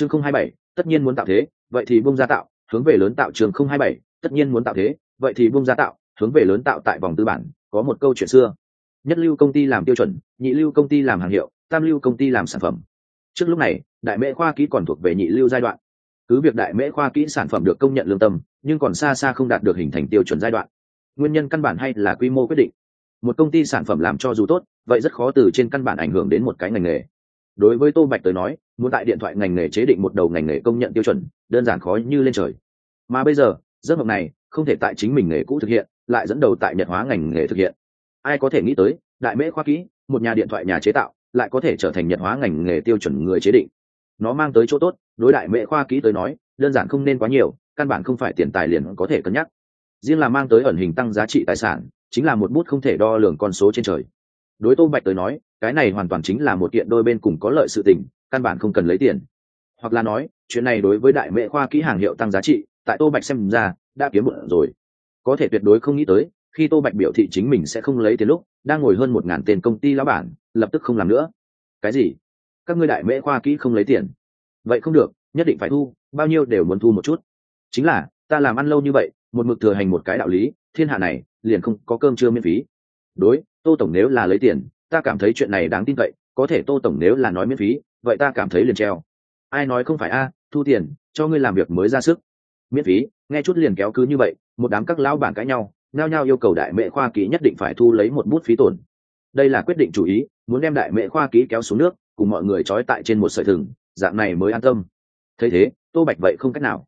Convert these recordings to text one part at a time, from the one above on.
chương không hai bảy, tất nhiên muốn tạo thế, vậy thì bung ra tạo, hướng về lớn tạo trường không hai bảy, tất nhiên muốn tạo thế, vậy thì bung ra tạo, hướng về lớn tạo tại vòng tư bản, có một câu chuyện xưa. Nhất lưu công ty làm tiêu chuẩn, nhị lưu công ty làm hàng hiệu, tam lưu công ty làm sản phẩm. Trước lúc này, đại mễ khoa kỹ còn thuộc về nhị lưu giai đoạn. Cứ việc đại mễ khoa kỹ sản phẩm được công nhận lương tâm, nhưng còn xa xa không đạt được hình thành tiêu chuẩn giai đoạn. Nguyên nhân căn bản hay là quy mô quyết định. Một công ty sản phẩm làm cho dù tốt, vậy rất khó từ trên căn bản ảnh hưởng đến một cái ngành nghề đối với tô bạch tới nói, muốn tại điện thoại ngành nghề chế định một đầu ngành nghề công nhận tiêu chuẩn, đơn giản khó như lên trời. Mà bây giờ, giấc mộng này không thể tại chính mình nghề cũ thực hiện, lại dẫn đầu tại nhật hóa ngành nghề thực hiện. Ai có thể nghĩ tới, đại mễ khoa kỹ, một nhà điện thoại nhà chế tạo, lại có thể trở thành nhật hóa ngành nghề tiêu chuẩn người chế định. Nó mang tới chỗ tốt, đối đại mễ khoa kỹ tới nói, đơn giản không nên quá nhiều, căn bản không phải tiền tài liền có thể cân nhắc. Riêng là mang tới ẩn hình tăng giá trị tài sản, chính là một bút không thể đo lường con số trên trời đối tô bạch tới nói, cái này hoàn toàn chính là một kiện đôi bên cùng có lợi sự tình, căn bản không cần lấy tiền. Hoặc là nói, chuyện này đối với đại mệ khoa kỹ hàng hiệu tăng giá trị, tại tô bạch xem ra, đã kiếm một rồi. Có thể tuyệt đối không nghĩ tới, khi tô bạch biểu thị chính mình sẽ không lấy tiền lúc, đang ngồi hơn một ngàn tiền công ty lão bản, lập tức không làm nữa. Cái gì? Các ngươi đại mễ khoa kỹ không lấy tiền? Vậy không được, nhất định phải thu, bao nhiêu đều muốn thu một chút. Chính là, ta làm ăn lâu như vậy, một mực thừa hành một cái đạo lý, thiên hạ này, liền không có cơm trưa miễn phí. Đối tô tổng nếu là lấy tiền, ta cảm thấy chuyện này đáng tin cậy, có thể tô tổng nếu là nói miễn phí, vậy ta cảm thấy liền treo. Ai nói không phải a, thu tiền, cho ngươi làm việc mới ra sức. Miễn phí, nghe chút liền kéo cứ như vậy, một đám các lão bản cãi nhau, nhao nhao yêu cầu đại mệ khoa ký nhất định phải thu lấy một bút phí tổn. Đây là quyết định chủ ý, muốn đem đại mệ khoa ký kéo xuống nước, cùng mọi người trói tại trên một sợi thừng, dạng này mới an tâm. Thấy thế, tô bạch vậy không cách nào.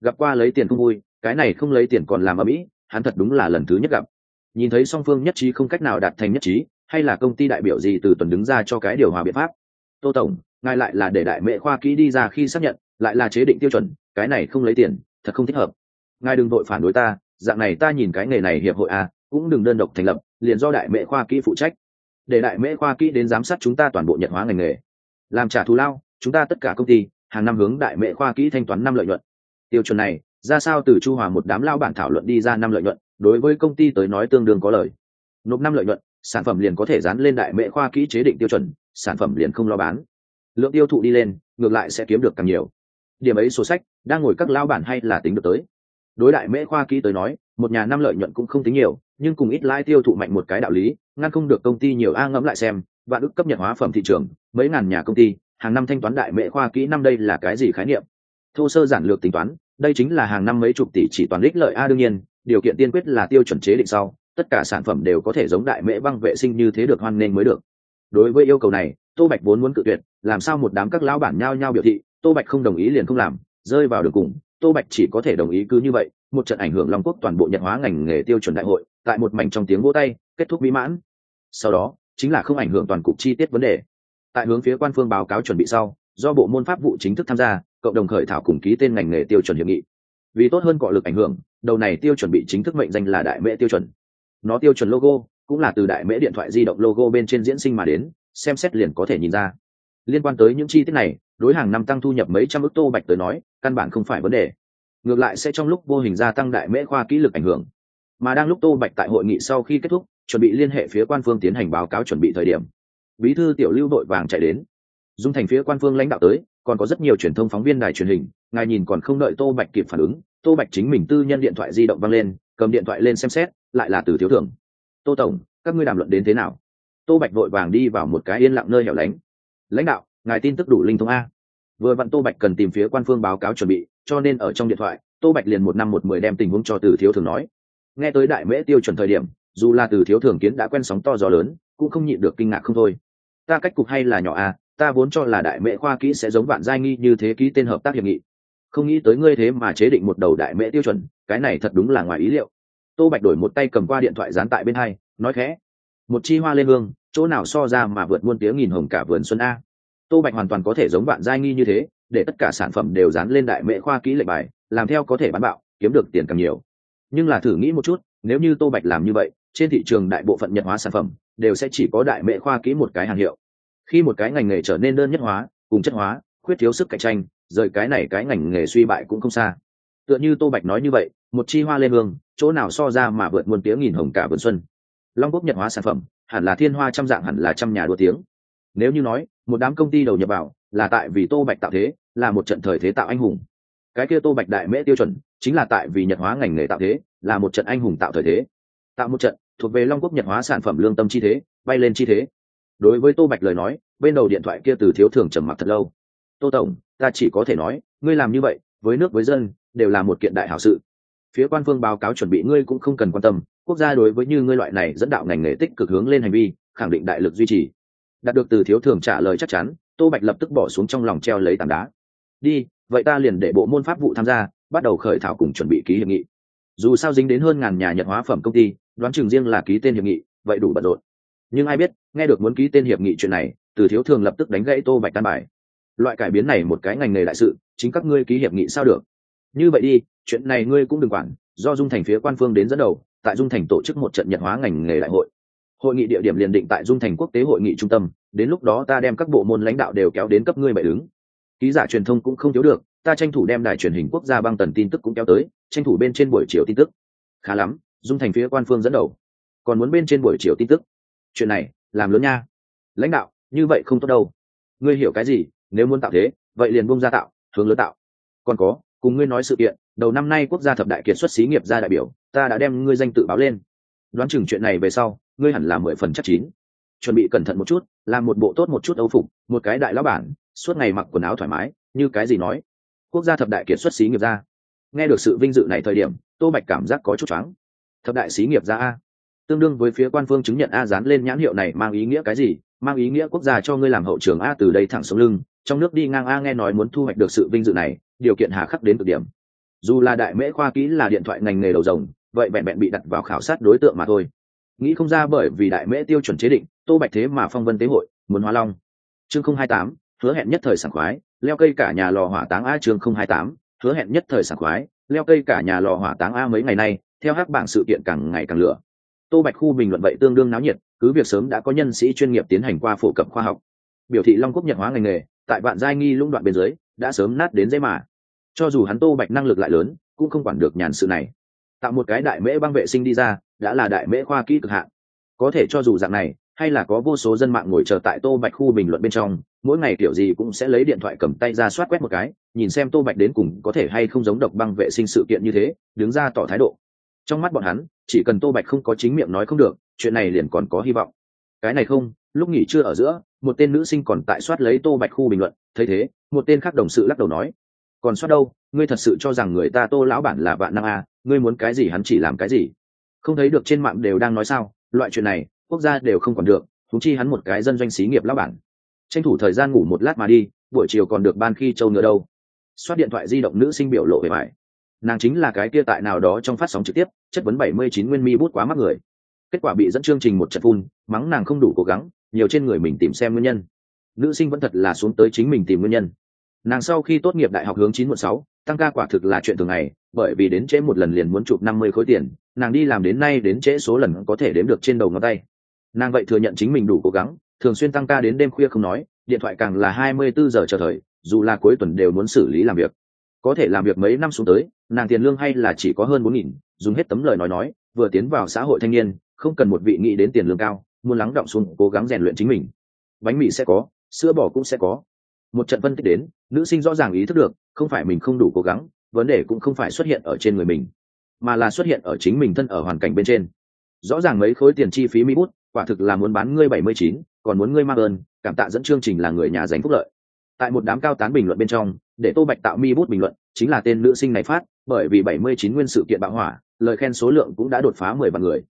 Gặp qua lấy tiền không vui, cái này không lấy tiền còn làm ở mỹ, hắn thật đúng là lần thứ nhất gặp nhìn thấy song phương nhất trí không cách nào đạt thành nhất trí, hay là công ty đại biểu gì từ tuần đứng ra cho cái điều hòa biện pháp? Tô tổng, ngài lại là để đại mệ khoa kỹ đi ra khi xác nhận, lại là chế định tiêu chuẩn, cái này không lấy tiền, thật không thích hợp. Ngài đừng đội phản đối ta, dạng này ta nhìn cái nghề này hiệp hội a cũng đừng đơn độc thành lập, liền do đại mệ khoa kỹ phụ trách. Để đại mệ khoa kỹ đến giám sát chúng ta toàn bộ nhận hóa ngành nghề. Làm trả thù lao, chúng ta tất cả công ty, hàng năm hướng đại mệ khoa kỹ thanh toán năm lợi nhuận. Tiêu chuẩn này ra sao từ chu hòa một đám lao bản thảo luận đi ra năm lợi nhuận, đối với công ty tới nói tương đương có lời. Nộp năm lợi nhuận, sản phẩm liền có thể dán lên đại mệ khoa kỹ chế định tiêu chuẩn, sản phẩm liền không lo bán. Lượng tiêu thụ đi lên, ngược lại sẽ kiếm được càng nhiều. Điểm ấy sổ sách, đang ngồi các lao bản hay là tính được tới. Đối đại mễ khoa kỹ tới nói, một nhà năm lợi nhuận cũng không tính nhiều, nhưng cùng ít lãi tiêu thụ mạnh một cái đạo lý, ngăn không được công ty nhiều a ngẫm lại xem, vạn ức cấp nhật hóa phẩm thị trường, mấy ngàn nhà công ty, hàng năm thanh toán đại mễ khoa kỹ năm đây là cái gì khái niệm? Thô sơ giản lược tính toán đây chính là hàng năm mấy chục tỷ chỉ toàn ích lợi a, đương nhiên, điều kiện tiên quyết là tiêu chuẩn chế định sau, tất cả sản phẩm đều có thể giống đại mễ băng vệ sinh như thế được hoan nghênh mới được. Đối với yêu cầu này, tô bạch vốn muốn cự tuyệt, làm sao một đám các lão bản nhao nhao biểu thị, tô bạch không đồng ý liền không làm, rơi vào đường cùng, tô bạch chỉ có thể đồng ý cứ như vậy, một trận ảnh hưởng long quốc toàn bộ nhật hóa ngành nghề tiêu chuẩn đại hội, tại một mảnh trong tiếng vỗ tay, kết thúc mỹ mãn. Sau đó, chính là không ảnh hưởng toàn cục chi tiết vấn đề. Tại hướng phía quan phương báo cáo chuẩn bị sau, do bộ môn pháp vụ chính thức tham gia cộng đồng khởi thảo cùng ký tên ngành nghề tiêu chuẩn hiệp nghị. Vì tốt hơn cọ lực ảnh hưởng, đầu này tiêu chuẩn bị chính thức mệnh danh là đại mễ tiêu chuẩn. Nó tiêu chuẩn logo cũng là từ đại mễ điện thoại di động logo bên trên diễn sinh mà đến, xem xét liền có thể nhìn ra. Liên quan tới những chi tiết này, đối hàng năm tăng thu nhập mấy trăm ước tô bạch tới nói, căn bản không phải vấn đề. Ngược lại sẽ trong lúc vô hình gia tăng đại mễ khoa kỹ lực ảnh hưởng. Mà đang lúc tô bạch tại hội nghị sau khi kết thúc, chuẩn bị liên hệ phía quan phương tiến hành báo cáo chuẩn bị thời điểm. Bí thư tiểu lưu đội vàng chạy đến. Dung thành phía quan phương lãnh đạo tới còn có rất nhiều truyền thông phóng viên đài truyền hình, ngài nhìn còn không đợi tô bạch kịp phản ứng, tô bạch chính mình tư nhân điện thoại di động văng lên, cầm điện thoại lên xem xét, lại là từ thiếu thưởng. Tô tổng, các ngươi đàm luận đến thế nào? Tô bạch vội vàng đi vào một cái yên lặng nơi hẻo lánh. Lãnh đạo, ngài tin tức đủ linh thông a. Vừa vặn tô bạch cần tìm phía quan phương báo cáo chuẩn bị, cho nên ở trong điện thoại, tô bạch liền một năm một mười đem tình huống cho từ thiếu thường nói. Nghe tới đại mễ tiêu chuẩn thời điểm, dù là từ thiếu thường kiến đã quen sóng to gió lớn, cũng không nhịn được kinh ngạc không thôi. Ta cách cục hay là nhỏ a ta vốn cho là đại mễ khoa kỹ sẽ giống bạn giai nghi như thế ký tên hợp tác hiệp nghị. Không nghĩ tới ngươi thế mà chế định một đầu đại mễ tiêu chuẩn, cái này thật đúng là ngoài ý liệu. Tô bạch đổi một tay cầm qua điện thoại dán tại bên hai, nói khẽ. Một chi hoa lên hương, chỗ nào so ra mà vượt muôn tiếng nghìn hồng cả vườn xuân a. Tô bạch hoàn toàn có thể giống bạn giai nghi như thế, để tất cả sản phẩm đều dán lên đại mễ khoa kỹ lệnh bài, làm theo có thể bán bạo, kiếm được tiền càng nhiều. Nhưng là thử nghĩ một chút, nếu như tô bạch làm như vậy, trên thị trường đại bộ phận nhật hóa sản phẩm, đều sẽ chỉ có đại mễ khoa kỹ một cái hàng hiệu khi một cái ngành nghề trở nên đơn nhất hóa, cùng chất hóa, khuyết thiếu sức cạnh tranh, rời cái này cái ngành nghề suy bại cũng không xa. Tựa như tô bạch nói như vậy, một chi hoa lên hương, chỗ nào so ra mà vượt muôn tiếng nghìn hồng cả vườn xuân. Long quốc nhật hóa sản phẩm, hẳn là thiên hoa trăm dạng hẳn là trăm nhà đua tiếng. Nếu như nói, một đám công ty đầu nhập vào, là tại vì tô bạch tạo thế, là một trận thời thế tạo anh hùng. Cái kia tô bạch đại mễ tiêu chuẩn, chính là tại vì nhật hóa ngành nghề tạo thế, là một trận anh hùng tạo thời thế. Tạo một trận, thuộc về long quốc nhật hóa sản phẩm lương tâm chi thế, bay lên chi thế đối với tô bạch lời nói, bên đầu điện thoại kia từ thiếu thường trầm mặc thật lâu. Tô tổng, ta chỉ có thể nói, ngươi làm như vậy, với nước với dân, đều là một kiện đại hảo sự. Phía quan phương báo cáo chuẩn bị ngươi cũng không cần quan tâm, quốc gia đối với như ngươi loại này dẫn đạo ngành nghề tích cực hướng lên hành vi, khẳng định đại lực duy trì. Đạt được từ thiếu thường trả lời chắc chắn, tô bạch lập tức bỏ xuống trong lòng treo lấy tảng đá. Đi, vậy ta liền để bộ môn pháp vụ tham gia, bắt đầu khởi thảo cùng chuẩn bị ký hiệp nghị. Dù sao dính đến hơn ngàn nhà nhật hóa phẩm công ty, đoán chừng riêng là ký tên hiệp nghị, vậy đủ bận rộn nhưng ai biết, nghe được muốn ký tên hiệp nghị chuyện này, từ thiếu thường lập tức đánh gãy tô bạch tan bài. Loại cải biến này một cái ngành nghề đại sự, chính các ngươi ký hiệp nghị sao được? Như vậy đi, chuyện này ngươi cũng đừng quản, do dung thành phía quan phương đến dẫn đầu, tại dung thành tổ chức một trận nhật hóa ngành nghề đại hội. Hội nghị địa điểm liền định tại dung thành quốc tế hội nghị trung tâm, đến lúc đó ta đem các bộ môn lãnh đạo đều kéo đến cấp ngươi bệ ứng ký giả truyền thông cũng không thiếu được, ta tranh thủ đem đài truyền hình quốc gia băng tần tin tức cũng kéo tới, tranh thủ bên trên buổi chiều tin tức. Khá lắm, dung thành phía quan phương dẫn đầu. Còn muốn bên trên buổi chiều tin tức? Chuyện này làm lớn nha. Lãnh đạo, như vậy không tốt đâu. Ngươi hiểu cái gì, nếu muốn tạo thế, vậy liền bung ra tạo, hướng lớn tạo. Còn có, cùng ngươi nói sự kiện, đầu năm nay quốc gia thập đại kiệt xuất xí nghiệp ra đại biểu, ta đã đem ngươi danh tự báo lên. Đoán chừng chuyện này về sau, ngươi hẳn là mười phần chắc chín. Chuẩn bị cẩn thận một chút, làm một bộ tốt một chút âu phục, một cái đại lão bản, suốt ngày mặc quần áo thoải mái, như cái gì nói. Quốc gia thập đại kiệt xuất xí nghiệp ra. Nghe được sự vinh dự này thời điểm, tô bạch cảm giác có chút choáng. Thập đại xí nghiệp ra a tương đương với phía quan phương chứng nhận a dán lên nhãn hiệu này mang ý nghĩa cái gì? Mang ý nghĩa quốc gia cho ngươi làm hậu trường a từ đây thẳng xuống lưng, trong nước đi ngang a nghe nói muốn thu hoạch được sự vinh dự này, điều kiện hà khắc đến cực điểm. Dù là đại mễ khoa kỹ là điện thoại ngành nghề đầu rồng, vậy bẹn bẹn bị đặt vào khảo sát đối tượng mà thôi. Nghĩ không ra bởi vì đại mễ tiêu chuẩn chế định, tô bạch thế mà phong vân tế hội, muốn hóa long. Chương không hai tám, hứa hẹn nhất thời sảng khoái, leo cây cả nhà lò hỏa táng a chương không hai tám, hứa hẹn nhất thời sảng khoái, leo cây cả nhà lò hỏa táng a mấy ngày nay, theo hắc bảng sự kiện càng ngày càng lửa tô bạch khu bình luận vậy tương đương náo nhiệt, cứ việc sớm đã có nhân sĩ chuyên nghiệp tiến hành qua phổ cập khoa học. Biểu thị long quốc nhật hóa ngành nghề, tại vạn giai nghi lũng đoạn biên giới đã sớm nát đến dây mà. Cho dù hắn tô bạch năng lực lại lớn, cũng không quản được nhàn sự này. Tạo một cái đại mễ băng vệ sinh đi ra, đã là đại mễ khoa kỹ cực hạn. Có thể cho dù dạng này, hay là có vô số dân mạng ngồi chờ tại tô bạch khu bình luận bên trong, mỗi ngày kiểu gì cũng sẽ lấy điện thoại cầm tay ra soát quét một cái, nhìn xem tô bạch đến cùng có thể hay không giống độc băng vệ sinh sự kiện như thế, đứng ra tỏ thái độ trong mắt bọn hắn, chỉ cần tô bạch không có chính miệng nói không được, chuyện này liền còn có hy vọng. Cái này không, lúc nghỉ trưa ở giữa, một tên nữ sinh còn tại soát lấy tô bạch khu bình luận, thấy thế, một tên khác đồng sự lắc đầu nói, còn soát đâu? Ngươi thật sự cho rằng người ta tô lão bản là bạn năm a à, ngươi muốn cái gì hắn chỉ làm cái gì? Không thấy được trên mạng đều đang nói sao, loại chuyện này, quốc gia đều không còn được thú chi hắn một cái dân doanh xí nghiệp lão bản. Tranh thủ thời gian ngủ một lát mà đi, buổi chiều còn được ban khi châu nữa đâu. Soát điện thoại di động nữ sinh biểu lộ về bài nàng chính là cái kia tại nào đó trong phát sóng trực tiếp, chất vấn bảy mươi chín nguyên mi bút quá mắc người. Kết quả bị dẫn chương trình một trận phun, mắng nàng không đủ cố gắng, nhiều trên người mình tìm xem nguyên nhân. Nữ sinh vẫn thật là xuống tới chính mình tìm nguyên nhân. Nàng sau khi tốt nghiệp đại học hướng chín một sáu, tăng ca quả thực là chuyện thường ngày, bởi vì đến trễ một lần liền muốn chụp năm mươi khối tiền, nàng đi làm đến nay đến trễ số lần có thể đếm được trên đầu ngón tay. Nàng vậy thừa nhận chính mình đủ cố gắng, thường xuyên tăng ca đến đêm khuya không nói, điện thoại càng là hai mươi bốn giờ chờ thời, dù là cuối tuần đều muốn xử lý làm việc. Có thể làm việc mấy năm xuống tới nàng tiền lương hay là chỉ có hơn bốn nghìn, dùng hết tấm lời nói nói, vừa tiến vào xã hội thanh niên, không cần một vị nghĩ đến tiền lương cao, muốn lắng động xuống, cố gắng rèn luyện chính mình. Bánh mì sẽ có, sữa bò cũng sẽ có. Một trận phân tích đến, nữ sinh rõ ràng ý thức được, không phải mình không đủ cố gắng, vấn đề cũng không phải xuất hiện ở trên người mình, mà là xuất hiện ở chính mình thân ở hoàn cảnh bên trên. Rõ ràng mấy khối tiền chi phí mỹ bút, quả thực là muốn bán ngươi bảy mươi chín, còn muốn ngươi mang ơn, cảm tạ dẫn chương trình là người nhà giành phúc lợi. Tại một đám cao tán bình luận bên trong, để tô bạch tạo mi bút bình luận, chính là tên nữ sinh này phát bởi vì bảy mươi chín nguyên sự kiện bạo hỏa, lời khen số lượng cũng đã đột phá mười vạn người.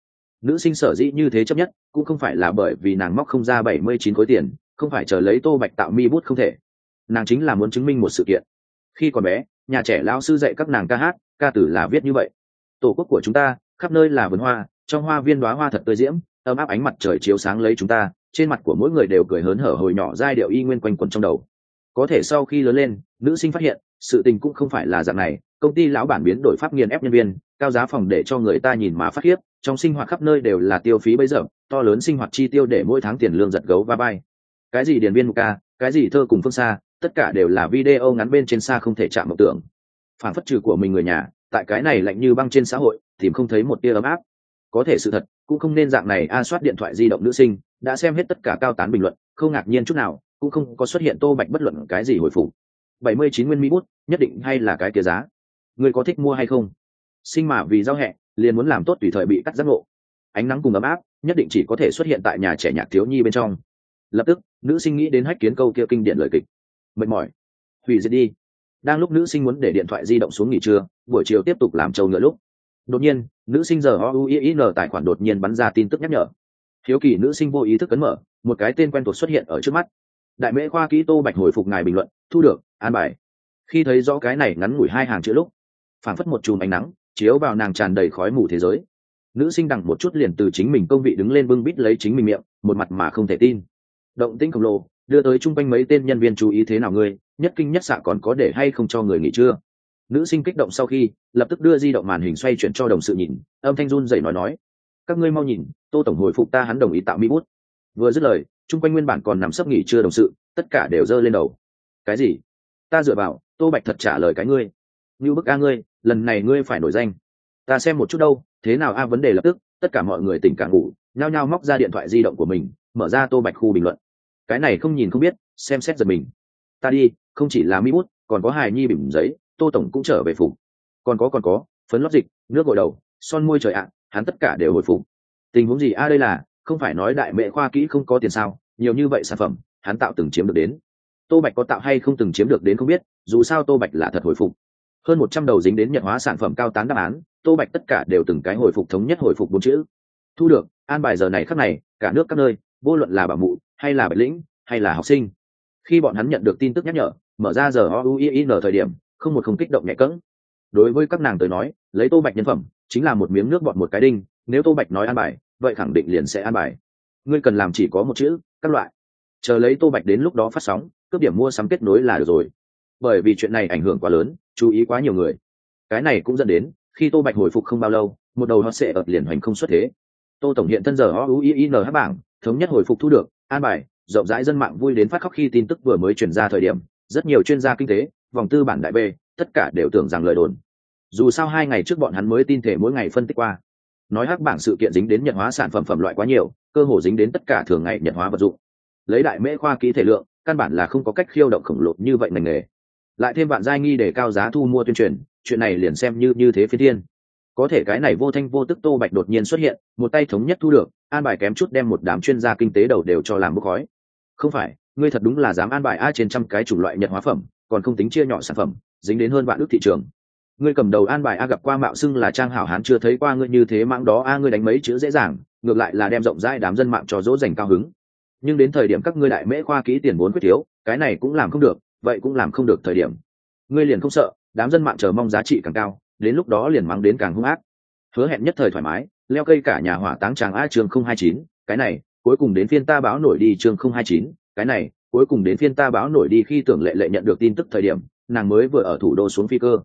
Nữ sinh sở dĩ như thế chấp nhất cũng không phải là bởi vì nàng móc không ra bảy mươi chín khối tiền, không phải chờ lấy tô bạch tạo mi bút không thể. Nàng chính là muốn chứng minh một sự kiện. Khi còn bé, nhà trẻ lao sư dạy các nàng ca hát, ca tử là viết như vậy. Tổ quốc của chúng ta, khắp nơi là vườn hoa, trong hoa viên đóa hoa thật tươi diễm, ấm áp ánh mặt trời chiếu sáng lấy chúng ta, trên mặt của mỗi người đều cười hớn hở hồi nhỏ giai điệu y nguyên quanh quẩn trong đầu. Có thể sau khi lớn lên, nữ sinh phát hiện, sự tình cũng không phải là dạng này công ty lão bản biến đổi pháp nghiền ép nhân viên, cao giá phòng để cho người ta nhìn mà phát khiếp, trong sinh hoạt khắp nơi đều là tiêu phí bấy giờ, to lớn sinh hoạt chi tiêu để mỗi tháng tiền lương giật gấu va bay cái gì điền viên mục ca cái gì thơ cùng phương xa tất cả đều là video ngắn bên trên xa không thể chạm mộng tưởng. Phản phất trừ của mình người nhà, tại cái này lạnh như băng trên xã hội, tìm không thấy một tia ấm áp. Có thể sự thật, cũng không nên dạng này a soát điện thoại di động nữ sinh, đã xem hết tất cả cao tán bình luận, không ngạc nhiên chút nào, cũng không có xuất hiện tô bạch bất luận cái gì hồi phục. Bảy mươi chín nguyên mỹ bút, nhất định hay là cái kia giá ngươi có thích mua hay không? Sinh mà vì giao hẹ, liền muốn làm tốt tùy thời bị cắt giác ngộ. Ánh nắng cùng ấm áp, nhất định chỉ có thể xuất hiện tại nhà trẻ nhạc thiếu nhi bên trong. Lập tức, nữ sinh nghĩ đến hách kiến câu kia kinh điển lời kịch. Mệt mỏi. Hủy diệt đi. Đang lúc nữ sinh muốn để điện thoại di động xuống nghỉ trưa, buổi chiều tiếp tục làm trâu ngựa lúc. Đột nhiên, nữ sinh giờ o u i n tài khoản đột nhiên bắn ra tin tức nhắc nhở. Hiếu kỳ nữ sinh vô ý thức cấn mở, một cái tên quen thuộc xuất hiện ở trước mắt. Đại mễ khoa kỹ tô bạch hồi phục ngài bình luận, thu được, an bài. Khi thấy rõ cái này ngắn ngủi hai hàng chữ lúc phảng phất một chùm ánh nắng, chiếu vào nàng tràn đầy khói mù thế giới. Nữ sinh đằng một chút liền từ chính mình công vị đứng lên bưng bít lấy chính mình miệng, một mặt mà không thể tin. Động tĩnh khổng lồ, đưa tới chung quanh mấy tên nhân viên chú ý thế nào ngươi, nhất kinh nhất xạ còn có để hay không cho người nghỉ chưa nữ sinh kích động sau khi, lập tức đưa di động màn hình xoay chuyển cho đồng sự nhìn, âm thanh run dậy nói nói. Các ngươi mau nhìn, tô tổng hồi phục ta hắn đồng ý tạo mi bút. Vừa dứt lời, chung quanh nguyên bản còn nằm sấp nghỉ chưa đồng sự, tất cả đều giơ lên đầu. Cái gì? Ta dựa vào, tô bạch thật trả lời cái ngươi. Như bức a ngươi lần này ngươi phải nổi danh. Ta xem một chút đâu, thế nào a, vấn đề lập tức, tất cả mọi người tỉnh cả ngủ, nhao nhao móc ra điện thoại di động của mình, mở ra tô bạch khu bình luận. Cái này không nhìn không biết, xem xét giật mình. Ta đi, không chỉ là mỹ bút, còn có hài nhi bìm giấy, tô tổng cũng trở về phục. Còn có còn có, phấn lót dịch, nước gội đầu, son môi trời ạ, hắn tất cả đều hồi phục. Tình huống gì a, đây là, không phải nói đại mệ khoa kỹ không có tiền sao, nhiều như vậy sản phẩm, hắn tạo từng chiếm được đến. Tô bạch có tạo hay không từng chiếm được đến không biết, dù sao tô bạch là thật hồi phục hơn một trăm đầu dính đến nhận hóa sản phẩm cao tán đáp án, tô bạch tất cả đều từng cái hồi phục thống nhất hồi phục bốn chữ. Thu được, an bài giờ này khắc này, cả nước các nơi, vô luận là bảo mụ, hay là bạch lĩnh, hay là học sinh. Khi bọn hắn nhận được tin tức nhắc nhở, mở ra giờ o u i n thời điểm, không một không kích động nhẹ cỡng đối với các nàng tới nói, lấy tô bạch nhân phẩm, chính là một miếng nước bọn một cái đinh, nếu tô bạch nói an bài, vậy khẳng định liền sẽ an bài. Ngươi cần làm chỉ có một chữ, các loại. Chờ lấy tô bạch đến lúc đó phát sóng, cướp điểm mua sắm kết nối là được rồi. Bởi vì chuyện này ảnh hưởng quá lớn chú ý quá nhiều người. Cái này cũng dẫn đến, khi tô bạch hồi phục không bao lâu, một đầu hot sệ ập liền hoành không xuất thế. Tô tổng hiện thân giờ o u i n h bảng, thống nhất hồi phục thu được, an bài, rộng rãi dân mạng vui đến phát khóc khi tin tức vừa mới chuyển ra thời điểm, rất nhiều chuyên gia kinh tế, vòng tư bản đại b tất cả đều tưởng rằng lời đồn. Dù sao hai ngày trước bọn hắn mới tin thể mỗi ngày phân tích qua. Nói hắc bảng sự kiện dính đến nhật hóa sản phẩm phẩm loại quá nhiều, cơ hồ dính đến tất cả thường ngày nhật hóa vật dụng. Lấy đại mễ khoa kỹ thể lượng, căn bản là không có cách khiêu động khổng lồ như vậy ngành nghề lại thêm bạn giai nghi để cao giá thu mua tuyên truyền, chuyện này liền xem như như thế phi thiên. Có thể cái này vô thanh vô tức tô bạch đột nhiên xuất hiện, một tay thống nhất thu được, an bài kém chút đem một đám chuyên gia kinh tế đầu đều cho làm bốc khói. Không phải, ngươi thật đúng là dám an bài a trên trăm cái chủng loại nhật hóa phẩm, còn không tính chia nhỏ sản phẩm, dính đến hơn vạn ước thị trường. Ngươi cầm đầu an bài a gặp qua mạo xưng là trang hảo hán chưa thấy qua ngươi như thế mãng đó a ngươi đánh mấy chữ dễ dàng, ngược lại là đem rộng rãi đám dân mạng cho dỗ dành cao hứng. Nhưng đến thời điểm các ngươi đại mễ khoa kỹ tiền vốn quyết thiếu, cái này cũng làm không được vậy cũng làm không được thời điểm. Ngươi liền không sợ, đám dân mạng chờ mong giá trị càng cao, đến lúc đó liền mắng đến càng hung ác. Hứa hẹn nhất thời thoải mái, leo cây cả nhà hỏa táng tràng a chương không hai chín, cái này, cuối cùng đến phiên ta báo nổi đi chương không hai chín, cái này, cuối cùng đến phiên ta báo nổi đi khi tưởng lệ lệ nhận được tin tức thời điểm, nàng mới vừa ở thủ đô xuống phi cơ.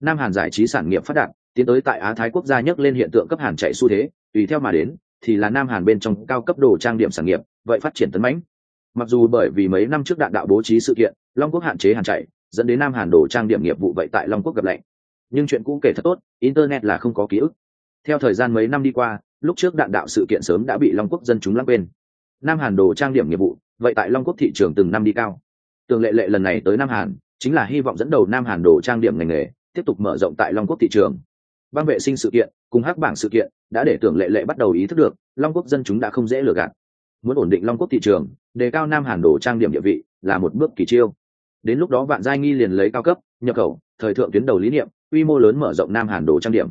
Nam hàn giải trí sản nghiệp phát đạt, tiến tới tại á thái quốc gia nhấc lên hiện tượng cấp hàn chạy xu thế, tùy theo mà đến, thì là nam hàn bên trong cao cấp đồ trang điểm sản nghiệp, vậy phát triển tấn mãnh. Mặc dù bởi vì mấy năm trước đạn đạo bố trí sự kiện long quốc hạn chế hàn chạy, dẫn đến nam hàn đồ trang điểm nghiệp vụ vậy tại long quốc gặp lạnh. Nhưng chuyện cũ kể thật tốt, internet là không có ký ức. Theo thời gian mấy năm đi qua, lúc trước đạn đạo sự kiện sớm đã bị long quốc dân chúng lắc quên. Nam hàn đồ trang điểm nghiệp vụ, vậy tại long quốc thị trường từng năm đi cao. Tường lệ lệ lần này tới nam hàn, chính là hy vọng dẫn đầu nam hàn đồ trang điểm ngành nghề, tiếp tục mở rộng tại long quốc thị trường. Băng vệ sinh sự kiện, cùng hắc bảng sự kiện, đã để tưởng lệ lệ bắt đầu ý thức được, long quốc dân chúng đã không dễ lừa gạt. Muốn ổn định long quốc thị trường, đề cao nam hàn đồ trang điểm địa vị, là một bước kỳ chiêu đến lúc đó vạn giai nghi liền lấy cao cấp, nhập khẩu, thời thượng tuyến đầu lý niệm, quy mô lớn mở rộng nam hàn đồ trang điểm.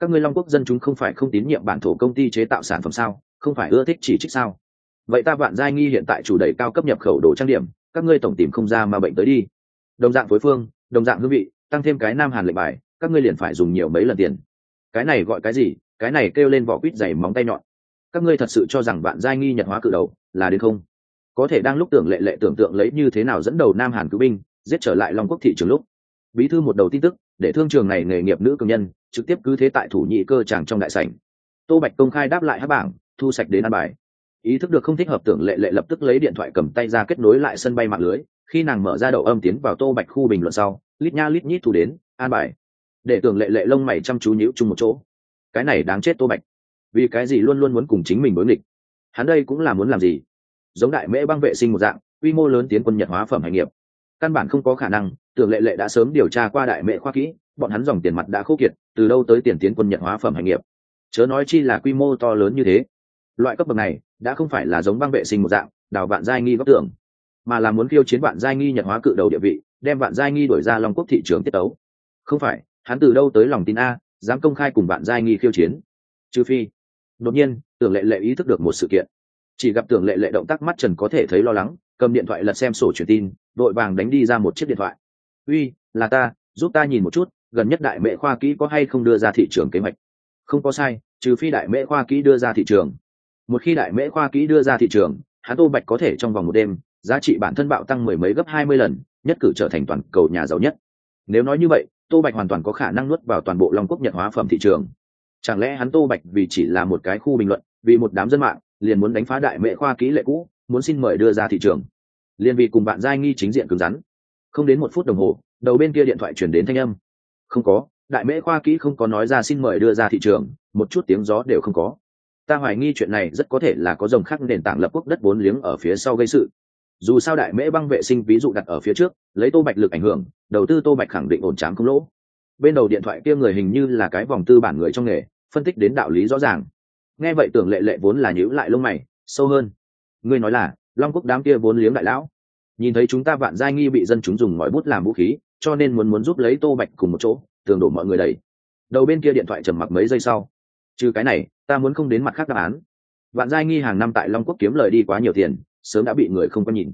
Các ngươi long quốc dân chúng không phải không tín nhiệm bản thổ công ty chế tạo sản phẩm sao? Không phải ưa thích chỉ trích sao? Vậy ta vạn giai nghi hiện tại chủ đẩy cao cấp nhập khẩu đồ trang điểm, các ngươi tổng tìm không ra mà bệnh tới đi. Đồng dạng phối phương, đồng dạng hương vị, tăng thêm cái nam hàn lệnh bài, các ngươi liền phải dùng nhiều mấy lần tiền. Cái này gọi cái gì? Cái này kêu lên vỏ quýt dày móng tay nhọn. Các ngươi thật sự cho rằng vạn giai nghi nhật hóa cự đầu là đến không? Có thể đang lúc tưởng lệ lệ tưởng tượng lấy như thế nào dẫn đầu nam hàn cứu binh, giết trở lại long quốc thị trường lúc. Bí thư một đầu tin tức, để thương trường này nghề nghiệp nữ công nhân, trực tiếp cứ thế tại thủ nhị cơ chàng trong đại sảnh. Tô bạch công khai đáp lại hát bảng, thu sạch đến ăn bài. Ý thức được không thích hợp tưởng lệ lệ lập tức lấy điện thoại cầm tay ra kết nối lại sân bay mạng lưới, khi nàng mở ra đầu âm tiến vào tô bạch khu bình luận sau, lít nha lít nhít thu đến, an bài. Để tưởng lệ lệ lông mày chăm chú nhíu chung một chỗ. Cái này đáng chết tô bạch. Vì cái gì luôn luôn muốn cùng chính mình đối nghịch? Hắn đây cũng là muốn làm gì? Giống đại mễ băng vệ sinh một dạng, quy mô lớn tiến quân nhật hóa phẩm hành nghiệp. Căn bản không có khả năng, tưởng lệ lệ đã sớm điều tra qua đại mễ khoa kỹ, bọn hắn dòng tiền mặt đã khô kiệt, từ đâu tới tiền tiến quân nhật hóa phẩm hành nghiệp. Chớ nói chi là quy mô to lớn như thế. Loại cấp bậc này, đã không phải là giống băng vệ sinh một dạng, đào vạn giai nghi góc tưởng, mà là muốn khiêu chiến vạn giai nghi nhật hóa cự đầu địa vị, đem vạn giai nghi đổi ra long quốc thị trường tiết tấu. Không phải, hắn từ đâu tới lòng tin a, dám công khai cùng vạn giai nghi khiêu chiến? Trừ phi, đột nhiên, tưởng lệ lệ ý thức được một sự kiện chỉ gặp tưởng lệ lệ động tác mắt trần có thể thấy lo lắng, cầm điện thoại lật xem sổ truyền tin, đội vàng đánh đi ra một chiếc điện thoại. Uy, là ta, giúp ta nhìn một chút, gần nhất đại mệ khoa kỹ có hay không đưa ra thị trường kế hoạch? Không có sai, trừ phi đại mễ khoa kỹ đưa ra thị trường. Một khi đại mễ khoa kỹ đưa ra thị trường, hắn tô bạch có thể trong vòng một đêm, giá trị bản thân bạo tăng mười mấy gấp hai mươi lần, nhất cử trở thành toàn cầu nhà giàu nhất. Nếu nói như vậy, tô bạch hoàn toàn có khả năng nuốt vào toàn bộ long quốc nhật hóa phẩm thị trường. Chẳng lẽ hắn tô bạch vì chỉ là một cái khu bình luận, vì một đám dân mạng liền muốn đánh phá đại mệ khoa kỹ lệ cũ, muốn xin mời đưa ra thị trường. Liền vì cùng bạn giai nghi chính diện cứng rắn. Không đến một phút đồng hồ, đầu bên kia điện thoại chuyển đến thanh âm. Không có, đại mễ khoa kỹ không có nói ra xin mời đưa ra thị trường, một chút tiếng gió đều không có. Ta hoài nghi chuyện này rất có thể là có dòng khác nền tảng lập quốc đất vốn liếng ở phía sau gây sự. Dù sao đại mễ băng vệ sinh ví dụ đặt ở phía trước, lấy tô bạch lực ảnh hưởng, đầu tư tô bạch khẳng định ổn tráng không lỗ. Bên đầu điện thoại kia người hình như là cái vòng tư bản người trong nghề, phân tích đến đạo lý rõ ràng nghe vậy tưởng lệ lệ vốn là nhữ lại lông mày, sâu hơn. Ngươi nói là, long quốc đám kia vốn liếng đại lão. Nhìn thấy chúng ta vạn giai nghi bị dân chúng dùng ngòi bút làm vũ khí, cho nên muốn muốn giúp lấy tô bạch cùng một chỗ, tường đổ mọi người đầy. Đầu bên kia điện thoại trầm mặc mấy giây sau. Trừ cái này, ta muốn không đến mặt khác đáp án. Vạn giai nghi hàng năm tại long quốc kiếm lời đi quá nhiều tiền, sớm đã bị người không có nhìn.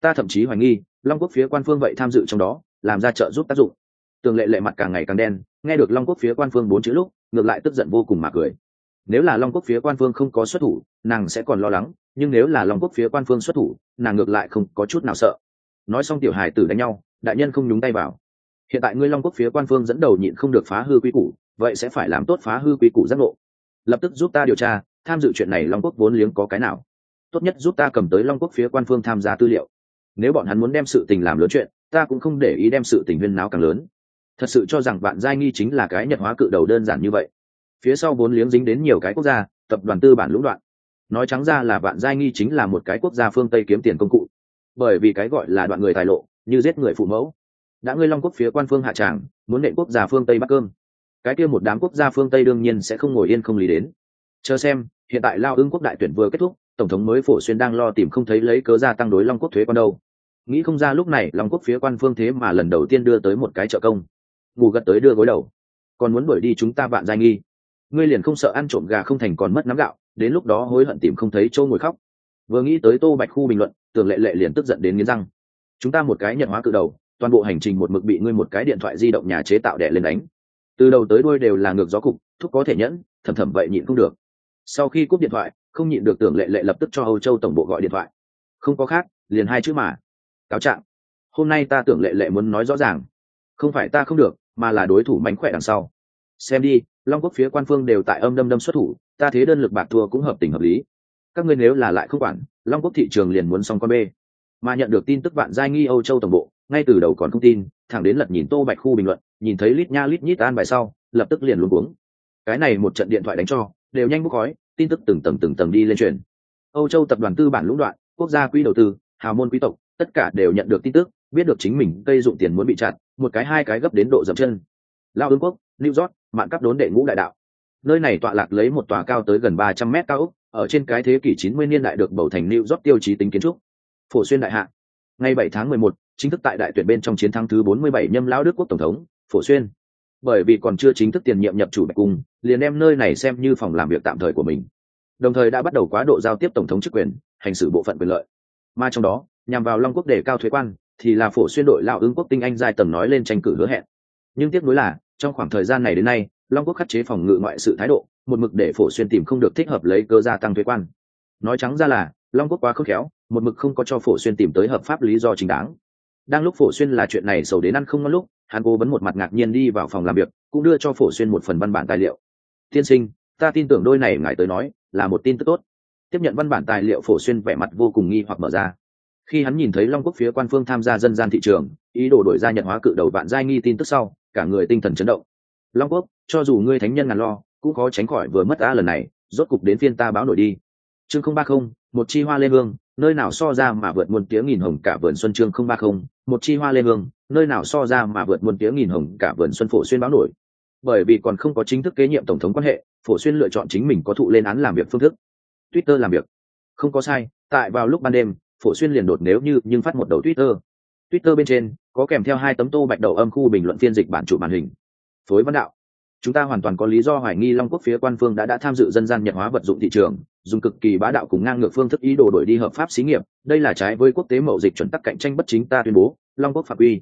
Ta thậm chí hoài nghi, long quốc phía quan phương vậy tham dự trong đó, làm ra trợ giúp tác dụng. Tường lệ lệ mặt càng ngày càng đen, nghe được long quốc phía quan phương bốn chữ lúc, ngược lại tức giận vô cùng mà cười nếu là long quốc phía quan phương không có xuất thủ, nàng sẽ còn lo lắng, nhưng nếu là long quốc phía quan phương xuất thủ, nàng ngược lại không có chút nào sợ. Nói xong tiểu hài tử đánh nhau, đại nhân không nhúng tay vào. Hiện tại ngươi long quốc phía quan phương dẫn đầu nhịn không được phá hư quy củ, vậy sẽ phải làm tốt phá hư quy củ giác ngộ. Lập tức giúp ta điều tra, tham dự chuyện này long quốc vốn liếng có cái nào. Tốt nhất giúp ta cầm tới long quốc phía quan phương tham gia tư liệu. Nếu bọn hắn muốn đem sự tình làm lớn chuyện, ta cũng không để ý đem sự tình huyên náo càng lớn. Thật sự cho rằng bạn giai nghi chính là cái nhật hóa cự đầu đơn giản như vậy phía sau vốn liếng dính đến nhiều cái quốc gia, tập đoàn tư bản lũng đoạn. Nói trắng ra là vạn giai nghi chính là một cái quốc gia phương tây kiếm tiền công cụ. Bởi vì cái gọi là đoạn người tài lộ, như giết người phụ mẫu. Đã ngươi long quốc phía quan phương hạ tràng, muốn nện quốc gia phương tây bắc cơm. Cái kia một đám quốc gia phương tây đương nhiên sẽ không ngồi yên không lý đến. Chờ xem, hiện tại lao ưng quốc đại tuyển vừa kết thúc, tổng thống mới phổ xuyên đang lo tìm không thấy lấy cớ gia tăng đối long quốc thuế quan đâu. Nghĩ không ra lúc này long quốc phía quan phương thế mà lần đầu tiên đưa tới một cái trợ công. Ngủ gật tới đưa gối đầu. Còn muốn đuổi đi chúng ta bạn giai nghi ngươi liền không sợ ăn trộm gà không thành còn mất nắm gạo, đến lúc đó hối hận tìm không thấy châu ngồi khóc. Vừa nghĩ tới tô bạch khu bình luận, Tường lệ lệ liền tức giận đến nghiến răng. Chúng ta một cái nhận hóa cự đầu, toàn bộ hành trình một mực bị ngươi một cái điện thoại di động nhà chế tạo đẻ lên đánh. Từ đầu tới đuôi đều là ngược gió cục, thúc có thể nhẫn, thầm thầm vậy nhịn không được. Sau khi cúp điện thoại, không nhịn được tưởng lệ lệ lập tức cho âu châu tổng bộ gọi điện thoại. Không có khác, liền hai chữ mà. Cáo trạng. Hôm nay ta tưởng lệ lệ muốn nói rõ ràng. Không phải ta không được, mà là đối thủ mánh khỏe đằng sau xem đi, long quốc phía quan phương đều tại âm đâm đâm xuất thủ, ta thế đơn lực bạc thua cũng hợp tình hợp lý. Các ngươi nếu là lại không quản, long quốc thị trường liền muốn xong con bê. Mà nhận được tin tức bạn giai nghi âu châu tổng bộ, ngay từ đầu còn không tin, thẳng đến lật nhìn tô bạch khu bình luận, nhìn thấy lít nha lít nhít an bài sau, lập tức liền luôn cuống. Cái này một trận điện thoại đánh cho, đều nhanh bốc khói, tin tức từng tầng từng tầng đi lên truyền. Âu châu tập đoàn tư bản lũng đoạn, quốc gia quỹ đầu tư, hào môn quý tộc, tất cả đều nhận được tin tức, biết được chính mình cây dụng tiền muốn bị chặn một cái hai cái gấp đến độ dậm chân. Lao ương quốc, new york mạn cấp đốn đệ ngũ đại đạo. Nơi này tọa lạc lấy một tòa cao tới gần ba trăm mét cao ở trên cái thế kỷ chín mươi niên đại được bầu thành new york tiêu chí tính kiến trúc. Phổ xuyên đại hạ. Ngày bảy tháng mười một, chính thức tại đại tuyển bên trong chiến thắng thứ 47 nhâm lão đức quốc tổng thống, phổ xuyên. Bởi vì còn chưa chính thức tiền nhiệm nhập chủ bạch cung, liền đem nơi này xem như phòng làm việc tạm thời của mình. Đồng thời đã bắt đầu quá độ giao tiếp tổng thống chức quyền, hành xử bộ phận quyền lợi. Mà trong đó, nhằm vào long quốc đề cao thuế quan, thì là phổ xuyên đội lão ứng quốc tinh anh giai tầng nói lên tranh cử hứa hẹn. Nhưng tiếc nuối là trong khoảng thời gian này đến nay, long quốc khắc chế phòng ngự ngoại sự thái độ, một mực để phổ xuyên tìm không được thích hợp lấy cơ gia tăng thuế quan. Nói trắng ra là, long quốc quá khớp khéo, một mực không có cho phổ xuyên tìm tới hợp pháp lý do chính đáng. Đang lúc phổ xuyên là chuyện này sầu đến ăn không ngon lúc, hắn cố vấn một mặt ngạc nhiên đi vào phòng làm việc, cũng đưa cho phổ xuyên một phần văn bản tài liệu. Tiên sinh, ta tin tưởng đôi này ngài tới nói là một tin tức tốt. Tiếp nhận văn bản tài liệu, phổ xuyên vẻ mặt vô cùng nghi hoặc mở ra. Khi hắn nhìn thấy long quốc phía quan phương tham gia dân gian thị trường, ý đồ đổi ra nhận hóa cự đầu vạn giai nghi tin tức sau cả người tinh thần chấn động. Long quốc, cho dù ngươi thánh nhân ngàn lo, cũng khó tránh khỏi vừa mất ta lần này, rốt cục đến phiên ta báo nổi đi. Chương không ba không, một chi hoa lên hương, nơi nào so ra mà vượt muôn tiếng nghìn hồng cả vườn xuân chương không ba không, một chi hoa lên hương, nơi nào so ra mà vượt muôn tiếng nghìn hồng cả vườn xuân phổ xuyên báo nổi. Bởi vì còn không có chính thức kế nhiệm tổng thống quan hệ, phổ xuyên lựa chọn chính mình có thụ lên án làm việc phương thức. Twitter làm việc. Không có sai, tại vào lúc ban đêm, phổ xuyên liền đột nếu như nhưng phát một đầu twitter. Twitter bên trên có kèm theo hai tấm tô bạch đầu âm khu bình luận phiên dịch bản chủ màn hình. Phối văn đạo. Chúng ta hoàn toàn có lý do hoài nghi long quốc phía quan phương đã đã tham dự dân gian nhật hóa vật dụng thị trường, dùng cực kỳ bá đạo cùng ngang ngược phương thức ý đồ đổi đi hợp pháp xí nghiệp. Đây là trái với quốc tế mậu dịch chuẩn tắc cạnh tranh bất chính ta tuyên bố, long quốc phạm uy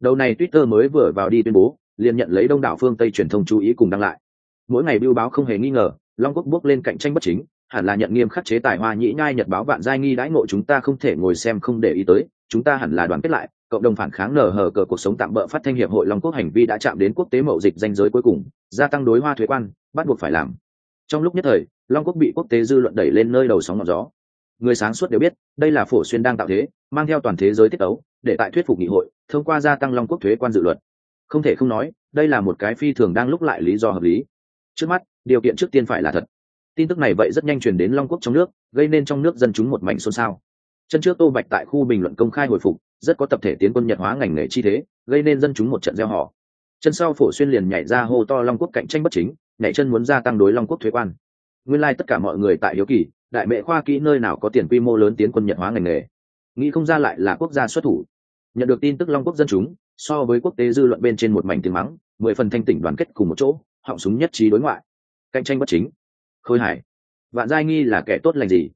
đầu này twitter mới vừa vào đi tuyên bố, liền nhận lấy đông đảo phương tây truyền thông chú ý cùng đăng lại. Mỗi ngày biêu báo không hề nghi ngờ, long quốc bước lên cạnh tranh bất chính, hẳn là nhận nghiêm khắc chế tài hoa nhĩ nhai nhật báo vạn giai nghi đãi ngộ chúng ta không thể ngồi xem không để ý tới, chúng ta hẳn là đoàn kết lại cộng đồng phản kháng nở hở cờ cuộc sống tạm bỡ phát thanh hiệp hội long quốc hành vi đã chạm đến quốc tế mậu dịch danh giới cuối cùng, gia tăng đối hoa thuế quan, bắt buộc phải làm. Trong lúc nhất thời, long quốc bị quốc tế dư luận đẩy lên nơi đầu sóng ngọn gió. Người sáng suốt đều biết, đây là phổ xuyên đang tạo thế, mang theo toàn thế giới tiết ấu, để tại thuyết phục nghị hội, thông qua gia tăng long quốc thuế quan dự luật. Không thể không nói, đây là một cái phi thường đang lúc lại lý do hợp lý. Trước mắt, điều kiện trước tiên phải là thật. Tin tức này vậy rất nhanh truyền đến long quốc trong nước, gây nên trong nước dân chúng một mảnh xôn xao chân trước tô bạch tại khu bình luận công khai hồi phục, rất có tập thể tiến quân nhật hóa ngành nghề chi thế, gây nên dân chúng một trận gieo họ. Chân sau phổ xuyên liền nhảy ra hô to long quốc cạnh tranh bất chính, nhảy chân muốn gia tăng đối long quốc thuế quan. Nguyên lai、like、tất cả mọi người tại hiếu kỳ, đại mệ khoa kỹ nơi nào có tiền quy mô lớn tiến quân nhật hóa ngành nghề. Nghĩ không ra lại là quốc gia xuất thủ. Nhận được tin tức long quốc dân chúng, so với quốc tế dư luận bên trên một mảnh tiếng mắng, mười phần thanh tỉnh đoàn kết cùng một chỗ, họng súng nhất trí đối ngoại. Cạnh tranh bất chính. Khôi hải vạn giai nghi là kẻ tốt lành gì?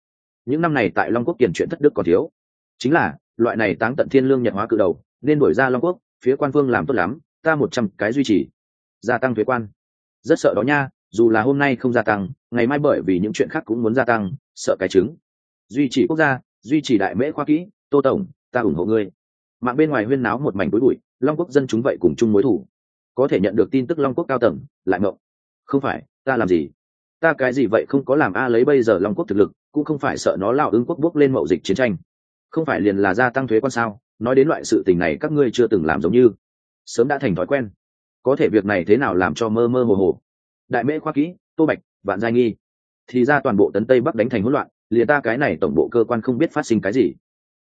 Những năm này tại long quốc tiền chuyện thất đức còn thiếu. Chính là, loại này táng tận thiên lương nhật hóa cự đầu, nên đổi ra long quốc, phía quan phương làm tốt lắm, ta một trăm cái duy trì. Gia tăng thuế quan. Rất sợ đó nha, dù là hôm nay không gia tăng, ngày mai bởi vì những chuyện khác cũng muốn gia tăng, sợ cái trứng. Duy trì quốc gia, duy trì đại mễ khoa kỹ, tô tổng, ta ủng hộ ngươi. Mạng bên ngoài huyên náo một mảnh bối bụi, long quốc dân chúng vậy cùng chung mối thủ. Có thể nhận được tin tức long quốc cao tầng, lại ngộng không phải, ta làm gì? Ta cái gì vậy không có làm a lấy bây giờ long quốc thực lực cũng không phải sợ nó lao ứng quốc bốc lên mậu dịch chiến tranh. Không phải liền là gia tăng thuế quan sao? Nói đến loại sự tình này, các ngươi chưa từng làm giống như. Sớm đã thành thói quen. Có thể việc này thế nào làm cho mơ mơ hồ hồ? Đại mễ khoa kỹ, tô bạch, vạn giai nghi. Thì ra toàn bộ tấn tây bắc đánh thành hỗn loạn, liền ta cái này tổng bộ cơ quan không biết phát sinh cái gì.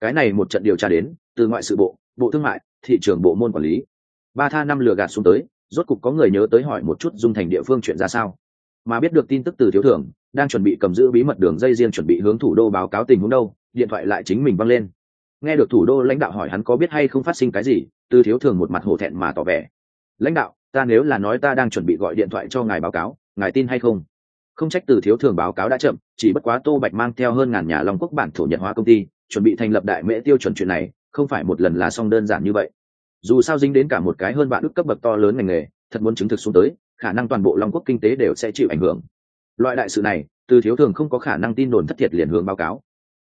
Cái này một trận điều tra đến, từ ngoại sự bộ bộ thương mại, thị trường bộ môn quản lý. Ba tha năm lừa gạt xuống tới, rốt cục có người nhớ tới hỏi một chút dung thành địa phương chuyện ra sao? Mà biết được tin tức từ thiếu thưởng, đang chuẩn bị cầm giữ bí mật đường dây riêng chuẩn bị hướng thủ đô báo cáo tình huống đâu, điện thoại lại chính mình văng lên. Nghe được thủ đô lãnh đạo hỏi hắn có biết hay không phát sinh cái gì, từ thiếu thường một mặt hổ thẹn mà tỏ vẻ. Lãnh đạo, ta nếu là nói ta đang chuẩn bị gọi điện thoại cho ngài báo cáo, ngài tin hay không? Không trách từ thiếu thường báo cáo đã chậm, chỉ bất quá tô bạch mang theo hơn ngàn nhà long quốc bản thổ nhật hóa công ty, chuẩn bị thành lập đại mễ tiêu chuẩn chuyện này, không phải một lần là xong đơn giản như vậy. Dù sao dính đến cả một cái hơn bạn ước cấp bậc to lớn ngành nghề, thật muốn chứng thực xuống tới khả năng toàn bộ long quốc kinh tế đều sẽ chịu ảnh hưởng. Loại đại sự này, từ thiếu thường không có khả năng tin đồn thất thiệt liền hướng báo cáo.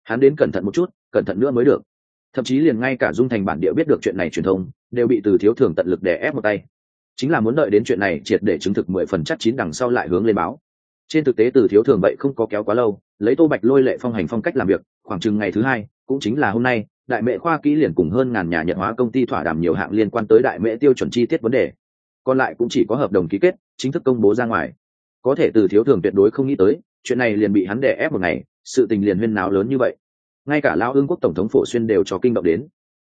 Hắn đến cẩn thận một chút, cẩn thận nữa mới được. Thậm chí liền ngay cả dung thành bản địa biết được chuyện này truyền thông, đều bị từ thiếu thường tận lực để ép một tay. Chính là muốn đợi đến chuyện này triệt để chứng thực mười phần chắc chín đằng sau lại hướng lên báo. Trên thực tế từ thiếu thường vậy không có kéo quá lâu, lấy tô bạch lôi lệ phong hành phong cách làm việc, khoảng chừng ngày thứ hai, cũng chính là hôm nay, đại mệ khoa kỹ liền cùng hơn ngàn nhà nhật hóa công ty thỏa đàm nhiều hạng liên quan tới đại mệ tiêu chuẩn chi tiết vấn đề còn lại cũng chỉ có hợp đồng ký kết, chính thức công bố ra ngoài. Có thể từ thiếu thường tuyệt đối không nghĩ tới, chuyện này liền bị hắn đè ép một ngày, sự tình liền huyên náo lớn như vậy. Ngay cả lao ương quốc tổng thống phổ xuyên đều cho kinh động đến.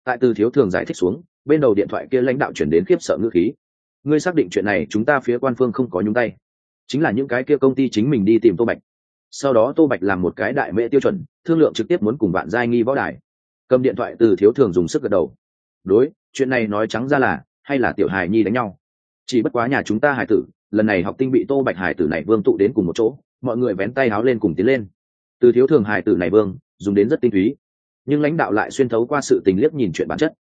Tại từ thiếu thường giải thích xuống, bên đầu điện thoại kia lãnh đạo chuyển đến khiếp sợ ngữ khí. Ngươi xác định chuyện này, chúng ta phía quan phương không có nhúng tay. Chính là những cái kia công ty chính mình đi tìm tô bạch. Sau đó tô bạch làm một cái đại mễ tiêu chuẩn, thương lượng trực tiếp muốn cùng bạn giai nghi võ đài. Cầm điện thoại từ thiếu thường dùng sức gật đầu. Đối, chuyện này nói trắng ra là, hay là tiểu hài nhi đánh nhau? Chỉ bất quá nhà chúng ta hải tử, lần này học tinh bị tô bạch hải tử này vương tụ đến cùng một chỗ, mọi người vén tay háo lên cùng tiến lên. Từ thiếu thường hải tử này vương, dùng đến rất tinh túy. Nhưng lãnh đạo lại xuyên thấu qua sự tình liếc nhìn chuyện bản chất.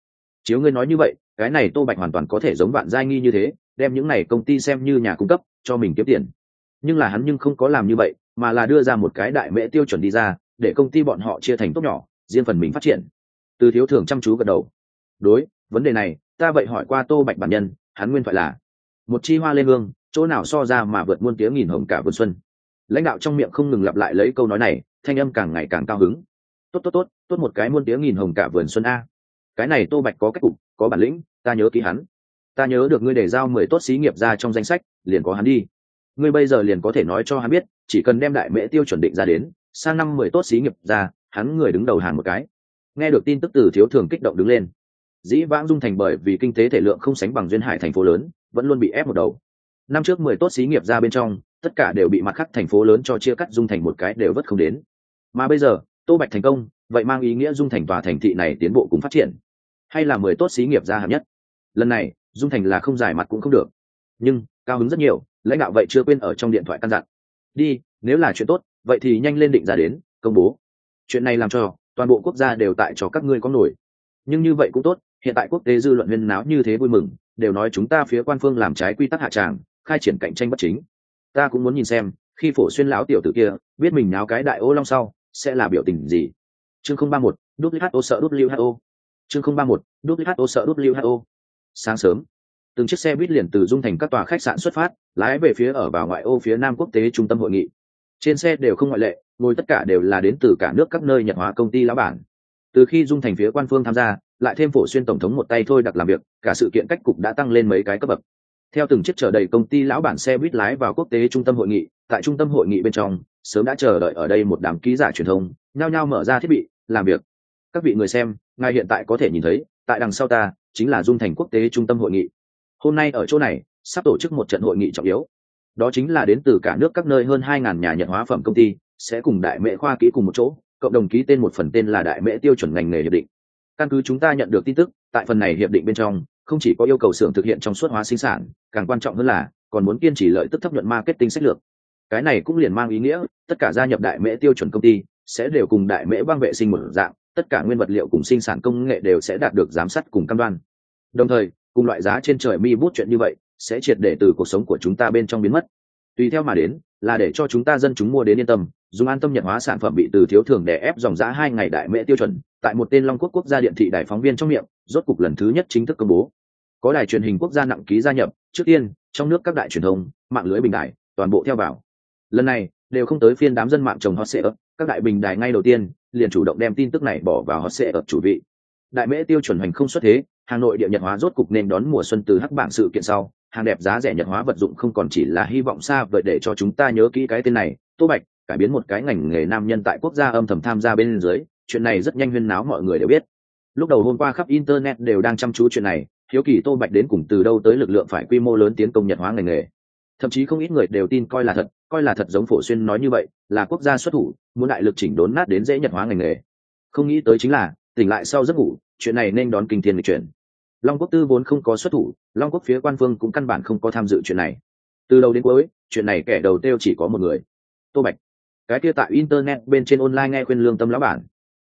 Chiếu ngươi nói như vậy, cái này tô bạch hoàn toàn có thể giống bạn giai nghi như thế, đem những này công ty xem như nhà cung cấp, cho mình kiếm tiền. Nhưng là hắn nhưng không có làm như vậy, mà là đưa ra một cái đại mễ tiêu chuẩn đi ra, để công ty bọn họ chia thành tốt nhỏ, riêng phần mình phát triển. Từ thiếu thường chăm chú gật đầu. Đối, vấn đề này, ta vậy hỏi qua tô bạch bản nhân, hắn nguyên phải là một chi hoa lên hương, chỗ nào so ra mà vượt muôn tiếng nghìn hồng cả vườn xuân. Lãnh đạo trong miệng không ngừng lặp lại lấy câu nói này, thanh âm càng ngày càng cao hứng. Tốt tốt tốt tốt một cái muôn tiếng nghìn hồng cả vườn xuân a. Cái này tô bạch có cách cục, có bản lĩnh, ta nhớ ký hắn. Ta nhớ được ngươi để giao mười tốt xí nghiệp ra trong danh sách, liền có hắn đi. Ngươi bây giờ liền có thể nói cho hắn biết, chỉ cần đem đại mễ tiêu chuẩn định ra đến, sang năm mười tốt xí nghiệp ra, hắn người đứng đầu hàng một cái. Nghe được tin tức từ thiếu thường kích động đứng lên. Dĩ vãng dung thành bởi vì kinh tế thể lượng không sánh bằng duyên hải thành phố lớn vẫn luôn bị ép một đầu. Năm trước mười tốt xí nghiệp ra bên trong, tất cả đều bị mặt khắc thành phố lớn cho chia cắt dung thành một cái đều vất không đến. Mà bây giờ, tô bạch thành công, vậy mang ý nghĩa dung thành tòa thành thị này tiến bộ cùng phát triển. Hay là mười tốt xí nghiệp ra hạng nhất? Lần này, dung thành là không giải mặt cũng không được. Nhưng, cao hứng rất nhiều, lãnh đạo vậy chưa quên ở trong điện thoại căn dặn. Đi, nếu là chuyện tốt, vậy thì nhanh lên định ra đến, công bố. Chuyện này làm cho, toàn bộ quốc gia đều tại cho các ngươi có nổi. Nhưng như vậy cũng tốt, hiện tại quốc tế dư luận lên náo như thế vui mừng đều nói chúng ta phía quan phương làm trái quy tắc hạ tràng, khai triển cạnh tranh bất chính. Ta cũng muốn nhìn xem, khi phổ xuyên lão tiểu tử kia, biết mình náo cái đại ô long sau, sẽ là biểu tình gì. Chương không ba một who sợ who chương không ba một who sợ who sáng sớm, từng chiếc xe buýt liền từ dung thành các tòa khách sạn xuất phát, lái về phía ở vào ngoại ô phía nam quốc tế trung tâm hội nghị. Trên xe đều không ngoại lệ, ngồi tất cả đều là đến từ cả nước các nơi nhật hóa công ty lão bản. Từ khi dung thành phía quan phương tham gia lại thêm phổ xuyên tổng thống một tay thôi đặc làm việc, cả sự kiện cách cục đã tăng lên mấy cái cấp bậc. Theo từng chiếc chờ đầy công ty lão bản xe buýt lái vào quốc tế trung tâm hội nghị, tại trung tâm hội nghị bên trong, sớm đã chờ đợi ở đây một đám ký giả truyền thông, nhao nhao mở ra thiết bị, làm việc. Các vị người xem, ngài hiện tại có thể nhìn thấy, tại đằng sau ta, chính là dung thành quốc tế trung tâm hội nghị. Hôm nay ở chỗ này, sắp tổ chức một trận hội nghị trọng yếu. Đó chính là đến từ cả nước các nơi hơn hai ngàn nhà nhận hóa phẩm công ty, sẽ cùng đại mễ khoa kỹ cùng một chỗ, cộng đồng ký tên một phần tên là đại mễ tiêu chuẩn ngành nghề hiệp định căn cứ chúng ta nhận được tin tức, tại phần này hiệp định bên trong, không chỉ có yêu cầu xưởng thực hiện trong suốt hóa sinh sản, càng quan trọng hơn là, còn muốn kiên trì lợi tức thấp nhuận marketing sách lược. Cái này cũng liền mang ý nghĩa, tất cả gia nhập đại mễ tiêu chuẩn công ty, sẽ đều cùng đại mễ băng vệ sinh một dạng, tất cả nguyên vật liệu cùng sinh sản công nghệ đều sẽ đạt được giám sát cùng cam đoan. Đồng thời, cùng loại giá trên trời mi bút chuyện như vậy, sẽ triệt để từ cuộc sống của chúng ta bên trong biến mất. Tùy theo mà đến, là để cho chúng ta dân chúng mua đến yên tâm, dùng an tâm nhận hóa sản phẩm bị từ thiếu thường để ép dòng giá hai ngày đại mễ tiêu chuẩn tại một tên long quốc quốc gia điện thị đài phóng viên trong miệng, rốt cục lần thứ nhất chính thức công bố. Có đài truyền hình quốc gia nặng ký gia nhập, trước tiên, trong nước các đại truyền thông, mạng lưới bình đại toàn bộ theo vào. Lần này, đều không tới phiên đám dân mạng trồng hot sệ ấp, các đại bình đài ngay đầu tiên, liền chủ động đem tin tức này bỏ vào hot sệ ấp chủ vị. Đại mễ tiêu chuẩn hành không xuất thế, hà nội địa nhật hóa rốt cục nên đón mùa xuân từ hắc bảng sự kiện sau, hàng đẹp giá rẻ nhật hóa vật dụng không còn chỉ là hy vọng xa vời để cho chúng ta nhớ kỹ cái tên này. Tô bạch, cải biến một cái ngành nghề nam nhân tại quốc gia âm thầm tham gia bên dưới chuyện này rất nhanh huyên náo mọi người đều biết. Lúc đầu hôm qua khắp internet đều đang chăm chú chuyện này, hiếu kỳ, tô bạch đến cùng từ đâu tới lực lượng phải quy mô lớn tiến công nhật hóa ngành nghề. Thậm chí không ít người đều tin coi là thật, coi là thật giống phổ xuyên nói như vậy, là quốc gia xuất thủ, muốn đại lực chỉnh đốn nát đến dễ nhật hóa ngành nghề. Không nghĩ tới chính là, tỉnh lại sau giấc ngủ, chuyện này nên đón kinh thiên lịch chuyển. Long quốc tư vốn không có xuất thủ, long quốc phía quan phương cũng căn bản không có tham dự chuyện này. Từ đầu đến cuối, chuyện này kẻ đầu tiêu chỉ có một người. Tô bạch. Cái kia tại internet bên trên online nghe khuyên lương tâm lão bản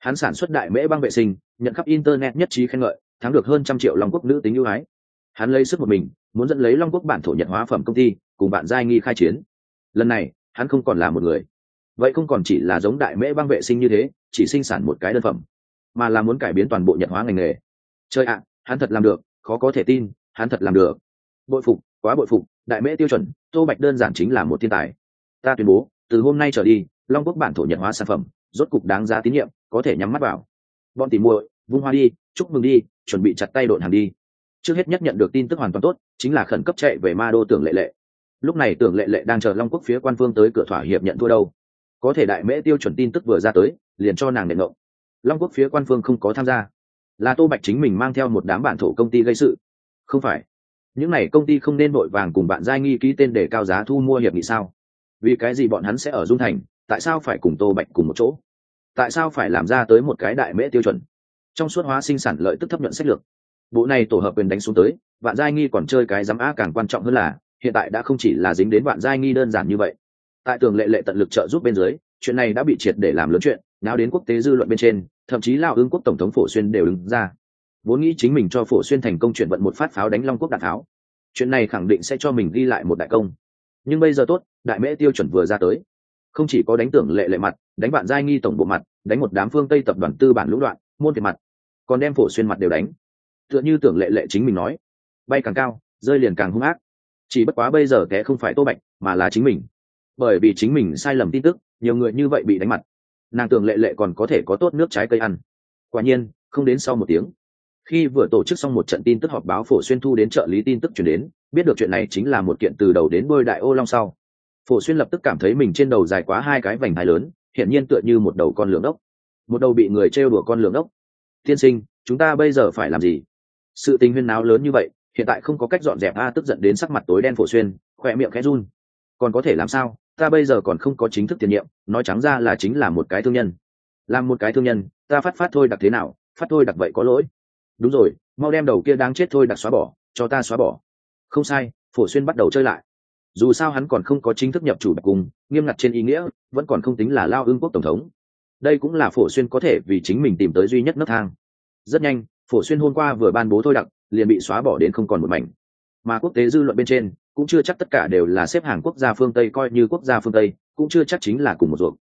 hắn sản xuất đại mễ băng vệ sinh, nhận khắp internet nhất trí khen ngợi, thắng được hơn trăm triệu long quốc nữ tính ưu ái. Hắn lấy sức một mình, muốn dẫn lấy long quốc bản thổ nhật hóa phẩm công ty, cùng bạn giai nghi khai chiến. Lần này, hắn không còn là một người. Vậy không còn chỉ là giống đại mễ băng vệ sinh như thế, chỉ sinh sản một cái đơn phẩm, mà là muốn cải biến toàn bộ nhật hóa ngành nghề. Chơi ạ, hắn thật làm được, khó có thể tin, hắn thật làm được. Bội phục, quá bội phục, đại mễ tiêu chuẩn, tô bạch đơn giản chính là một thiên tài. Ta tuyên bố, từ hôm nay trở đi, long quốc bản thổ nhật hóa sản phẩm, rốt cục đáng giá tín nhiệm có thể nhắm mắt vào. Bọn tìm muội, vung hoa đi, chúc mừng đi, chuẩn bị chặt tay độn hàng đi. Trước hết nhất nhận được tin tức hoàn toàn tốt, chính là khẩn cấp chạy về ma đô tưởng lệ lệ. Lúc này tưởng lệ lệ đang chờ long quốc phía quan phương tới cửa thỏa hiệp nhận thua đâu. Có thể đại mễ tiêu chuẩn tin tức vừa ra tới, liền cho nàng nệ ngộ long quốc phía quan phương không có tham gia. Là tô bạch chính mình mang theo một đám bản thổ công ty gây sự. Không phải. Những n à y công ty không nên vội vàng cùng bạn giai nghi ký tên để cao giá thu mua hiệp nghị sao? Vì cái gì bọn hắn sẽ ở dung thành, tại sao phải cùng tô bạch cùng một chỗ? Tại sao phải làm ra tới một cái đại mễ tiêu chuẩn? Trong suốt hóa sinh sản lợi tức thấp nhuận sách lược. Bộ này tổ hợp quyền đánh xuống tới, vạn giai nghi còn chơi cái giám á càng quan trọng hơn là, hiện tại đã không chỉ là dính đến vạn giai nghi đơn giản như vậy. Tại tường lệ lệ tận lực trợ giúp bên dưới, chuyện này đã bị triệt để làm lớn chuyện nào đến quốc tế dư luận bên trên, thậm chí lào ương quốc tổng thống phổ xuyên đều đứng ra. Vốn nghĩ chính mình cho phổ xuyên thành công chuyển vận một phát pháo đánh long quốc đạn pháo chuyện này khẳng định sẽ cho mình ghi lại một đại công. Nhưng bây giờ tốt, đại mễ tiêu chuẩn vừa ra tới không chỉ có đánh tưởng lệ lệ mặt, đánh bạn giai nghi tổng bộ mặt, đánh một đám phương tây tập đoàn tư bản lũ đoạn môn tiền mặt, còn đem phổ xuyên mặt đều đánh. Tựa như tưởng lệ lệ chính mình nói, bay càng cao, rơi liền càng hung ác. Chỉ bất quá bây giờ té không phải tô bạch, mà là chính mình. Bởi vì chính mình sai lầm tin tức, nhiều người như vậy bị đánh mặt. Nàng tưởng lệ lệ còn có thể có tốt nước trái cây ăn. Quả nhiên, không đến sau một tiếng, khi vừa tổ chức xong một trận tin tức họp báo phổ xuyên thu đến trợ lý tin tức chuyển đến, biết được chuyện này chính là một kiện từ đầu đến đôi đại ô long sau phổ xuyên lập tức cảm thấy mình trên đầu dài quá hai cái vành thái lớn, hiển nhiên tựa như một đầu con lường ốc một đầu bị người trêu đùa con lường ốc tiên sinh, chúng ta bây giờ phải làm gì? Sự tình huyên náo lớn như vậy, hiện tại không có cách dọn dẹp a tức giận đến sắc mặt tối đen phổ xuyên, khỏe miệng khẽ run. Còn có thể làm sao? Ta bây giờ còn không có chính thức tiền nhiệm, nói trắng ra là chính là một cái thương nhân. Làm một cái thương nhân, ta phát phát thôi đặc thế nào? Phát thôi đặc vậy có lỗi. Đúng rồi, mau đem đầu kia đáng chết thôi đặc xóa bỏ, cho ta xóa bỏ. Không sai. Phổ xuyên bắt đầu chơi lại dù sao hắn còn không có chính thức nhập chủ bạch cung, nghiêm ngặt trên ý nghĩa, vẫn còn không tính là lao ương quốc tổng thống. Đây cũng là phổ xuyên có thể vì chính mình tìm tới duy nhất nấc thang. Rất nhanh, phổ xuyên hôm qua vừa ban bố thôi đặc, liền bị xóa bỏ đến không còn một mảnh. Mà quốc tế dư luận bên trên, cũng chưa chắc tất cả đều là xếp hàng quốc gia phương tây coi như quốc gia phương tây, cũng chưa chắc chính là cùng một ruộng.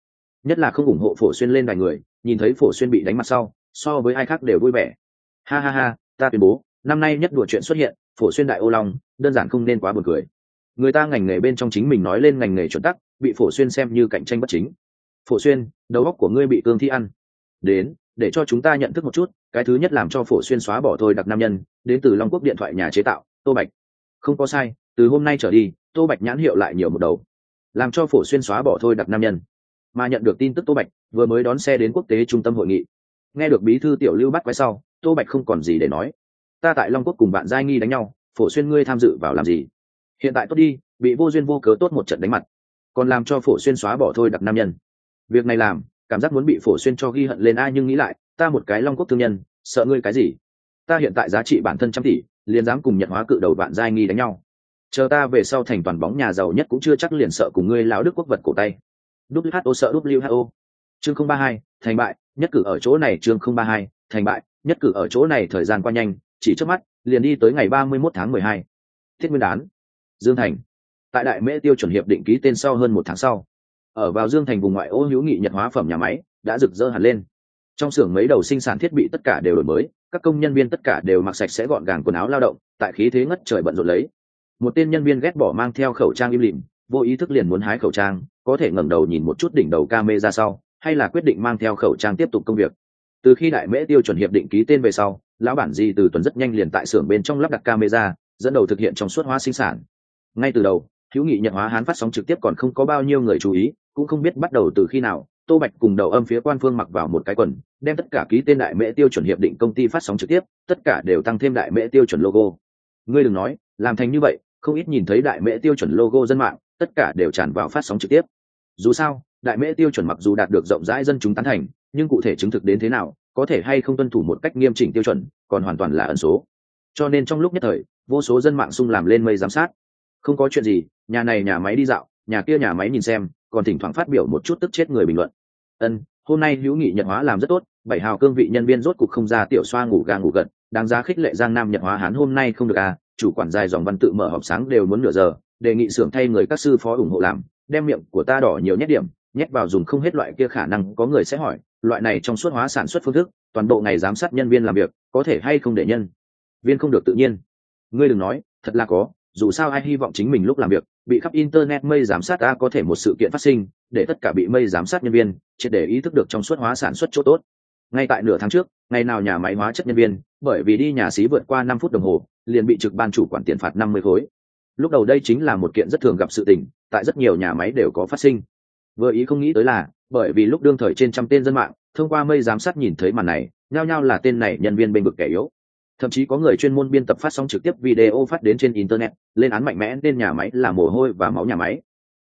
Nhất là không ủng hộ phổ xuyên lên vài người, nhìn thấy phổ xuyên bị đánh mặt sau, so với ai khác đều vui vẻ. Ha ha ha, ta tuyên bố, năm nay nhất đùa chuyện xuất hiện, phổ xuyên đại ô long, đơn giản không nên quá buồn cười người ta ngành nghề bên trong chính mình nói lên ngành nghề chuẩn tắc, bị phổ xuyên xem như cạnh tranh bất chính. Phổ xuyên, đầu óc của ngươi bị cương thi ăn. Đến, để cho chúng ta nhận thức một chút, cái thứ nhất làm cho phổ xuyên xóa bỏ thôi đặc nam nhân, đến từ long quốc điện thoại nhà chế tạo, tô bạch. Không có sai, từ hôm nay trở đi, tô bạch nhãn hiệu lại nhiều một đầu. Làm cho phổ xuyên xóa bỏ thôi đặc nam nhân. Mà nhận được tin tức tô bạch, vừa mới đón xe đến quốc tế trung tâm hội nghị. Nghe được bí thư tiểu lưu bắt quay sau, tô bạch không còn gì để nói. Ta tại long quốc cùng bạn giai nghi đánh nhau, phổ xuyên ngươi tham dự vào làm gì? Hiện tại tốt đi, bị vô duyên vô cớ tốt một trận đánh mặt. Còn làm cho phổ xuyên xóa bỏ thôi đặc nam nhân. Việc này làm, cảm giác muốn bị phổ xuyên cho ghi hận lên ai nhưng nghĩ lại, ta một cái long quốc thương nhân, sợ ngươi cái gì? Ta hiện tại giá trị bản thân trăm tỷ, liền dám cùng nhận hóa cự đầu bạn giai nghi đánh nhau. Chờ ta về sau thành toàn bóng nhà giàu nhất cũng chưa chắc liền sợ cùng ngươi lão đức quốc vật cổ tay. Who sợ who chương không ba hai, thành bại, nhất cử ở chỗ này, chương không ba hai, thành bại, nhất cử ở chỗ này thời gian qua nhanh, chỉ trước mắt, liền đi tới ngày ba mươi mốt tháng mười hai. Thiết nguyên đán dương thành. Tại đại mễ tiêu chuẩn hiệp định ký tên sau hơn một tháng sau, ở vào dương thành vùng ngoại ô hữu nghị nhật hóa phẩm nhà máy đã rực rỡ hẳn lên. Trong xưởng mấy đầu sinh sản thiết bị tất cả đều đổi mới, các công nhân viên tất cả đều mặc sạch sẽ gọn gàng quần áo lao động, tại khí thế ngất trời bận rộn lấy. Một tên nhân viên ghét bỏ mang theo khẩu trang im lìm, vô ý thức liền muốn hái khẩu trang, có thể ngẩng đầu nhìn một chút đỉnh đầu ca mê ra sau, hay là quyết định mang theo khẩu trang tiếp tục công việc. Từ khi đại mễ tiêu chuẩn hiệp định ký tên về sau, lão bản di từ tuần rất nhanh liền tại xưởng bên trong lắp đặt camera, dẫn đầu thực hiện trong suốt hóa sinh sản ngay từ đầu, hữu nghị nhận hóa hán phát sóng trực tiếp còn không có bao nhiêu người chú ý, cũng không biết bắt đầu từ khi nào, tô bạch cùng đầu âm phía quan phương mặc vào một cái quần, đem tất cả ký tên đại mễ tiêu chuẩn hiệp định công ty phát sóng trực tiếp, tất cả đều tăng thêm đại mễ tiêu chuẩn logo. Ngươi đừng nói, làm thành như vậy, không ít nhìn thấy đại mễ tiêu chuẩn logo dân mạng, tất cả đều tràn vào phát sóng trực tiếp. Dù sao, đại mễ tiêu chuẩn mặc dù đạt được rộng rãi dân chúng tán thành, nhưng cụ thể chứng thực đến thế nào, có thể hay không tuân thủ một cách nghiêm chỉnh tiêu chuẩn, còn hoàn toàn là ẩn số. Cho nên trong lúc nhất thời, vô số dân mạng sung làm lên mây giám sát không có chuyện gì, nhà này nhà máy đi dạo, nhà kia nhà máy nhìn xem, còn thỉnh thoảng phát biểu một chút tức chết người bình luận. Ân, hôm nay hữu nghị nhật hóa làm rất tốt, bảy hào cương vị nhân viên rốt cục không ra tiểu xoa ngủ gà ngủ gật, đáng giá khích lệ giang nam nhật hóa hán hôm nay không được à chủ quản dài dòng văn tự mở họp sáng đều muốn nửa giờ, đề nghị xưởng thay người các sư phó ủng hộ làm, đem miệng của ta đỏ nhiều nhét điểm, nhét vào dùng không hết loại kia khả năng, có người sẽ hỏi, loại này trong suốt hóa sản xuất phương thức, toàn bộ ngày giám sát nhân viên làm việc, có thể hay không để nhân viên không được tự nhiên. Ngươi đừng nói, thật là có dù sao ai hy vọng chính mình lúc làm việc, bị khắp internet mây giám sát ta có thể một sự kiện phát sinh, để tất cả bị mây giám sát nhân viên, triệt để ý thức được trong suốt hóa sản xuất chỗ tốt. Ngay tại nửa tháng trước, ngày nào nhà máy hóa chất nhân viên, bởi vì đi nhà xí vượt qua năm phút đồng hồ, liền bị trực ban chủ quản tiền phạt năm mươi khối. Lúc đầu đây chính là một kiện rất thường gặp sự tình, tại rất nhiều nhà máy đều có phát sinh. Vừa ý không nghĩ tới là, bởi vì lúc đương thời trên trăm tên dân mạng, thông qua mây giám sát nhìn thấy màn này, nhao nhao là tên này nhân viên bên vực kẻ yếu thậm chí có người chuyên môn biên tập phát sóng trực tiếp video phát đến trên internet, lên án mạnh mẽ nên nhà máy là mồ hôi và máu nhà máy.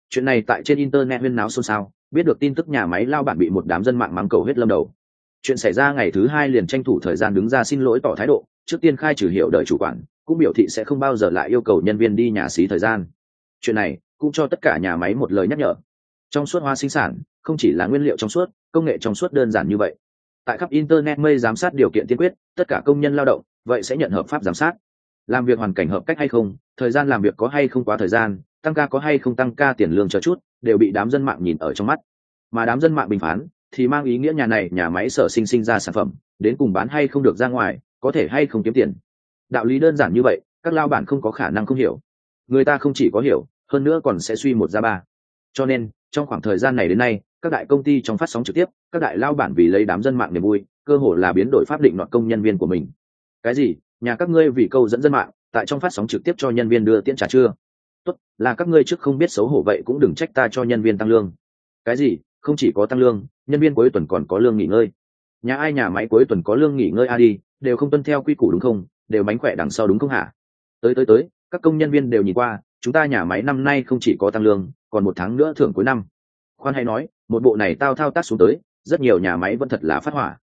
Chuyện này tại trên internet huyên náo xôn xao, biết được tin tức nhà máy lao bản bị một đám dân mạng mắng cầu hết lâm đầu. Chuyện xảy ra ngày thứ hai liền tranh thủ thời gian đứng ra xin lỗi tỏ thái độ, trước tiên khai trừ hiệu đời chủ quản, cũng biểu thị sẽ không bao giờ lại yêu cầu nhân viên đi nhà xí thời gian. Chuyện này cũng cho tất cả nhà máy một lời nhắc nhở. Trong suốt hoa sinh sản, không chỉ là nguyên liệu trong suốt, công nghệ trong suốt đơn giản như vậy tại khắp internet mây giám sát điều kiện tiên quyết, tất cả công nhân lao động, vậy sẽ nhận hợp pháp giám sát. Làm việc hoàn cảnh hợp cách hay không, thời gian làm việc có hay không quá thời gian, tăng ca có hay không tăng ca tiền lương cho chút, đều bị đám dân mạng nhìn ở trong mắt. Mà đám dân mạng bình phán, thì mang ý nghĩa nhà này, nhà máy sở sinh sinh ra sản phẩm, đến cùng bán hay không được ra ngoài, có thể hay không kiếm tiền. Đạo lý đơn giản như vậy, các lao bản không có khả năng không hiểu. Người ta không chỉ có hiểu, hơn nữa còn sẽ suy một ra ba. Cho nên trong khoảng thời gian này đến nay, các đại công ty trong phát sóng trực tiếp, các đại lao bản vì lấy đám dân mạng niềm vui, cơ hội là biến đổi pháp định nọt công nhân viên của mình. Cái gì? Nhà các ngươi vì câu dẫn dân mạng, tại trong phát sóng trực tiếp cho nhân viên đưa tiễn trả chưa? Tốt, là các ngươi trước không biết xấu hổ vậy cũng đừng trách ta cho nhân viên tăng lương. Cái gì? Không chỉ có tăng lương, nhân viên cuối tuần còn có lương nghỉ ngơi. Nhà ai nhà máy cuối tuần có lương nghỉ ngơi a đi, đều không tuân theo quy củ đúng không? Đều mánh khỏe đằng sau đúng không hả? Tới tới tới, các công nhân viên đều nhìn qua, chúng ta nhà máy năm nay không chỉ có tăng lương còn một tháng nữa thưởng cuối năm. Khoan hay nói, một bộ này tao thao tác xuống tới, rất nhiều nhà máy vẫn thật là phát hỏa.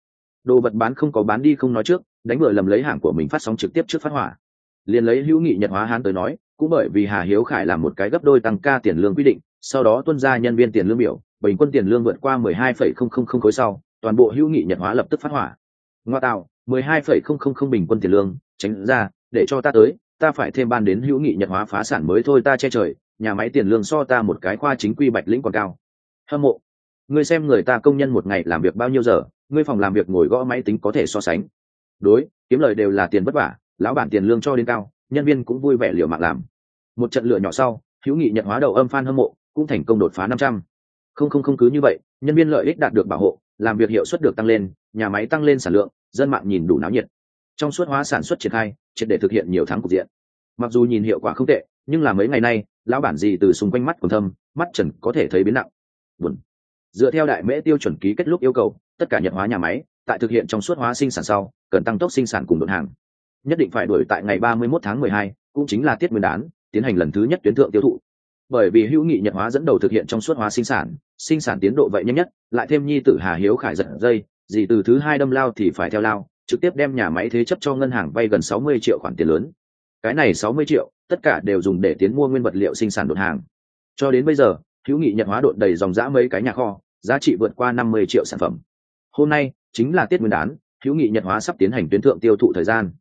Đồ vật bán không có bán đi không nói trước, đánh vừa lầm lấy hàng của mình phát sóng trực tiếp trước phát hỏa. Liền lấy hữu nghị nhật hóa hán tới nói, cũng bởi vì hà hiếu khải làm một cái gấp đôi tăng ca tiền lương quy định, sau đó tuân ra nhân viên tiền lương biểu, bình quân tiền lương vượt qua mười hai phẩy không không không khối sau, toàn bộ hữu nghị nhật hóa lập tức phát hỏa. Ngoa tạo, mười hai phẩy không không không bình quân tiền lương, tránh ra, để cho ta tới, ta phải thêm ban đến hữu nghị nhật hóa phá sản mới thôi ta che trời nhà máy tiền lương so ta một cái khoa chính quy bạch lĩnh còn cao. Hâm mộ. Ngươi xem người ta công nhân một ngày làm việc bao nhiêu giờ, ngươi phòng làm việc ngồi gõ máy tính có thể so sánh. Đối, kiếm lời đều là tiền vất vả, lão bản tiền lương cho đến cao, nhân viên cũng vui vẻ liều mạng làm. Một trận lửa nhỏ sau, hữu nghị nhận hóa đầu âm fan hâm mộ, cũng thành công đột phá năm trăm. Không không không cứ như vậy, nhân viên lợi ích đạt được bảo hộ, làm việc hiệu suất được tăng lên, nhà máy tăng lên sản lượng, dân mạng nhìn đủ náo nhiệt. Trong suốt hóa sản xuất triển khai, triệt để thực hiện nhiều tháng cục diện. Mặc dù nhìn hiệu quả không tệ, nhưng là mấy ngày nay lão bản gì từ xung quanh mắt còn thâm mắt trần có thể thấy biến nặng. Buồn. Dựa theo đại mễ tiêu chuẩn ký kết lúc yêu cầu tất cả nhận hóa nhà máy tại thực hiện trong suốt hóa sinh sản sau cần tăng tốc sinh sản cùng đột hàng. Nhất định phải đuổi tại ngày 31 tháng 12, cũng chính là tiết nguyên đán tiến hành lần thứ nhất tuyến thượng tiêu thụ. Bởi vì hữu nghị nhận hóa dẫn đầu thực hiện trong suốt hóa sinh sản sinh sản tiến độ vậy nhanh nhất lại thêm nhi tử hà hiếu khải giật dây gì từ thứ hai đâm lao thì phải theo lao trực tiếp đem nhà máy thế chấp cho ngân hàng vay gần 60 triệu khoản tiền lớn cái này 60 triệu, tất cả đều dùng để tiến mua nguyên vật liệu sinh sản đột hàng. Cho đến bây giờ, hữu nghị nhật hóa đột đầy dòng dã mấy cái nhà kho, giá trị vượt qua 50 triệu sản phẩm. Hôm nay, chính là tiết nguyên đán, hữu nghị nhật hóa sắp tiến hành tuyến thượng tiêu thụ thời gian.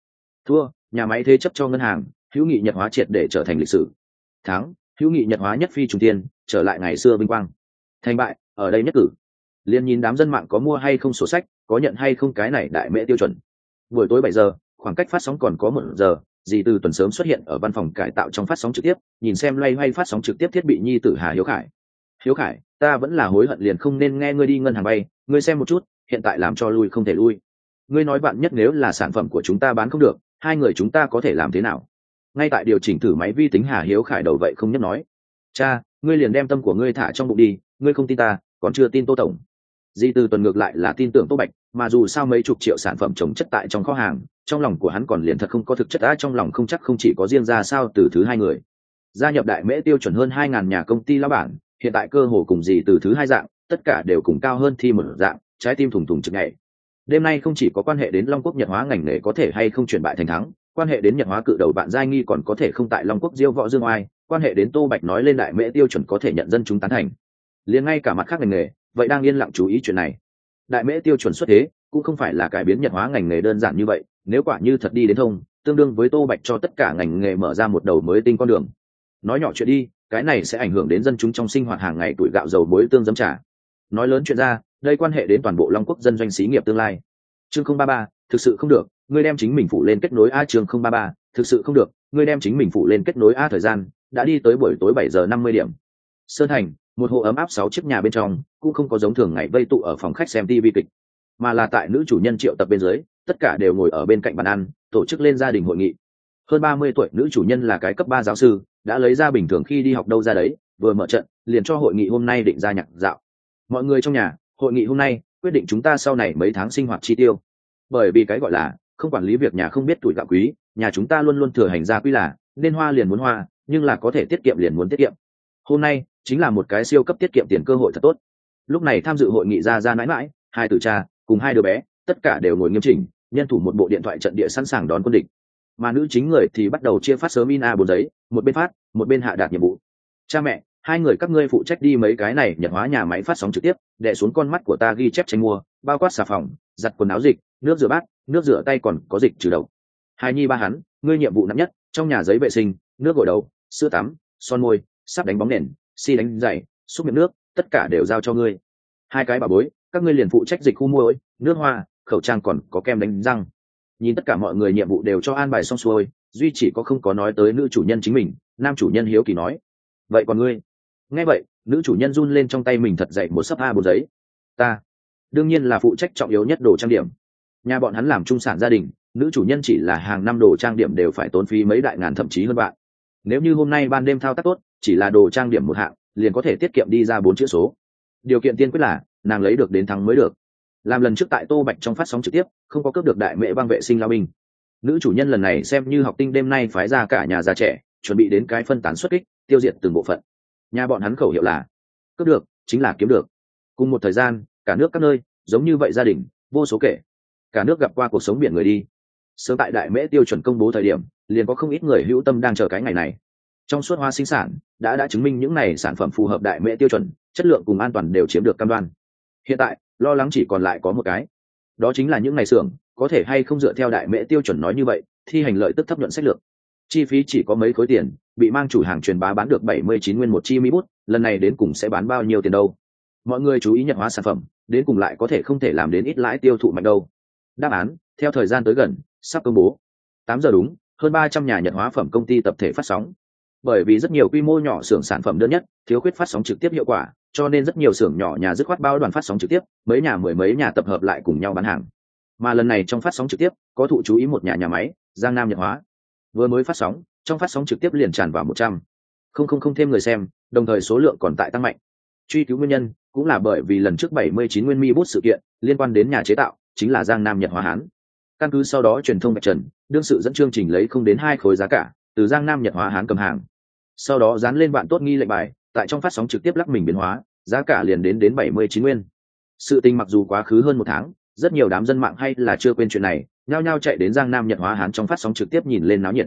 Thua, nhà máy thế chấp cho ngân hàng, hữu nghị nhật hóa triệt để trở thành lịch sử. Thắng, hữu nghị nhật hóa nhất phi trung tiên, trở lại ngày xưa vinh quang. Thành bại, ở đây nhất cử. Liền nhìn đám dân mạng có mua hay không sổ sách, có nhận hay không cái này đại mễ tiêu chuẩn. Buổi tối bảy giờ, khoảng cách phát sóng còn có một giờ dì từ tuần sớm xuất hiện ở văn phòng cải tạo trong phát sóng trực tiếp, nhìn xem loay hoay phát sóng trực tiếp thiết bị nhi tử hà hiếu khải. Hiếu khải, ta vẫn là hối hận liền không nên nghe ngươi đi ngân hàng bay, ngươi xem một chút, hiện tại làm cho lui không thể lui. Ngươi nói bạn nhất nếu là sản phẩm của chúng ta bán không được, hai người chúng ta có thể làm thế nào? Ngay tại điều chỉnh thử máy vi tính hà hiếu khải đầu vậy không nhất nói. Cha, ngươi liền đem tâm của ngươi thả trong bụng đi, ngươi không tin ta, còn chưa tin tô tổng. Di từ tuần ngược lại là tin tưởng tô bạch mà dù sao mấy chục triệu sản phẩm trồng chất tại trong kho hàng, trong lòng của hắn còn liền thật không có thực chất đã, trong lòng không chắc không chỉ có riêng ra sao từ thứ hai người. Gia nhập đại mễ tiêu chuẩn hơn hai ngàn nhà công ty lao bản, hiện tại cơ hồ cùng gì từ thứ hai dạng, tất cả đều cùng cao hơn thi một dạng, trái tim thủng thủng chực ngày đêm nay không chỉ có quan hệ đến long quốc nhật hóa ngành nghề có thể hay không chuyển bại thành thắng, quan hệ đến nhật hóa cự đầu bạn giai nghi còn có thể không tại long quốc diêu võ dương oai, quan hệ đến tô bạch nói lên đại mễ tiêu chuẩn có thể nhận dân chúng tán thành. Liền ngay cả mặt khác ngành nghề, vậy đang yên lặng chú ý chuyện này đại mễ tiêu chuẩn xuất thế, cũng không phải là cải biến nhật hóa ngành nghề đơn giản như vậy, nếu quả như thật đi đến thông, tương đương với tô bạch cho tất cả ngành nghề mở ra một đầu mới tinh con đường. Nói nhỏ chuyện đi, cái này sẽ ảnh hưởng đến dân chúng trong sinh hoạt hàng ngày tuổi gạo dầu muối tương dấm trà. Nói lớn chuyện ra, đây quan hệ đến toàn bộ long quốc dân doanh xí nghiệp tương lai. Chương không ba ba, thực sự không được, ngươi đem chính mình phụ lên kết nối a chương không ba ba, thực sự không được, ngươi đem chính mình phụ lên kết nối a thời gian, đã đi tới buổi tối bảy giờ năm mươi điểm. Sơn thành, một hộ ấm áp sáu chiếc nhà bên trong cũng không có giống thường ngày vây tụ ở phòng khách xem tv kịch, mà là tại nữ chủ nhân triệu tập bên dưới, tất cả đều ngồi ở bên cạnh bàn ăn, tổ chức lên gia đình hội nghị. Hơn ba mươi tuổi nữ chủ nhân là cái cấp ba giáo sư, đã lấy ra bình thường khi đi học đâu ra đấy, vừa mở trận, liền cho hội nghị hôm nay định ra nhạc dạo. Mọi người trong nhà, hội nghị hôm nay, quyết định chúng ta sau này mấy tháng sinh hoạt chi tiêu. Bởi vì cái gọi là, không quản lý việc nhà không biết tuổi gạo quý, nhà chúng ta luôn luôn thừa hành gia quy là, nên hoa liền muốn hoa, nhưng là có thể tiết kiệm liền muốn tiết kiệm. Hôm nay, chính là một cái siêu cấp tiết kiệm tiền cơ hội thật tốt lúc này tham dự hội nghị ra ra mãi mãi, hai tử cha, cùng hai đứa bé, tất cả đều ngồi nghiêm chỉnh, nhân thủ một bộ điện thoại trận địa sẵn sàng đón quân địch. Mà nữ chính người thì bắt đầu chia phát sớm in a bốn giấy, một bên phát, một bên hạ đạt nhiệm vụ. Cha mẹ, hai người các ngươi phụ trách đi mấy cái này nhật hóa nhà máy phát sóng trực tiếp đệ xuống con mắt của ta ghi chép tranh mua, bao quát xà phòng, giặt quần áo dịch, nước rửa bát, nước rửa tay còn có dịch trừ độc. Hai nhi ba hắn, ngươi nhiệm vụ nặng nhất, trong nhà giấy vệ sinh, nước gội đầu, sữa tắm, son môi, sắp đánh bóng nền, xi đánh giày, xúc miệng nước tất cả đều giao cho ngươi. Hai cái bà bối, các ngươi liền phụ trách dịch khu mua nước hoa, khẩu trang còn có kem đánh răng. Nhìn tất cả mọi người nhiệm vụ đều cho an bài xong xuôi, duy chỉ có không có nói tới nữ chủ nhân chính mình, nam chủ nhân hiếu kỳ nói. Vậy còn ngươi? Nghe vậy, nữ chủ nhân run lên trong tay mình thật dậy một sấp a bốn giấy. Ta, đương nhiên là phụ trách trọng yếu nhất đồ trang điểm. Nhà bọn hắn làm trung sản gia đình, nữ chủ nhân chỉ là hàng năm đồ trang điểm đều phải tốn phí mấy đại ngàn thậm chí hơn bạn nếu như hôm nay ban đêm thao tác tốt, chỉ là đồ trang điểm một hạng liền có thể tiết kiệm đi ra bốn chữ số. Điều kiện tiên quyết là, nàng lấy được đến thắng mới được. Làm lần trước tại tô bạch trong phát sóng trực tiếp, không có cướp được đại mễ băng vệ sinh lao binh. Nữ chủ nhân lần này xem như học tinh đêm nay phái ra cả nhà già trẻ, chuẩn bị đến cái phân tán xuất kích, tiêu diệt từng bộ phận. Nhà bọn hắn khẩu hiệu là, cướp được, chính là kiếm được. Cùng một thời gian, cả nước các nơi, giống như vậy gia đình, vô số kể. Cả nước gặp qua cuộc sống biển người đi. Sớm tại đại mễ tiêu chuẩn công bố thời điểm, liền có không ít người hữu tâm đang chờ cái ngày này trong suốt hoa sinh sản, đã đã chứng minh những này sản phẩm phù hợp đại mễ tiêu chuẩn, chất lượng cùng an toàn đều chiếm được cam đoan. Hiện tại, lo lắng chỉ còn lại có một cái. Đó chính là những ngày xưởng, có thể hay không dựa theo đại mễ tiêu chuẩn nói như vậy, thi hành lợi tức thấp nhuận sách lược. Chi phí chỉ có mấy khối tiền, bị mang chủ hàng truyền bá bán được bảy mươi chín nguyên một chi mi bút, lần này đến cùng sẽ bán bao nhiêu tiền đâu? Mọi người chú ý nhận hóa sản phẩm, đến cùng lại có thể không thể làm đến ít lãi tiêu thụ mạnh đâu. Đáp án, theo thời gian tới gần, sắp công bố. Tám giờ đúng, hơn ba trăm nhà nhận hóa phẩm công ty tập thể phát sóng bởi vì rất nhiều quy mô nhỏ xưởng sản phẩm đơn nhất thiếu khuyết phát sóng trực tiếp hiệu quả, cho nên rất nhiều xưởng nhỏ nhà dứt khoát bao đoàn phát sóng trực tiếp, mấy nhà mười mấy nhà tập hợp lại cùng nhau bán hàng. Mà lần này trong phát sóng trực tiếp, có thụ chú ý một nhà nhà máy, giang nam nhật hóa. Vừa mới phát sóng, trong phát sóng trực tiếp liền tràn vào một trăm. Không không không thêm người xem, đồng thời số lượng còn tại tăng mạnh. Truy cứu nguyên nhân cũng là bởi vì lần trước bảy mươi chín nguyên mi bút sự kiện liên quan đến nhà chế tạo, chính là giang nam nhật hóa hán. Căn cứ sau đó truyền thông bạch trần, đương sự dẫn chương trình lấy không đến hai khối giá cả, từ giang nam nhật hóa hán cầm hàng sau đó dán lên bạn tốt nghi lệnh bài, tại trong phát sóng trực tiếp lắc mình biến hóa, giá cả liền đến đến bảy mươi chín nguyên. Sự tình mặc dù quá khứ hơn một tháng, rất nhiều đám dân mạng hay là chưa quên chuyện này, nhao nhao chạy đến giang nam nhật hóa hán trong phát sóng trực tiếp nhìn lên náo nhiệt.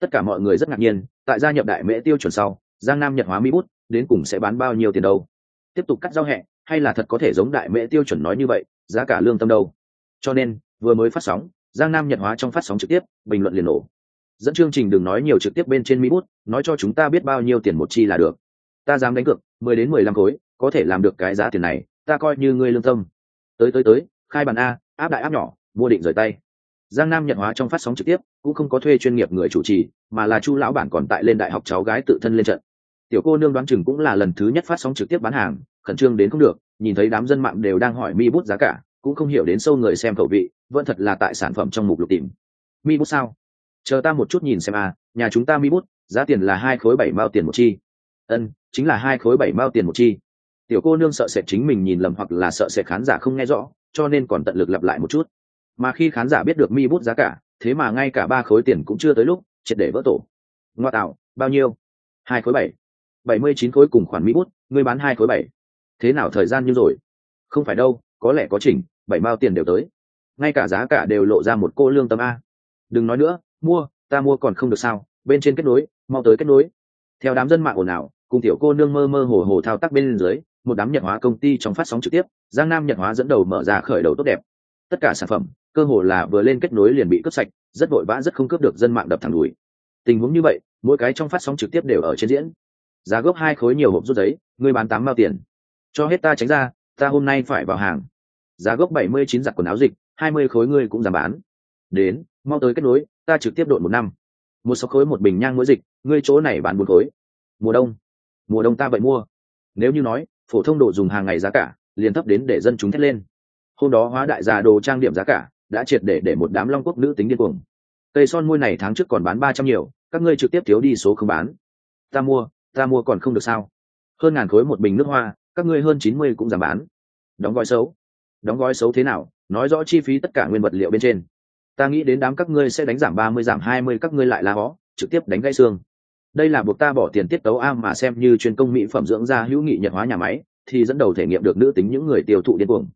Tất cả mọi người rất ngạc nhiên, tại gia nhập đại mễ tiêu chuẩn sau, giang nam nhật hóa mỹ bút đến cùng sẽ bán bao nhiêu tiền đâu? Tiếp tục cắt giao hẹ hay là thật có thể giống đại mễ tiêu chuẩn nói như vậy, giá cả lương tâm đâu? Cho nên, vừa mới phát sóng, giang nam nhật hóa trong phát sóng trực tiếp, bình luận liền nổ dẫn chương trình đừng nói nhiều trực tiếp bên trên mi bút, nói cho chúng ta biết bao nhiêu tiền một chi là được. Ta dám đánh cược, mười đến mười lăm khối, có thể làm được cái giá tiền này, ta coi như ngươi lương tâm. Tới tới tới, khai bàn a, áp đại áp nhỏ mua định rời tay. Giang nam nhận hóa trong phát sóng trực tiếp, cũng không có thuê chuyên nghiệp người chủ trì, mà là chu lão bản còn tại lên đại học cháu gái tự thân lên trận. Tiểu cô nương đoán chừng cũng là lần thứ nhất phát sóng trực tiếp bán hàng, khẩn trương đến không được, nhìn thấy đám dân mạng đều đang hỏi mi bút giá cả, cũng không hiểu đến sâu người xem khẩu vị, vẫn thật là tại sản phẩm trong mục lục tìm. Mi bút sao? Chờ ta một chút nhìn xem a, nhà chúng ta mi bút, giá tiền là hai khối bảy mao tiền một chi. Ân, chính là hai khối bảy mao tiền một chi. Tiểu cô nương sợ sệt chính mình nhìn lầm hoặc là sợ sệt khán giả không nghe rõ, cho nên còn tận lực lặp lại một chút. Mà khi khán giả biết được mi bút giá cả, thế mà ngay cả ba khối tiền cũng chưa tới lúc, triệt để vỡ tổ. Ngoa tạo, bao nhiêu? Hai khối bảy. Bảy mươi chín khối cùng khoản mi bút, ngươi bán hai khối bảy. Thế nào thời gian như rồi? Không phải đâu, có lẽ có chỉnh, bảy mao tiền đều tới. Ngay cả giá cả đều lộ ra một cô lương tâm a. Đừng nói nữa mua, ta mua còn không được sao? Bên trên kết nối, mau tới kết nối. Theo đám dân mạng ồn ào, cùng tiểu cô nương mơ mơ hồ hồ thao tác bên dưới, một đám nhật hóa công ty trong phát sóng trực tiếp, giang nam nhật hóa dẫn đầu mở ra khởi đầu tốt đẹp. Tất cả sản phẩm, cơ hồ là vừa lên kết nối liền bị cướp sạch, rất vội vã rất không cướp được dân mạng đập thẳng đùi. Tình huống như vậy, mỗi cái trong phát sóng trực tiếp đều ở trên diễn. Giá gốc hai khối nhiều hộp rút giấy, người bán tám mao tiền. Cho hết ta tránh ra, ta hôm nay phải vào hàng. Giá gốc bảy mươi chín giặt quần áo dịch, hai mươi khối ngươi cũng giảm bán. Đến, mau tới kết nối ta trực tiếp đội một năm. Một số khối một bình nhang mỗi dịch, ngươi chỗ này bán bốn khối. Mùa đông mùa đông ta vậy mua. Nếu như nói, phổ thông đồ dùng hàng ngày giá cả, liền thấp đến để dân chúng thét lên. Hôm đó hóa đại gia đồ trang điểm giá cả, đã triệt để để một đám long quốc nữ tính điên cuồng. Cây son môi này tháng trước còn bán ba trăm nhiều, các ngươi trực tiếp thiếu đi số không bán. Ta mua ta mua còn không được sao? Hơn ngàn khối một bình nước hoa, các ngươi hơn chín mươi cũng giảm bán. Đóng gói xấu. Đóng gói xấu thế nào? Nói rõ chi phí tất cả nguyên vật liệu bên trên ta nghĩ đến đám các ngươi sẽ đánh giảm ba mươi, giảm hai mươi các ngươi lại là bó, trực tiếp đánh gãy xương. Đây là buộc ta bỏ tiền tiết tấu a mà xem như chuyên công mỹ phẩm dưỡng da hữu nghị nhật hóa nhà máy, thì dẫn đầu thể nghiệm được nữ tính những người tiêu thụ điên cuồng.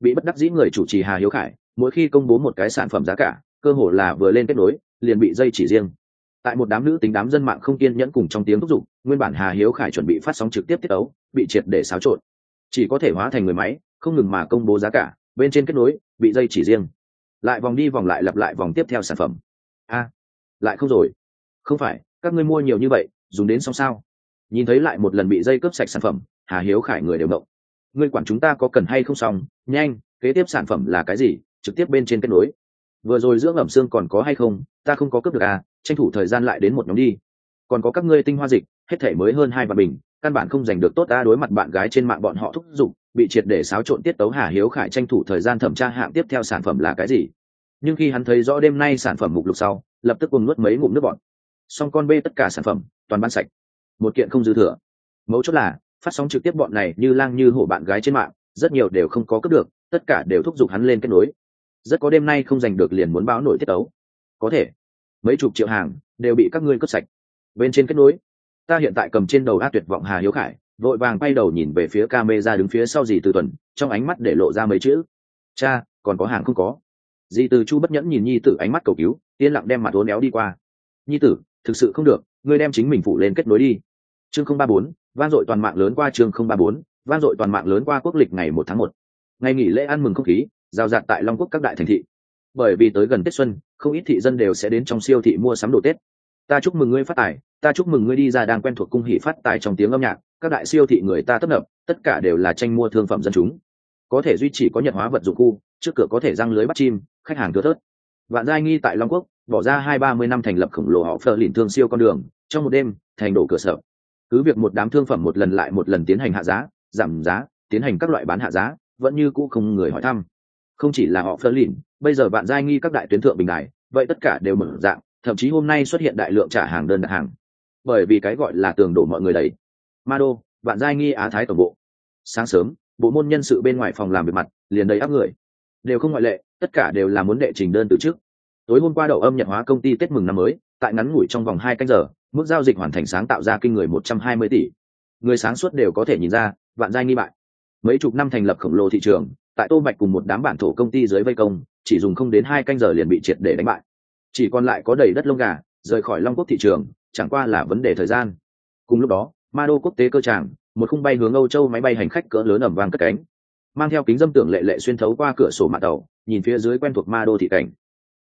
Bị bất đắc dĩ người chủ trì hà hiếu khải, mỗi khi công bố một cái sản phẩm giá cả, cơ hồ là vừa lên kết nối, liền bị dây chỉ riêng. Tại một đám nữ tính đám dân mạng không kiên nhẫn cùng trong tiếng thúc giục, nguyên bản hà hiếu khải chuẩn bị phát sóng trực tiếp tiết tấu, bị triệt để xáo trộn. Chỉ có thể hóa thành người máy, không ngừng mà công bố giá cả, bên trên kết nối, bị dây chỉ riêng lại vòng đi vòng lại lặp lại vòng tiếp theo sản phẩm. A, lại không rồi. Không phải, các ngươi mua nhiều như vậy, dùng đến xong sao? Nhìn thấy lại một lần bị dây cướp sạch sản phẩm, hà hiếu khải người đều động. Ngươi quản chúng ta có cần hay không xong, nhanh, kế tiếp sản phẩm là cái gì, trực tiếp bên trên kết nối. Vừa rồi dưỡng ẩm xương còn có hay không, ta không có cướp được à tranh thủ thời gian lại đến một nhóm đi. Còn có các ngươi tinh hoa dịch, hết thể mới hơn hai vạn bình, căn bản không giành được tốt ta đối mặt bạn gái trên mạng bọn họ thúc giục bị triệt để xáo trộn tiết tấu hà hiếu khải tranh thủ thời gian thẩm tra hạng tiếp theo sản phẩm là cái gì. Nhưng khi hắn thấy rõ đêm nay sản phẩm mục lục sau, lập tức cùng nuốt mấy ngụm nước bọn xong con bê tất cả sản phẩm, toàn ban sạch. Một kiện không dư thừa. Mấu chốt là, phát sóng trực tiếp bọn này như lang như hổ bạn gái trên mạng, rất nhiều đều không có cướp được, tất cả đều thúc giục hắn lên kết nối. Rất có đêm nay không giành được liền muốn báo nổi tiết tấu. Có thể, mấy chục triệu hàng đều bị các ngươi cướp sạch. Bên trên kết nối, ta hiện tại cầm trên đầu a tuyệt vọng hà hiếu khải vội vàng quay đầu nhìn về phía ca mê ra đứng phía sau dì từ tuần, trong ánh mắt để lộ ra mấy chữ. Cha, còn có hàng không có. Dì từ chu bất nhẫn nhìn nhi tử ánh mắt cầu cứu, yên lặng đem mặt uốn éo đi qua. Nhi tử, thực sự không được, ngươi đem chính mình phụ lên kết nối đi. Chương không ba bốn van dội toàn mạng lớn qua chương không ba bốn van dội toàn mạng lớn qua quốc lịch ngày một tháng một. Ngày nghỉ lễ ăn mừng không khí, giao dạt tại long quốc các đại thành thị. Bởi vì tới gần tết xuân, không ít thị dân đều sẽ đến trong siêu thị mua sắm đồ tết ta chúc mừng ngươi phát tài, ta chúc mừng ngươi đi ra đang quen thuộc cung hỷ phát tài trong tiếng âm nhạc, các đại siêu thị người ta tấp nập, tất cả đều là tranh mua thương phẩm dân chúng. Có thể duy trì có nhật hóa vật dụng khu, trước cửa có thể răng lưới bắt chim, khách hàng thưa thớt. Vạn giai nghi tại long quốc, bỏ ra hai ba mươi năm thành lập khổng lồ họ phờ lìn thương siêu con đường, trong một đêm, thành đổ cửa sở. Cứ việc một đám thương phẩm một lần lại một lần tiến hành hạ giá, giảm giá, tiến hành các loại bán hạ giá, vẫn như cũ không người hỏi thăm. Không chỉ là họ phờ lìn bây giờ Vạn giai nghi các đại tuyến thượng bình đài, vậy tất cả đều mở dạng thậm chí hôm nay xuất hiện đại lượng trả hàng đơn đặt hàng. Bởi vì cái gọi là tường đổ mọi người đầy. Ma đô bạn giai nghi á thái tổng bộ. Sáng sớm, bộ môn nhân sự bên ngoài phòng làm việc mặt, liền đầy áp người. Đều không ngoại lệ, tất cả đều là muốn đệ trình đơn từ trước. Tối hôm qua đầu âm nhật hóa công ty tết mừng năm mới, tại ngắn ngủi trong vòng hai canh giờ, mức giao dịch hoàn thành sáng tạo ra kinh người một trăm hai mươi tỷ. Người sáng suốt đều có thể nhìn ra, vạn giai nghi bại. Mấy chục năm thành lập khổng lồ thị trường, tại tô bạch cùng một đám bản thổ công ty dưới vây công, chỉ dùng không đến hai canh giờ liền bị triệt để đánh bại chỉ còn lại có đầy đất lông gà, rời khỏi long quốc thị trường, chẳng qua là vấn đề thời gian. Cùng lúc đó, ma đô quốc tế cơ tràng, một khung bay hướng âu châu máy bay hành khách cỡ lớn ẩm vang cất cánh. Mang theo kính dâm tưởng lệ lệ xuyên thấu qua cửa sổ mạng tàu, nhìn phía dưới quen thuộc ma đô thị cảnh.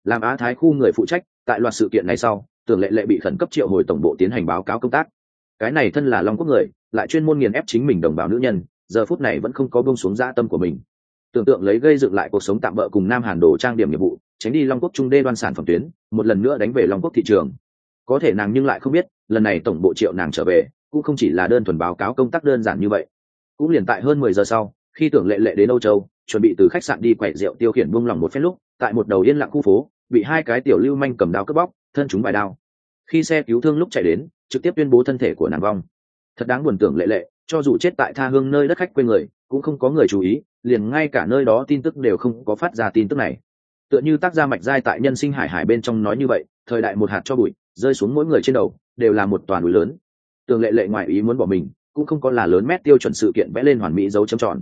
Làm á thái khu người phụ trách, tại loạt sự kiện này sau tưởng lệ lệ bị khẩn cấp triệu hồi tổng bộ tiến hành báo cáo công tác. Cái này thân là long quốc người, lại chuyên môn nghiền ép chính mình đồng bào nữ nhân, giờ phút này vẫn không có bông xuống dã tâm của mình. Tưởng tượng lấy gây dựng lại cuộc sống tạm bỡ cùng nam hàn đồ trang điểm nghiệp vụ, tránh đi long quốc trung đê đoan sản phẩm tuyến một lần nữa đánh về long quốc thị trường. Có thể nàng nhưng lại không biết, lần này tổng bộ triệu nàng trở về, cũng không chỉ là đơn thuần báo cáo công tác đơn giản như vậy. Cũng liền tại hơn mười giờ sau, khi tưởng lệ lệ đến âu châu, chuẩn bị từ khách sạn đi quậy rượu tiêu khiển buông lỏng một phép lúc, tại một đầu yên lặng khu phố, bị hai cái tiểu lưu manh cầm đao cướp bóc, thân chúng bài đao. Khi xe cứu thương lúc chạy đến, trực tiếp tuyên bố thân thể của nàng vong. Thật đáng buồn tưởng lệ lệ, cho dù chết tại tha hương nơi đất khách quê người, cũng không có người chú ý, liền ngay cả nơi đó tin tức đều không có phát ra tin tức này tựa như tác gia mạch giai tại nhân sinh hải hải bên trong nói như vậy, thời đại một hạt cho bụi, rơi xuống mỗi người trên đầu, đều là một toàn núi lớn. Tường lệ lệ ngoại ý muốn bỏ mình, cũng không có là lớn mét tiêu chuẩn sự kiện vẽ lên hoàn mỹ dấu chấm tròn.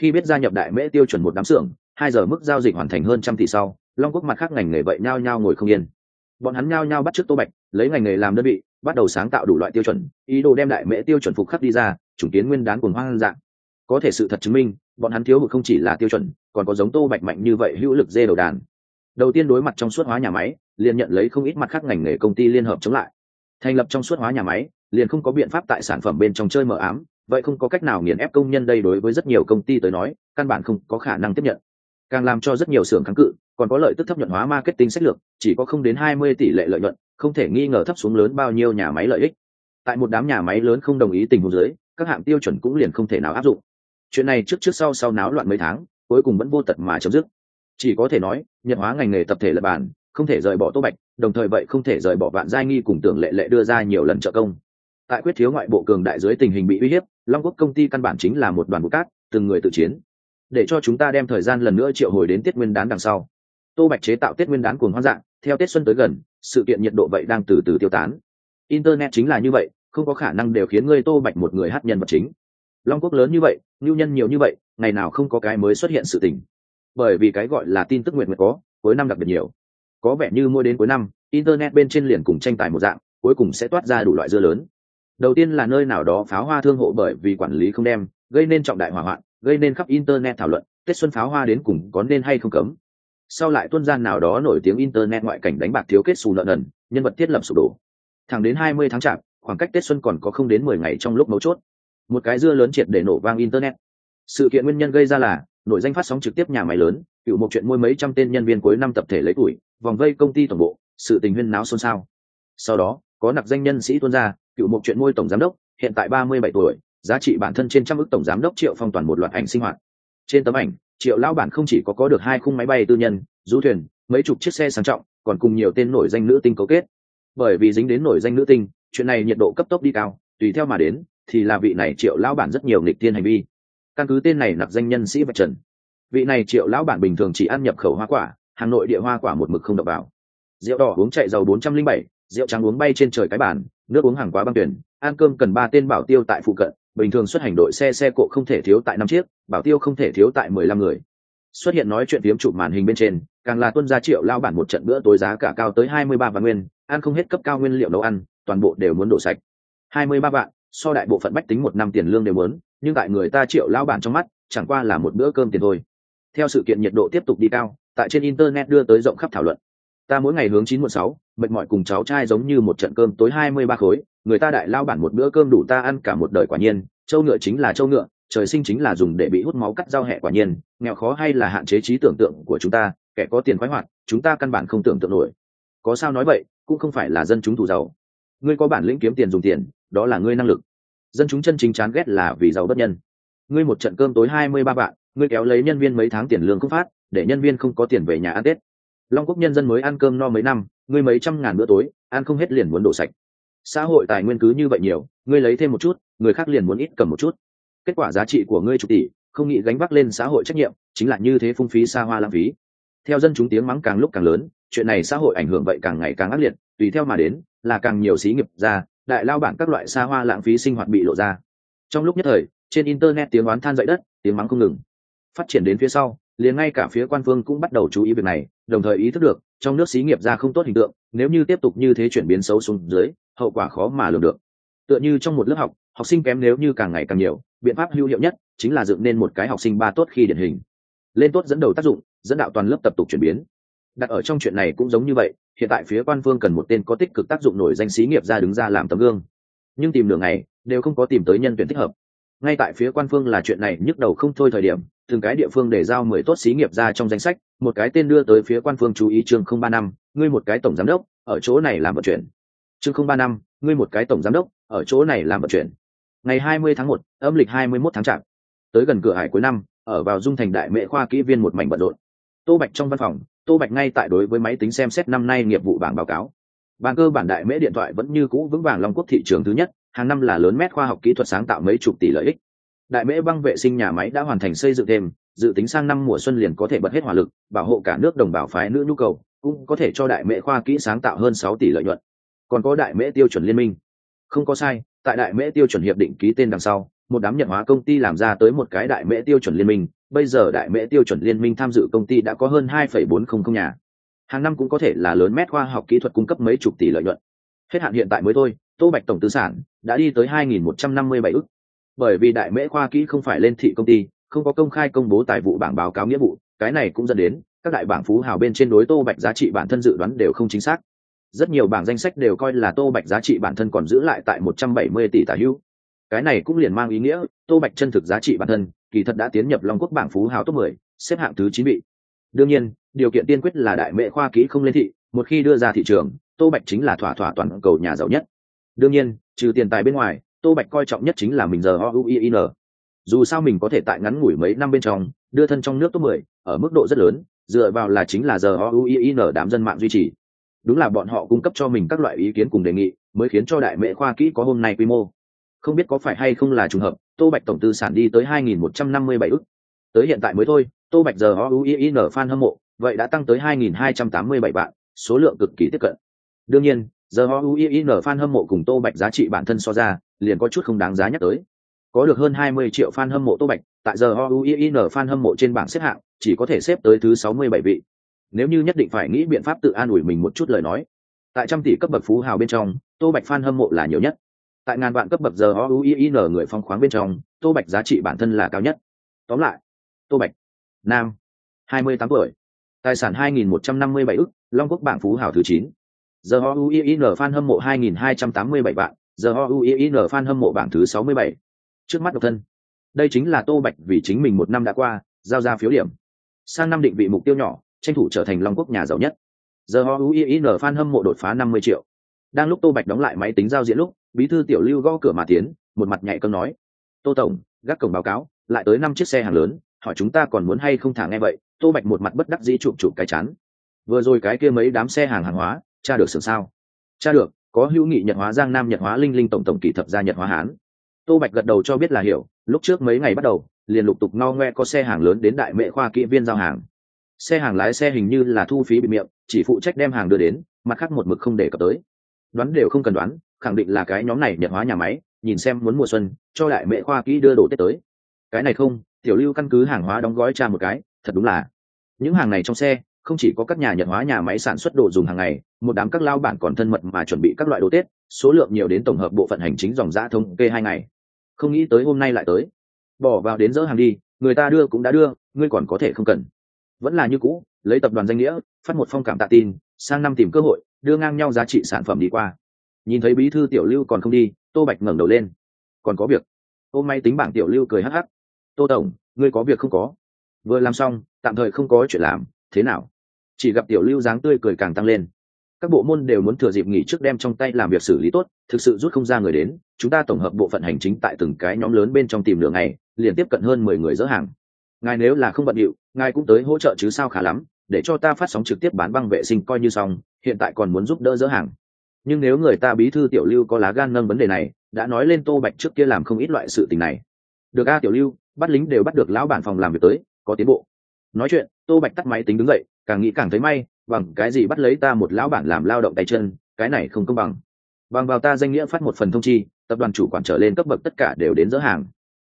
Khi biết gia nhập đại mễ tiêu chuẩn một đám xưởng, hai giờ mức giao dịch hoàn thành hơn trăm tỷ sau, long quốc mặt khác ngành nghề vậy nhao nhao ngồi không yên. Bọn hắn nhao nhao bắt t tô bạch, lấy ngành nghề làm đơn vị, bắt đầu sáng tạo đủ loại tiêu chuẩn, ý đồ đem đại mễ tiêu chuẩn phục khắc đi ra, chủng kiến nguyên đán cùng hoang dạng. Có thể sự thật chứng minh, bọn hắn thiếu hụt không chỉ là tiêu chuẩn còn có giống tô bạch mạnh như vậy hữu lực dê đầu đàn. Đầu tiên đối mặt trong suốt hóa nhà máy, liền nhận lấy không ít mặt khác ngành nghề công ty liên hợp chống lại. Thành lập trong suốt hóa nhà máy, liền không có biện pháp tại sản phẩm bên trong chơi mờ ám, vậy không có cách nào nghiền ép công nhân đây đối với rất nhiều công ty tới nói, căn bản không có khả năng tiếp nhận. Càng làm cho rất nhiều xưởng kháng cự, còn có lợi tức thấp nhuận hóa marketing sách lược, chỉ có không đến hai mươi tỷ lệ lợi nhuận, không thể nghi ngờ thấp xuống lớn bao nhiêu nhà máy lợi ích. Tại một đám nhà máy lớn không đồng ý tình huống dưới, các hạng tiêu chuẩn cũng liền không thể nào áp dụng. Chuyện này trước trước sau sau náo loạn mấy tháng cuối cùng vẫn vô tật mà chấm dứt. Chỉ có thể nói, nhật hóa ngành nghề tập thể lập bản, không thể rời bỏ tô bạch, đồng thời vậy không thể rời bỏ vạn giai nghi cùng tưởng lệ lệ đưa ra nhiều lần trợ công. Tại quyết thiếu ngoại bộ cường đại dưới tình hình bị uy hiếp, long quốc công ty căn bản chính là một đoàn bụi cát, từng người tự chiến. Để cho chúng ta đem thời gian lần nữa triệu hồi đến tết nguyên đán đằng sau. Tô bạch chế tạo tết nguyên đán cuồng hoang dạng, theo tết xuân tới gần, sự kiện nhiệt độ vậy đang từ từ tiêu tán. Internet chính là như vậy, không có khả năng đều khiến ngươi tô bạch một người hát nhân vật chính. Long quốc lớn như vậy, ngưu nhân nhiều như vậy ngày nào không có cái mới xuất hiện sự tình. Bởi vì cái gọi là tin tức nguyện nguyện có, cuối năm đặc biệt nhiều. Có vẻ như mua đến cuối năm, internet bên trên liền cùng tranh tài một dạng, cuối cùng sẽ toát ra đủ loại dưa lớn. Đầu tiên là nơi nào đó pháo hoa thương hộ bởi vì quản lý không đem, gây nên trọng đại hỏa hoạn, gây nên khắp internet thảo luận, tết xuân pháo hoa đến cùng có nên hay không cấm. Sau lại tuân gian nào đó nổi tiếng internet ngoại cảnh đánh bạc thiếu kết xù nợ nần, nhân vật thiết lập sụp đổ. Thẳng đến hai mươi tháng chạp, khoảng cách tết xuân còn có không đến mười ngày trong lúc mấu chốt. Một cái dưa lớn triệt để nổ vang internet sự kiện nguyên nhân gây ra là nội danh phát sóng trực tiếp nhà máy lớn, cựu một chuyện môi mấy trăm tên nhân viên cuối năm tập thể lấy tuổi, vòng vây công ty tổng bộ, sự tình huyên náo xôn xao. Sau đó, có nặc danh nhân sĩ tuân ra cựu một chuyện môi tổng giám đốc, hiện tại ba mươi bảy tuổi, giá trị bản thân trên trăm ước tổng giám đốc triệu phong toàn một loạt ảnh sinh hoạt. Trên tấm ảnh, triệu lao bản không chỉ có có được hai khung máy bay tư nhân, du thuyền, mấy chục chiếc xe sang trọng, còn cùng nhiều tên nổi danh nữ tinh cấu kết. Bởi vì dính đến nổi danh nữ tinh, chuyện này nhiệt độ cấp tốc đi cao, tùy theo mà đến, thì là vị này triệu lão bản rất nhiều nghịch tiên hành vi căn cứ tên này nạp danh nhân sĩ vạch trần. Vị này triệu lão bản bình thường chỉ ăn nhập khẩu hoa quả hà nội địa hoa quả một mực không đập vào. Rượu đỏ uống chạy dầu bốn trăm linh bảy rượu trắng uống bay trên trời cái bản, nước uống hàng quá băng tuyển ăn cơm cần ba tên bảo tiêu tại phụ cận bình thường xuất hành đội xe xe cộ không thể thiếu tại năm chiếc bảo tiêu không thể thiếu tại mười lăm người. Xuất hiện nói chuyện phiếm chụp màn hình bên trên càng là tuân gia triệu lao bản một trận bữa tối giá cả cao tới hai mươi ba vạn nguyên ăn không hết cấp cao nguyên liệu nấu ăn toàn bộ đều muốn đổ sạch. hai mươi ba vạn so đại bộ phận bách tính một năm tiền lương đều muốn nhưng tại người ta triệu lao bản trong mắt, chẳng qua là một bữa cơm tiền thôi. Theo sự kiện nhiệt độ tiếp tục đi cao, tại trên internet đưa tới rộng khắp thảo luận. Ta mỗi ngày hướng chín một sáu, mệt mỏi cùng cháu trai giống như một trận cơm tối hai mươi ba khối, người ta đại lao bản một bữa cơm đủ ta ăn cả một đời quả nhiên, châu ngựa chính là châu ngựa, trời sinh chính là dùng để bị hút máu cắt giao hẹ quả nhiên, nghèo khó hay là hạn chế trí tưởng tượng của chúng ta, kẻ có tiền khoái hoạt, chúng ta căn bản không tưởng tượng nổi. Có sao nói vậy, cũng không phải là dân chúng thủ giàu. Ngươi có bản lĩnh kiếm tiền dùng tiền, đó là ngươi năng lực dân chúng chân chính chán ghét là vì giàu bất nhân. Ngươi một trận cơm tối hai mươi ba vạn, ngươi kéo lấy nhân viên mấy tháng tiền lương cũng phát, để nhân viên không có tiền về nhà ăn tết. Long quốc nhân dân mới ăn cơm no mấy năm, ngươi mấy trăm ngàn bữa tối, ăn không hết liền muốn đổ sạch. Xã hội tài nguyên cứ như vậy nhiều, ngươi lấy thêm một chút, người khác liền muốn ít cầm một chút. Kết quả giá trị của ngươi chục tỷ, không nghĩ gánh vác lên xã hội trách nhiệm, chính là như thế phung phí xa hoa lãng phí. Theo dân chúng tiếng mắng càng lúc càng lớn, chuyện này xã hội ảnh hưởng vậy càng ngày càng ác liệt, tùy theo mà đến, là càng nhiều xí nghiệp ra đại lao bản các loại xa hoa lãng phí sinh hoạt bị lộ ra. Trong lúc nhất thời, trên internet tiếng oán than dậy đất, tiếng mắng không ngừng. Phát triển đến phía sau, liền ngay cả phía quan phương cũng bắt đầu chú ý việc này, đồng thời ý thức được, trong nước xí nghiệp ra không tốt hình tượng, nếu như tiếp tục như thế chuyển biến xấu xuống dưới, hậu quả khó mà lường được. Tựa như trong một lớp học học sinh kém nếu như càng ngày càng nhiều, biện pháp hữu hiệu nhất chính là dựng nên một cái học sinh ba tốt khi điển hình. Lên tốt dẫn đầu tác dụng, dẫn đạo toàn lớp tập tục chuyển biến. Đặt ở trong chuyện này cũng giống như vậy hiện tại phía quan phương cần một tên có tích cực tác dụng nổi danh xí nghiệp ra đứng ra làm tấm gương. Nhưng tìm đường này đều không có tìm tới nhân tuyển thích hợp. Ngay tại phía quan phương là chuyện này nhức đầu không thôi thời điểm, từng cái địa phương để giao mười tốt xí nghiệp ra trong danh sách, một cái tên đưa tới phía quan phương chú ý chương không ba năm, ngươi một cái tổng giám đốc, ở chỗ này làm vận chuyển. Chương không ba năm, ngươi một cái tổng giám đốc, ở chỗ này làm vận chuyển. Ngày hai mươi tháng một, âm lịch hai mươi 21 tháng chạp. Tới gần cửa hải cuối năm, ở vào dung thành đại mễ khoa kỹ viên một mảnh bận rộn. Tô bạch trong văn phòng tô bạch ngay tại đối với máy tính xem xét năm nay nghiệp vụ bảng báo cáo. Bàn cơ bản đại mễ điện thoại vẫn như cũ vững vàng long quốc thị trường thứ nhất, hàng năm là lớn mét khoa học kỹ thuật sáng tạo mấy chục tỷ lợi ích. Đại mễ băng vệ sinh nhà máy đã hoàn thành xây dựng thêm, dự tính sang năm mùa xuân liền có thể bật hết hỏa lực, bảo hộ cả nước đồng bào phái nữ nhu cầu, cũng có thể cho đại mễ khoa kỹ sáng tạo hơn sáu tỷ lợi nhuận. Còn có đại mễ tiêu chuẩn liên minh. Không có sai, tại đại mễ tiêu chuẩn hiệp định ký tên đằng sau một đám nhận hóa công ty làm ra tới một cái đại mễ tiêu chuẩn liên minh. Bây giờ đại mễ tiêu chuẩn liên minh tham dự công ty đã có hơn hai phẩy bốn không không nhà. Hàng năm cũng có thể là lớn mét khoa học kỹ thuật cung cấp mấy chục tỷ lợi nhuận. Hết hạn hiện tại mới thôi, tô bạch tổng tư sản đã đi tới hai nghìn một trăm năm mươi bảy ức. Bởi vì đại mễ khoa kỹ không phải lên thị công ty, không có công khai công bố tài vụ bảng báo cáo nghĩa vụ, cái này cũng dẫn đến các đại bảng phú hào bên trên đối tô bạch giá trị bản thân dự đoán đều không chính xác. Rất nhiều bảng danh sách đều coi là tô bạch giá trị bản thân còn giữ lại tại một trăm bảy mươi tỷ tả hữu cái này cũng liền mang ý nghĩa, tô bạch chân thực giá trị bản thân, kỳ thật đã tiến nhập long quốc bảng phú hào top mười, xếp hạng thứ chín vị. Đương nhiên, điều kiện tiên quyết là đại mệ khoa kỹ không lên thị, một khi đưa ra thị trường, tô bạch chính là thỏa thỏa toàn cầu nhà giàu nhất. Đương nhiên, trừ tiền tài bên ngoài, tô bạch coi trọng nhất chính là mình giờ o u i n. Dù sao mình có thể tại ngắn ngủi mấy năm bên trong, đưa thân trong nước top mười, ở mức độ rất lớn, dựa vào là chính là giờ o u i n đám dân mạng duy trì. Đúng là bọn họ cung cấp cho mình các loại ý kiến cùng đề nghị, mới khiến cho đại mệ khoa kỹ có hôm nay quy mô không biết có phải hay không là trùng hợp, tô bạch tổng tư sản đi tới 2.157 ức. Tới hiện tại mới thôi, tô bạch giờ o u i n fan hâm mộ, vậy đã tăng tới 2.287 vạn, số lượng cực kỳ tiếp cận. Đương nhiên, giờ o u i n fan hâm mộ cùng tô bạch giá trị bản thân so ra, liền có chút không đáng giá nhắc tới. Có được hơn 20 triệu fan hâm mộ tô bạch, tại giờ o u i n fan hâm mộ trên bảng xếp hạng, chỉ có thể xếp tới thứ 67 vị. Nếu như nhất định phải nghĩ biện pháp tự an ủi mình một chút lời nói, tại trăm tỷ cấp bậc phú hào bên trong, tô bạch fan hâm mộ là nhiều nhất tại ngàn vạn cấp bậc giờ o u i n người phong khoáng bên trong, tô bạch giá trị bản thân là cao nhất. Tóm lại, tô bạch, nam, hai mươi tám tuổi, tài sản hai nghìn một trăm năm mươi bảy ức, long quốc bảng phú hảo thứ chín. Giờ o u i n fan hâm mộ hai nghìn hai trăm tám mươi bảy vạn, giờ o u i n fan hâm mộ bảng thứ sáu mươi bảy. Trước mắt độc thân, đây chính là tô bạch vì chính mình một năm đã qua, giao ra phiếu điểm. Sang năm định vị mục tiêu nhỏ, tranh thủ trở thành long quốc nhà giàu nhất. Giờ o u i n fan hâm mộ đột phá năm mươi triệu. Đang lúc tô bạch đóng lại máy tính giao diễn lúc bí thư tiểu lưu gõ cửa mà tiến, một mặt nhạy cơm nói. Tô tổng, gác cổng báo cáo, lại tới năm chiếc xe hàng lớn, hỏi chúng ta còn muốn hay không thả nghe vậy, tô bạch một mặt bất đắc dĩ chụp chụp cái chắn vừa rồi cái kia mấy đám xe hàng hàng hóa cha được sưởng sao? Cha được, có hữu nghị nhật hóa, giang nam nhật hóa, linh linh tổng tổng kỳ thập gia nhật hóa hán. Tô bạch gật đầu cho biết là hiểu, lúc trước mấy ngày bắt đầu, liền lục tục ngao ngoe có xe hàng lớn đến đại mệ khoa kỹ viên giao hàng. Xe hàng lái xe hình như là thu phí bị miệng, chỉ phụ trách đem hàng đưa đến, mặt khác một mực không để cập tới. Đoán đều không cần đoán khẳng định là cái nhóm này nhật hóa nhà máy, nhìn xem muốn mùa xuân, cho đại mẹ khoa kỹ đưa đồ tết tới. Cái này không, tiểu lưu căn cứ hàng hóa đóng gói tra một cái, thật đúng là. Những hàng này trong xe, không chỉ có các nhà nhật hóa nhà máy sản xuất đồ dùng hàng ngày, một đám các lao bản còn thân mật mà chuẩn bị các loại đồ tết, số lượng nhiều đến tổng hợp bộ phận hành chính dòng giã thống kê hai ngày. Không nghĩ tới hôm nay lại tới. Bỏ vào đến dỡ hàng đi, người ta đưa cũng đã đưa, ngươi còn có thể không cần. Vẫn là như cũ, lấy tập đoàn danh nghĩa, phát một phong cảm tạ tin, sang năm tìm cơ hội, đưa ngang nhau giá trị sản phẩm đi qua nhìn thấy bí thư tiểu lưu còn không đi, tô bạch ngẩng đầu lên. Còn có việc. Ô may tính bảng tiểu lưu cười hắc hắc. Tô tổng, ngươi có việc không có? Vừa làm xong, tạm thời không có chuyện làm. Thế nào? Chỉ gặp tiểu lưu dáng tươi cười càng tăng lên. Các bộ môn đều muốn thừa dịp nghỉ trước đem trong tay làm việc xử lý tốt, thực sự rút không ra người đến. Chúng ta tổng hợp bộ phận hành chính tại từng cái nhóm lớn bên trong tìm đường này liền tiếp cận hơn mười người dỡ hàng. Ngài nếu là không bận điệu, ngài cũng tới hỗ trợ chứ sao khá lắm. Để cho ta phát sóng trực tiếp bán băng vệ sinh coi như xong, hiện tại còn muốn giúp đỡ dỡ hàng nhưng nếu người ta bí thư tiểu lưu có lá gan nâng vấn đề này, đã nói lên tô bạch trước kia làm không ít loại sự tình này. Được a, tiểu lưu, bắt lính đều bắt được lão bản phòng làm việc tới, có tiến bộ. Nói chuyện, tô bạch tắt máy tính đứng dậy, càng nghĩ càng thấy may, bằng cái gì bắt lấy ta một lão bản làm lao động tay chân, cái này không công bằng. Bằng vào ta danh nghĩa phát một phần thông chi, tập đoàn chủ quản trở lên cấp bậc tất cả đều đến dỡ hàng.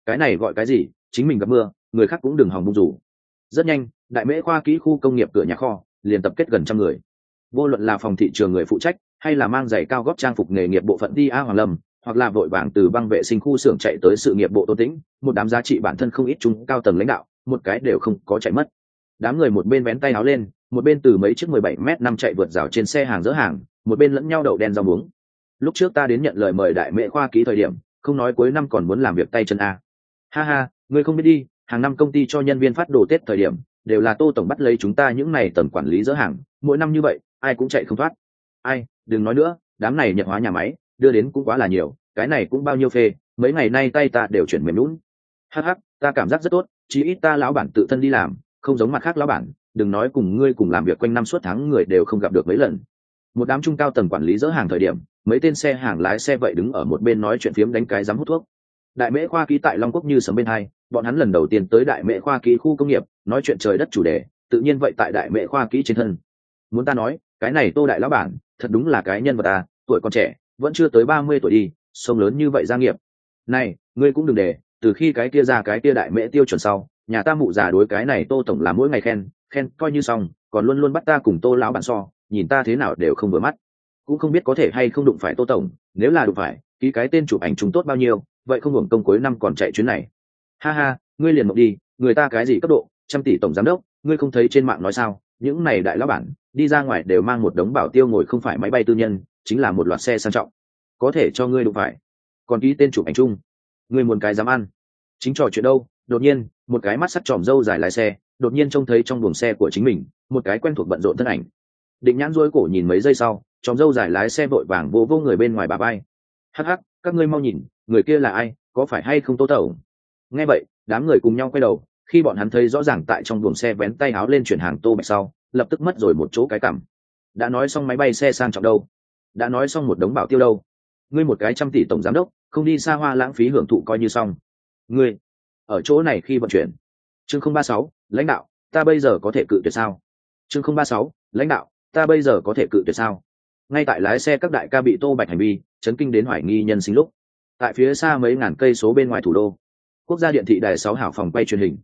Cái này gọi cái gì? Chính mình gặp mưa, người khác cũng đừng hòng bung rủ. Rất nhanh, đại mễ khoa kỹ khu công nghiệp cửa nhà kho, liền tập kết gần trăm người. Vô luận là phòng thị trường người phụ trách hay là mang giày cao góp trang phục nghề nghiệp bộ phận đi a hoàng lâm, hoặc là vội vàng từ băng vệ sinh khu xưởng chạy tới sự nghiệp bộ tôn tĩnh, một đám giá trị bản thân không ít chúng cao tầng lãnh đạo, một cái đều không có chạy mất. Đám người một bên vén tay áo lên, một bên từ mấy chiếc mười bảy m năm chạy vượt rào trên xe hàng dỡ hàng, một bên lẫn nhau đậu đen rau muống. Lúc trước ta đến nhận lời mời đại mẹ khoa ký thời điểm, không nói cuối năm còn muốn làm việc tay chân a. Ha ha, ngươi không biết đi, hàng năm công ty cho nhân viên phát đồ tết thời điểm, đều là tô tổng bắt lấy chúng ta những này tầm quản lý dỡ hàng, mỗi năm như vậy, ai cũng chạy không thoát. Ai? Đừng nói nữa, đám này nhận hóa nhà máy, đưa đến cũng quá là nhiều, cái này cũng bao nhiêu phê, mấy ngày nay tay ta đều chuyển mềm lún hh ta cảm giác rất tốt, chí ít ta lão bản tự thân đi làm, không giống mặt khác lão bản, đừng nói cùng ngươi cùng làm việc quanh năm suốt tháng người đều không gặp được mấy lần. Một đám trung cao tầng quản lý dỡ hàng thời điểm, mấy tên xe hàng lái xe vậy đứng ở một bên nói chuyện phiếm đánh cái dám hút thuốc. Đại mễ khoa ký tại long quốc như sớm bên hai, bọn hắn lần đầu tiên tới đại mễ khoa ký khu công nghiệp, nói chuyện trời đất chủ đề, tự nhiên vậy tại đại mễ khoa ký trên thân. Muốn ta nói, cái này tô đại lão bản thật đúng là cái nhân vật ta tuổi còn trẻ, vẫn chưa tới ba mươi tuổi đi sông lớn như vậy gia nghiệp. Này, ngươi cũng đừng để, từ khi cái kia ra cái kia đại mễ tiêu chuẩn sau, nhà ta mụ già đối cái này tô tổng làm mỗi ngày khen khen, coi như xong, còn luôn luôn bắt ta cùng tô lão bản so, nhìn ta thế nào đều không vừa mắt. Cũng không biết có thể hay không đụng phải tô tổng, nếu là đụng phải ký cái tên chụp ảnh chúng tốt bao nhiêu, vậy không hưởng công cuối năm còn chạy chuyến này. Ha ha, ngươi liền mộng đi, người ta cái gì cấp độ, trăm tỷ tổng giám đốc, ngươi không thấy trên mạng nói sao, những này đại lão bản đi ra ngoài đều mang một đống bảo tiêu ngồi không phải máy bay tư nhân, chính là một loạt xe sang trọng. Có thể cho ngươi đụng phải. Còn ký tên chụp ảnh chung. Ngươi muốn cái dám ăn. Chính trò chuyện đâu? Đột nhiên, một cái mắt sắt tròm râu dài lái xe, đột nhiên trông thấy trong buồng xe của chính mình, một cái quen thuộc bận rộn thân ảnh. Định nhãn rối cổ nhìn mấy giây sau, tròm râu dài lái xe vội vàng vô vô người bên ngoài bà bay hắc hắc, các ngươi mau nhìn, người kia là ai, có phải hay không tô tẩu? Nghe vậy, đám người cùng nhau quay đầu, khi bọn hắn thấy rõ ràng tại trong buồng xe vén tay áo lên chuyển hàng tô bạch sau lập tức mất rồi một chỗ cái cảm. Đã nói xong máy bay xe sang trọng đâu? Đã nói xong một đống bảo tiêu đâu? Ngươi một cái trăm tỷ tổng giám đốc, không đi xa hoa lãng phí hưởng thụ coi như xong. Ngươi, ở chỗ này khi vận chuyển. Chương không ba sáu, lãnh đạo, ta bây giờ có thể cự tuyệt sao? Chương không ba sáu, lãnh đạo, ta bây giờ có thể cự tuyệt sao? Ngay tại lái xe các đại ca bị tô bạch hành vi, chấn kinh đến hoài nghi nhân sinh lúc. Tại phía xa mấy ngàn cây số bên ngoài thủ đô. Quốc gia điện thị đài sáu hảo phòng quay truyền hình.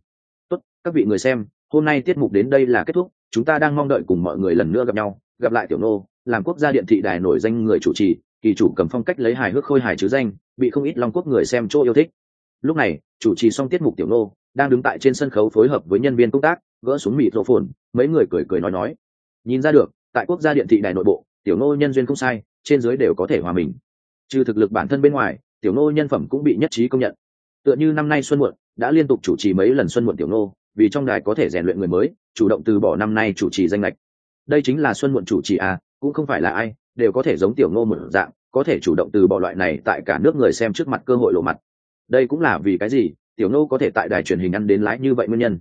Tốt, các vị người xem, hôm nay tiết mục đến đây là kết thúc chúng ta đang mong đợi cùng mọi người lần nữa gặp nhau, gặp lại tiểu nô, làm quốc gia điện thị đài nổi danh người chủ trì, kỳ chủ cầm phong cách lấy hài hước khôi hài chứ danh, bị không ít long quốc người xem chỗ yêu thích. Lúc này, chủ trì xong tiết mục tiểu nô, đang đứng tại trên sân khấu phối hợp với nhân viên công tác, gỡ xuống mịt rộ phồn, mấy người cười cười nói nói. Nhìn ra được, tại quốc gia điện thị đài nội bộ, tiểu nô nhân duyên không sai, trên dưới đều có thể hòa mình. Trừ thực lực bản thân bên ngoài, tiểu nô nhân phẩm cũng bị nhất trí công nhận. Tựa như năm nay xuân muộn, đã liên tục chủ trì mấy lần xuân muộn tiểu nô vì trong đài có thể rèn luyện người mới, chủ động từ bỏ năm nay chủ trì danh lệch đây chính là xuân muộn chủ trì à cũng không phải là ai, đều có thể giống tiểu nô một dạng, có thể chủ động từ bỏ loại này tại cả nước người xem trước mặt cơ hội lộ mặt. Đây cũng là vì cái gì, tiểu nô có thể tại đài truyền hình ăn đến lái như vậy nguyên nhân?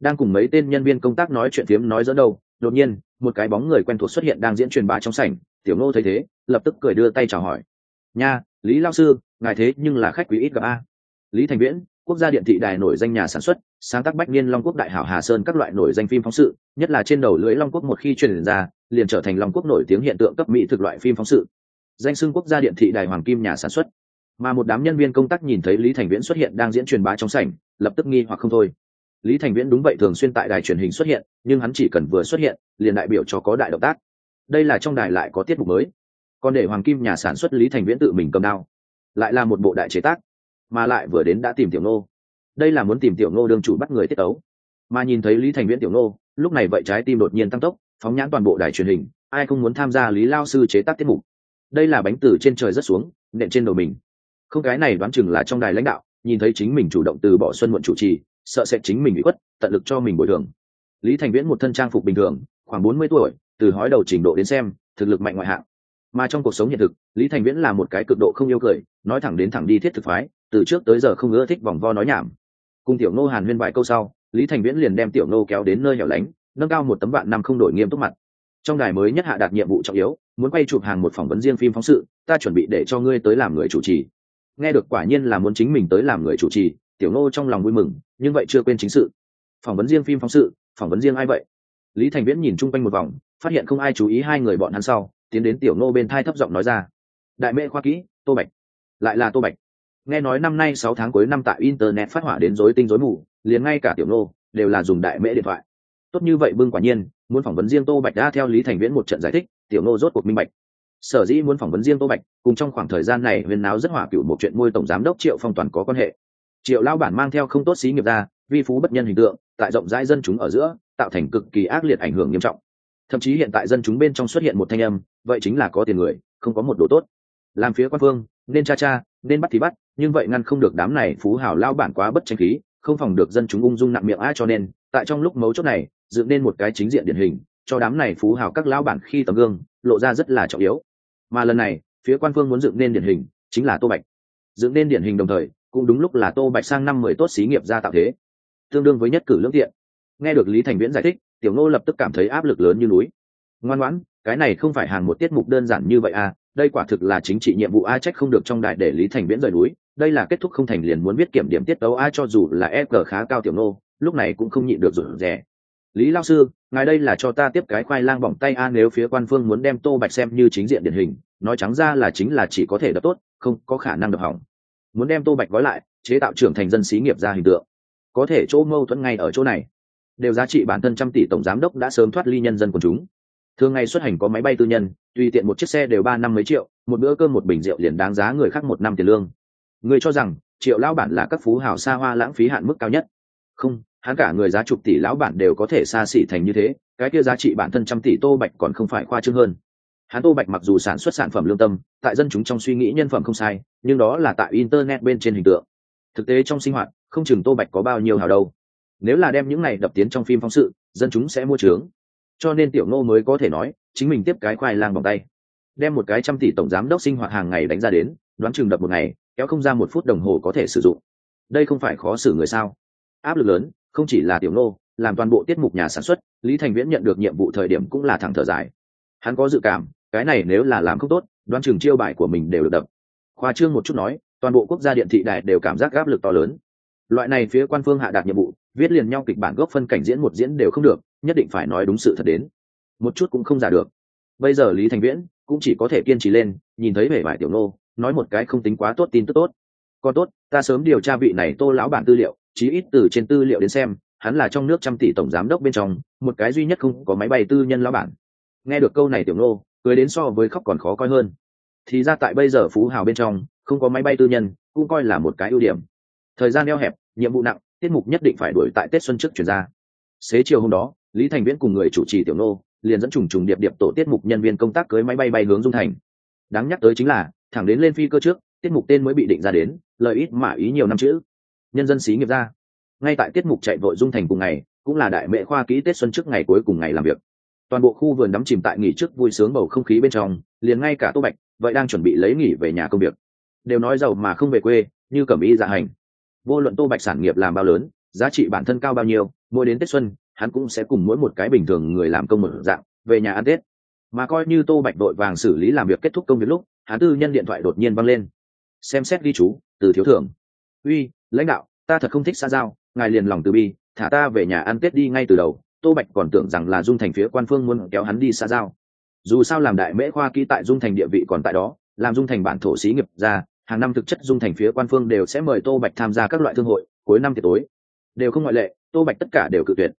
Đang cùng mấy tên nhân viên công tác nói chuyện phiếm nói dẫn đâu đột nhiên, một cái bóng người quen thuộc xuất hiện đang diễn truyền bá trong sảnh, tiểu nô thấy thế, lập tức cười đưa tay chào hỏi. Nha, lý lao sư, ngài thế nhưng là khách quý ít gặp a. Lý thành viễn quốc gia điện thị đài nổi danh nhà sản xuất, sáng tác bách niên long quốc, đại hảo hà sơn các loại nổi danh phim phóng sự, nhất là trên đầu lưới long quốc một khi truyền ra, liền trở thành Long quốc nổi tiếng hiện tượng cấp mỹ thực loại phim phóng sự. Danh xưng quốc gia điện thị đài hoàng kim nhà sản xuất. Mà một đám nhân viên công tác nhìn thấy lý thành viễn xuất hiện đang diễn truyền bá trong sảnh, lập tức nghi hoặc không thôi. Lý thành viễn đúng vậy thường xuyên tại đài truyền hình xuất hiện, nhưng hắn chỉ cần vừa xuất hiện, liền đại biểu cho có đại động tác. Đây là trong đài lại có tiết mục mới. Còn để hoàng kim nhà sản xuất lý thành viễn tự mình cầm đao. Lại là một bộ đại chế tác mà lại vừa đến đã tìm tiểu nô đây là muốn tìm tiểu nô đương chủ bắt người tiết ấu mà nhìn thấy lý thành viễn tiểu nô lúc này vậy trái tim đột nhiên tăng tốc, phóng nhãn toàn bộ đài truyền hình, ai không muốn tham gia lý lao sư chế tác tiết mục. Đây là bánh từ trên trời rất xuống, nện trên đầu mình. Không, cái này đoán chừng là trong đài lãnh đạo, nhìn thấy chính mình chủ động từ bỏ xuân muộn chủ trì, sợ sẽ chính mình bị khuất, tận lực cho mình bồi thường. Lý thành viễn một thân trang phục bình thường, khoảng bốn mươi tuổi, từ hói đầu trình độ đến xem, thực lực mạnh ngoại hạng. Mà trong cuộc sống hiện thực, lý thành viễn là một cái cực độ không yêu cười, nói thẳng đến thẳng đi thiết thực phái từ trước tới giờ không ưa thích vòng vo nói nhảm. Cùng tiểu nô hàn huyên vài câu sau, lý thành viễn liền đem tiểu nô kéo đến nơi hẻo lánh, nâng cao một tấm vạn năm không đổi nghiêm túc mặt. Trong đài mới nhất hạ đạt nhiệm vụ trọng yếu, muốn quay chụp hàng một phỏng vấn riêng phim phóng sự, ta chuẩn bị để cho ngươi tới làm người chủ trì. Nghe được quả nhiên là muốn chính mình tới làm người chủ trì, tiểu nô trong lòng vui mừng, nhưng vậy chưa quên chính sự. Phỏng vấn riêng phim phóng sự, phỏng vấn riêng ai vậy? Lý thành viễn nhìn chung quanh một vòng, phát hiện không ai chú ý hai người bọn hắn sau, tiến đến tiểu nô bên thai thấp giọng nói ra. Đại mê khoa kỹ, tô bạch. Lại là tô bạch nghe nói năm nay sáu tháng cuối năm tại internet phát hỏa đến rối tinh rối mù, liền ngay cả tiểu nô đều là dùng đại mễ điện thoại. Tốt như vậy bưng quả nhiên, muốn phỏng vấn riêng tô bạch đã theo lý thành viễn một trận giải thích, tiểu nô rốt cuộc minh bạch. Sở dĩ muốn phỏng vấn riêng tô bạch, cùng trong khoảng thời gian này huyền náo rất hỏa cựu một chuyện môi tổng giám đốc triệu phong toàn có quan hệ. Triệu lao bản mang theo không tốt xí nghiệp ra, vi phú bất nhân hình tượng, tại rộng rãi dân chúng ở giữa, tạo thành cực kỳ ác liệt ảnh hưởng nghiêm trọng. Thậm chí hiện tại dân chúng bên trong xuất hiện một thanh âm, vậy chính là có tiền người, không có một đồ tốt. Làm phía quan phương nên cha cha, nên bắt thì bắt, nhưng vậy ngăn không được đám này phú hào lao bản quá bất tranh khí, không phòng được dân chúng ung dung nặng miệng ai cho nên, tại trong lúc mấu chốt này, dựng nên một cái chính diện điển hình, cho đám này phú hào các lao bản khi tấm gương, lộ ra rất là trọng yếu. Mà lần này, phía quan phương muốn dựng nên điển hình, chính là tô bạch. Dựng nên điển hình đồng thời, cũng đúng lúc là tô bạch sang năm mười tốt xí nghiệp ra tạo thế. Tương đương với nhất cử lương thiện. nghe được lý thành viễn giải thích, tiểu ngô lập tức cảm thấy áp lực lớn như núi. Ngoan ngoãn, cái này không phải hàng một tiết mục đơn giản như vậy à đây quả thực là chính trị nhiệm vụ ai trách không được trong đài để lý thành viễn rời núi, đây là kết thúc không thành liền muốn biết kiểm điểm tiết tấu ai cho dù là e g khá cao tiểu nô, lúc này cũng không nhịn được rồi. rẻ lý lao sư, ngài đây là cho ta tiếp cái khoai lang bỏng tay a nếu phía quan phương muốn đem tô bạch xem như chính diện điển hình, nói trắng ra là chính là chỉ có thể đập tốt, không có khả năng đập hỏng. Muốn đem tô bạch gói lại, chế tạo trưởng thành dân xí nghiệp ra hình tượng. Có thể chỗ mâu thuẫn ngay ở chỗ này. Đều giá trị bản thân trăm tỷ tổng giám đốc đã sớm thoát ly nhân dân quần chúng thường ngày xuất hành có máy bay tư nhân, tùy tiện một chiếc xe đều ba năm mấy triệu, một bữa cơm một bình rượu liền đáng giá người khác một năm tiền lương. Người cho rằng, triệu lão bản là các phú hào xa hoa lãng phí hạn mức cao nhất. Không, hắn cả người giá chục tỷ lão bản đều có thể xa xỉ thành như thế, cái kia giá trị bản thân trăm tỷ tô bạch còn không phải khoa trương hơn. Hắn tô bạch mặc dù sản xuất sản phẩm lương tâm, tại dân chúng trong suy nghĩ nhân phẩm không sai, nhưng đó là tại internet bên trên hình tượng. Thực tế trong sinh hoạt, không chừng tô bạch có bao nhiêu hào đâu. Nếu là đem những này đập tiến trong phim phóng sự, dân chúng sẽ mua trướng cho nên tiểu ngô mới có thể nói, chính mình tiếp cái khoai lang bằng tay. Đem một cái trăm tỷ tổng giám đốc sinh hoạt hàng ngày đánh ra đến, đoán chừng đập một ngày, kéo không ra một phút đồng hồ có thể sử dụng. Đây không phải khó xử người sao? Áp lực lớn, không chỉ là tiểu ngô, làm toàn bộ tiết mục nhà sản xuất, lý thành viễn nhận được nhiệm vụ thời điểm cũng là thẳng thở dài. Hắn có dự cảm, cái này nếu là làm không tốt, đoán chừng chiêu bài của mình đều được đập. Khoa trương một chút nói, toàn bộ quốc gia điện thị đại đều cảm giác áp lực to lớn. Loại này phía quan phương hạ đạt nhiệm vụ, viết liền nhau kịch bản gốc phân cảnh diễn một diễn đều không được nhất định phải nói đúng sự thật đến. Một chút cũng không giả được. Bây giờ lý thành viễn cũng chỉ có thể kiên trì lên, nhìn thấy vẻ vải tiểu nô nói một cái không tính quá tốt tin tức tốt. Còn tốt, ta sớm điều tra vị này tô lão bản tư liệu, chí ít từ trên tư liệu đến xem, hắn là trong nước trăm tỷ tổng giám đốc bên trong, một cái duy nhất không có máy bay tư nhân lão bản. Nghe được câu này tiểu nô cười đến so với khóc còn khó coi hơn. Thì ra tại bây giờ phú hào bên trong, không có máy bay tư nhân, cũng coi là một cái ưu điểm. Thời gian eo hẹp, nhiệm vụ nặng, tiết mục nhất định phải đuổi tại tết xuân trước chuyển ra. Xế chiều hôm đó lý thành viễn cùng người chủ trì tiểu nô liền dẫn trùng trùng điệp điệp tổ tiết mục nhân viên công tác cưới máy bay bay hướng dung thành. Đáng nhắc tới chính là, thẳng đến lên phi cơ trước, tiết mục tên mới bị định ra đến lợi ít mà ý nhiều năm chữ. Nhân dân xí nghiệp ra. Ngay tại tiết mục chạy vội dung thành cùng ngày, cũng là đại mệ khoa kỹ tết xuân trước ngày cuối cùng ngày làm việc. Toàn bộ khu vườn đắm chìm tại nghỉ trước vui sướng bầu không khí bên trong, liền ngay cả tô bạch, vậy đang chuẩn bị lấy nghỉ về nhà công việc. Đều nói giàu mà không về quê, như cẩm y dạ hành. Vô luận tô bạch sản nghiệp làm bao lớn, giá trị bản thân cao bao nhiêu, mỗi đến tết xuân hắn cũng sẽ cùng mỗi một cái bình thường người làm công một dạng, về nhà ăn tết. Mà coi như tô bạch đội vàng xử lý làm việc kết thúc công việc lúc, hắn tư nhân điện thoại đột nhiên văng lên. Xem xét ghi chú, từ thiếu thưởng. Uy, lãnh đạo, ta thật không thích xa giao, ngài liền lòng từ bi, thả ta về nhà ăn tết đi ngay từ đầu. Tô bạch còn tưởng rằng là dung thành phía quan phương muốn kéo hắn đi xa giao. Dù sao làm đại mễ khoa kỹ tại dung thành địa vị còn tại đó, làm dung thành bản thổ xí nghiệp ra, hàng năm thực chất dung thành phía quan phương đều sẽ mời tô bạch tham gia các loại thương hội, cuối năm tiệc tối. Đều không ngoại lệ, tô bạch tất cả đều cự tuyệt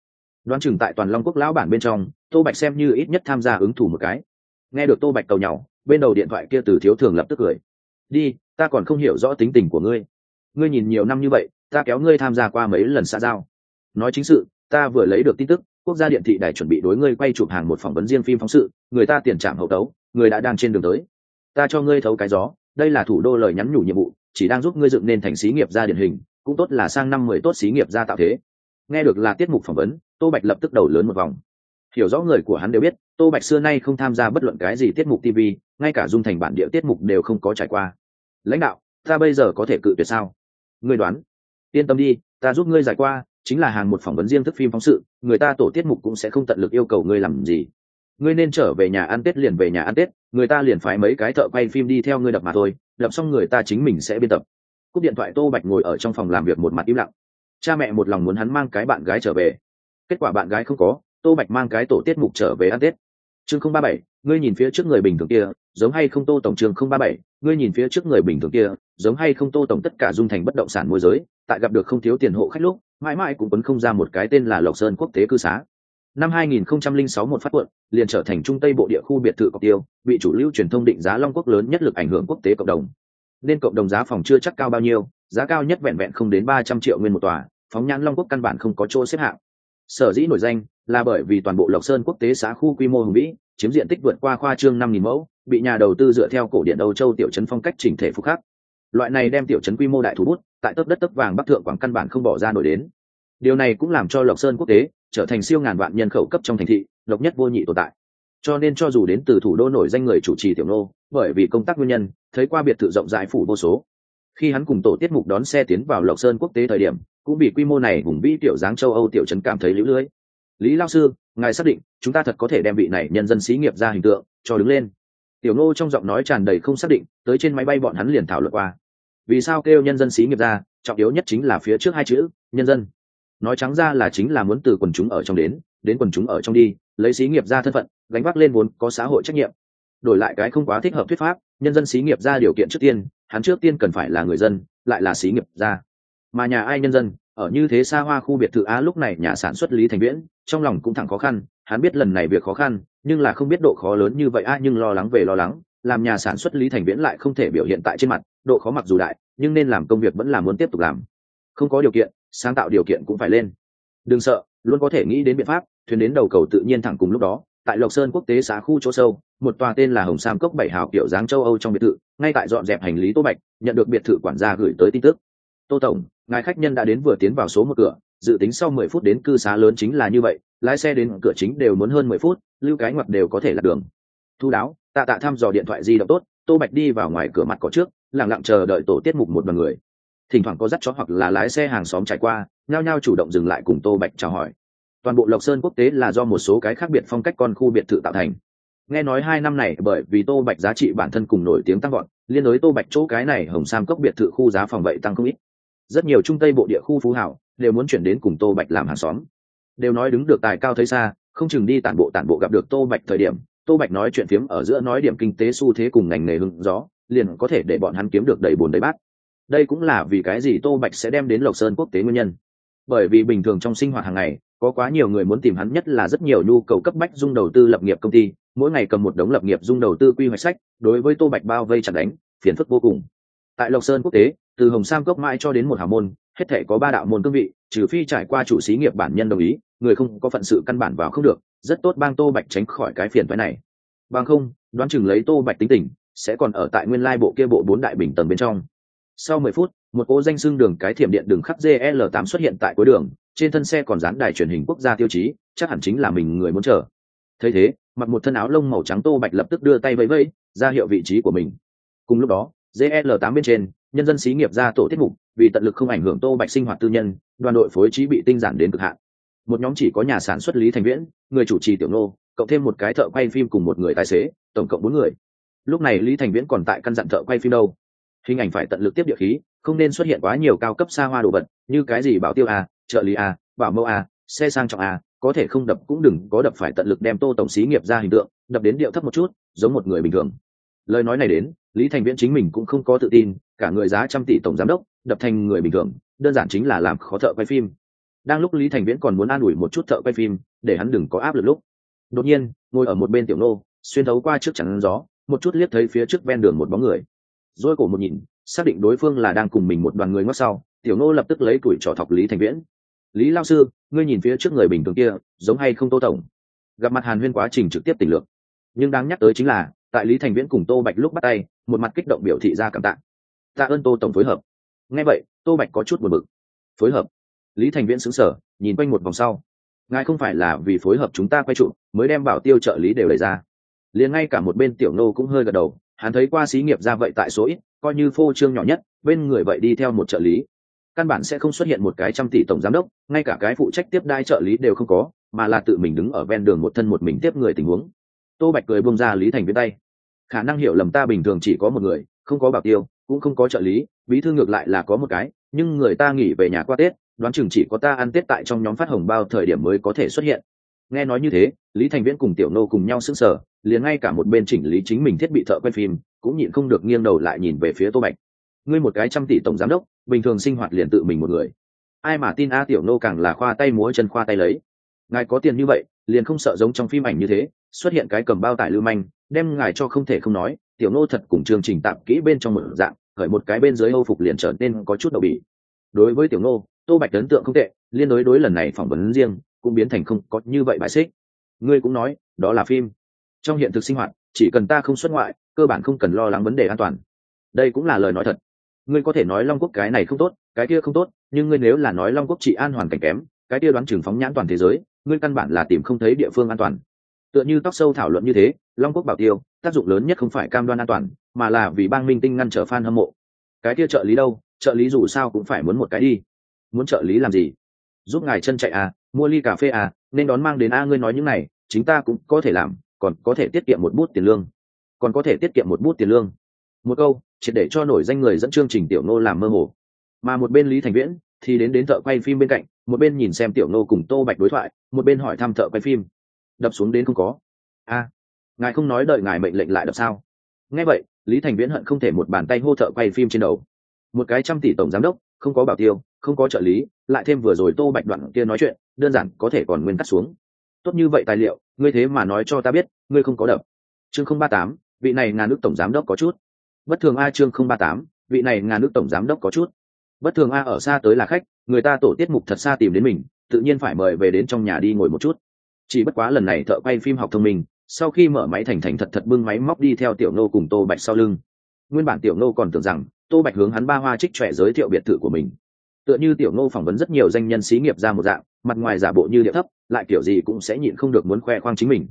đoán chừng tại toàn long quốc lão bản bên trong, tô bạch xem như ít nhất tham gia ứng thủ một cái. Nghe được tô bạch cầu nhau bên đầu điện thoại kia từ thiếu thường lập tức cười. Đi, ta còn không hiểu rõ tính tình của ngươi. Ngươi nhìn nhiều năm như vậy, ta kéo ngươi tham gia qua mấy lần xã giao. Nói chính sự, ta vừa lấy được tin tức, quốc gia điện thị đài chuẩn bị đối ngươi quay chụp hàng một phỏng vấn riêng phim phóng sự, người ta tiền trạm hậu tấu, người đã đang trên đường tới. Ta cho ngươi thấu cái gió, đây là thủ đô lời nhắn nhủ nhiệm vụ, chỉ đang giúp ngươi dựng nên thành xí nghiệp gia điển hình, cũng tốt là sang năm mười tốt xí nghiệp gia tạo thế. Nghe được là tiết mục phỏng vấn tô bạch lập tức đầu lớn một vòng. Hiểu rõ người của hắn đều biết, tô bạch xưa nay không tham gia bất luận cái gì tiết mục tv ngay cả dung thành bản địa tiết mục đều không có trải qua. Lãnh đạo, ta bây giờ có thể cự tuyệt sao? Ngươi đoán. Yên tâm đi, ta giúp ngươi giải qua, chính là hàng một phỏng vấn riêng thức phim phóng sự, người ta tổ tiết mục cũng sẽ không tận lực yêu cầu ngươi làm gì. Ngươi nên trở về nhà ăn tết liền về nhà ăn tết, người ta liền phái mấy cái thợ quay phim đi theo ngươi đập mà thôi, đập xong người ta chính mình sẽ biên tập. Cúp điện thoại tô bạch ngồi ở trong phòng làm việc một mặt im lặng. Cha mẹ một lòng muốn hắn mang cái bạn gái trở về kết quả bạn gái không có, tô bạch mang cái tổ tiết mục trở về ăn tết. Chương không ba bảy, ngươi nhìn phía trước người bình thường kia, giống hay không tô tổng chương không ba bảy, ngươi nhìn phía trước người bình thường kia, giống hay không tô tổng tất cả dung thành bất động sản môi giới, tại gặp được không thiếu tiền hộ khách lúc, mãi mãi cũng vẫn không ra một cái tên là lộc sơn quốc tế cư xá. Năm 2006 một phát quận, liền trở thành trung tây bộ địa khu biệt thự cọc tiêu, bị chủ lưu truyền thông định giá long quốc lớn nhất lực ảnh hưởng quốc tế cộng đồng. Nên cộng đồng giá phòng chưa chắc cao bao nhiêu, giá cao nhất vẹn vẹn không đến ba trăm triệu nguyên một tòa, phóng nhãn long quốc căn bản không có chỗ xếp hạng sở dĩ nổi danh là bởi vì toàn bộ lộc sơn quốc tế xã khu quy mô hùng vĩ, chiếm diện tích vượt qua khoa trương năm nghìn mẫu, bị nhà đầu tư dựa theo cổ điện âu châu tiểu trấn phong cách chỉnh thể phục khắc. Loại này đem tiểu trấn quy mô đại thủ bút, tại tấp đất tấp vàng bắc thượng quảng căn bản không bỏ ra nổi đến. Điều này cũng làm cho lộc sơn quốc tế trở thành siêu ngàn vạn nhân khẩu cấp trong thành thị, độc nhất vô nhị tồn tại. Cho nên cho dù đến từ thủ đô nổi danh người chủ trì tiểu nô, bởi vì công tác nguyên nhân, thấy qua biệt thự rộng rãi phủ vô số. Khi hắn cùng tổ tiết mục đón xe tiến vào lộc sơn quốc tế thời điểm cũng bị quy mô này vùng vĩ tiểu dáng châu âu tiểu trấn cảm thấy lũ lưới. Lý lao sư, ngài xác định, chúng ta thật có thể đem vị này nhân dân xí nghiệp ra hình tượng, cho đứng lên. Tiểu Ngô trong giọng nói tràn đầy không xác định, tới trên máy bay bọn hắn liền thảo luận qua. Vì sao kêu nhân dân xí nghiệp ra, trọng yếu nhất chính là phía trước hai chữ, nhân dân. Nói trắng ra là chính là muốn từ quần chúng ở trong đến đến quần chúng ở trong đi, lấy xí nghiệp ra thân phận, gánh vác lên vốn có xã hội trách nhiệm. Đổi lại cái không quá thích hợp thuyết pháp, nhân dân xí nghiệp ra điều kiện trước tiên, hắn trước tiên cần phải là người dân, lại là xí nghiệp ra mà nhà ai nhân dân, ở như thế xa hoa khu biệt thự á, lúc này nhà sản xuất lý thành viễn, trong lòng cũng thẳng khó khăn, hắn biết lần này việc khó khăn, nhưng là không biết độ khó lớn như vậy a nhưng lo lắng về lo lắng, làm nhà sản xuất lý thành viễn lại không thể biểu hiện tại trên mặt, độ khó mặc dù đại, nhưng nên làm công việc vẫn là muốn tiếp tục làm. Không có điều kiện, sáng tạo điều kiện cũng phải lên. Đừng sợ, luôn có thể nghĩ đến biện pháp, thuyền đến đầu cầu tự nhiên thẳng cùng lúc đó, tại lộc sơn quốc tế xã khu chỗ sâu, một tòa tên là hồng sam cốc bảy hào kiểu dáng châu âu trong biệt thự, ngay tại dọn dẹp hành lý tô bạch, nhận được biệt thự quản gia gửi tới tin tức. Tô tổng ngài khách nhân đã đến vừa tiến vào số một cửa, dự tính sau mười phút đến cư xá lớn chính là như vậy, lái xe đến cửa chính đều muốn hơn mười phút, lưu cái ngoặt đều có thể là đường. Thu đáo, tạ tạ thăm dò điện thoại di động tốt, tô bạch đi vào ngoài cửa mặt có trước lẳng lặng chờ đợi tổ tiết mục một đ người. Thỉnh thoảng có dắt chó hoặc là lái xe hàng xóm trải qua, nhao nhao chủ động dừng lại cùng tô bạch chào hỏi. Toàn bộ lộc sơn quốc tế là do một số cái khác biệt phong cách con khu biệt thự tạo thành. Nghe nói hai năm này bởi vì tô bạch giá trị bản thân cùng nổi tiếng tăng gọn liên đối tô bạch chỗ cái này hồng sam cốc biệt thự khu giá phòng vậy tăng không ít rất nhiều trung tây bộ địa khu phú hảo đều muốn chuyển đến cùng tô bạch làm hàng xóm. Đều nói đứng được tài cao thấy xa, không chừng đi tản bộ tản bộ gặp được tô bạch thời điểm, tô bạch nói chuyện phiếm ở giữa nói điểm kinh tế xu thế cùng ngành nghề hưng gió, liền có thể để bọn hắn kiếm được đầy bồn đầy bát. Đây cũng là vì cái gì tô bạch sẽ đem đến lộc sơn quốc tế nguyên nhân. Bởi vì bình thường trong sinh hoạt hàng ngày, có quá nhiều người muốn tìm hắn nhất là rất nhiều nhu cầu cấp bách dung đầu tư lập nghiệp công ty, mỗi ngày cầm một đống lập nghiệp dung đầu tư quy hoạch sách, đối với tô bạch bao vây chặt đánh, phiền phức vô cùng tại lộc sơn quốc tế, từ hồng sam cốc mãi cho đến một hào môn, hết thể có ba đạo môn cương vị, trừ phi trải qua chủ xí nghiệp bản nhân đồng ý, người không có phận sự căn bản vào không được, rất tốt bang tô bạch tránh khỏi cái phiền phái này. Bằng không, đoán chừng lấy tô bạch tính tình, sẽ còn ở tại nguyên lai bộ kia bộ bốn đại bình tầng bên trong. Sau mười phút, một ô danh xưng đường cái thiểm điện đường khắc gl 8 xuất hiện tại cuối đường, trên thân xe còn dán đài truyền hình quốc gia tiêu chí, chắc hẳn chính là mình người muốn chờ. Thấy thế, mặc một thân áo lông màu trắng tô bạch lập tức đưa tay vẫy vẫy, ra hiệu vị trí của mình. Cùng lúc đó gl 8 bên trên, nhân dân xí nghiệp ra tổ tiết mục, vì tận lực không ảnh hưởng tô bạch sinh hoạt tư nhân, đoàn đội phối trí bị tinh giản đến cực hạn. Một nhóm chỉ có nhà sản xuất lý thành viễn, người chủ trì tiểu nô, cộng thêm một cái thợ quay phim cùng một người tài xế, tổng cộng bốn người. Lúc này lý thành viễn còn tại căn dặn thợ quay phim đâu. Hình ảnh phải tận lực tiếp địa khí, không nên xuất hiện quá nhiều cao cấp xa hoa đồ vật, như cái gì bảo tiêu a, trợ lý a, bảo mẫu a, xe sang trọng a, có thể không đập cũng đừng có đập, phải tận lực đem tô tổng xí nghiệp ra hình tượng, đập đến điệu thấp một chút, giống một người bình thường lời nói này đến, lý thành viễn chính mình cũng không có tự tin, cả người giá trăm tỷ tổng giám đốc, đập thành người bình thường, đơn giản chính là làm khó thợ quay phim. Đang lúc lý thành viễn còn muốn an ủi một chút thợ quay phim, để hắn đừng có áp lực lúc. Đột nhiên, ngồi ở một bên tiểu nô, xuyên thấu qua trước chắn gió, một chút liếc thấy phía trước ven đường một bóng người. Rồi cổ một nhìn, xác định đối phương là đang cùng mình một đoàn người ngót sau, tiểu nô lập tức lấy tuổi trò thọc lý thành viễn. Lý lao sư, ngươi nhìn phía trước người bình thường kia, giống hay không tô tổng? Gặp mặt hàn huyên quá trình trực tiếp tình lượng nhưng đáng nhắc tới chính là tại lý thành viễn cùng tô bạch lúc bắt tay, một mặt kích động biểu thị ra cảm tạ. Tạ ơn tô tổng phối hợp. Nghe vậy, tô bạch có chút buồn bực. Phối hợp? Lý thành viễn xứng sở nhìn quanh một vòng sau. Ngài không phải là vì phối hợp chúng ta quay trụ, mới đem bảo tiêu trợ lý đều lấy ra. Liền ngay cả một bên tiểu nô cũng hơi gật đầu, hắn thấy qua xí nghiệp ra vậy tại số ít, coi như phô trương nhỏ nhất, bên người vậy đi theo một trợ lý. Căn bản sẽ không xuất hiện một cái trăm tỷ tổng giám đốc, ngay cả cái phụ trách tiếp đai trợ lý đều không có, mà là tự mình đứng ở ven đường một thân một mình tiếp người tình huống tô bạch cười bông ra lý thành viễn tay. Khả năng hiểu lầm ta bình thường chỉ có một người, không có bảo tiêu, cũng không có trợ lý, bí thư ngược lại là có một cái, nhưng người ta nghỉ về nhà qua tết, đoán chừng chỉ có ta ăn tết tại trong nhóm phát hồng bao thời điểm mới có thể xuất hiện. Nghe nói như thế, lý thành viễn cùng tiểu nô cùng nhau s ư n g sở liền ngay cả một bên chỉnh lý chính mình thiết bị thợ quay phim, cũng nhịn không được nghiêng đầu lại nhìn về phía tô bạch. Ngươi một cái trăm tỷ tổng giám đốc, bình thường sinh hoạt liền tự mình một người. Ai mà tin a tiểu nô càng là khoa tay múa chân khoa tay lấy. Ngài có tiền như vậy, liền không sợ giống trong phim ảnh như thế xuất hiện cái cầm bao tải lưu manh, đem ngài cho không thể không nói, tiểu nô thật cùng chương trình tạm kỹ bên trong một dạng, khởi một cái bên dưới âu phục liền trở nên có chút đậu bỉ. Đối với tiểu nô, tô bạch ấn tượng không tệ, liên đối đối lần này phỏng vấn riêng, cũng biến thành không có như vậy bài xích. Ngươi cũng nói, đó là phim. Trong hiện thực sinh hoạt, chỉ cần ta không xuất ngoại, cơ bản không cần lo lắng vấn đề an toàn. Đây cũng là lời nói thật. Ngươi có thể nói long quốc cái này không tốt, cái kia không tốt, nhưng ngươi nếu là nói long quốc trị an hoàn cảnh kém, cái kia đoán chừng phóng nhãn toàn thế giới, ngươi căn bản là tìm không thấy địa phương an toàn tựa như tóc sâu thảo luận như thế, long quốc bảo tiêu, tác dụng lớn nhất không phải cam đoan an toàn, mà là vì bang minh tinh ngăn trở f a n hâm mộ. Cái kia trợ lý đâu? Trợ lý dù sao cũng phải muốn một cái đi. Muốn trợ lý làm gì? Giúp ngài chân chạy à mua ly cà phê à nên đón mang đến a ngươi nói những này, chính ta cũng có thể làm, còn có thể tiết kiệm một bút tiền lương. Còn có thể tiết kiệm một bút tiền lương. Một câu, triệt để cho nổi danh người dẫn chương trình tiểu nô làm mơ hồ. Mà một bên lý thành viễn thì đến đến thợ quay phim bên cạnh, một bên nhìn xem tiểu nô cùng tô bạch đối thoại, một bên hỏi thăm thợ quay phim đập xuống đến không có. A, ngài không nói đợi ngài mệnh lệnh lại đập sao? Nghe vậy, lý thành viễn hận không thể một bàn tay hô thợ quay phim trên đầu. Một cái trăm tỷ tổng giám đốc, không có bảo tiêu, không có trợ lý, lại thêm vừa rồi tô bạch đoạn kia nói chuyện, đơn giản có thể còn nguyên cắt xuống. Tốt như vậy tài liệu, ngươi thế mà nói cho ta biết, ngươi không có đập. Chương không ba tám, vị này ngàn nước tổng giám đốc có chút. Bất thường a chương không ba tám, vị này ngàn nước tổng giám đốc có chút. Bất thường a ở xa tới là khách, người ta tổ tiết mục thật xa tìm đến mình, tự nhiên phải mời về đến trong nhà đi ngồi một chút chỉ bất quá lần này thợ quay phim học thông minh, sau khi mở máy thành thành thật thật bưng máy móc đi theo tiểu nô cùng tô bạch sau lưng. Nguyên bản tiểu nô còn tưởng rằng, tô bạch hướng hắn ba hoa trích trẻ giới thiệu biệt thự của mình. Tựa như tiểu nô phỏng vấn rất nhiều danh nhân xí nghiệp ra một dạng, mặt ngoài giả bộ như địa thấp, lại kiểu gì cũng sẽ nhịn không được muốn khoe khoang chính mình.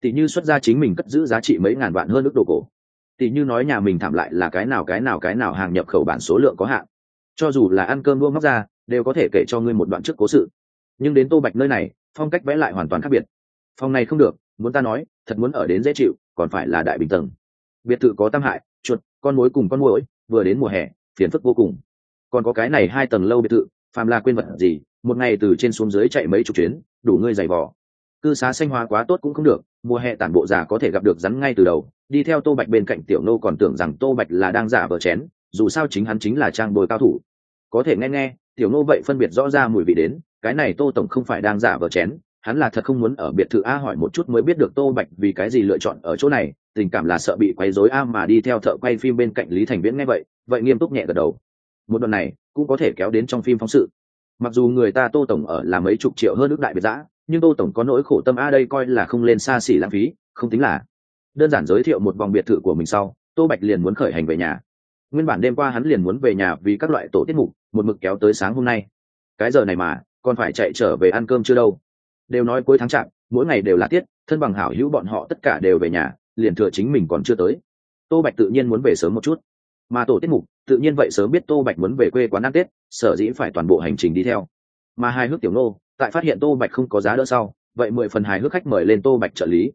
Tỷ như xuất ra chính mình cất giữ giá trị mấy ngàn vạn hơn ước đồ cổ. Tỷ như nói nhà mình thảm lại là cái nào cái nào cái nào hàng nhập khẩu bản số lượng có hạn. Cho dù là ăn cơm đua móc ra, đều có thể kể cho ngươi một đoạn trước cố sự. Nhưng đến tô bạch nơi này phong cách vẽ lại hoàn toàn khác biệt. Phòng này không được, muốn ta nói, thật muốn ở đến dễ chịu, còn phải là đại bình tầng. Biệt thự có tam hại, chuột, con mối cùng con mối vừa đến mùa hè, phiền phức vô cùng. Còn có cái này hai tầng lâu biệt thự, phàm là quên vật gì, một ngày từ trên xuống dưới chạy mấy chục chuyến, đủ ngươi giày vò. Cư xá xanh hóa quá tốt cũng không được, mùa hè tản bộ già có thể gặp được rắn ngay từ đầu, đi theo tô bạch bên cạnh tiểu nô còn tưởng rằng tô bạch là đang giả vờ chén, dù sao chính hắn chính là trang bồi cao thủ. Có thể nghe nghe, tiểu nô vậy phân biệt rõ ra mùi vị đến cái này tô tổng không phải đang giả vờ chén, hắn là thật không muốn ở biệt thự a hỏi một chút mới biết được tô bạch vì cái gì lựa chọn ở chỗ này, tình cảm là sợ bị quấy rối a mà đi theo thợ quay phim bên cạnh lý thành viễn nghe vậy vậy nghiêm túc nhẹ gật đầu. Một đoạn này cũng có thể kéo đến trong phim phóng sự. Mặc dù người ta tô tổng ở là mấy chục triệu hơn nước đại biệt giã, nhưng tô tổng có nỗi khổ tâm a đây coi là không lên xa xỉ lãng phí, không tính là đơn giản giới thiệu một vòng biệt thự của mình sau, tô bạch liền muốn khởi hành về nhà. Nguyên bản đêm qua hắn liền muốn về nhà vì các loại tổ tiết mục, một mực kéo tới sáng hôm nay. Cái giờ này mà còn phải chạy trở về ăn cơm chưa đâu. Đều nói cuối tháng chạm mỗi ngày đều là tiết, thân bằng hảo hữu bọn họ tất cả đều về nhà, liền thừa chính mình còn chưa tới. Tô bạch tự nhiên muốn về sớm một chút. Mà tổ tiết mục, tự nhiên vậy sớm biết tô bạch muốn về quê quán ăn tết, sở dĩ phải toàn bộ hành trình đi theo. Mà hai hước tiểu nô, tại phát hiện tô bạch không có giá đỡ sau, vậy mười phần hài hước khách mời lên tô bạch trợ lý.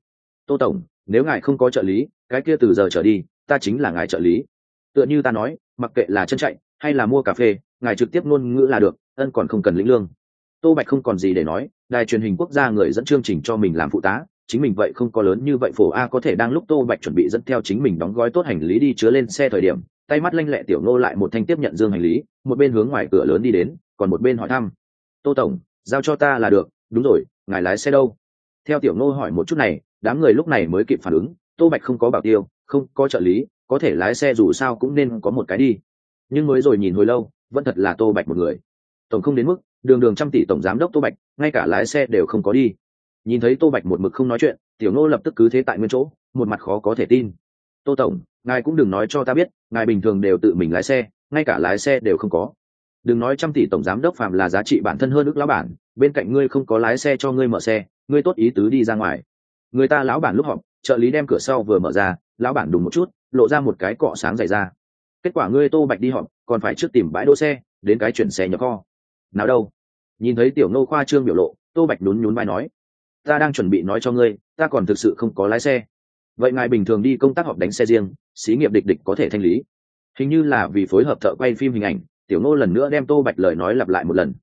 Tô tổng, nếu ngài không có trợ lý, cái kia từ giờ trở đi, ta chính là ngài trợ lý. Tựa như ta nói, mặc kệ là chân chạy, hay là mua cà phê, ngài trực tiếp ngôn ngữ là được, ân còn không cần lĩnh lương tô bạch không còn gì để nói, đài truyền hình quốc gia người dẫn chương trình cho mình làm phụ tá, chính mình vậy không có lớn như vậy phổ a có thể đang lúc tô bạch chuẩn bị dẫn theo chính mình đóng gói tốt hành lý đi chứa lên xe thời điểm, tay mắt lanh lẹ tiểu ngô lại một thanh tiếp nhận dương hành lý, một bên hướng ngoài cửa lớn đi đến, còn một bên hỏi thăm. Tô tổng, giao cho ta là được, đúng rồi, ngài lái xe đâu? Theo tiểu ngô hỏi một chút này, đám người lúc này mới kịp phản ứng, tô bạch không có bảo tiêu, không có trợ lý, có thể lái xe dù sao cũng nên có một cái đi. Nhưng mới rồi nhìn hồi lâu, vẫn thật là tô bạch một người. Tổng không đến mức đường đường trăm tỷ tổng giám đốc tô bạch, ngay cả lái xe đều không có đi. Nhìn thấy tô bạch một mực không nói chuyện, tiểu ngô lập tức cứ thế tại nguyên chỗ, một mặt khó có thể tin. Tô tổng, ngài cũng đừng nói cho ta biết, ngài bình thường đều tự mình lái xe, ngay cả lái xe đều không có. Đừng nói trăm tỷ tổng giám đốc phạm là giá trị bản thân hơn ước lão bản, bên cạnh ngươi không có lái xe cho ngươi mở xe, ngươi tốt ý tứ đi ra ngoài. Người ta lão bản lúc họp, trợ lý đem cửa sau vừa mở ra, lão bản đùng một chút, lộ ra một cái cọ sáng dày ra. Kết quả ngươi tô bạch đi họp, còn phải trước tìm bãi đỗ xe, đến cái chuyển xe nhỏ kho nào đâu? Nhìn thấy tiểu nô khoa trương biểu lộ, tô bạch nhún nhún vai nói, ta đang chuẩn bị nói cho ngươi, ta còn thực sự không có lái xe. Vậy ngài bình thường đi công tác họp đánh xe riêng, xí nghiệp địch địch có thể thanh lý. Hình như là vì phối hợp thợ quay phim hình ảnh, tiểu nô lần nữa đem tô bạch lời nói lặp lại một lần.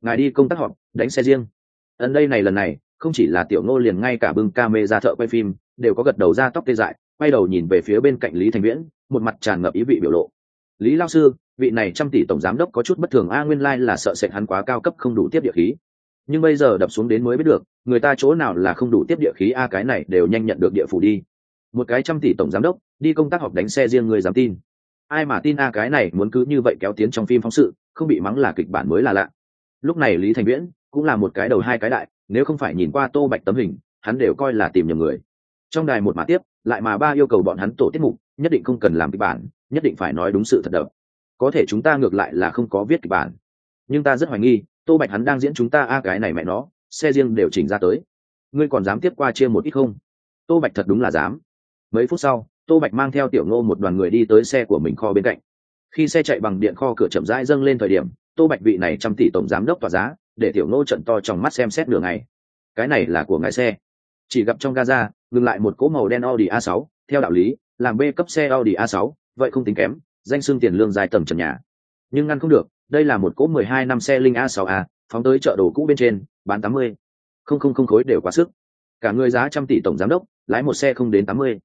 Ngài đi công tác họp, đánh xe riêng. Ẩn đây này lần này, không chỉ là tiểu nô liền ngay cả bưng ca mê ra thợ quay phim, đều có gật đầu ra tóc tê dại, quay đầu nhìn về phía bên cạnh lý thành viễn, một mặt tràn ngập ý vị biểu lộ. Lý lao sư vị này trăm tỷ tổng giám đốc có chút bất thường, a, nguyên lai là sợ sệt hắn quá cao cấp không đủ tiếp địa khí. Nhưng bây giờ đập xuống đến mới biết được, người ta chỗ nào là không đủ tiếp địa khí, a, cái này đều nhanh nhận được địa phủ đi. Một cái trăm tỷ tổng giám đốc, đi công tác học đánh xe riêng người dám tin. Ai mà tin, a, cái này muốn cứ như vậy kéo tiến trong phim phóng sự, không bị mắng là kịch bản mới là lạ. Lúc này lý thành viễn cũng là một cái đầu hai cái đại, nếu không phải nhìn qua tô bạch tấm hình, hắn đều coi là tìm nhầm người. Trong đài một mà tiếp, lại mà ba yêu cầu bọn hắn tổ tiết mục, nhất định không cần làm kịch bản, nhất định phải nói đúng sự thật đậm có thể chúng ta ngược lại là không có viết kịch bản. Nhưng ta rất hoài nghi, tô bạch hắn đang diễn chúng ta, a, cái này mẹ nó, xe riêng đều chỉnh ra tới. Ngươi còn dám tiếp qua chia một ít không? Tô bạch thật đúng là dám. Mấy phút sau, tô bạch mang theo tiểu ngô một đoàn người đi tới xe của mình kho bên cạnh. Khi xe chạy bằng điện kho cửa chậm rãi dâng lên thời điểm, tô bạch vị này trăm tỷ tổng giám đốc tỏa giá, để tiểu ngô trận to trong mắt xem xét đường này cái này là của ngài xe. Chỉ gặp trong gaza, ngừng lại một cỗ màu đen audi a 6 theo đạo lý, làm b cấp xe audi a 6 vậy không tính kém danh xưng tiền lương dài tầng trần nhà. Nhưng ngăn không được, đây là một cỗ 12 năm xe linh a sáu a, phóng tới chợ đồ cũ bên trên, bán 80. không không không khối đều quá sức. Cả người giá trăm tỷ tổng giám đốc, lái một xe không đến 80.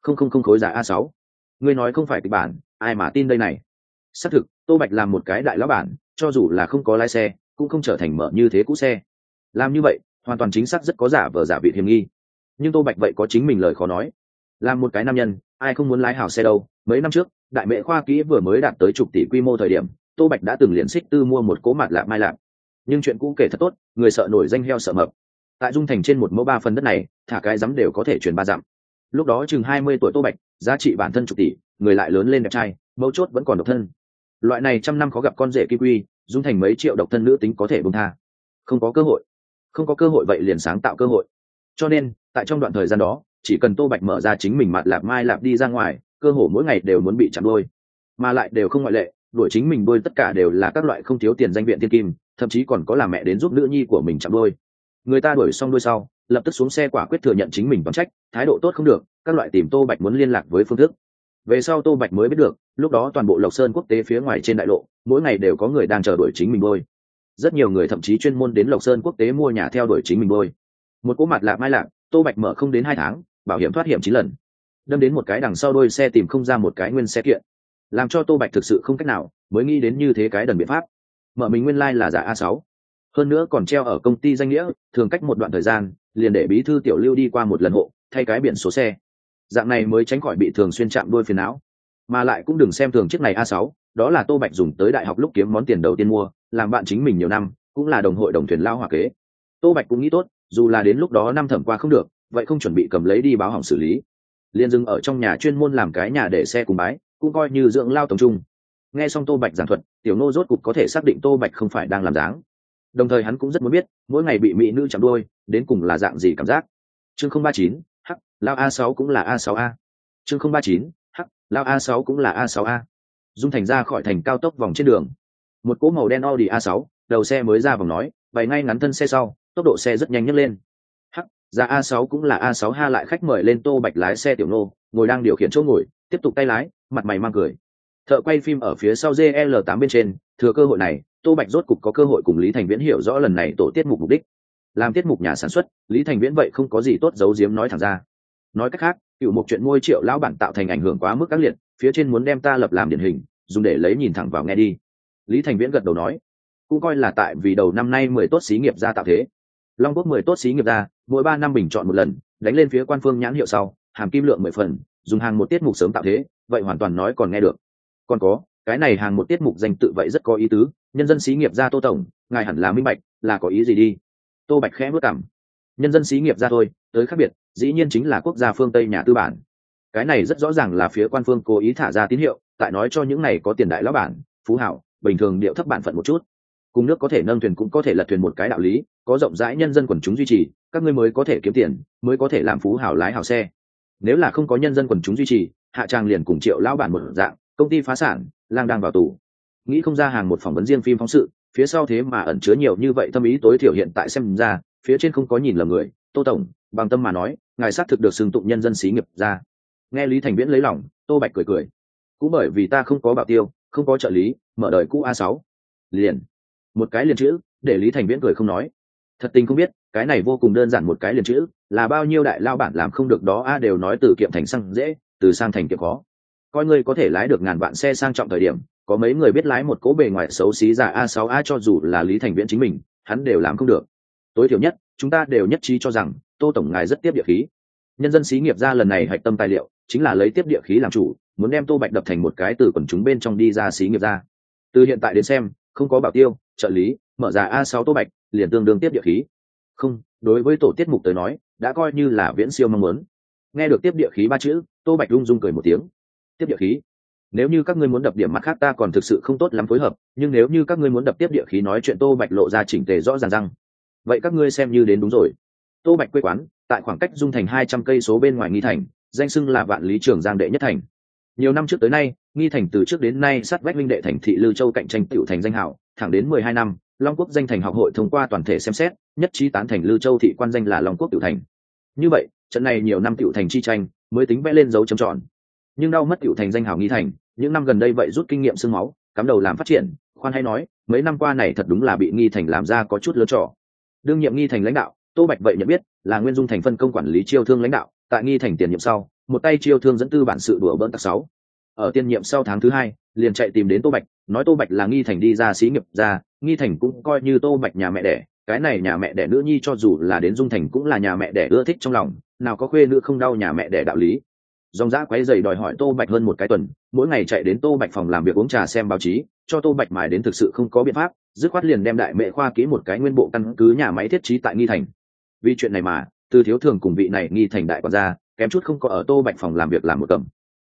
không không không khối giá a sáu. Ngươi nói không phải kịch bản, ai mà tin đây này? Xác thực, tô bạch làm một cái đại lão bản, cho dù là không có lái xe, cũng không trở thành mở như thế cũ xe. Làm như vậy, hoàn toàn chính xác rất có giả vờ giả vị hiểm nghi. Nhưng tô bạch vậy có chính mình lời khó nói. Làm một cái nam nhân, ai không muốn lái hào xe đâu, mấy năm trước đại mệ khoa kỹ vừa mới đạt tới chục tỷ quy mô thời điểm, tô bạch đã từng liền xích tư mua một cố mặt lạ mai lạp. Nhưng chuyện cũ kể thật tốt, người sợ nổi danh heo sợ mập. Tại dung thành trên một mẫu ba phần đất này, thả cái rắm đều có thể chuyển ba dặm. Lúc đó chừng hai mươi tuổi tô bạch, giá trị bản thân chục tỷ, người lại lớn lên đẹp trai, mấu chốt vẫn còn độc thân. Loại này trăm năm khó gặp con rể kim quy, dung thành mấy triệu độc thân nữ tính có thể bông tha. Không có cơ hội. Không có cơ hội vậy liền sáng tạo cơ hội. Cho nên, tại trong đoạn thời gian đó, chỉ cần tô bạch mở ra chính mình mặt lạp mai lạp đi ra ngoài cơ hồ mỗi ngày đều muốn bị chạm đôi, mà lại đều không ngoại lệ, đuổi chính mình đôi tất cả đều là các loại không thiếu tiền danh viện thiên kim, thậm chí còn có là mẹ đến giúp nữ nhi của mình chạm đôi. Người ta đuổi xong đôi sau, lập tức xuống xe quả quyết thừa nhận chính mình bằng trách, thái độ tốt không được, các loại tìm tô bạch muốn liên lạc với phương thức. Về sau tô bạch mới biết được, lúc đó toàn bộ lộc sơn quốc tế phía ngoài trên đại lộ, mỗi ngày đều có người đang chờ đuổi chính mình đôi rất nhiều người thậm chí chuyên môn đến lộc sơn quốc tế mua nhà theo đuổi chính mình đôi một cỗ mặt lạ mai lạc tô bạch mở không đến hai tháng, bảo hiểm thoát hiểm chín lần đâm đến một cái đằng sau đôi xe tìm không ra một cái nguyên xe kiện. Làm cho tô bạch thực sự không cách nào, mới nghĩ đến như thế cái đần biện pháp. Mở mình nguyên lai、like、là giả a sáu. Hơn nữa còn treo ở công ty danh nghĩa, thường cách một đoạn thời gian, liền để bí thư tiểu lưu đi qua một lần hộ, thay cái biển số xe. Dạng này mới tránh khỏi bị thường xuyên chạm đôi phiền não. Mà lại cũng đừng xem thường chiếc này a sáu, đó là tô bạch dùng tới đại học lúc kiếm món tiền đầu tiên mua, làm bạn chính mình nhiều năm, cũng là đồng hội đồng thuyền lao hòa kế. Tô bạch cũng nghĩ tốt, dù là đến lúc đó năm thẩm qua không được, vậy không chuẩn bị cầm lấy đi báo hỏng xử lý liền dừng ở trong nhà chuyên môn làm cái nhà để xe cùng bái, cũng coi như dưỡng lao tổng trung. Nghe xong tô bạch giảng thuật, tiểu nô rốt cục có thể xác định tô bạch không phải đang làm dáng. Đồng thời hắn cũng rất muốn biết, mỗi ngày bị mỹ nữ chạm đôi đến cùng là dạng gì cảm giác. Chương không ba chín, h, lao a sáu cũng là a sáu a. Chương không ba chín, h, lao a sáu cũng là a sáu a. Dung thành ra khỏi thành cao tốc vòng trên đường. Một cỗ màu đen audi a 6 đầu xe mới ra vòng nói, bày ngay ngắn thân xe sau, tốc độ xe rất nhanh nhất lên ra a 6 cũng là a 6 ha lại khách mời lên tô bạch lái xe tiểu nô, ngồi đang điều khiển chỗ ngồi, tiếp tục tay lái, mặt mày mang cười. Thợ quay phim ở phía sau gl 8 bên trên, thừa cơ hội này, tô bạch rốt cục có cơ hội cùng lý thành viễn hiểu rõ lần này tổ tiết mục mục đích. Làm tiết mục nhà sản xuất, lý thành viễn vậy không có gì tốt giấu giếm nói thẳng ra. Nói cách khác, cựu một chuyện môi triệu lão bản tạo thành ảnh hưởng quá mức các liệt, phía trên muốn đem ta lập làm điển hình, dùng để lấy nhìn thẳng vào nghe đi. Lý thành viễn gật đầu nói, cũng coi là tại vì đầu năm nay mười tốt xí nghiệp ra tạo thế. Long quốc mười tốt xí nghiệp ra mỗi ba năm bình chọn một lần, đánh lên phía quan phương nhãn hiệu sau, hàm kim lượng mười phần, dùng hàng một tiết mục sớm tạo thế, vậy hoàn toàn nói còn nghe được. Còn có, cái này hàng một tiết mục danh tự vậy rất có ý tứ, nhân dân xí nghiệp ra tô tổng, ngài hẳn là minh bạch, là có ý gì đi. Tô bạch khẽ bước cảm nhân dân xí nghiệp ra thôi, tới khác biệt, dĩ nhiên chính là quốc gia phương tây nhà tư bản. Cái này rất rõ ràng là phía quan phương cố ý thả ra tín hiệu, tại nói cho những này có tiền đại lão bản, phú hảo, bình thường điệu thấp bản phận một chút cùng nước có thể nâng thuyền cũng có thể lật thuyền một cái đạo lý, có rộng rãi nhân dân quần chúng duy trì, các ngươi mới có thể kiếm tiền, mới có thể làm phú hảo lái hảo xe. Nếu là không có nhân dân quần chúng duy trì, hạ trang liền cùng triệu lão bản một dạng, công ty phá sản, lang đang vào tù. Nghĩ không ra hàng một phỏng vấn riêng phim phóng sự, phía sau thế mà ẩn chứa nhiều như vậy tâm ý tối thiểu hiện tại xem ra, phía trên không có nhìn lầm người, tô tổng, bằng tâm mà nói, ngài xác thực được xưng tụng nhân dân xí nghiệp ra. Nghe lý thành viễn lấy lòng, tô bạch cười cười. Cũng bởi vì ta không có bảo tiêu, không có trợ lý, mở đời cũ a sáu. Liền một cái liền chữ, để lý thành viễn cười không nói. Thật tình không biết, cái này vô cùng đơn giản một cái liền chữ, là bao nhiêu đại lao bản làm không được đó, a, đều nói từ kiệm thành xăng dễ, từ sang thành kiệm khó. Coi ngươi có thể lái được ngàn vạn xe sang trọng thời điểm, có mấy người biết lái một cỗ bề ngoài xấu xí giả a 6 a cho dù là lý thành viễn chính mình, hắn đều làm không được. Tối thiểu nhất, chúng ta đều nhất trí cho rằng, tô tổng ngài rất tiếp địa khí. Nhân dân xí nghiệp ra lần này hạch tâm tài liệu, chính là lấy tiếp địa khí làm chủ, muốn đem tô bạch đập thành một cái từ quần chúng bên trong đi ra xí nghiệp ra. Từ hiện tại đến xem không có bảo tiêu, trợ lý, mở ra a sáu tô bạch, liền tương đương tiếp địa khí. Không, đối với tổ tiết mục tới nói, đã coi như là viễn siêu mong muốn. Nghe được tiếp địa khí ba chữ, tô bạch rung rung cười một tiếng. Tiếp địa khí? Nếu như các ngươi muốn đập điểm mặt khác ta còn thực sự không tốt lắm phối hợp, nhưng nếu như các ngươi muốn đập tiếp địa khí nói chuyện tô bạch lộ ra chỉnh tề rõ ràng răng. Vậy các ngươi xem như đến đúng rồi. Tô bạch quê quán, tại khoảng cách dung thành hai trăm cây số bên ngoài nghi thành, danh xưng là vạn lý trường giang đệ nhất thành. Nhiều năm trước tới nay nghi thành từ trước đến nay sát vách linh đệ thành thị Lư châu cạnh tranh tiểu thành danh hảo, thẳng đến mười hai năm, long quốc danh thành học hội thông qua toàn thể xem xét, nhất trí tán thành Lư châu thị quan danh là long quốc tiểu thành. Như vậy, trận này nhiều năm tiểu thành chi tranh mới tính vẽ lên dấu chấm tròn. Nhưng đau mất tiểu thành danh hào nghi thành, những năm gần đây vậy rút kinh nghiệm sương máu, cắm đầu làm phát triển, khoan hay nói, mấy năm qua này thật đúng là bị nghi thành làm ra có chút lớn trò. Đương nhiệm nghi thành lãnh đạo, tô bạch vậy nhận biết là nguyên dung thành phân công quản lý chiêu thương lãnh đạo, tại nghi thành tiền nhiệm sau, một tay chiêu thương dẫn tư bản sự đùa bỡn tặc sáu ở tiên nhiệm sau tháng thứ hai, liền chạy tìm đến tô bạch, nói tô bạch là nghi thành đi ra xí nghiệp ra, nghi thành cũng coi như tô bạch nhà mẹ đẻ, cái này nhà mẹ đẻ nữ nhi cho dù là đến dung thành cũng là nhà mẹ đẻ ưa thích trong lòng, nào có khuê nữ không đau nhà mẹ đẻ đạo lý. Dòng giã quấy dày đòi hỏi tô bạch hơn một cái tuần, mỗi ngày chạy đến tô bạch phòng làm việc uống trà xem báo chí, cho tô bạch mài đến thực sự không có biện pháp, dứt khoát liền đem đại mệ khoa ký một cái nguyên bộ căn cứ nhà máy thiết trí tại nghi thành. Vì chuyện này mà, từ thiếu thường cùng vị này nghi thành đại quản gia, kém chút không có ở tô bạch phòng làm việc làm một cầm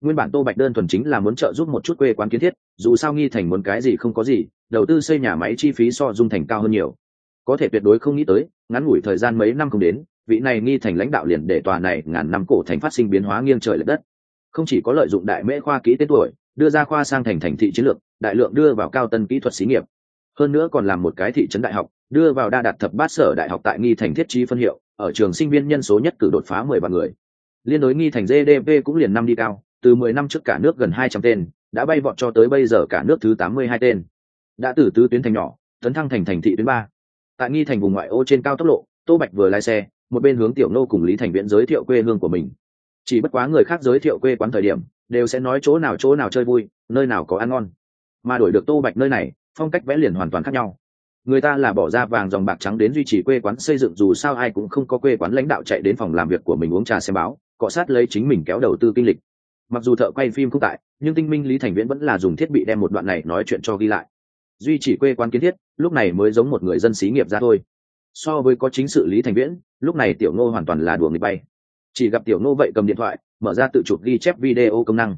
nguyên bản tô bạch đơn thuần chính là muốn trợ giúp một chút quê quán kiến thiết, dù sao nghi thành muốn cái gì không có gì, đầu tư xây nhà máy chi phí so dung thành cao hơn nhiều. Có thể tuyệt đối không nghĩ tới, ngắn ngủi thời gian mấy năm không đến, vị này nghi thành lãnh đạo liền để tòa này ngàn năm cổ thành phát sinh biến hóa nghiêng trời l ệ đất. Không chỉ có lợi dụng đại mễ khoa kỹ tên tuổi, đưa ra khoa sang thành thành thị chiến lược, đại lượng đưa vào cao tân kỹ thuật xí nghiệp. Hơn nữa còn làm một cái thị trấn đại học, đưa vào đa đạt thập bát sở đại học tại nghi thành thiết trí phân hiệu, ở trường sinh viên nhân số nhất cử đột phá mười vạn người. Liên đối nghi thành gdp cũng liền năm đi cao từ mười năm trước cả nước gần hai trăm tên, đã bay vọt cho tới bây giờ cả nước thứ tám mươi hai tên. Đã từ tứ tuyến thành nhỏ, tấn thăng thành thành thị tuyến ba. Tại nghi thành vùng ngoại ô trên cao tốc lộ, tô bạch vừa lái xe, một bên hướng tiểu nô cùng lý thành viễn giới thiệu quê hương của mình. Chỉ bất quá người khác giới thiệu quê quán thời điểm, đều sẽ nói chỗ nào chỗ nào chơi vui, nơi nào có ăn ngon. Mà đổi được tô bạch nơi này, phong cách vẽ liền hoàn toàn khác nhau. Người ta là bỏ ra vàng dòng bạc trắng đến duy trì quê quán xây dựng dù sao ai cũng không có quê quán lãnh đạo chạy đến phòng làm việc của mình uống trà xem báo, cọ sát lấy chính mình kéo đầu tư kinh lịch mặc dù thợ quay phim không tại, nhưng tinh minh lý thành viễn vẫn là dùng thiết bị đem một đoạn này nói chuyện cho ghi lại. Duy chỉ quê quán kiến thiết, lúc này mới giống một người dân xí nghiệp ra thôi. So với có chính sự lý thành viễn, lúc này tiểu ngô hoàn toàn là đùa người bay. Chỉ gặp tiểu ngô vậy cầm điện thoại, mở ra tự chụp ghi chép video công năng.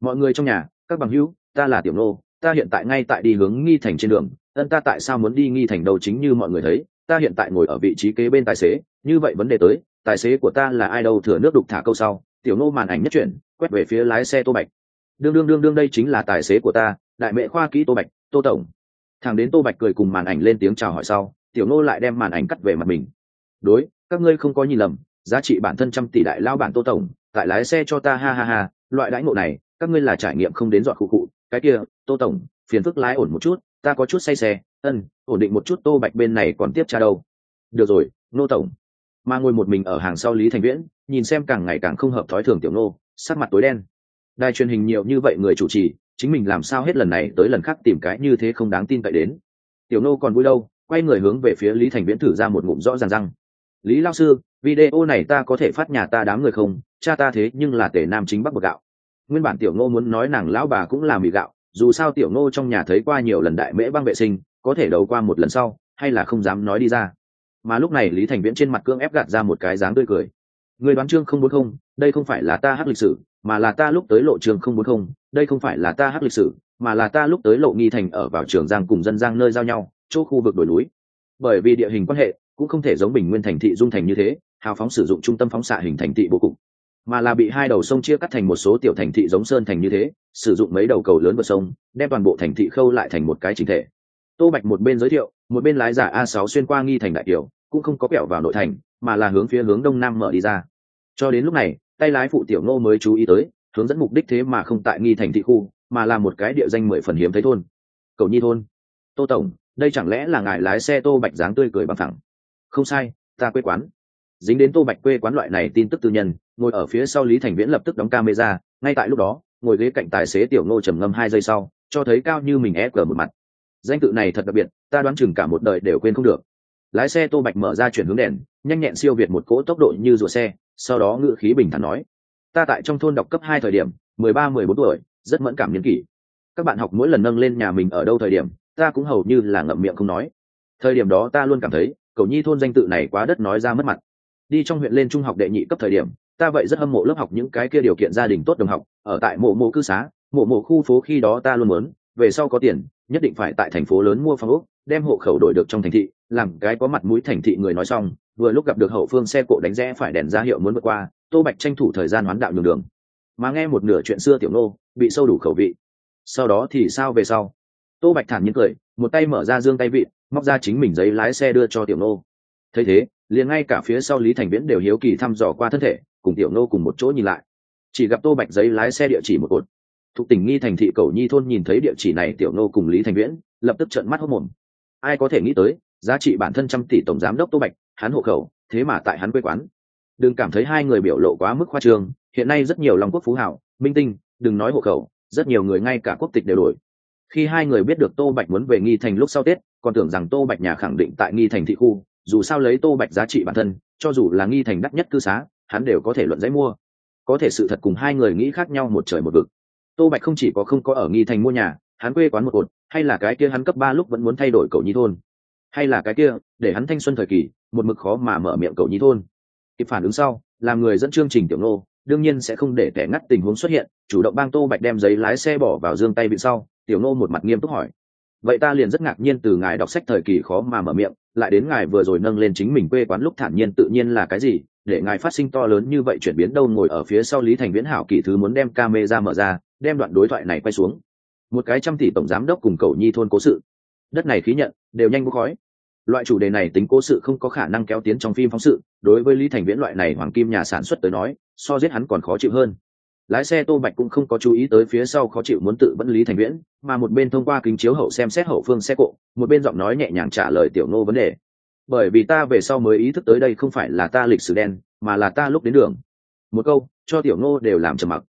Mọi người trong nhà, các bằng hữu, ta là tiểu ngô, ta hiện tại ngay tại đi hướng nghi thành trên đường. Ân ta tại sao muốn đi nghi thành đâu chính như mọi người thấy, ta hiện tại ngồi ở vị trí kế bên tài xế, như vậy vấn đề tới, tài xế của ta là ai đâu thừa nước đục thả câu sau tiểu nô màn ảnh nhất chuyển, quét về phía lái xe tô bạch. Đương đương đương đương, đây chính là tài xế của ta, đại mệ khoa kỹ tô bạch, tô tổng. Thằng đến tô bạch cười cùng màn ảnh lên tiếng chào hỏi sau, tiểu nô lại đem màn ảnh cắt về mặt mình. Đối, các ngươi không có nhìn lầm, giá trị bản thân trăm tỷ đại lao bản tô tổng, tại lái xe cho ta, ha ha ha, loại đãi ngộ này, các ngươi là trải nghiệm không đến dọn khu cụ cái kia, tô tổng, phiền phức lái ổn một chút, ta có chút say xe, ân, ổn định một chút tô bạch bên này còn tiếp tra đâu. Được rồi, nô tổng mà ngồi một mình ở hàng sau lý thành viễn, nhìn xem càng ngày càng không hợp thói thường tiểu nô, sắc mặt tối đen. Đài truyền hình nhiều như vậy người chủ trì, chính mình làm sao hết lần này tới lần khác tìm cái như thế không đáng tin cậy đến. Tiểu nô còn vui đâu, quay người hướng về phía lý thành viễn thử ra một ngụm rõ ràng răng. Lý lao sư, video này ta có thể phát nhà ta đám người không? Cha ta thế nhưng là tể nam chính bắc bậc gạo. Nguyên bản tiểu ngô muốn nói nàng lão bà cũng là mì gạo, dù sao tiểu ngô trong nhà thấy qua nhiều lần đại mễ băng vệ sinh, có thể đầu qua một lần sau, hay là không dám nói đi ra mà lúc này lý thành viễn trên mặt cương ép gạt ra một cái dáng tươi cười. Người đoán chương không bốn không, đây không phải là ta hát lịch sử, mà là ta lúc tới lộ trường không bốn không, đây không phải là ta hát lịch sử, mà là ta lúc tới lộ nghi thành ở vào trường giang cùng dân giang nơi giao nhau, chỗ khu vực đồi núi. Bởi vì địa hình quan hệ, cũng không thể giống bình nguyên thành thị dung thành như thế, hào phóng sử dụng trung tâm phóng xạ hình thành thị bố cục. Mà là bị hai đầu sông chia cắt thành một số tiểu thành thị giống sơn thành như thế, sử dụng mấy đầu cầu lớn vượt sông, đem toàn bộ thành thị khâu lại thành một cái chính thể tô bạch một bên giới thiệu, một bên lái giả a 6 xuyên qua nghi thành đại kiều cũng không có kẹo vào nội thành, mà là hướng phía hướng đông nam mở đi ra. Cho đến lúc này, tay lái phụ tiểu ngô mới chú ý tới, hướng dẫn mục đích thế mà không tại nghi thành thị khu, mà là một cái địa danh mười phần hiếm thấy thôn. Cầu nhi thôn. Tô tổng, đây chẳng lẽ là ngài lái xe tô bạch dáng tươi cười bằng thẳng không sai, ta quê quán. Dính đến tô bạch quê quán loại này tin tức tư nhân, ngồi ở phía sau lý thành viễn lập tức đóng camera, ngay tại lúc đó, ngồi ghế cạnh tài xế tiểu ngô trầm ngâm hai giây sau, cho thấy cao như mình é cờ một mặt danh tự này thật đặc biệt, ta đoán chừng cả một đời đều quên không được. Lái xe tô bạch mở ra chuyển hướng đèn, nhanh nhẹn siêu việt một cỗ tốc độ như rùa xe, sau đó ngự khí bình thản nói, ta tại trong thôn đọc cấp hai thời điểm, mười ba, mười bốn tuổi, rất mẫn cảm n kỷ. Các bạn học mỗi lần nâng lên nhà mình ở đâu thời điểm, ta cũng hầu như là ngậm miệng không nói. Thời điểm đó ta luôn cảm thấy cầu nhi thôn danh tự này quá đất nói ra mất mặt. Đi trong huyện lên trung học đệ nhị cấp thời điểm, ta vậy rất hâm mộ lớp học những cái kia điều kiện gia đình tốt đồng học, ở tại mộ mộ cư xá, mộ mộ khu phố khi đó ta luôn muốn về sau có tiền, nhất định phải tại thành phố lớn mua phòng ốc, đem hộ khẩu đổi được trong thành thị. Làm cái có mặt mũi thành thị người nói xong, vừa lúc gặp được hậu phương xe cộ đánh rẽ phải đèn ra hiệu muốn vượt qua, tô bạch tranh thủ thời gian hoán đạo nhường đường. Mà nghe một nửa chuyện xưa tiểu nô, bị sâu đủ khẩu vị. Sau đó thì sao về sau? Tô bạch thản nhiên cười, một tay mở ra dương tay vị, móc ra chính mình giấy lái xe đưa cho tiểu nô. Thấy thế, liền ngay cả phía sau lý thành viễn đều hiếu kỳ thăm dò qua thân thể, cùng tiểu nô cùng một chỗ nhìn lại. Chỉ gặp tô bạch giấy lái xe địa chỉ một cột thuộc tỉnh nghi thành thị cầu nhi thôn nhìn thấy địa chỉ này, tiểu nô cùng lý thành viễn lập tức trợn mắt hốc mồm. Ai có thể nghĩ tới, giá trị bản thân trăm tỷ tổng giám đốc tô bạch, hắn hộ khẩu, thế mà tại hắn quê quán. Đừng cảm thấy hai người biểu lộ quá mức khoa trương, hiện nay rất nhiều lòng quốc phú hảo, minh tinh, đừng nói hộ khẩu, rất nhiều người ngay cả quốc tịch đều đổi. Khi hai người biết được tô bạch muốn về nghi thành lúc sau tết, còn tưởng rằng tô bạch nhà khẳng định tại nghi thành thị khu, dù sao lấy tô bạch giá trị bản thân, cho dù là nghi thành đắt nhất cư xá, hắn đều có thể luận giấy mua. Có thể sự thật cùng hai người nghĩ khác nhau một trời một vực tô bạch không chỉ có không có ở nghi thành mua nhà, hắn quê quán một cột hay là cái kia hắn cấp ba lúc vẫn muốn thay đổi cậu nhi thôn. Hay là cái kia, để hắn thanh xuân thời kỳ, một mực khó mà mở miệng cậu nhi thôn. Kịp phản ứng sau, làm người dẫn chương trình tiểu nô, đương nhiên sẽ không để kẻ ngắt tình huống xuất hiện, chủ động bang tô bạch đem giấy lái xe bỏ vào dương tay bị sau, tiểu nô một mặt nghiêm túc hỏi. Vậy ta liền rất ngạc nhiên từ ngài đọc sách thời kỳ khó mà mở miệng, lại đến ngài vừa rồi nâng lên chính mình quê quán lúc thản nhiên tự nhiên là cái gì? Để ngài phát sinh to lớn như vậy chuyển biến đâu ngồi ở phía sau lý thành viễn hảo kỳ thứ muốn đem camera mở ra, đem đoạn đối thoại này quay xuống. Một cái trăm tỷ tổng giám đốc cùng cầu nhi thôn cố sự. Đất này khí nhận, đều nhanh bốc khói. Loại chủ đề này tính cố sự không có khả năng kéo tiến trong phim phóng sự, đối với lý thành viễn loại này hoàng kim nhà sản xuất tới nói, so giết hắn còn khó chịu hơn. Lái xe tô bạch cũng không có chú ý tới phía sau khó chịu muốn tự vẫn lý thành viễn, mà một bên thông qua kính chiếu hậu xem xét hậu phương xe cộ, một bên giọng nói nhẹ nhàng trả lời tiểu nô vấn đề bởi vì ta về sau mới ý thức tới đây không phải là ta lịch sử đen, mà là ta lúc đến đường. Một câu, cho tiểu nô đều làm trầm mặc.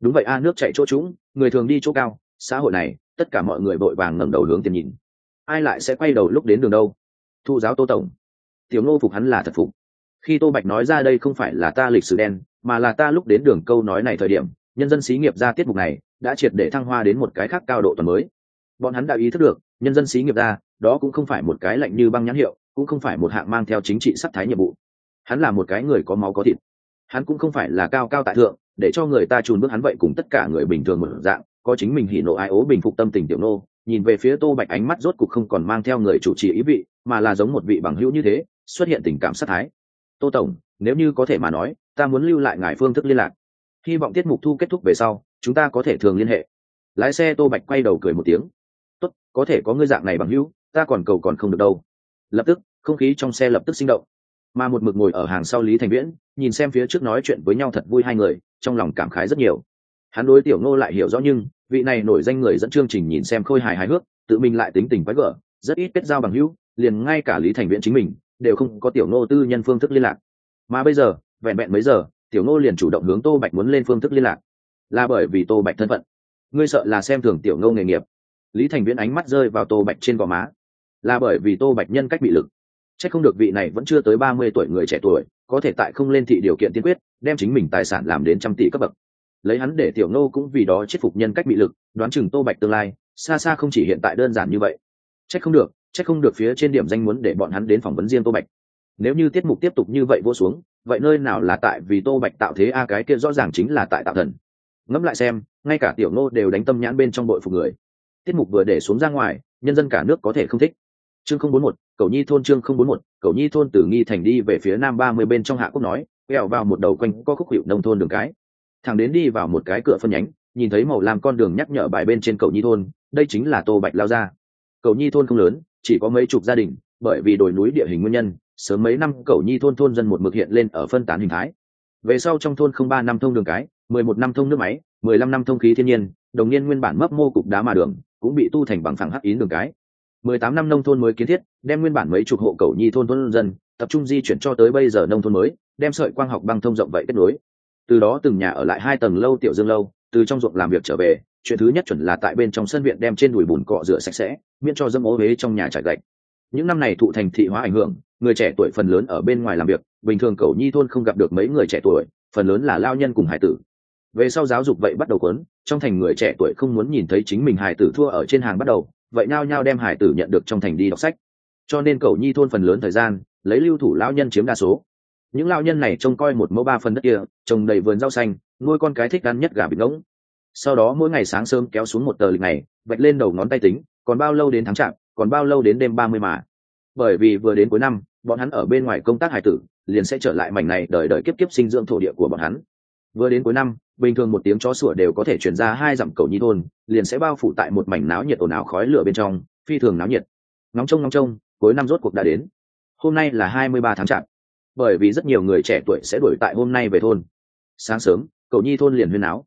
Đúng vậy a, nước chạy chỗ trũng, người thường đi chỗ cao, xã hội này, tất cả mọi người vội vàng ngẩng đầu hướng tiền nhìn. Ai lại sẽ quay đầu lúc đến đường đâu? Thu giáo tô tổng. Tiểu nô phục hắn là thật phục. Khi tô bạch nói ra đây không phải là ta lịch sử đen, mà là ta lúc đến đường câu nói này thời điểm, nhân dân xí nghiệp ra tiết mục này đã triệt để thăng hoa đến một cái khác cao độ tuần mới. Bọn hắn đã ý thức được, nhân dân xí nghiệp ra, đó cũng không phải một cái lạnh như băng nhãn hiệu cũng không phải một hạng mang theo chính trị sắc thái nhiệm vụ. Hắn là một cái người có máu có thịt. Hắn cũng không phải là cao cao tại thượng, để cho người ta trùn bước hắn vậy cùng tất cả người bình thường một dạng, có chính mình hỉ nộ ai ố bình phục tâm tình tiểu nô, nhìn về phía tô bạch ánh mắt rốt cục không còn mang theo người chủ trì ý vị, mà là giống một vị bằng hữu như thế, xuất hiện tình cảm sát thái. Tô tổng, nếu như có thể mà nói, ta muốn lưu lại ngài phương thức liên lạc. Hy vọng tiết mục thu kết thúc về sau, chúng ta có thể thường liên hệ. Lái xe tô bạch quay đầu cười một tiếng. Tốt, có thể có ngươi dạng này bằng hữu, ta còn cầu còn không được đâu lập tức, không khí trong xe lập tức sinh động. Mà một mực ngồi ở hàng sau lý thành viễn, nhìn xem phía trước nói chuyện với nhau thật vui hai người, trong lòng cảm khái rất nhiều. Hắn đối tiểu ngô lại hiểu rõ nhưng, vị này nổi danh người dẫn chương trình nhìn xem khôi hài hài hước, tự mình lại tính tình quái gở, rất ít kết giao bằng hữu, liền ngay cả lý thành viễn chính mình, đều không có tiểu ngô tư nhân phương thức liên lạc. Mà bây giờ, vẹn vẹn mấy giờ, tiểu ngô liền chủ động hướng tô bạch muốn lên phương thức liên lạc. Là bởi vì tô bạch thân phận. Ngươi sợ là xem thường tiểu ngô nghề nghiệp. Lý thành viễn ánh mắt rơi vào tô bạch trên gò má là bởi vì tô bạch nhân cách bị lực. C h ắ c không được vị này vẫn chưa tới ba mươi tuổi người trẻ tuổi, có thể tại không lên thị điều kiện tiên quyết, đem chính mình tài sản làm đến trăm tỷ cấp bậc. Lấy hắn để tiểu nô cũng vì đó chết phục nhân cách bị lực, đoán chừng tô bạch tương lai, xa xa không chỉ hiện tại đơn giản như vậy. C h ắ c không được c h ắ c không được phía trên điểm danh muốn để bọn hắn đến phỏng vấn riêng tô bạch. Nếu như tiết mục tiếp tục như vậy vô xuống, vậy nơi nào là tại vì tô bạch tạo thế a, cái kia rõ ràng chính là tại tạo thần. Ngẫm lại xem, ngay cả tiểu nô đều đánh tâm nhãn bên trong bội phục người. Tiết mục vừa để xuống ra ngoài, nhân dân cả nước có thể không thích chương không bốn một, cầu nhi thôn chương không bốn một, cầu nhi thôn từ nghi thành đi về phía nam ba mươi bên trong hạ quốc nói, quẹo vào một đầu quanh có khúc hiệu nông thôn đường cái. Thằng đến đi vào một cái cửa phân nhánh, nhìn thấy màu làm con đường nhắc nhở bài bên trên cầu nhi thôn, đây chính là tô bạch lao ra. Cầu nhi thôn không lớn, chỉ có mấy chục gia đình, bởi vì đồi núi địa hình nguyên nhân, sớm mấy năm cầu nhi thôn thôn dân một mực hiện lên ở phân tán hình thái. Về sau trong thôn không ba năm thông đường cái, mười một năm thông nước máy, mười lăm năm thông khí thiên nhiên, đồng niên nguyên bản mấp mô cục đá mà đường, cũng bị tu thành bằng phẳng hắc ý đường cái mười tám năm nông thôn mới kiến thiết, đem nguyên bản mấy chục hộ cầu nhi thôn thôn dân, tập trung di chuyển cho tới bây giờ nông thôn mới, đem sợi quang học băng thông rộng vậy kết nối. Từ đó từng nhà ở lại hai tầng lâu tiểu dương lâu, từ trong ruộng làm việc trở về, chuyện thứ nhất chuẩn là tại bên trong sân viện đem trên đùi bùn cọ rửa sạch sẽ, miễn cho dâm ố huế trong nhà trải gạch. Những năm này thụ thành thị hóa ảnh hưởng, người trẻ tuổi phần lớn ở bên ngoài làm việc, bình thường cầu nhi thôn không gặp được mấy người trẻ tuổi, phần lớn là lao nhân cùng hải tử. Về sau giáo dục vậy bắt đầu quấn trong thành người trẻ tuổi không muốn nhìn thấy chính mình hải tử thua ở trên hàng bắt đầu vậy nao nhao đem hải tử nhận được trong thành đi đọc sách. Cho nên cầu nhi thôn phần lớn thời gian, lấy lưu thủ lao nhân chiếm đa số. Những lao nhân này trông coi một mẫu ba phần đất kia, trồng đầy vườn rau xanh, nuôi con cái thích ăn nhất gà bị ngỗng. Sau đó mỗi ngày sáng sớm kéo xuống một tờ lịch này, vạch lên đầu ngón tay tính, còn bao lâu đến tháng chạp, còn bao lâu đến đêm ba mươi mà. Bởi vì vừa đến cuối năm, bọn hắn ở bên ngoài công tác hải tử, liền sẽ trở lại mảnh này đợi đợi kiếp kiếp sinh dưỡng thổ địa của bọn hắn vừa đến cuối năm, bình thường một tiếng chó sủa đều có thể chuyển ra hai dặm cầu nhi thôn, liền sẽ bao phủ tại một mảnh náo nhiệt ồn ào khói lửa bên trong, phi thường náo nhiệt. Nóng trông nóng trông, cuối năm rốt cuộc đã đến. Hôm nay là hai mươi ba tháng chạp. Bởi vì rất nhiều người trẻ tuổi sẽ đuổi tại hôm nay về thôn. Sáng sớm, cầu nhi thôn liền huyên áo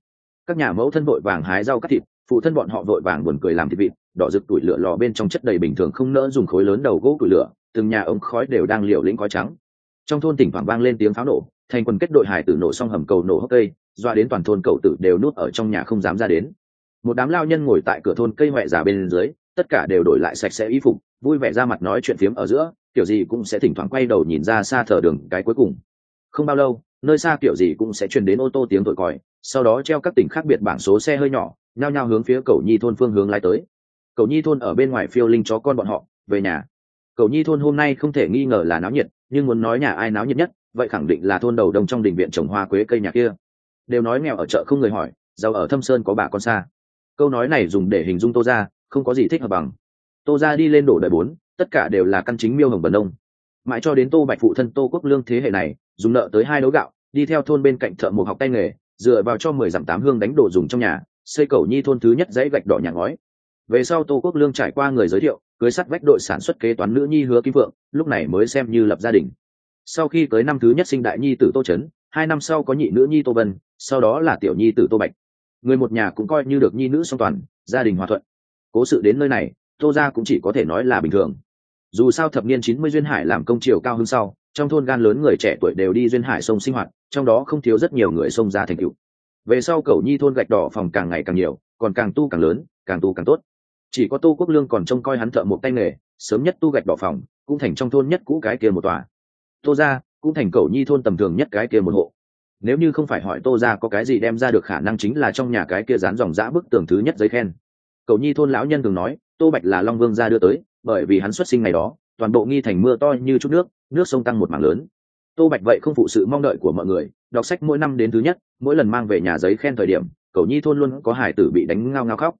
các nhà mẫu thân vội vàng hái rau cắt thịt, phụ thân bọn họ vội vàng buồn cười làm thịt vịt, đỏ rực tủi lửa lò bên trong chất đầy bình thường không nỡ dùng khối lớn đầu gỗ tủi lửa, từng nhà ống khói đều đang liều lĩnh khói trắng. Trong thôn tỉnh thoảng vang lên tiếng pháo nổ thành quần kết đội hải tử nổ xong hầm cầu nổ hốc cây, doa đến toàn thôn cậu tử đều nuốt ở trong nhà không dám ra đến. Một đám lao nhân ngồi tại cửa thôn cây huệ già bên dưới, tất cả đều đổi lại sạch sẽ y phục, vui vẻ ra mặt nói chuyện phiếm ở giữa, kiểu gì cũng sẽ thỉnh thoảng quay đầu nhìn ra xa thờ đường cái cuối cùng. Không bao lâu, nơi xa kiểu gì cũng sẽ truyền đến ô tô tiếng thổi còi, sau đó treo các tỉnh khác biệt bảng số xe hơi nhỏ, nhao nhao hướng phía cầu nhi thôn phương hướng lái tới. Cầu nhi thôn ở bên ngoài phiêu linh chó con bọn họ, về nhà. Cầu nhi thôn hôm nay không thể nghi ngờ là náo nhiệt, nhưng muốn nói nhà ai náo nhiệt nhất vậy khẳng định là thôn đầu đông trong đình viện trồng hoa quế cây nhà kia. Đều nói nghèo ở chợ không người hỏi, giàu ở thâm sơn có bà con xa. Câu nói này dùng để hình dung tô ra không có gì thích hợp bằng. Tô ra đi lên đổ đời bốn, tất cả đều là căn chính miêu hồng bần đông mãi cho đến tô bạch phụ thân tô quốc lương thế hệ này, dùng nợ tới hai đấu gạo, đi theo thôn bên cạnh thợ một học tay nghề, dựa vào cho mười dặm tám hương đánh đồ dùng trong nhà, xây cầu nhi thôn thứ nhất dãy gạch đỏ nhà ngói. Về sau tô quốc lương trải qua người giới thiệu, cưới sắt vách đội sản xuất kế toán nữ nhi hứa kim vượng lúc này mới xem như lập gia đình sau khi tới năm thứ nhất sinh đại nhi tử tô trấn hai năm sau có nhị nữ nhi tô vân, sau đó là tiểu nhi tử tô bạch. Người một nhà cũng coi như được nhi nữ song toàn, gia đình hòa thuận. Cố sự đến nơi này, tô ra cũng chỉ có thể nói là bình thường. Dù sao thập niên chín mươi duyên hải làm công triều cao hơn sau, trong thôn gan lớn người trẻ tuổi đều đi duyên hải sông sinh hoạt, trong đó không thiếu rất nhiều người sông ra thành cựu về sau cầu nhi thôn gạch đỏ phòng càng ngày càng nhiều, còn càng tu càng lớn, càng tu càng tốt. Chỉ có tô quốc lương còn trông coi hắn thợ một tay nghề, sớm nhất tu gạch đỏ phòng, cũng thành trong thôn nhất cũ cái kia một tòa tô ra cũng thành cầu nhi thôn tầm thường nhất cái kia một hộ. Nếu như không phải hỏi tô ra có cái gì đem ra được khả năng chính là trong nhà cái kia dán dòng giã bức tường thứ nhất giấy khen. Cầu nhi thôn lão nhân thường nói, tô bạch là long vương ra đưa tới, bởi vì hắn xuất sinh ngày đó, toàn bộ nghi thành mưa to như chút nước nước sông tăng một mảng lớn. Tô bạch vậy không phụ sự mong đợi của mọi người, đọc sách mỗi năm đến thứ nhất, mỗi lần mang về nhà giấy khen thời điểm cầu nhi thôn luôn có hải tử bị đánh ngao ngao khóc.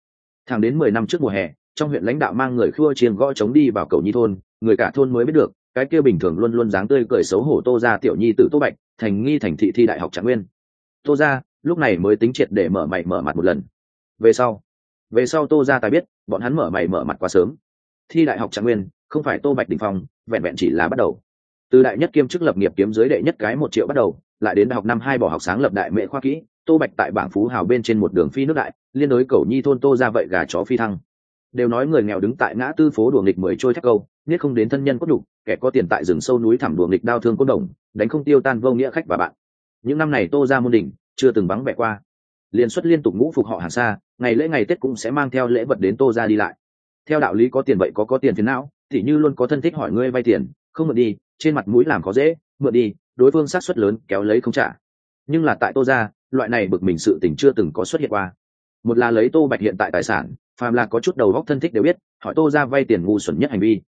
Thẳng đến mười năm trước mùa hè, trong huyện lãnh đạo mang người khua chiên gõ trống đi vào cầu nhi thôn, người cả thôn mới biết được cái kia bình thường luôn luôn dáng tươi cười xấu hổ tô ra tiểu nhi tử tô bạch, thành nghi thành thị thi đại học trạng nguyên. Tô ra lúc này mới tính triệt để mở mày mở mặt một lần. Về sau về sau tô ra tài biết, bọn hắn mở mày mở mặt quá sớm. Thi đại học trạng nguyên, không phải tô bạch đình phong, vẹn vẹn chỉ là bắt đầu. Từ đại nhất kiêm chức lập nghiệp kiếm giới đệ nhất cái một triệu bắt đầu, lại đến đại học năm hai bỏ học sáng lập đại mệ khoa kỹ, tô bạch tại bảng phú hào bên trên một đường phi nước đại, liên đối cầu nhi thôn tô ra vậy gà chó phi thăng đều nói người nghèo đứng tại ngã tư phố đùa nghịch mười trôi thép câu nhất không đến thân nhân cốt đủ, kẻ có tiền tại rừng sâu núi thẳm đùa nghịch đao thương cốt đồng đánh không tiêu tan vô nghĩa khách và bạn. Những năm này tô ra môn đỉnh chưa từng vắng vẻ qua. Liên xuất liên tục ngũ phục họ hàng xa ngày lễ ngày tết cũng sẽ mang theo lễ vật đến tô ra đi lại. Theo đạo lý có tiền vậy có có tiền phiền não thì như luôn có thân thích hỏi ngươi vay tiền không mượn đi trên mặt mũi làm có dễ mượn đi đối phương sát suất lớn kéo lấy không trả. Nhưng là tại tô ra loại này bực mình sự tình chưa từng có xuất hiện qua. Một là lấy tô bạch hiện tại tài sản phàm là có chút đầu góc thân thích đều biết, hỏi tô ra vay tiền ngu xuẩn nhất hành vi.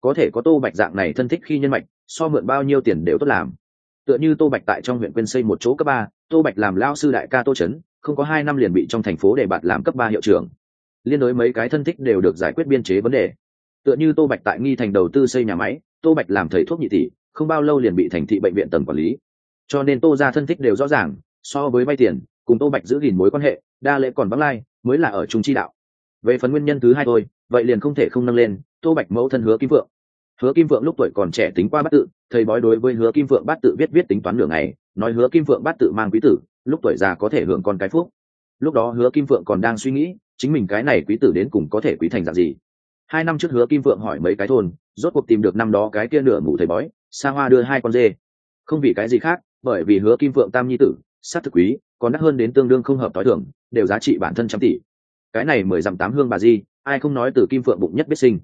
Có thể có tô bạch dạng này thân thích khi nhân mạch, so mượn bao nhiêu tiền đều tốt làm. Tựa như tô bạch tại trong huyện quên xây một chỗ cấp ba, tô bạch làm lao sư đại ca tô trấn không có hai năm liền bị trong thành phố để bạt làm cấp ba hiệu trưởng. Liên đối mấy cái thân thích đều được giải quyết biên chế vấn đề. Tựa như tô bạch tại nghi thành đầu tư xây nhà máy, tô bạch làm thầy thuốc nhị tỷ, không bao lâu liền bị thành thị bệnh viện tầng quản lý. Cho nên tô ra thân thích đều rõ ràng, so với vay tiền, cùng tô bạch giữ gìn mối quan hệ, đa lễ còn vắng lai, mới là ở trung chi đạo về phần nguyên nhân thứ hai thôi, vậy liền không thể không nâng lên, tô bạch mẫu thân hứa kim vượng hứa kim vượng lúc tuổi còn trẻ tính qua bát tự, thầy bói đối với hứa kim vượng bát tự viết viết tính toán nửa ngày, nói hứa kim vượng bát tự mang quý tử, lúc tuổi già có thể hưởng con cái phúc. Lúc đó hứa kim vượng còn đang suy nghĩ, chính mình cái này quý tử đến cùng có thể quý thành dạng gì. Hai năm trước hứa kim vượng hỏi mấy cái thôn, rốt cuộc tìm được năm đó cái kia nửa mù thầy bói xa hoa đưa hai con dê. Không vì cái gì khác, bởi vì hứa kim vượng tam nhi tử, sát thực quý, còn đắt hơn đến tương đương không hợp t h i thưởng, đều giá trị bản thân trăm tỷ cái này mười dặm tám hương bà di, ai không nói từ kim phượng bụng nhất biết sinh.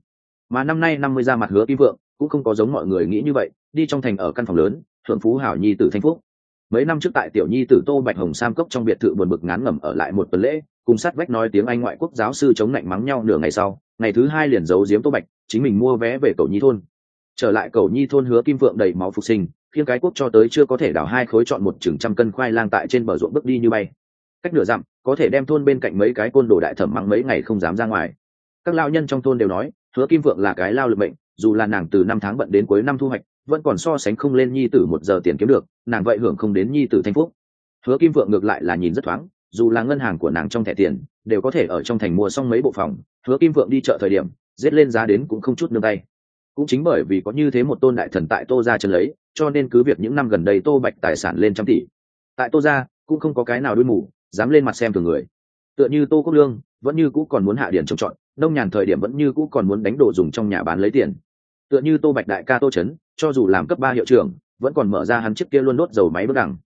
Mà năm nay năm mươi ra mặt hứa kim phượng, cũng không có giống mọi người nghĩ như vậy, đi trong thành ở căn phòng lớn, thượng phú hảo nhi tử thanh phúc. Mấy năm trước tại tiểu nhi tử tô bạch hồng sam cốc trong biệt thự buồn bực ngán ngẩm ở lại một tuần lễ, cùng sát vách nói tiếng anh ngoại quốc giáo sư chống lạnh mắng nhau nửa ngày sau, ngày thứ hai liền giấu giếm tô bạch, chính mình mua vé về cầu nhi thôn. Trở lại cầu nhi thôn hứa kim phượng đầy máu phục sinh, khiến cái quốc cho tới chưa có thể đào hai khối chọn một chừng trăm cân khoai lang tại trên bờ ruộng bước đi như bay cách nửa dặm, có thể đem thôn bên cạnh mấy cái côn đồ đại thẩm mắng mấy ngày không dám ra ngoài. Các lao nhân trong thôn đều nói, hứa kim vượng là cái lao lực mệnh, dù là nàng từ năm tháng bận đến cuối năm thu hoạch, vẫn còn so sánh không lên nhi tử một giờ tiền kiếm được, nàng vậy hưởng không đến nhi tử thanh phúc. Hứa kim vượng ngược lại là nhìn rất thoáng, dù là ngân hàng của nàng trong thẻ tiền, đều có thể ở trong thành mua xong mấy bộ phòng, hứa kim vượng đi chợ thời điểm, giết lên giá đến cũng không chút nương tay. Cũng chính bởi vì có như thế một tôn đại thần tại tô ra chân lấy, cho nên cứ việc những năm gần đây tô bạch tài sản lên trăm tỷ, tại tô ra cũng không có cái nào đuôi mù dám lên mặt xem thường người. Tựa như tô quốc lương, vẫn như cũ còn muốn hạ điển trồng trọt nông nhàn thời điểm vẫn như cũ còn muốn đánh đồ dùng trong nhà bán lấy tiền. Tựa như tô bạch đại ca tô trấn cho dù làm cấp ba hiệu trưởng, vẫn còn mở ra hắn chiếc kia luôn đốt dầu máy bước đẳng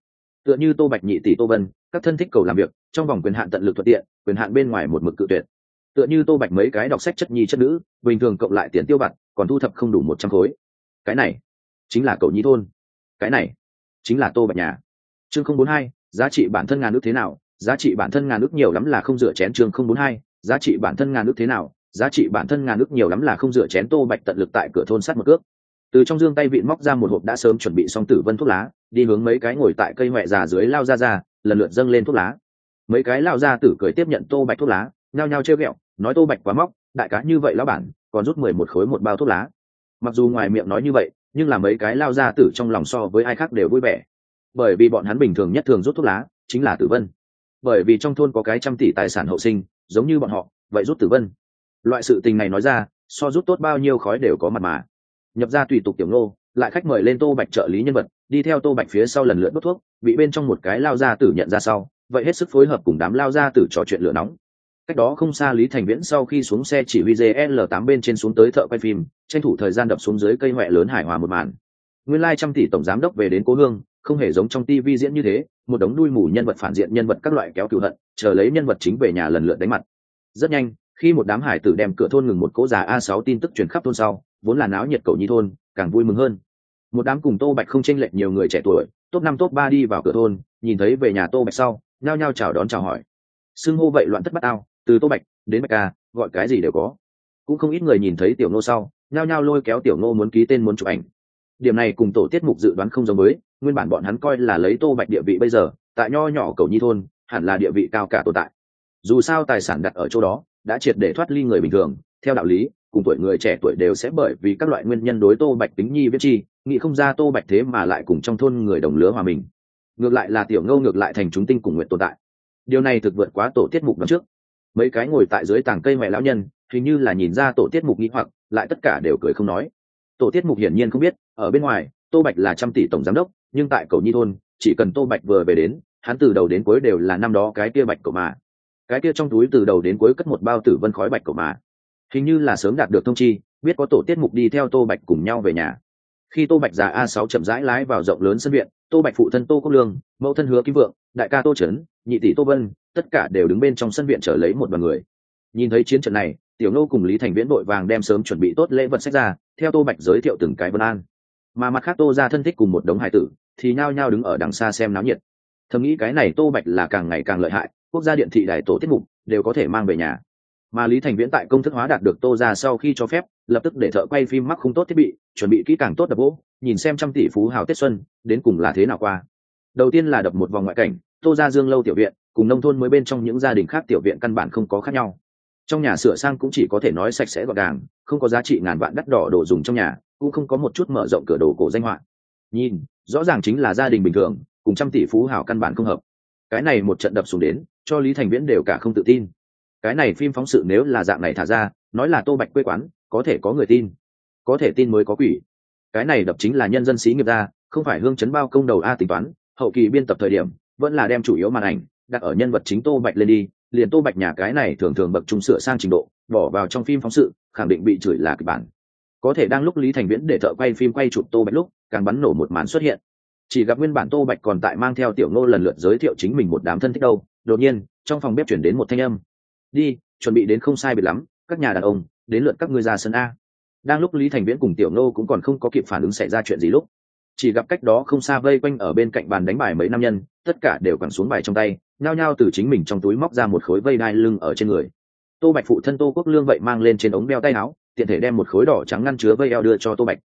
tựa như tô bạch nhị tỷ tô vân, các thân thích cầu làm việc, trong vòng quyền hạn tận lực thuận tiện, quyền hạn bên ngoài một mực cự tuyệt. Tựa như tô bạch mấy cái đọc sách chất nhi chất nữ, bình thường cộng lại tiền tiêu vặt, còn thu thập không đủ một trăm khối. Cái này chính là cậu nhi thôn. Cái này chính là tô bạch nhà. Chương không bốn hai, giá trị bản thân ngàn nước thế nào giá trị bản thân ngàn ước nhiều lắm là không dựa chén chương không bốn hai, giá trị bản thân ngàn ước thế nào, giá trị bản thân ngàn ước nhiều lắm là không dựa chén tô bạch tận lực tại cửa thôn sắt một cước. Từ trong dương tay vịn móc ra một hộp đã sớm chuẩn bị xong tử vân thuốc lá, đi hướng mấy cái ngồi tại cây huệ già dưới lao ra ra, lần lượt dâng lên thuốc lá. Mấy cái lao ra tử cười tiếp nhận tô bạch thuốc lá, nhao nhao treo ghẹo, nói tô bạch quá móc, đại cá như vậy lão bản, còn rút mười một khối một bao thuốc lá. Mặc dù ngoài miệng nói như vậy, nhưng là mấy cái lao ra tử trong lòng so với ai khác đều vui vẻ. Bởi vì bọn hắn bình thường nhất thường rút thuốc lá chính là tử vân bởi vì trong thôn có cái trăm tỷ tài sản hậu sinh, giống như bọn họ, vậy rút tử vân. Loại sự tình này nói ra, so rút tốt bao nhiêu khói đều có mặt mà. Nhập ra tùy tục tiểu ngô, lại khách mời lên tô bạch trợ lý nhân vật, đi theo tô bạch phía sau lần lượt đốt thuốc, bị bên trong một cái lao ra tử nhận ra sau, vậy hết sức phối hợp cùng đám lao ra tử trò chuyện lửa nóng. Cách đó không xa lý thành viễn sau khi xuống xe chỉ huy gl tám bên trên xuống tới thợ quay phim, tranh thủ thời gian đập xuống dưới cây huệ lớn hải hòa một màn. Nguyên lai trăm tỷ tổng giám đốc về đến cố hương không hề giống trong tv diễn như thế, một đống đuôi mù nhân vật phản diện nhân vật các loại kéo cựu hận, chờ lấy nhân vật chính về nhà lần lượt đánh mặt. Rất nhanh, khi một đám hải tử đem cửa thôn ngừng một cỗ già a sáu tin tức truyền khắp thôn sau, vốn là náo nhiệt cầu nhi thôn, càng vui mừng hơn. Một đám cùng tô bạch không tranh lệch nhiều người trẻ tuổi, top năm, top ba đi vào cửa thôn, nhìn thấy về nhà tô bạch sau, nhao nhao chào đón chào hỏi. Xưng hô vậy loạn thất bắt ao, từ tô bạch đến bạch ca gọi cái gì đều có. Cũng không ít người nhìn thấy tiểu nô sau, nhao nhao lôi kéo tiểu nô muốn ký tên muốn chụp ảnh. Điểm này cùng tổ tiết mục dự đoán không giống với nguyên bản bọn hắn coi là lấy tô bạch địa vị bây giờ, tại nho nhỏ cầu nhi thôn, hẳn là địa vị cao cả tồn tại. Dù sao tài sản đặt ở chỗ đó, đã triệt để thoát ly người bình thường, theo đạo lý, cùng tuổi người trẻ tuổi đều sẽ bởi vì các loại nguyên nhân đối tô bạch tính nhi viết chi, nghĩ không ra tô bạch thế mà lại cùng trong thôn người đồng lứa hòa mình. Ngược lại là tiểu ngâu ngược lại thành chúng tinh cùng nguyện tồn tại. Điều này thực vượt quá tổ tiết mục đ trước. Mấy cái ngồi tại dưới tàng cây mẹ lão nhân, hình như là nhìn ra tổ tiết mục nghĩ hoặc, lại tất cả đều cười không nói. Tổ tiết mục hiển nhiên không biết, ở bên ngoài, tô bạch là trăm tỷ tổng giám đốc nhưng tại cầu nhi thôn, chỉ cần tô bạch vừa về đến, hắn từ đầu đến cuối đều là năm đó cái kia bạch cậu mà. Cái kia trong túi từ đầu đến cuối cất một bao tử vân khói bạch cậu mà. Hình như là sớm đạt được thông chi, biết có tổ tiết mục đi theo tô bạch cùng nhau về nhà. Khi tô bạch già a sáu chậm rãi lái vào rộng lớn sân viện, tô bạch phụ thân tô quốc lương, mẫu thân hứa kim vượng, đại ca tô trấn, nhị tỷ tô vân, tất cả đều đứng bên trong sân viện trở lấy một đoàn người. Nhìn thấy chiến trận này, tiểu nô cùng lý thành viễn đội vàng đem sớm chuẩn bị tốt lễ vật sách ra, theo tô bạch giới thiệu từng cái vân an mà mặt khác tô ra thân thích cùng một đống hải tử, thì nhao nhao đứng ở đằng xa xem náo nhiệt. Thầm nghĩ cái này tô bạch là càng ngày càng lợi hại, quốc gia điện thị đại tổ tiết mục đều có thể mang về nhà. Mà lý thành viễn tại công thức hóa đạt được tô ra sau khi cho phép, lập tức để thợ quay phim mắc không tốt thiết bị, chuẩn bị kỹ càng tốt đập gỗ nhìn xem trăm tỷ phú hào tết xuân, đến cùng là thế nào qua. Đầu tiên là đập một vòng ngoại cảnh, tô ra dương lâu tiểu viện, cùng nông thôn mới bên trong những gia đình khác tiểu viện căn bản không có khác nhau. Trong nhà sửa sang cũng chỉ có thể nói sạch sẽ gọn gàng, không có giá trị ngàn vạn đắt đỏ đồ dùng trong nhà cũng không có một chút mở rộng cửa đồ cổ danh họa. Nhìn, rõ ràng chính là gia đình bình thường, cùng trăm tỷ phú hảo căn bản không hợp. Cái này một trận đập xuống đến, cho lý thành viễn đều cả không tự tin. Cái này phim phóng sự nếu là dạng này thả ra, nói là tô bạch quê quán, có thể có người tin. Có thể tin mới có quỷ. Cái này đập chính là nhân dân sĩ nghiệp ra, không phải hương chấn bao công đầu a tính toán, hậu kỳ biên tập thời điểm, vẫn là đem chủ yếu màn ảnh đặt ở nhân vật chính tô bạch lên đi, liền tô bạch nhà cái này thường thường bậc trung sửa sang trình độ, bỏ vào trong phim phóng sự, khẳng định bị chửi là kịch bản có thể đang lúc lý thành viễn để thợ quay phim quay chụp tô bạch lúc, càng bắn nổ một màn xuất hiện. Chỉ gặp nguyên bản tô bạch còn tại mang theo tiểu ngô lần lượt giới thiệu chính mình một đám thân thích đâu. Đột nhiên, trong phòng bếp chuyển đến một thanh âm. Đi, chuẩn bị đến không sai biệt lắm, các nhà đàn ông, đến lượt các ngươi ra sân a. Đang lúc lý thành viễn cùng tiểu ngô cũng còn không có kịp phản ứng xảy ra chuyện gì lúc, chỉ gặp cách đó không xa vây quanh ở bên cạnh bàn đánh bài mấy nam nhân, tất cả đều quẳng xuống bài trong tay, nhao nhao từ chính mình trong túi móc ra một khối vây đai lưng ở trên người. Tô bạch phụ thân tô quốc lương vậy mang lên trên ống đeo tay áo tiện thể đem một khối đỏ trắng ngăn chứa vây eo đưa cho tô bạch.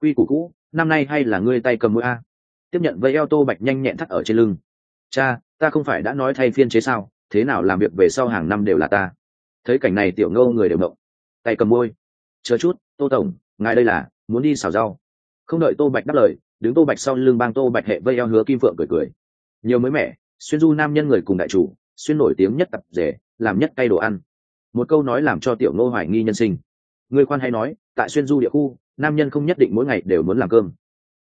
Quy củ cũ, năm nay hay là ngươi tay cầm mũi a. Tiếp nhận vây eo tô bạch nhanh nhẹn thắt ở trên lưng. Cha, ta không phải đã nói thay phiên chế sao, thế nào làm việc về sau hàng năm đều là ta. Thấy cảnh này tiểu ngâu người đều mộng tay cầm môi chờ chút, tô tổng, ngài đây là, muốn đi xào rau. Không đợi tô bạch đáp lời, đứng tô bạch sau lưng bang tô bạch hệ vây eo hứa kim phượng cười cười. Nhiều mới mẻ, xuyên du nam nhân người cùng đại chủ, xuyên nổi tiếng nhất tập rể, làm nhất cay đồ ăn. Một câu nói làm cho tiểu ngô hoài nghi nhân sinh người khoan hay nói, tại xuyên du địa khu, nam nhân không nhất định mỗi ngày đều muốn làm cơm.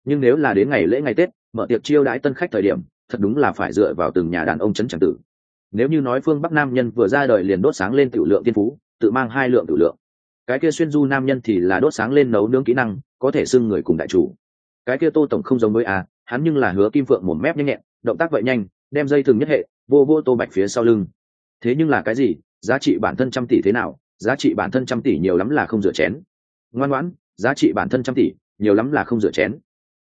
Nhưng nếu là đến ngày lễ ngày tết, mở tiệc chiêu đãi tân khách thời điểm, thật đúng là phải dựa vào từng nhà đàn ông chấn tràng tử. Nếu như nói phương bắc nam nhân vừa ra đời liền đốt sáng lên tiểu lượng tiên phú, tự mang hai lượng tiểu lượng. Cái kia xuyên du nam nhân thì là đốt sáng lên nấu nướng kỹ năng, có thể xưng người cùng đại chủ. Cái kia tô tổng không giống với a hắn nhưng là hứa kim phượng một mép nhanh nhẹn, động tác vậy nhanh, đem dây thừng nhất hệ, vô vô tô bạch phía sau lưng. Thế nhưng là cái gì, giá trị bản thân trăm tỷ thế nào giá trị bản thân trăm tỷ nhiều lắm là không rửa chén. Ngoan ngoãn, giá trị bản thân trăm tỷ nhiều lắm là không rửa chén.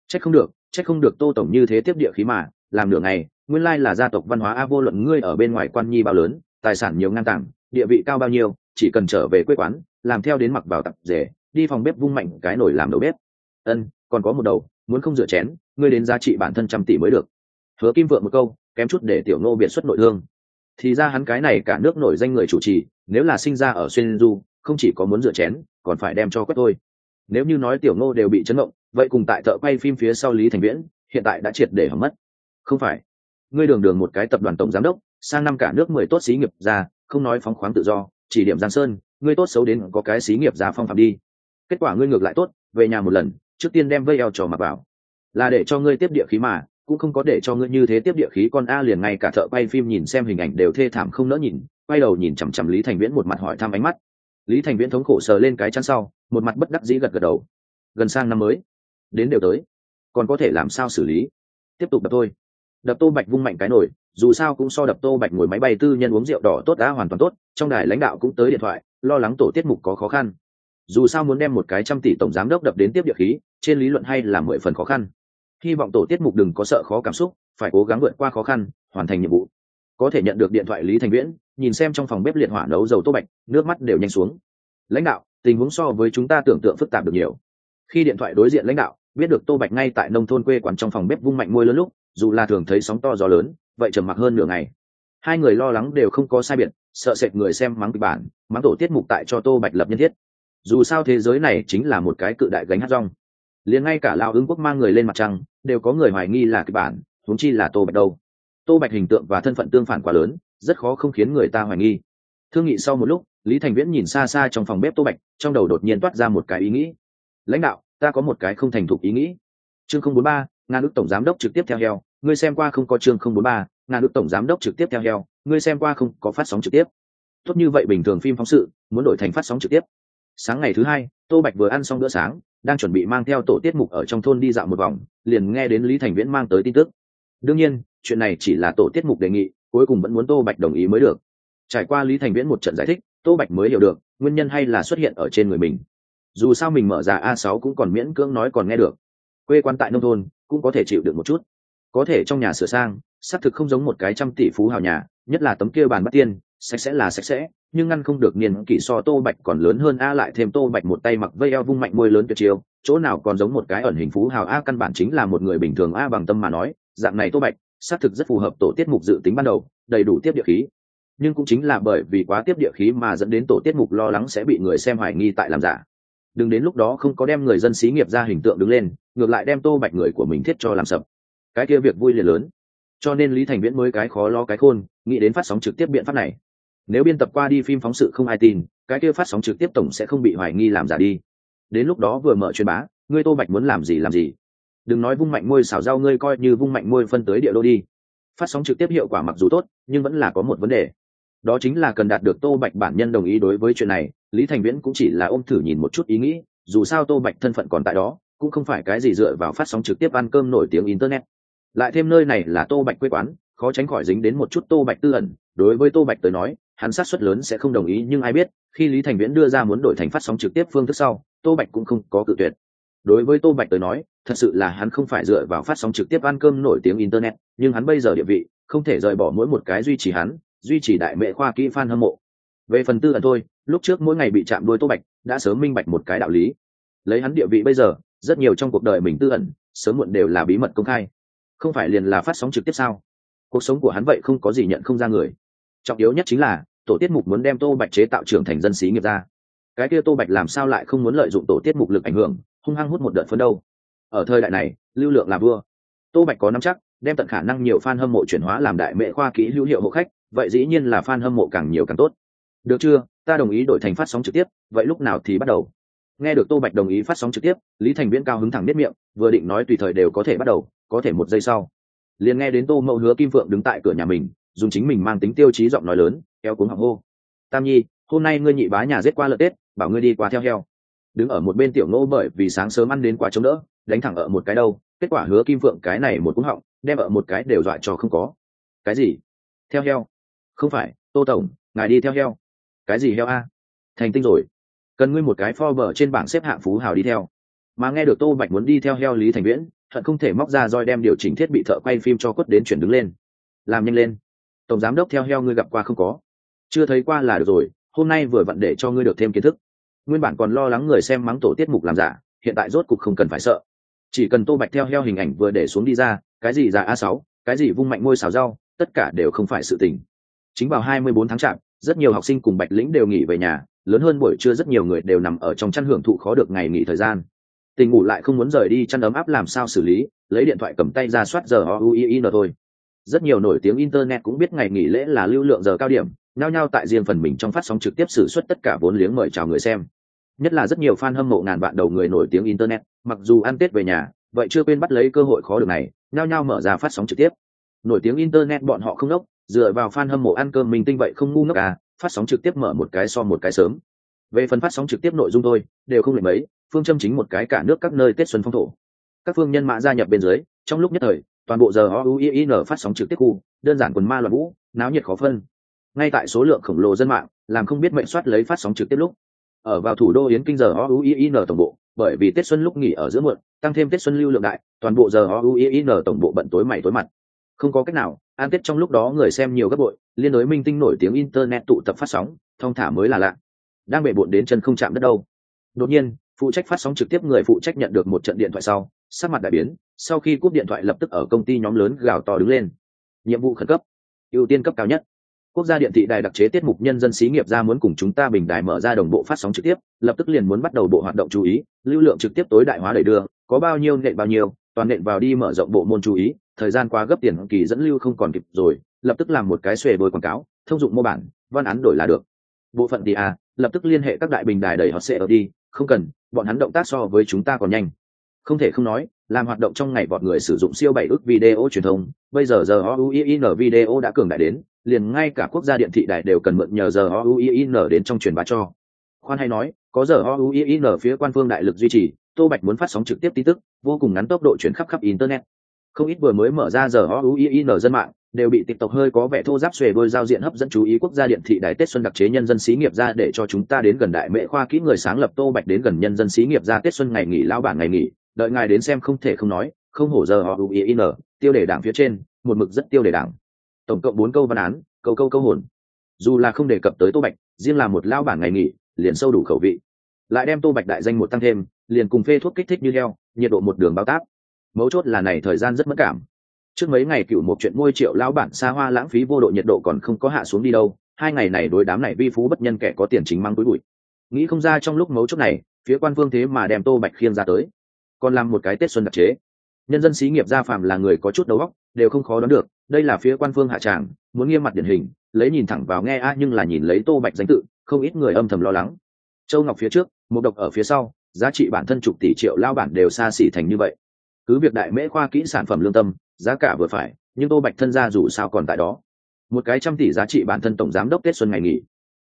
Trách không được, trách không được tô tổng như thế tiếp địa khí mà, làm nửa ngày, nguyên lai là gia tộc văn hóa a vô luận ngươi ở bên ngoài quan nhi bao lớn, tài sản nhiều ngang tảng địa vị cao bao nhiêu, chỉ cần trở về quê quán, làm theo đến mặc vào tập rể, đi phòng bếp vung mạnh cái nổi làm đầu bếp. Ân, còn có một đầu, muốn không rửa chén, ngươi đến giá trị bản thân trăm tỷ mới được. Hứa kim vượng một câu, kém chút để tiểu nô biệt xuất nội thương. Thì ra hắn cái này cả nước nổi danh người chủ trì nếu là sinh ra ở xuyên du, không chỉ có muốn rửa chén, còn phải đem cho quét thôi. Nếu như nói tiểu ngô đều bị chấn động, vậy cùng tại thợ quay phim phía sau lý thành viễn, hiện tại đã triệt để hỏng mất. Không phải. Ngươi đường đường một cái tập đoàn tổng giám đốc, sang năm cả nước mười tốt xí nghiệp ra, không nói phóng khoáng tự do, chỉ điểm giang sơn, ngươi tốt xấu đến có cái xí nghiệp ra phong phạm đi. Kết quả ngươi ngược lại tốt, về nhà một lần, trước tiên đem vây eo trò mặc vào. Là để cho ngươi tiếp địa khí mà, cũng không có để cho ngươi như thế tiếp địa khí, con a liền ngay cả thợ quay phim nhìn xem hình ảnh đều thê thảm không nỡ nhìn quay đầu nhìn chằm chằm lý thành viễn một mặt hỏi thăm ánh mắt. Lý thành viễn thống khổ sờ lên cái chăn sau, một mặt bất đắc dĩ gật gật đầu. Gần sang năm mới, đến đều tới, còn có thể làm sao xử lý? Tiếp tục đập thôi đập tô bạch vung mạnh cái nổi dù sao cũng so đập tô bạch ngồi máy bay tư nhân uống rượu đỏ tốt đã hoàn toàn tốt, trong đài lãnh đạo cũng tới điện thoại, lo lắng tổ tiết mục có khó khăn. Dù sao muốn đem một cái trăm tỷ tổng giám đốc đập đến tiếp địa khí, trên lý luận hay là mười phần khó khăn. Hy vọng tổ tiết mục đừng có sợ khó cảm xúc, phải cố gắng vượt qua khó khăn, hoàn thành nhiệm vụ. Có thể nhận được điện thoại lý thành viễn nhìn xem trong phòng bếp liệt hỏa nấu dầu tô bạch, nước mắt đều nhanh xuống. Lãnh đạo, tình huống so với chúng ta tưởng tượng phức tạp được nhiều. Khi điện thoại đối diện lãnh đạo, biết được tô bạch ngay tại nông thôn quê quán trong phòng bếp vung mạnh môi lớn lúc, dù là thường thấy sóng to gió lớn, vậy trầm mặc hơn nửa ngày. Hai người lo lắng đều không có sai biệt, sợ sệt người xem mắng kịch bản, mắng tổ tiết mục tại cho tô bạch lập nhân thiết. Dù sao thế giới này chính là một cái cự đại gánh hát rong. Liền ngay cả lao ứng quốc mang người lên mặt trăng, đều có người hoài nghi là kịch bản, huống chi là tô bạch đâu. Tô bạch hình tượng và thân phận tương phản quá lớn rất khó không khiến người ta hoài nghi. Thương nghị sau một lúc, lý thành viễn nhìn xa xa trong phòng bếp tô bạch, trong đầu đột nhiên toát ra một cái ý nghĩ. Lãnh đạo, ta có một cái không thành thục ý nghĩ. Chương không bốn ba, ngàn đức tổng giám đốc trực tiếp theo heo. Ngươi xem qua không có chương không bốn ba, ngàn đức tổng giám đốc trực tiếp theo heo. Ngươi xem qua không có phát sóng trực tiếp. Tốt như vậy bình thường phim phóng sự, muốn đổi thành phát sóng trực tiếp. Sáng ngày thứ hai, tô bạch vừa ăn xong bữa sáng, đang chuẩn bị mang theo tổ tiết mục ở trong thôn đi dạo một vòng, liền nghe đến lý thành viễn mang tới tin tức. Đương nhiên, chuyện này chỉ là tổ tiết mục đề nghị cuối cùng vẫn muốn tô bạch đồng ý mới được. Trải qua lý thành viễn một trận giải thích, tô bạch mới hiểu được, nguyên nhân hay là xuất hiện ở trên người mình. Dù sao mình mở ra a sáu cũng còn miễn cưỡng nói còn nghe được. Quê quan tại nông thôn, cũng có thể chịu được một chút. Có thể trong nhà sửa sang, xác thực không giống một cái trăm tỷ phú hào nhà, nhất là tấm kia bàn bắt tiên, sạch sẽ là sạch sẽ, nhưng ngăn không được niên kỷ so tô bạch còn lớn hơn a lại thêm tô bạch một tay mặc vây eo vung mạnh môi lớn tuyệt chiêu, chỗ nào còn giống một cái ẩn hình phú hào a căn bản chính là một người bình thường a bằng tâm mà nói, dạng này tô bạch xác thực rất phù hợp tổ tiết mục dự tính ban đầu, đầy đủ tiếp địa khí. Nhưng cũng chính là bởi vì quá tiếp địa khí mà dẫn đến tổ tiết mục lo lắng sẽ bị người xem hoài nghi tại làm giả. Đừng đến lúc đó không có đem người dân xí nghiệp ra hình tượng đứng lên, ngược lại đem tô bạch người của mình thiết cho làm sập. Cái kia việc vui liền lớn. Cho nên lý thành viễn mới cái khó lo cái khôn, nghĩ đến phát sóng trực tiếp biện pháp này. Nếu biên tập qua đi phim phóng sự không ai tin, cái kia phát sóng trực tiếp tổng sẽ không bị hoài nghi làm giả đi. Đến lúc đó vừa mở truyền bá, ngươi tô bạch muốn làm gì làm gì? Đừng nói vung mạnh môi xảo rau ngươi coi như vung mạnh môi phân tới địa đô đi. Phát sóng trực tiếp hiệu quả mặc dù tốt, nhưng vẫn là có một vấn đề. Đó chính là cần đạt được tô bạch bản nhân đồng ý đối với chuyện này, lý thành viễn cũng chỉ là ôm thử nhìn một chút ý nghĩ, dù sao tô bạch thân phận còn tại đó, cũng không phải cái gì dựa vào phát sóng trực tiếp ăn cơm nổi tiếng internet. Lại thêm nơi này là tô bạch quê quán, khó tránh khỏi dính đến một chút tô bạch tư ẩn. Đối với tô bạch tới nói, hắn sát suất lớn sẽ không đồng ý, nhưng ai biết, khi lý thành viễn đưa ra muốn đổi thành phát sóng trực tiếp phương thức sau, tô bạch cũng không có cự tuyệt đối với tô bạch tới nói, thật sự là hắn không phải dựa vào phát sóng trực tiếp ăn cơm nổi tiếng internet, nhưng hắn bây giờ địa vị, không thể rời bỏ mỗi một cái duy trì hắn, duy trì đại mệ khoa kỹ f hâm mộ. Về phần tư ẩn thôi, lúc trước mỗi ngày bị chạm đôi tô bạch, đã sớm minh bạch một cái đạo lý. Lấy hắn địa vị bây giờ, rất nhiều trong cuộc đời mình tư ẩn, sớm muộn đều là bí mật công khai. Không phải liền là phát sóng trực tiếp sao? Cuộc sống của hắn vậy không có gì nhận không ra người. Trọng yếu nhất chính là, tổ tiết mục muốn đem tô bạch chế tạo trưởng thành dân sĩ nghiệp ra. Cái kia tô bạch làm sao lại không muốn lợi dụng tổ tiết mục lực ảnh hưởng hung hăng hút một đợt phấn đâu. Ở thời đại này, lưu lượng là vua. Tô bạch có nắm chắc, đem tận khả năng nhiều fan hâm mộ chuyển hóa làm đại mệ khoa kỹ hữu hiệu hộ khách, vậy dĩ nhiên là fan hâm mộ càng nhiều càng tốt. Được chưa? Ta đồng ý đổi thành phát sóng trực tiếp, vậy lúc nào thì bắt đầu? Nghe được tô bạch đồng ý phát sóng trực tiếp, lý thành viễn cao hứng thẳng biết miệng, vừa định nói tùy thời đều có thể bắt đầu, có thể một giây sau. Liền nghe đến tô mẫu hứa kim phượng đứng tại cửa nhà mình, dùng chính mình mang tính tiêu chí giọng nói lớn eo cuống họng hô. Tam nhi, hôm nay ngươi nhị bá nhà giết qua lợn tết, bảo ngươi đi qua theo heo đứng ở một bên tiểu Ngô bởi vì sáng sớm ăn đến quá chống đỡ, đánh thẳng ở một cái đâu, kết quả hứa kim phượng cái này một cúng họng, đem ở một cái đều dọa cho không có. Cái gì? Theo heo? Không phải, tô tổng, ngài đi theo heo. Cái gì heo a? Thành tinh rồi. Cần ngươi một cái pho bờ trên bảng xếp hạng phú hào đi theo. Mà nghe được tô bạch muốn đi theo heo lý thành viễn thận không thể móc ra roi đem điều chỉnh thiết bị thợ quay phim cho quất đến chuyển đứng lên. Làm nhanh lên. Tổng giám đốc theo heo ngươi gặp qua không có? Chưa thấy qua là được rồi, hôm nay vừa vặn để cho ngươi được thêm kiến thức nguyên bản còn lo lắng người xem mắng tổ tiết mục làm giả, hiện tại rốt cục không cần phải sợ. Chỉ cần tô bạch theo heo hình ảnh vừa để xuống đi ra, cái gì già a sáu, cái gì vung mạnh ngôi xào rau, tất cả đều không phải sự tình. Chính vào hai mươi bốn tháng chạp, rất nhiều học sinh cùng bạch lĩnh đều nghỉ về nhà, lớn hơn buổi trưa rất nhiều người đều nằm ở trong chăn hưởng thụ khó được ngày nghỉ thời gian. Tình ngủ lại không muốn rời đi, chăn ấm áp làm sao xử lý, lấy điện thoại cầm tay ra soát giờ o u i n thôi. Rất nhiều nổi tiếng internet cũng biết ngày nghỉ lễ là lưu lượng giờ cao điểm nao nhao tại riêng phần mình trong phát sóng trực tiếp xử suất tất cả vốn liếng mời chào người xem nhất là rất nhiều fan hâm mộ ngàn vạn đầu người nổi tiếng internet, mặc dù ăn tết về nhà, vậy chưa quên bắt lấy cơ hội khó được này, nhao nhao mở ra phát sóng trực tiếp. Nổi tiếng internet bọn họ không ngốc dựa vào fan hâm mộ ăn cơm mình tinh vậy không ngu ngốc à phát sóng trực tiếp mở một cái so một cái sớm. Về phần phát sóng trực tiếp nội dung thôi, đều không lệ mấy, phương châm chính một cái cả nước các nơi tết xuân phong thổ. Các phương nhân mã gia nhập bên dưới, trong lúc nhất thời, toàn bộ giờ o u i n phát sóng trực tiếp khu, đơn giản quần ma loạn vũ, náo nhiệt khó phân. Ngay tại số lượng khổng lồ dân mạng, làm không biết mệnh soát lấy phát sóng trực tiếp lúc ở vào thủ đô yến kinh giờ o n tổng bộ, bởi vì tết xuân lúc nghỉ ở giữa muộn, tăng thêm tết xuân lưu lượng đại, toàn bộ giờ o n tổng bộ bận tối mày tối mặt. Không có cách nào an tết trong lúc đó người xem nhiều gấp bội, liên đối minh tinh nổi tiếng internet tụ tập phát sóng thông thả mới là lạ. Đang bệ bộn đến chân không chạm đất đâu. Đột nhiên, phụ trách phát sóng trực tiếp người phụ trách nhận được một trận điện thoại sau, sắc mặt đại biến, sau khi cúp điện thoại lập tức ở công ty nhóm lớn gào to đứng lên. Nhiệm vụ khẩn cấp, ưu tiên cấp cao nhất quốc gia điện thị đài đặc chế tiết mục nhân dân xí nghiệp ra muốn cùng chúng ta bình đài mở ra đồng bộ phát sóng trực tiếp, lập tức liền muốn bắt đầu bộ hoạt động chú ý, lưu lượng trực tiếp tối đại hóa đẩy đưa, có bao nhiêu nện bao nhiêu, toàn nện vào đi mở rộng bộ môn chú ý, thời gian quá gấp tiền kỳ dẫn lưu không còn kịp rồi, lập tức làm một cái xuề bồi quảng cáo, thông dụng mô bản, văn án đổi là được. Bộ phận thì à lập tức liên hệ các đại bình đài đẩy họ sẽ ở đi, không cần, bọn hắn động tác so với chúng ta còn nhanh. Không thể không nói, làm hoạt động trong ngày bọn người sử dụng siêu bảy ước video truyền thông, bây giờ giờ OUIN video đã cường đại đến liền ngay cả quốc gia điện thị đài đều cần mượn nhờ giờ OUIN đến trong truyền bá cho. Khoan hay nói, có giờ o u i n phía quan phương đại lực duy trì, tô bạch muốn phát sóng trực tiếp tin tức, vô cùng ngắn tốc độ chuyển khắp khắp internet. Không ít vừa mới mở ra giờ o u i n dân mạng, đều bị tiktok hơi có vẻ thô giáp xuề đôi giao diện hấp dẫn chú ý quốc gia điện thị đài tết xuân đặc chế nhân dân xí nghiệp ra để cho chúng ta đến gần đại mệ khoa kỹ người sáng lập tô bạch đến gần nhân dân xí nghiệp ra tết xuân ngày nghỉ lao bản ngày nghỉ, đợi ngài đến xem không thể không nói, không hổ giờ họ in tiêu đề đảng phía trên, một mực rất tiêu đề đảng tổng cộng bốn câu văn án, câu câu câu hồn. Dù là không đề cập tới tô bạch, riêng là một lao bản ngày nghỉ, liền sâu đủ khẩu vị. Lại đem tô bạch đại danh một tăng thêm, liền cùng phê thuốc kích thích như heo nhiệt độ một đường bao tác. Mấu chốt là này thời gian rất mất cảm. Trước mấy ngày cựu một chuyện môi triệu lao bản xa hoa lãng phí vô độ nhiệt độ còn không có hạ xuống đi đâu, hai ngày này đối đám này vi phú bất nhân kẻ có tiền chính mang túi bụi. Nghĩ không ra trong lúc mấu chốt này, phía quan phương thế mà đem tô bạch khiêng ra tới. Còn làm một cái tết xuân đặc chế. Nhân dân xí nghiệp gia phàm là người có chút đầu óc, đều không khó đoán được đây là phía quan phương hạ tràng, muốn nghiêm mặt điển hình, lấy nhìn thẳng vào nghe a nhưng là nhìn lấy tô bạch danh tự, không ít người âm thầm lo lắng. Châu ngọc phía trước, một độc ở phía sau, giá trị bản thân chục tỷ triệu lao bản đều xa xỉ thành như vậy. Cứ việc đại mễ khoa kỹ sản phẩm lương tâm, giá cả vừa phải, nhưng tô bạch thân ra dù sao còn tại đó. Một cái trăm tỷ giá trị bản thân tổng giám đốc tết xuân ngày nghỉ.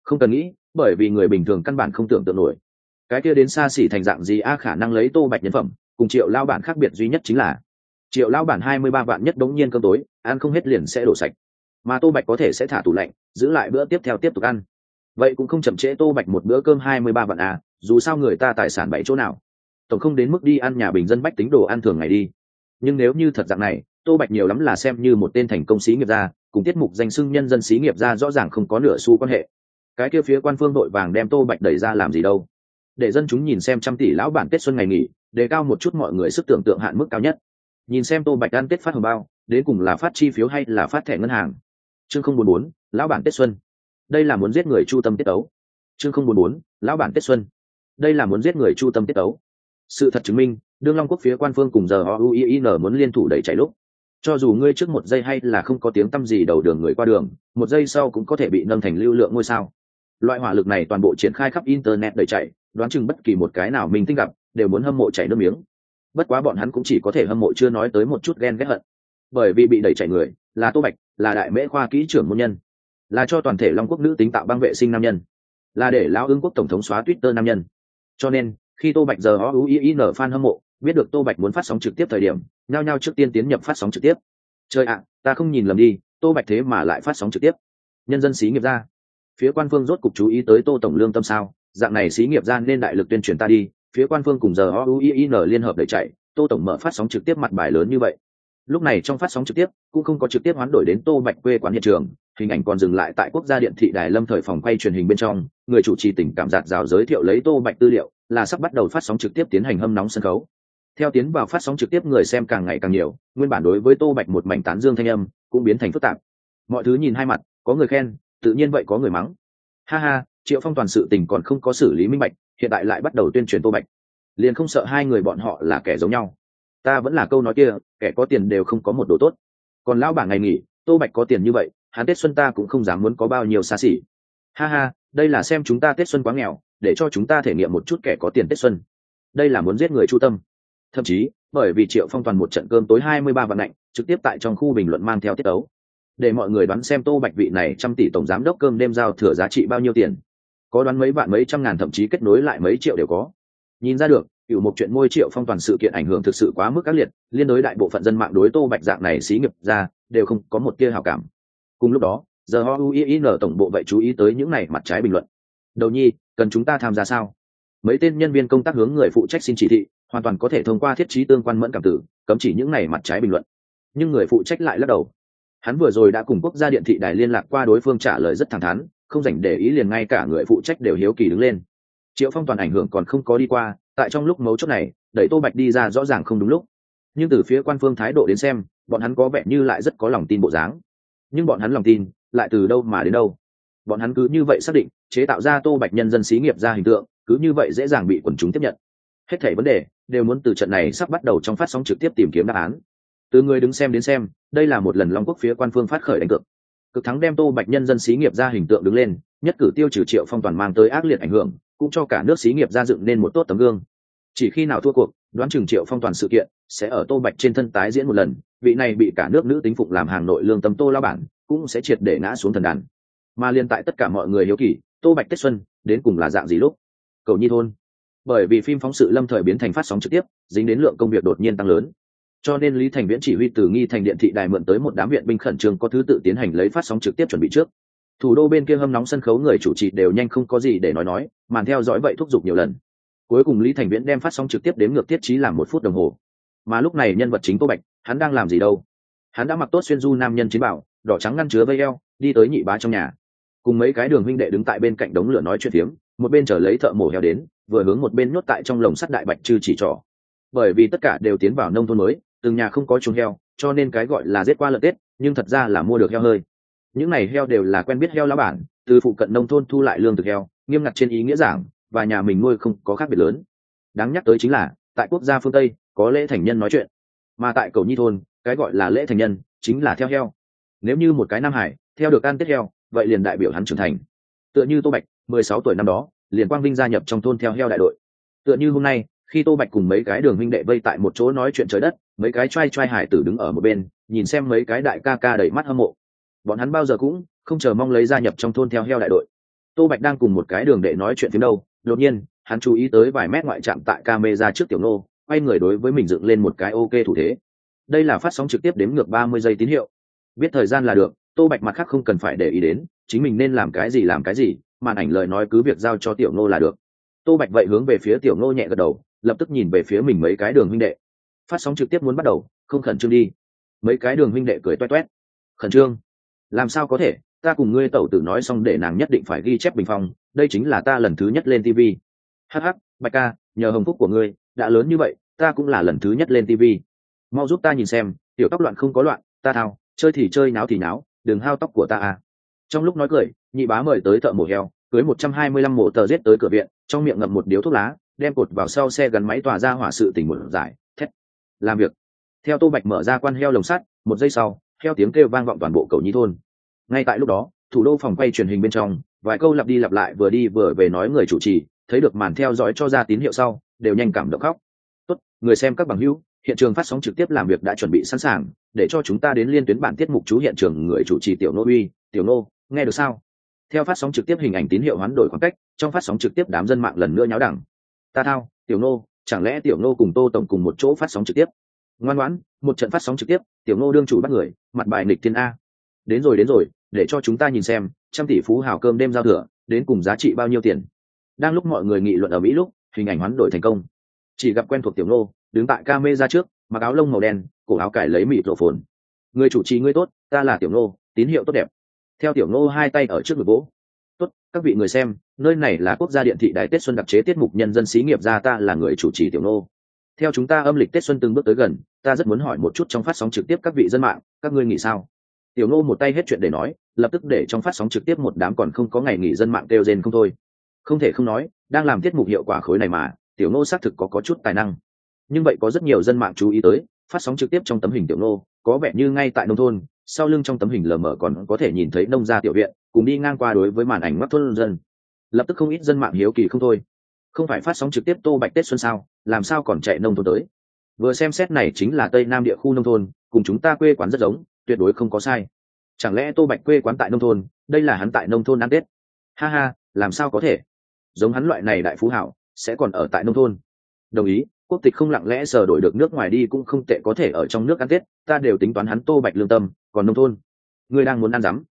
Không cần nghĩ, bởi vì người bình thường căn bản không tưởng tượng nổi. Cái kia đến xa xỉ thành dạng gì a khả năng lấy tô bạch nhân phẩm, cùng triệu lao bản khác biệt duy nhất chính là triệu lao bản hai mươi ba vạn nhất đống nhiên cơm tối, ăn không hết liền sẽ đổ sạch. Mà tô bạch có thể sẽ thả tủ lạnh, giữ lại bữa tiếp theo tiếp tục ăn. Vậy cũng không chậm trễ tô bạch một bữa cơm hai mươi ba vạn à dù sao người ta tài sản bảy chỗ nào. Tổng không đến mức đi ăn nhà bình dân bách tính đồ ăn thường ngày đi. Nhưng nếu như thật dạng này, tô bạch nhiều lắm là xem như một tên thành công sĩ nghiệp gia, cùng tiết mục danh xưng nhân dân sĩ nghiệp gia rõ ràng không có nửa xu quan hệ. Cái kia phía quan phương đội vàng đem tô bạch đẩy ra làm gì đâu. Để dân chúng nhìn xem trăm tỷ lão bản tết xuân ngày nghỉ, đề cao một chút mọi người sức tưởng tượng hạn mức cao nhất nhìn xem tô bạch ăn tết phát hồng bao, đến cùng là phát chi phiếu hay là phát thẻ ngân hàng? Chương không bốn bốn, lão bản tết xuân. Đây là muốn giết người chu tâm tiết tấu. Chương không bốn bốn, lão bản tết xuân. Đây là muốn giết người chu tâm tiết tấu. Sự thật chứng minh, đương long quốc phía quan phương cùng giờ họ uin muốn liên thủ đẩy chạy lúc. Cho dù ngươi trước một giây hay là không có tiếng t â m gì đầu đường người qua đường, một giây sau cũng có thể bị nâng thành lưu lượng ngôi sao. Loại hỏa lực này toàn bộ triển khai khắp internet đẩy chạy, đoán chừng bất kỳ một cái nào mình thích gặp, đều muốn hâm mộ chạy nước miếng bất quá bọn hắn cũng chỉ có thể hâm mộ chưa nói tới một chút ghen ghét hận. Bởi vì bị đẩy chảy người, là tô bạch, là đại mễ khoa kỹ trưởng môn nhân, là cho toàn thể long quốc nữ tính tạo băng vệ sinh nam nhân, là để lão ương quốc tổng thống xóa twitter nam nhân. Cho nên, khi tô bạch giờ o u i n fan hâm mộ, biết được tô bạch muốn phát sóng trực tiếp thời điểm, nhao nhao trước tiên tiến nhập phát sóng trực tiếp. Trời ạ, ta không nhìn lầm đi, tô bạch thế mà lại phát sóng trực tiếp. Nhân dân xí nghiệp ra. Phía quan phương rốt cục chú ý tới tô tổng lương tâm sao? Dạng này xí nghiệp ra nên đại lực tuyên truyền ta đi phía quan phương cùng giờ o u i n liên hợp đẩy chạy, tô tổng mở phát sóng trực tiếp mặt bài lớn như vậy. Lúc này trong phát sóng trực tiếp, cũng không có trực tiếp hoán đổi đến tô bạch quê quán hiện trường, hình ảnh còn dừng lại tại quốc gia điện thị đài lâm thời phòng quay truyền hình bên trong, người chủ trì tỉnh cảm giác rào giới thiệu lấy tô bạch tư liệu, là sắp bắt đầu phát sóng trực tiếp tiến hành hâm nóng sân khấu. Theo tiến vào phát sóng trực tiếp người xem càng ngày càng nhiều, nguyên bản đối với tô bạch một mảnh tán dương thanh âm, cũng biến thành phức tạp. Mọi thứ nhìn hai mặt, có người khen, tự nhiên vậy có người mắng. Ha ha triệu phong toàn sự tình còn không có xử lý minh bạch, hiện tại lại bắt đầu tuyên truyền tô bạch. Liền không sợ hai người bọn họ là kẻ giống nhau. Ta vẫn là câu nói kia, kẻ có tiền đều không có một đồ tốt. Còn lão bảng ngày nghỉ, tô bạch có tiền như vậy, hắn tết xuân ta cũng không dám muốn có bao nhiêu xa xỉ. Ha ha, đây là xem chúng ta tết xuân quá nghèo, để cho chúng ta thể nghiệm một chút kẻ có tiền tết xuân. Đây là muốn giết người chu tâm. Thậm chí, bởi vì triệu phong toàn một trận cơm tối hai mươi ba vạn lạnh, trực tiếp tại trong khu bình luận mang theo tiết ấu để mọi người đoán xem tô bạch vị này trăm tỷ tổng giám đốc cơm đêm giao thừa giá trị bao nhiêu tiền có đoán mấy vạn mấy trăm ngàn thậm chí kết nối lại mấy triệu đều có. Nhìn ra được, cựu một chuyện môi triệu phong toàn sự kiện ảnh hưởng thực sự quá mức các liệt, liên đối đại bộ phận dân mạng đối tô bạch dạng này xí nghiệp ra, đều không có một tia hào cảm. Cùng lúc đó, giờ ho uin tổng bộ vậy chú ý tới những này mặt trái bình luận. Đầu nhi, cần chúng ta tham gia sao? Mấy tên nhân viên công tác hướng người phụ trách xin chỉ thị, hoàn toàn có thể thông qua thiết trí tương quan mẫn cảm tử, cấm chỉ những này mặt trái bình luận. Nhưng người phụ trách lại lắc đầu. Hắn vừa rồi đã cùng quốc gia điện thị đài liên lạc qua đối phương trả lời rất thẳng thắn không dành để ý liền ngay cả người phụ trách đều hiếu kỳ đứng lên. Triệu phong toàn ảnh hưởng còn không có đi qua, tại trong lúc mấu chốt này, đẩy tô bạch đi ra rõ ràng không đúng lúc. Nhưng từ phía quan phương thái độ đến xem, bọn hắn có vẻ như lại rất có lòng tin bộ dáng. Nhưng bọn hắn lòng tin lại từ đâu mà đến đâu? Bọn hắn cứ như vậy xác định, chế tạo ra tô bạch nhân dân xí nghiệp ra hình tượng, cứ như vậy dễ dàng bị quần chúng tiếp nhận. Hết thảy vấn đề đều muốn từ trận này sắp bắt đầu trong phát sóng trực tiếp tìm kiếm đáp án. Từ người đứng xem đến xem, đây là một lần long quốc phía quan phương phát khởi đánh cược cực thắng đem tô bạch nhân dân xí nghiệp ra hình tượng đứng lên, nhất cử tiêu trừ triệu phong toàn mang tới ác liệt ảnh hưởng, cũng cho cả nước xí nghiệp ra dựng nên một tốt tấm gương. Chỉ khi nào thua cuộc, đoán chừng triệu phong toàn sự kiện sẽ ở tô bạch trên thân tái diễn một lần, vị này bị cả nước nữ tính phục làm hàng nội lương tâm tô lao bản, cũng sẽ triệt để ngã xuống thần đàn. Mà liên tại tất cả mọi người hiếu kỳ, tô bạch tết xuân đến cùng là dạng gì lúc? Cầu nhi thôn. Bởi vì phim phóng sự lâm thời biến thành phát sóng trực tiếp, dính đến lượng công việc đột nhiên tăng lớn cho nên lý thành viễn chỉ huy từ nghi thành điện thị đài mượn tới một đám viện binh khẩn trương có thứ tự tiến hành lấy phát sóng trực tiếp chuẩn bị trước. Thủ đô bên kia hâm nóng sân khấu người chủ trì đều nhanh không có gì để nói nói, màn theo dõi vậy thúc giục nhiều lần. Cuối cùng lý thành viễn đem phát sóng trực tiếp đến ngược tiết trí làm một phút đồng hồ. Mà lúc này nhân vật chính tô bạch, hắn đang làm gì đâu? Hắn đã mặc tốt xuyên du nam nhân chiến bảo, đỏ trắng ngăn chứa vây eo, đi tới nhị bá trong nhà. Cùng mấy cái đường huynh đệ đứng tại bên cạnh đống lửa nói chuyện tiếng một bên chờ lấy thợ mổ heo đến, vừa hướng một bên nhốt tại trong lồng sắt đại bạch chư chỉ trỏ. Bởi vì tất cả đều tiến vào nông thôn mới từng nhà không có chuồng heo, cho nên cái gọi là giết qua lợn tết, nhưng thật ra là mua được heo hơi. Những này heo đều là quen biết heo lá bản, từ phụ cận nông thôn thu lại lương thực heo, nghiêm ngặt trên ý nghĩa giảng, và nhà mình nuôi không có khác biệt lớn. Đáng nhắc tới chính là, tại quốc gia phương tây, có lễ thành nhân nói chuyện. Mà tại cầu nhi thôn, cái gọi là lễ thành nhân, chính là theo heo. Nếu như một cái nam hải, theo được ăn tiết heo, vậy liền đại biểu hắn trưởng thành. Tựa như tô bạch, mười sáu tuổi năm đó, liền quang vinh gia nhập trong thôn theo heo đại đội. Tựa như hôm nay khi tô bạch cùng mấy cái đường huynh đệ vây tại một chỗ nói chuyện trời đất, mấy cái t r a i t r a i hải tử đứng ở một bên, nhìn xem mấy cái đại ca ca đầy mắt hâm mộ. Bọn hắn bao giờ cũng không chờ mong lấy gia nhập trong thôn theo heo đại đội. Tô bạch đang cùng một cái đường đệ nói chuyện tiếng đâu, đột nhiên, hắn chú ý tới vài mét ngoại trạm tại ca mê ra trước tiểu nô, quay người đối với mình dựng lên một cái ok thủ thế. Đây là phát sóng trực tiếp đếm ngược ba mươi giây tín hiệu. Biết thời gian là được, tô bạch mặt khác không cần phải để ý đến, chính mình nên làm cái gì làm cái gì, màn ảnh lời nói cứ việc giao cho tiểu nô là được. Tô bạch vậy hướng về phía tiểu nô nhẹ gật đầu lập tức nhìn về phía mình mấy cái đường huynh đệ. Phát sóng trực tiếp muốn bắt đầu, không khẩn trương đi. Mấy cái đường huynh đệ cười toét toét. Khẩn trương? Làm sao có thể? Ta cùng ngươi tẩu tử nói xong để nàng nhất định phải ghi chép bình phong, đây chính là ta lần thứ nhất lên tv hh bạch ca, nhờ hồng phúc của ngươi, đã lớn như vậy, ta cũng là lần thứ nhất lên tv mau giúp ta nhìn xem, tiểu tóc loạn không có loạn, ta thao, chơi thì chơi náo thì náo, đừng hao tóc của ta à. Trong lúc nói cười, nhị bá mời tới thợ mổ heo, cưới một trăm hai mươi lăm mổ tờ giết tới cửa viện, trong miệng ngậm một điếu thuốc lá đem cột vào sau xe gắn máy tỏa ra hỏa sự tình một giải, thét, làm việc. Theo tô bạch mở ra quan heo lồng sắt, một giây sau, theo tiếng kêu vang vọng toàn bộ cầu nhi thôn. Ngay tại lúc đó, thủ đô phòng quay truyền hình bên trong, vài câu lặp đi lặp lại vừa đi vừa về nói người chủ trì, thấy được màn theo dõi cho ra tín hiệu sau, đều nhanh cảm động khóc. Tốt, người xem các bằng hữu, hiện trường phát sóng trực tiếp làm việc đã chuẩn bị sẵn sàng, để cho chúng ta đến liên tuyến bản tiết mục chú hiện trường người chủ trì tiểu nô uy, tiểu nô, nghe được sao? Theo phát sóng trực tiếp hình ảnh tín hiệu hoán đổi khoảng cách, trong phát sóng trực tiếp đám dân mạng lần nữa nháo đẳng ta thao, tiểu nô, chẳng lẽ tiểu nô cùng tô tổng cùng một chỗ phát sóng trực tiếp? Ngoan ngoãn, một trận phát sóng trực tiếp, tiểu nô đương chủ bắt người, mặt bài nịch thiên a. Đến rồi đến rồi, để cho chúng ta nhìn xem, trăm tỷ phú hào cơm đêm giao thừa, đến cùng giá trị bao nhiêu tiền? Đang lúc mọi người nghị luận ở mỹ lúc, hình ảnh hoán đổi thành công. Chỉ gặp quen thuộc tiểu nô, đứng tại ca mê ra trước, mặc áo lông màu đen, cổ áo cải lấy mịt rổ phồn. Người chủ trì ngươi tốt, ta là tiểu nô, tín hiệu tốt đẹp. Theo tiểu nô hai tay ở trước ngực vỗ. Tốt, các vị người xem nơi này là quốc gia điện thị đại tết xuân đặc chế tiết mục nhân dân xí nghiệp gia ta là người chủ trì tiểu nô. Theo chúng ta âm lịch tết xuân từng bước tới gần, ta rất muốn hỏi một chút trong phát sóng trực tiếp các vị dân mạng, các ngươi nghĩ sao? Tiểu nô một tay hết chuyện để nói, lập tức để trong phát sóng trực tiếp một đám còn không có ngày nghỉ dân mạng kêu rên không thôi. Không thể không nói, đang làm tiết mục hiệu quả khối này mà, tiểu nô xác thực có có chút tài năng. Nhưng vậy có rất nhiều dân mạng chú ý tới, phát sóng trực tiếp trong tấm hình tiểu nô, có vẻ như ngay tại nông thôn, sau lưng trong tấm hình lờ mờ còn có thể nhìn thấy nông gia tiểu viện, cùng đi ngang qua đối với màn ảnh mắt thôn dân lập tức không ít dân mạng hiếu kỳ không thôi. Không phải phát sóng trực tiếp tô bạch tết xuân sao, làm sao còn chạy nông thôn tới? Vừa xem xét này chính là tây nam địa khu nông thôn, cùng chúng ta quê quán rất giống, tuyệt đối không có sai. Chẳng lẽ tô bạch quê quán tại nông thôn, đây là hắn tại nông thôn ăn tết? Ha ha, làm sao có thể? Giống hắn loại này đại phú hảo, sẽ còn ở tại nông thôn. Đồng ý, quốc tịch không lặng lẽ sờ đổi được nước ngoài đi cũng không tệ có thể ở trong nước ăn tết, ta đều tính toán hắn tô bạch lương tâm, còn nông thôn. Ngươi đang muốn ăn rắm.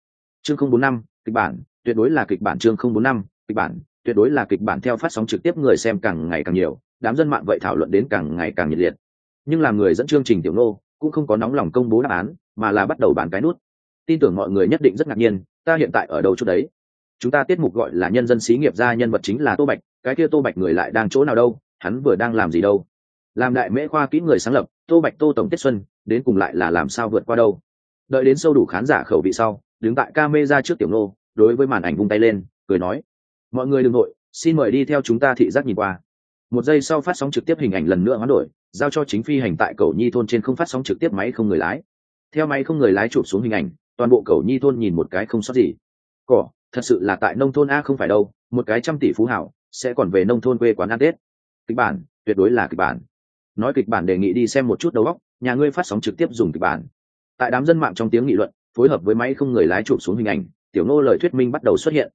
Chương không bốn năm, kịch bản, tuyệt đối là kịch bản chương không bốn năm kịch bản, tuyệt đối là kịch bản theo phát sóng trực tiếp người xem càng ngày càng nhiều, đám dân mạng vậy thảo luận đến càng ngày càng nhiệt liệt. Nhưng làm người dẫn chương trình tiểu nô cũng không có nóng lòng công bố đáp án, mà là bắt đầu bàn cái nút. Tin tưởng mọi người nhất định rất ngạc nhiên, ta hiện tại ở đâu chút đấy? Chúng ta tiết mục gọi là nhân dân xí nghiệp gia nhân vật chính là tô bạch, cái kia tô bạch người lại đang chỗ nào đâu, hắn vừa đang làm gì đâu? Làm đại mễ khoa kỹ người sáng lập, tô bạch tô tổng tiết xuân, đến cùng lại là làm sao vượt qua đâu? Đợi đến sâu đủ khán giả khẩu vị sau, đứng tại ca mê ra trước tiểu nô đối với màn ảnh vung tay lên, cười nói mọi người đừng nội xin mời đi theo chúng ta thị giác nhìn qua. Một giây sau phát sóng trực tiếp hình ảnh lần nữa hoán đổi, giao cho chính phi hành tại cầu nhi thôn trên không phát sóng trực tiếp máy không người lái. Theo máy không người lái chụp xuống hình ảnh, toàn bộ cầu nhi thôn nhìn một cái không sót gì. Cỏ, thật sự là tại nông thôn a không phải đâu, một cái trăm tỷ phú hảo, sẽ còn về nông thôn quê quán ăn tết. Kịch bản, tuyệt đối là kịch bản. Nói kịch bản đề nghị đi xem một chút đầu óc, nhà ngươi phát sóng trực tiếp dùng kịch bản. Tại đám dân mạng trong tiếng nghị luận, phối hợp với máy không người lái chụp xuống hình ảnh, tiểu nô lời thuyết minh bắt đầu xuất hiện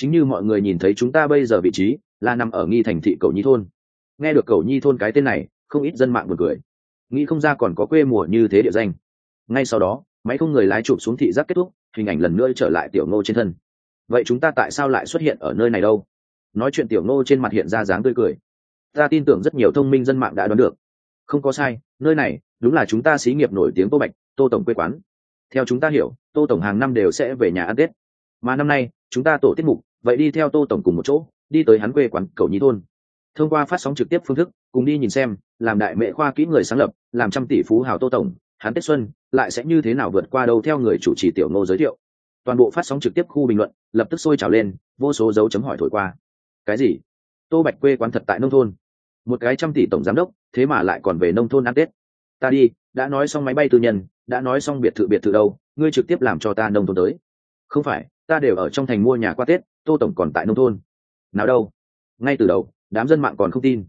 chính như mọi người nhìn thấy chúng ta bây giờ vị trí, là nằm ở nghi thành thị cầu nhi thôn. Nghe được cầu nhi thôn cái tên này, không ít dân mạng buồn cười. Nghĩ không ra còn có quê mùa như thế địa danh. Ngay sau đó, máy không người lái chụp xuống thị giác kết thúc, hình ảnh lần nữa trở lại tiểu ngô trên thân. Vậy chúng ta tại sao lại xuất hiện ở nơi này đâu? Nói chuyện tiểu ngô trên mặt hiện ra dáng tươi cười. Ta tin tưởng rất nhiều thông minh dân mạng đã đoán được. Không có sai, nơi này, đúng là chúng ta xí nghiệp nổi tiếng tô bạch, tô tổng quê quán. Theo chúng ta hiểu, tô tổng hàng năm đều sẽ về nhà ăn tết. Mà năm nay, chúng ta tổ tiết mục vậy đi theo tô tổng cùng một chỗ, đi tới hắn quê quán cầu nhi thôn. Thông qua phát sóng trực tiếp phương thức, cùng đi nhìn xem, làm đại mệ khoa kỹ người sáng lập, làm trăm tỷ phú hào tô tổng, hắn tết xuân, lại sẽ như thế nào vượt qua đâu theo người chủ trì tiểu ngô giới thiệu. Toàn bộ phát sóng trực tiếp khu bình luận, lập tức sôi trào lên, vô số dấu chấm hỏi thổi qua. Cái gì? Tô bạch quê quán thật tại nông thôn. Một cái trăm tỷ tổng giám đốc, thế mà lại còn về nông thôn ăn tết. Ta đi, đã nói xong máy bay tư nhân, đã nói xong biệt thự biệt thự đâu, ngươi trực tiếp làm cho ta nông thôn tới. Không phải, ta đều ở trong thành mua nhà qua tết tô tổng còn tại nông thôn. Nào đâu? Ngay từ đầu, đám dân mạng còn không tin.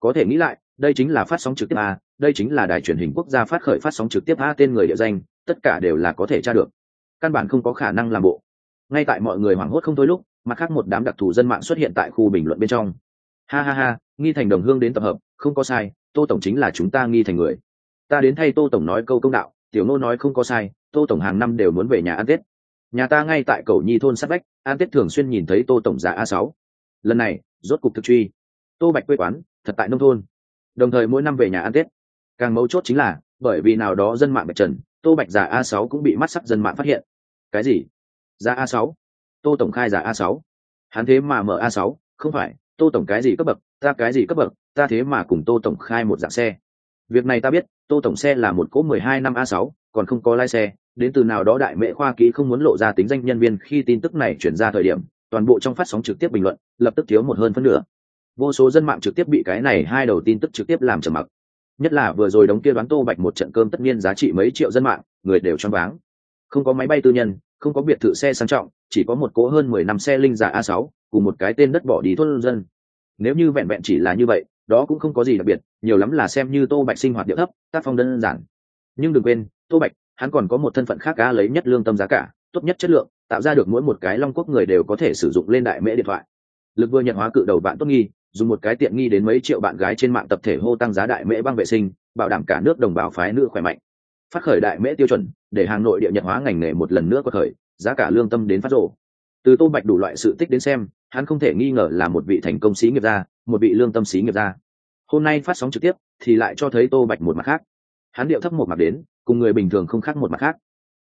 Có thể nghĩ lại, đây chính là phát sóng trực tiếp a, đây chính là đài truyền hình quốc gia phát khởi phát sóng trực tiếp a tên người địa danh, tất cả đều là có thể tra được. Căn bản không có khả năng làm bộ. Ngay tại mọi người hoảng hốt không thôi lúc, mặt khác một đám đặc thù dân mạng xuất hiện tại khu bình luận bên trong. Ha ha ha, nghi thành đồng hương đến tập hợp, không có sai, tô tổng chính là chúng ta nghi thành người. Ta đến thay tô tổng nói câu công đạo, tiểu nô nói không có sai, tô tổng hàng năm đều muốn về nhà ăn tết. Nhà ta ngay tại cầu nhi thôn sát vách an tết thường xuyên nhìn thấy tô tổng giá a sáu. Lần này, rốt cục thực truy. Tô bạch quê quán, thật tại nông thôn. Đồng thời mỗi năm về nhà ăn tết càng mấu chốt chính là, bởi vì nào đó dân mạng bạch trần, tô bạch giả a sáu cũng bị mắt sắc dân mạng phát hiện. Cái gì? Giá a sáu? Tô tổng khai giả a sáu. Hắn thế mà mở a sáu? Không phải, tô tổng cái gì cấp bậc, ta cái gì cấp bậc, ta thế mà cùng tô tổng khai một dạng xe. Việc này ta biết, tô tổng xe là một cỗ mười hai năm a sáu, còn không có lái xe đến từ nào đó đại mệ khoa ký không muốn lộ ra tính danh nhân viên khi tin tức này chuyển ra thời điểm, toàn bộ trong phát sóng trực tiếp bình luận, lập tức thiếu một hơn phân nửa. Vô số dân mạng trực tiếp bị cái này hai đầu tin tức trực tiếp làm trầm mặc. Nhất là vừa rồi đóng kia đoán tô bạch một trận cơm tất nhiên giá trị mấy triệu dân mạng, người đều choáng váng. Không có máy bay tư nhân, không có biệt thự xe sang trọng, chỉ có một cỗ hơn mười năm xe linh giả a sáu, cùng một cái tên đất bỏ đi thôn dân. Nếu như vẹn vẹn chỉ là như vậy, đó cũng không có gì đặc biệt, nhiều lắm là xem như tô bạch sinh hoạt điệu thấp, tác phong đơn giản. Nhưng đừng quên, tô bạch hắn còn có một thân phận khác cá lấy nhất lương tâm giá cả, tốt nhất chất lượng, tạo ra được mỗi một cái long quốc người đều có thể sử dụng lên đại mễ điện thoại. Lực vừa nhận hóa cự đầu bạn tốt nghi, dùng một cái tiện nghi đến mấy triệu bạn gái trên mạng tập thể hô tăng giá đại mễ băng vệ sinh, bảo đảm cả nước đồng bào phái nữ khỏe mạnh. Phát khởi đại mễ tiêu chuẩn, để hàng nội địa nhận hóa ngành nghề một lần nữa có khởi, giá cả lương tâm đến phát rộ từ tô bạch đủ loại sự tích đến xem, hắn không thể nghi ngờ là một vị thành công sĩ nghiệp gia, một vị lương tâm sĩ nghiệp gia. Hôm nay phát sóng trực tiếp, thì lại cho thấy tô bạch một mặt khác. Hắn điệu thấp một mặt đến cùng người bình thường không khác một mặt khác.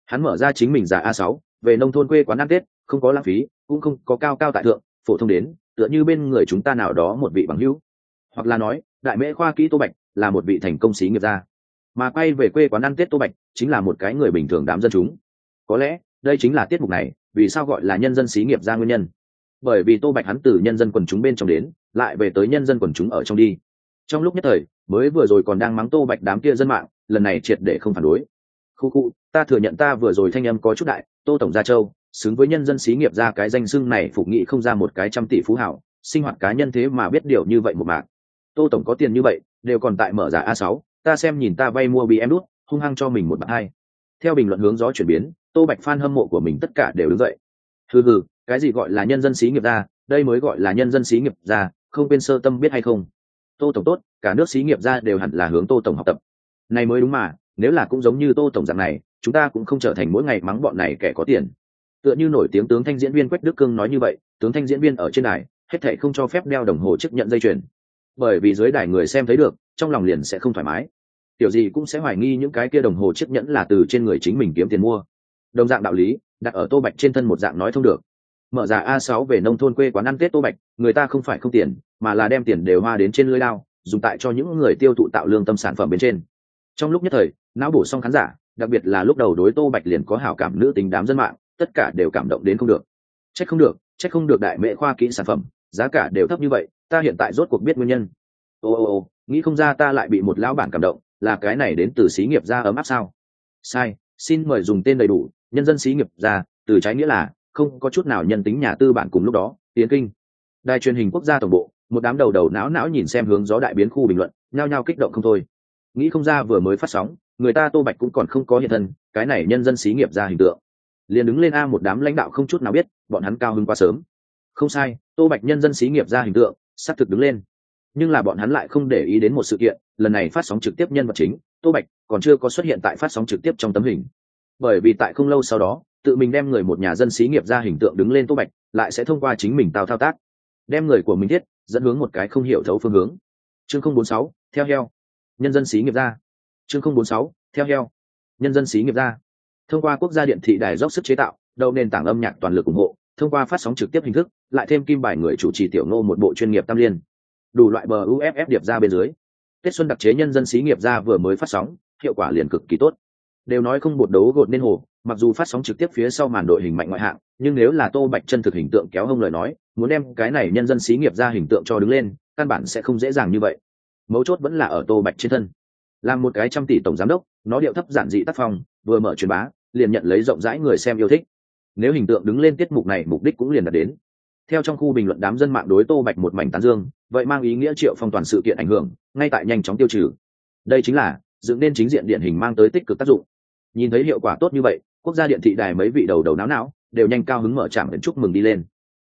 Hắn mở ra chính mình giả a sáu, về nông thôn quê quán ăn tết, không có lãng phí, cũng không có cao cao tại thượng, phổ thông đến, tựa như bên người chúng ta nào đó một vị bằng hữu. Hoặc là nói, đại mễ khoa kỹ tô bạch là một vị thành công sĩ nghiệp gia. Mà quay về quê quán ăn tết tô bạch chính là một cái người bình thường đám dân chúng. Có lẽ, đây chính là tiết mục này, vì sao gọi là nhân dân xí nghiệp gia nguyên nhân. Bởi vì tô bạch hắn từ nhân dân quần chúng bên trong đến, lại về tới nhân dân quần chúng ở trong đi. Trong lúc nhất thời, mới vừa rồi còn đang mắng tô bạch đám kia dân mạng lần này triệt để không phản đối. Khu khu, ta thừa nhận ta vừa rồi thanh âm có chút đại, tô tổng gia châu, xứng với nhân dân xí nghiệp ra cái danh xưng này phục nghị không ra một cái trăm tỷ phú hảo, sinh hoạt cá nhân thế mà biết điều như vậy một mạng. Tô tổng có tiền như vậy, đều còn tại mở giả a sáu, ta xem nhìn ta vay mua bị em đút, hung hăng cho mình một bạn hai. Theo bình luận hướng gió chuyển biến, tô bạch Phan hâm mộ của mình tất cả đều đứng dậy. Hừ hừ, cái gì gọi là nhân dân xí nghiệp ra, đây mới gọi là nhân dân xí nghiệp ra, không quên sơ tâm biết hay không? Tô tổng tốt, cả nước xí nghiệp ra đều hẳn là hướng tô tổng học tập này mới đúng mà, nếu là cũng giống như tô tổng dạng này, chúng ta cũng không trở thành mỗi ngày mắng bọn này kẻ có tiền. Tựa như nổi tiếng tướng thanh diễn viên quách đức cương nói như vậy, tướng thanh diễn viên ở trên đài, hết thệ không cho phép đeo đồng hồ chức nhận dây chuyền. Bởi vì dưới đài người xem thấy được, trong lòng liền sẽ không thoải mái. Kiểu gì cũng sẽ hoài nghi những cái kia đồng hồ chiếc nhẫn là từ trên người chính mình kiếm tiền mua. Đồng dạng đạo lý, đặt ở tô bạch trên thân một dạng nói thông được. Mở giả a 6 về nông thôn quê quán ăn tết tô bạch, người ta không phải không tiền, mà là đem tiền đều hoa đến trên lưới lao dùng tại cho những người tiêu thụ tạo lương tâm sản phẩm bên trên trong lúc nhất thời, não bổ xong khán giả, đặc biệt là lúc đầu đối tô bạch liền có hảo cảm nữ tính đám dân mạng, tất cả đều cảm động đến không được. C h ắ c không được c h ắ c không được đại mệ khoa kỹ sản phẩm, giá cả đều thấp như vậy, ta hiện tại rốt cuộc biết nguyên nhân. Ô ô ô, nghĩ không ra ta lại bị một lão bản cảm động, là cái này đến từ xí nghiệp ra ấm áp sao? Sai, xin mời dùng tên đầy đủ, nhân dân xí nghiệp ra, từ trái nghĩa là, không có chút nào nhân tính nhà tư bản cùng lúc đó tiến kinh. Đài truyền hình quốc gia tổng bộ, một đám đầu đầu não não nhìn xem hướng gió đại biến khu bình luận, nhao nhao kích động không thôi nghĩ không ra vừa mới phát sóng, người ta tô bạch cũng còn không có hiện thân, cái này nhân dân xí nghiệp ra hình tượng. Liền đứng lên a một đám lãnh đạo không chút nào biết, bọn hắn cao hơn quá sớm. Không sai, tô bạch nhân dân xí nghiệp ra hình tượng, xác thực đứng lên. Nhưng là bọn hắn lại không để ý đến một sự kiện, lần này phát sóng trực tiếp nhân vật chính, tô bạch còn chưa có xuất hiện tại phát sóng trực tiếp trong tấm hình. Bởi vì tại không lâu sau đó, tự mình đem người một nhà dân xí nghiệp ra hình tượng đứng lên tô bạch, lại sẽ thông qua chính mình tao thao tác, đem người của mình thiết, dẫn hướng một cái không hiểu thấu phương hướng. Chương không bốn sáu, theo heo nhân dân xí nghiệp ra. Chương không bốn sáu, theo heo. Nhân dân xí nghiệp ra. Thông qua quốc gia điện thị đài dốc sức chế tạo đầu nền tảng âm nhạc toàn lực ủng hộ, thông qua phát sóng trực tiếp hình thức, lại thêm kim bài người chủ trì tiểu nô một bộ chuyên nghiệp tam liên. Đủ loại bờ uff điệp ra bên dưới. Tết xuân đặc chế nhân dân xí nghiệp ra vừa mới phát sóng, hiệu quả liền cực kỳ tốt. Đều nói không bột đấu gột nên hồ, mặc dù phát sóng trực tiếp phía sau màn đội hình mạnh ngoại hạng, nhưng nếu là tô bạch chân thực hình tượng kéo hông lời nói, muốn đem cái này nhân dân xí nghiệp ra hình tượng cho đứng lên, căn bản sẽ không dễ dàng như vậy mấu chốt vẫn là ở tô bạch trên thân. Làm một cái trăm tỷ tổng giám đốc, nó điệu thấp giản dị tác phong, vừa mở truyền bá, liền nhận lấy rộng rãi người xem yêu thích. Nếu hình tượng đứng lên tiết mục này, mục đích cũng liền đạt đến. Theo trong khu bình luận đám dân mạng đối tô bạch một mảnh tán dương, vậy mang ý nghĩa triệu phong toàn sự kiện ảnh hưởng, ngay tại nhanh chóng tiêu trừ. Đây chính là, dựng nên chính diện điện hình mang tới tích cực tác dụng. Nhìn thấy hiệu quả tốt như vậy, quốc gia điện thị đài mấy vị đầu đầu não não đều nhanh cao hứng mở trạm đến chúc mừng đi lên.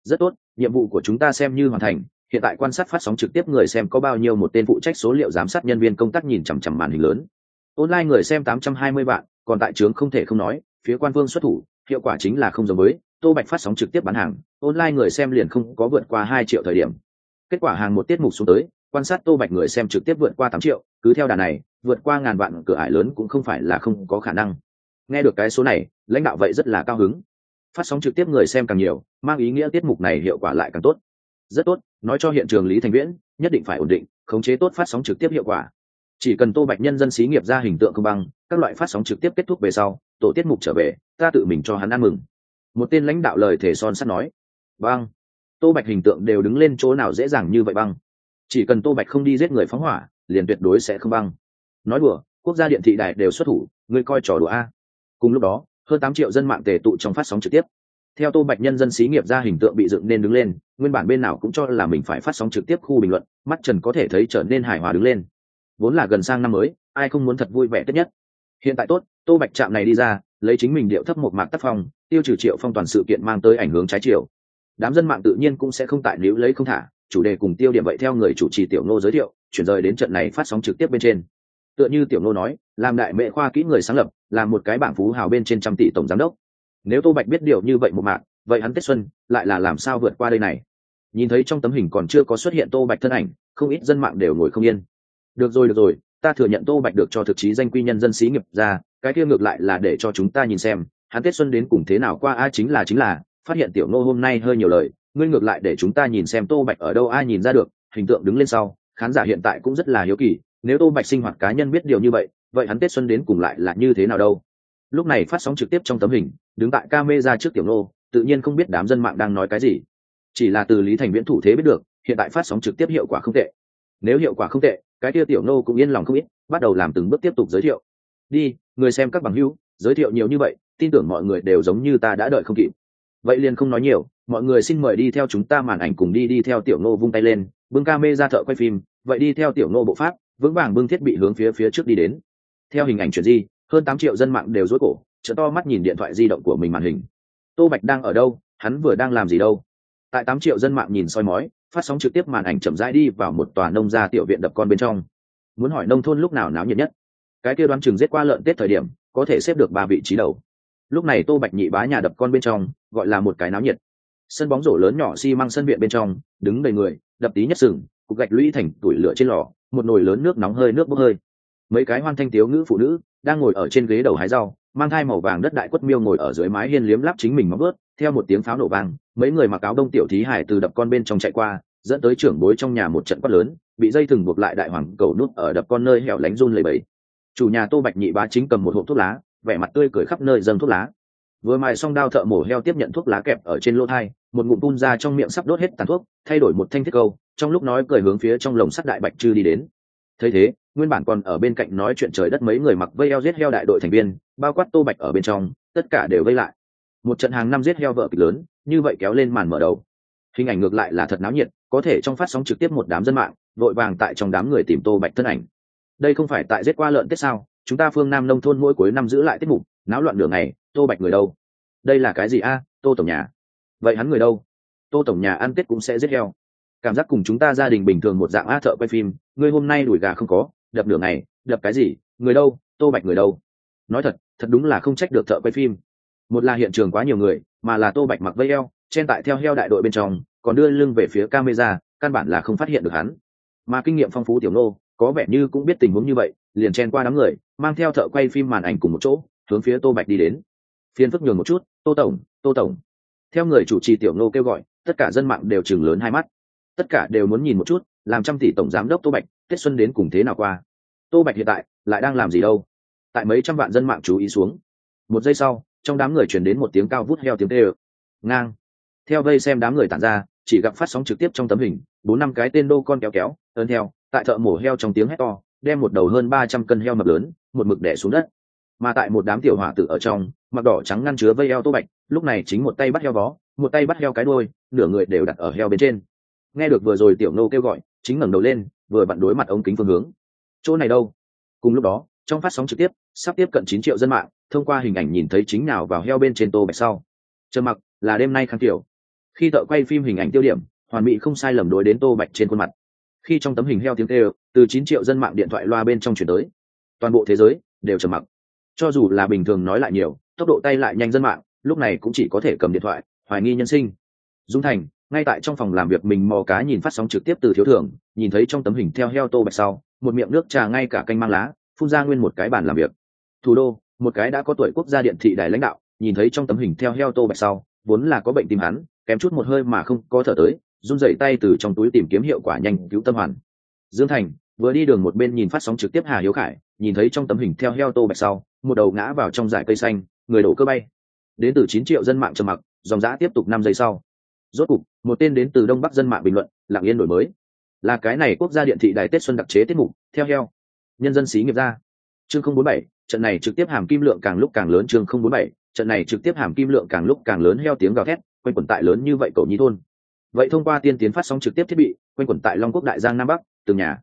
Rất tốt, nhiệm vụ của chúng ta xem như hoàn thành hiện tại quan sát phát sóng trực tiếp người xem có bao nhiêu một tên phụ trách số liệu giám sát nhân viên công tác nhìn chằm chằm màn hình lớn. Online người xem 820 vạn, còn tại trướng không thể không nói, phía quan vương xuất thủ, hiệu quả chính là không giống với, tô bạch phát sóng trực tiếp bán hàng, online người xem liền không có vượt qua hai triệu thời điểm. Kết quả hàng một tiết mục xuống tới, quan sát tô bạch người xem trực tiếp vượt qua tám triệu, cứ theo đà này, vượt qua ngàn vạn cửa ải lớn cũng không phải là không có khả năng. Nghe được cái số này, lãnh đạo vậy rất là cao hứng. Phát sóng trực tiếp người xem càng nhiều, mang ý nghĩa tiết mục này hiệu quả lại càng tốt rất tốt, nói cho hiện trường lý thành viễn, nhất định phải ổn định, khống chế tốt phát sóng trực tiếp hiệu quả. Chỉ cần tô bạch nhân dân xí nghiệp ra hình tượng công bằng các loại phát sóng trực tiếp kết thúc về sau, tổ tiết mục trở về, ta tự mình cho hắn ăn mừng. Một tên lãnh đạo lời thể son sắt nói. Băng. Tô bạch hình tượng đều đứng lên chỗ nào dễ dàng như vậy băng? Chỉ cần tô bạch không đi giết người phóng hỏa, liền tuyệt đối sẽ không băng. Nói đùa, quốc gia điện thị đài đều xuất thủ, ngươi coi trò đùa a. Cùng lúc đó, hơn tám triệu dân mạng tề tụ trong phát sóng trực tiếp theo tô bạch nhân dân xí nghiệp ra hình tượng bị dựng nên đứng lên, nguyên bản bên nào cũng cho là mình phải phát sóng trực tiếp khu bình luận, mắt trần có thể thấy trở nên hài hòa đứng lên. Vốn là gần sang năm mới, ai không muốn thật vui vẻ tất nhất. Hiện tại tốt, tô bạch trạm này đi ra, lấy chính mình điệu thấp một mạc tác phong, tiêu trừ triệu phong toàn sự kiện mang tới ảnh hướng trái chiều. Đám dân mạng tự nhiên cũng sẽ không tại nếu lấy không thả, chủ đề cùng tiêu điểm vậy theo người chủ trì tiểu nô giới thiệu, chuyển rời đến trận này phát sóng trực tiếp bên trên. Tựa như tiểu nô nói, làm đại mệ khoa kỹ người sáng lập, là một cái bảng phú hào bên trên trăm tỷ tổng giám đốc nếu tô bạch biết điều như vậy một mạng vậy hắn tết xuân lại là làm sao vượt qua đây này? Nhìn thấy trong tấm hình còn chưa có xuất hiện tô bạch thân ảnh, không ít dân mạng đều ngồi không yên. Được rồi được rồi, ta thừa nhận tô bạch được cho thực chí danh quy nhân dân sĩ nghiệp ra, cái kia ngược lại là để cho chúng ta nhìn xem, hắn tết xuân đến cùng thế nào qua, a, chính là chính là, phát hiện tiểu nô hôm nay hơi nhiều lời, ngươi ngược lại để chúng ta nhìn xem tô bạch ở đâu ai nhìn ra được, hình tượng đứng lên sau, khán giả hiện tại cũng rất là hiếu kỳ, nếu tô bạch sinh hoạt cá nhân biết điều như vậy vậy hắn tết xuân đến cùng lại là như thế nào đâu? Lúc này phát sóng trực tiếp trong tấm hình, đứng tại ca mê ra trước tiểu nô, tự nhiên không biết đám dân mạng đang nói cái gì. Chỉ là từ lý thành viễn thủ thế biết được, hiện tại phát sóng trực tiếp hiệu quả không tệ. Nếu hiệu quả không tệ, cái kia tiểu nô cũng yên lòng không ít, bắt đầu làm từng bước tiếp tục giới thiệu. Đi, người xem các bằng hữu, giới thiệu nhiều như vậy, tin tưởng mọi người đều giống như ta đã đợi không kịp. Vậy liền không nói nhiều, mọi người xin mời đi theo chúng ta màn ảnh cùng đi đi theo tiểu nô vung tay lên, bưng ca mê ra thợ quay phim, vậy đi theo tiểu nô bộ pháp, vững vàng bưng thiết bị hướng phía phía trước đi đến. Theo hình ảnh chuyển di hơn tám triệu dân mạng đều rối cổ trợ to mắt nhìn điện thoại di động của mình màn hình. Tô bạch đang ở đâu? Hắn vừa đang làm gì đâu? Tại tám triệu dân mạng nhìn soi mói, phát sóng trực tiếp màn ảnh chậm rãi đi vào một tòa nông gia tiểu viện đập con bên trong. Muốn hỏi nông thôn lúc nào náo nhiệt nhất? Cái kia đoán chừng giết qua lợn tết thời điểm, có thể xếp được ba vị trí đầu. Lúc này tô bạch nhị bá nhà đập con bên trong, gọi là một cái náo nhiệt. Sân bóng rổ lớn nhỏ xi、si、măng sân viện bên trong, đứng đầy người, đập tí nhất sừng, cục gạch lũy thành tủi lửa trên lò, một nồi lớn nước nóng hơi nước bốc hơi. Mấy cái hoan thanh tiếu ngữ phụ nữ đang ngồi ở trên ghế đầu hái rau, mang thai màu vàng đất đại quất miêu ngồi ở dưới mái hiên liếm lắp chính mình móng ướt theo một tiếng pháo nổ vang, mấy người mặc áo đông tiểu thí hải từ đập con bên trong chạy qua, dẫn tới trưởng bối trong nhà một trận quát lớn, bị dây thừng buộc lại đại hoàng cầu nút ở đập con nơi hẻo lánh run lầy bẫy chủ nhà tô bạch nhị bá chính cầm một hộp thuốc lá, vẻ mặt tươi cười khắp nơi dâng thuốc lá. Vừa mài xong đao thợ mổ heo tiếp nhận thuốc lá kẹp ở trên lỗ thai, một ngụm phun ra trong miệng sắp đốt hết tàn thuốc, thay đổi một thanh thiết câu, trong lúc nói cười hướng phía trong lồng sắt đại bạch chư đi đến. Thấy thế nguyên bản còn ở bên cạnh nói chuyện trời đất mấy người mặc vây eo giết heo đại đội thành viên, bao quát tô bạch ở bên trong, tất cả đều vây lại. Một trận hàng năm giết heo vợ kịch lớn, như vậy kéo lên màn mở đầu. Hình ảnh ngược lại là thật náo nhiệt, có thể trong phát sóng trực tiếp một đám dân mạng, vội vàng tại trong đám người tìm tô bạch thân ảnh. Đây không phải tại giết qua lợn tết sao? Chúng ta phương nam nông thôn mỗi cuối năm giữ lại tiết mục, náo loạn đường này tô bạch người đâu? Đây là cái gì a? Tô tổng nhà. Vậy hắn người đâu? Tô tổng nhà ăn tết cũng sẽ giết heo. Cảm giác cùng chúng ta gia đình bình thường một dạng a thợ quay phim, ngươi hôm nay đuổi gà không có đập nửa ngày, đập cái gì, người đâu, tô bạch người đâu? Nói thật thật đúng là không trách được thợ quay phim. Một là hiện trường quá nhiều người, mà là tô bạch mặc vây eo, chen tại theo heo đại đội bên trong, còn đưa lưng về phía camera, căn bản là không phát hiện được hắn. Mà kinh nghiệm phong phú tiểu nô, có vẻ như cũng biết tình huống như vậy, liền chen qua đám người, mang theo thợ quay phim màn ảnh cùng một chỗ, hướng phía tô bạch đi đến. Phiên phức nhường một chút, tô tổng tô tổng. Theo người chủ trì tiểu nô kêu gọi, tất cả dân mạng đều chừng lớn hai mắt. Tất cả đều muốn nhìn một chút làm trăm tỷ tổng giám đốc tô bạch, tết xuân đến cùng thế nào qua? Tô bạch hiện tại lại đang làm gì đâu? Tại mấy trăm vạn dân mạng chú ý xuống. Một giây sau, trong đám người chuyển đến một tiếng cao vút heo tiếng tê ơ. Ngang. Theo vây xem đám người tản ra, chỉ gặp phát sóng trực tiếp trong tấm hình, bốn năm cái tên đô con kéo kéo, ơn theo tại thợ mổ heo trong tiếng hét to, đem một đầu hơn ba trăm cân heo mập lớn, một mực đẻ xuống đất. Mà tại một đám tiểu hỏa tử ở trong, mặc đỏ trắng ngăn chứa vây heo tô bạch, lúc này chính một tay bắt heo vó một tay bắt heo cái đôi nửa người đều đặt ở heo bên trên. Nghe được vừa rồi tiểu nô kêu gọi chính ngẩng đầu lên, vừa vặn đối mặt ống kính phương hướng. Chỗ này đâu? Cùng lúc đó, trong phát sóng trực tiếp, sắp tiếp cận chín triệu dân mạng, thông qua hình ảnh nhìn thấy chính nào vào heo bên trên tô bạch sau. Trầm mặc, là đêm nay khăn tiểu khi thợ quay phim hình ảnh tiêu điểm, hoàn mỹ không sai lầm đối đến tô bạch trên khuôn mặt. Khi trong tấm hình heo tiếng kêu, từ chín triệu dân mạng điện thoại loa bên trong chuyển tới. Toàn bộ thế giới đều trầm mặc. Cho dù là bình thường nói lại nhiều, tốc độ tay lại nhanh dân mạng, lúc này cũng chỉ có thể cầm điện thoại, hoài nghi nhân sinh. Dung thành ngay tại trong phòng làm việc mình mò cá nhìn phát sóng trực tiếp từ thiếu thưởng, nhìn thấy trong tấm hình theo heo tô bạch sau, một miệng nước trà ngay cả canh mang lá, phun ra nguyên một cái bàn làm việc. Thủ đô, một cái đã có tuổi quốc gia điện thị đài lãnh đạo, nhìn thấy trong tấm hình theo heo tô bạch sau, vốn là có bệnh tim hắn, kém chút một hơi mà không có thở tới, run dậy tay từ trong túi tìm kiếm hiệu quả nhanh cứu tâm hoàn. Dương thành, vừa đi đường một bên nhìn phát sóng trực tiếp hà hiếu khải, nhìn thấy trong tấm hình theo heo tô bạch sau, một đầu ngã vào trong dải cây xanh, người đổ cơ bay. Đến từ chín triệu dân mạng trầm mặc, dòng giã tiếp tục năm giây sau rốt cục, một tên đến từ đông bắc dân mạng bình luận, lặng yên đổi mới. Là cái này quốc gia điện thị đài tết xuân đặc chế tiết mục, theo heo. Nhân dân xí nghiệp ra. Chương không bốn bảy, trận này trực tiếp hàm kim lượng càng lúc càng lớn, chương không bốn bảy, trận này trực tiếp hàm kim lượng càng lúc càng lớn, heo tiếng gào thét, quanh quẩn tại lớn như vậy cậu nhi thôn. Vậy thông qua tiên tiến phát sóng trực tiếp thiết bị, quanh quẩn tại long quốc đại giang nam bắc, từng nhà.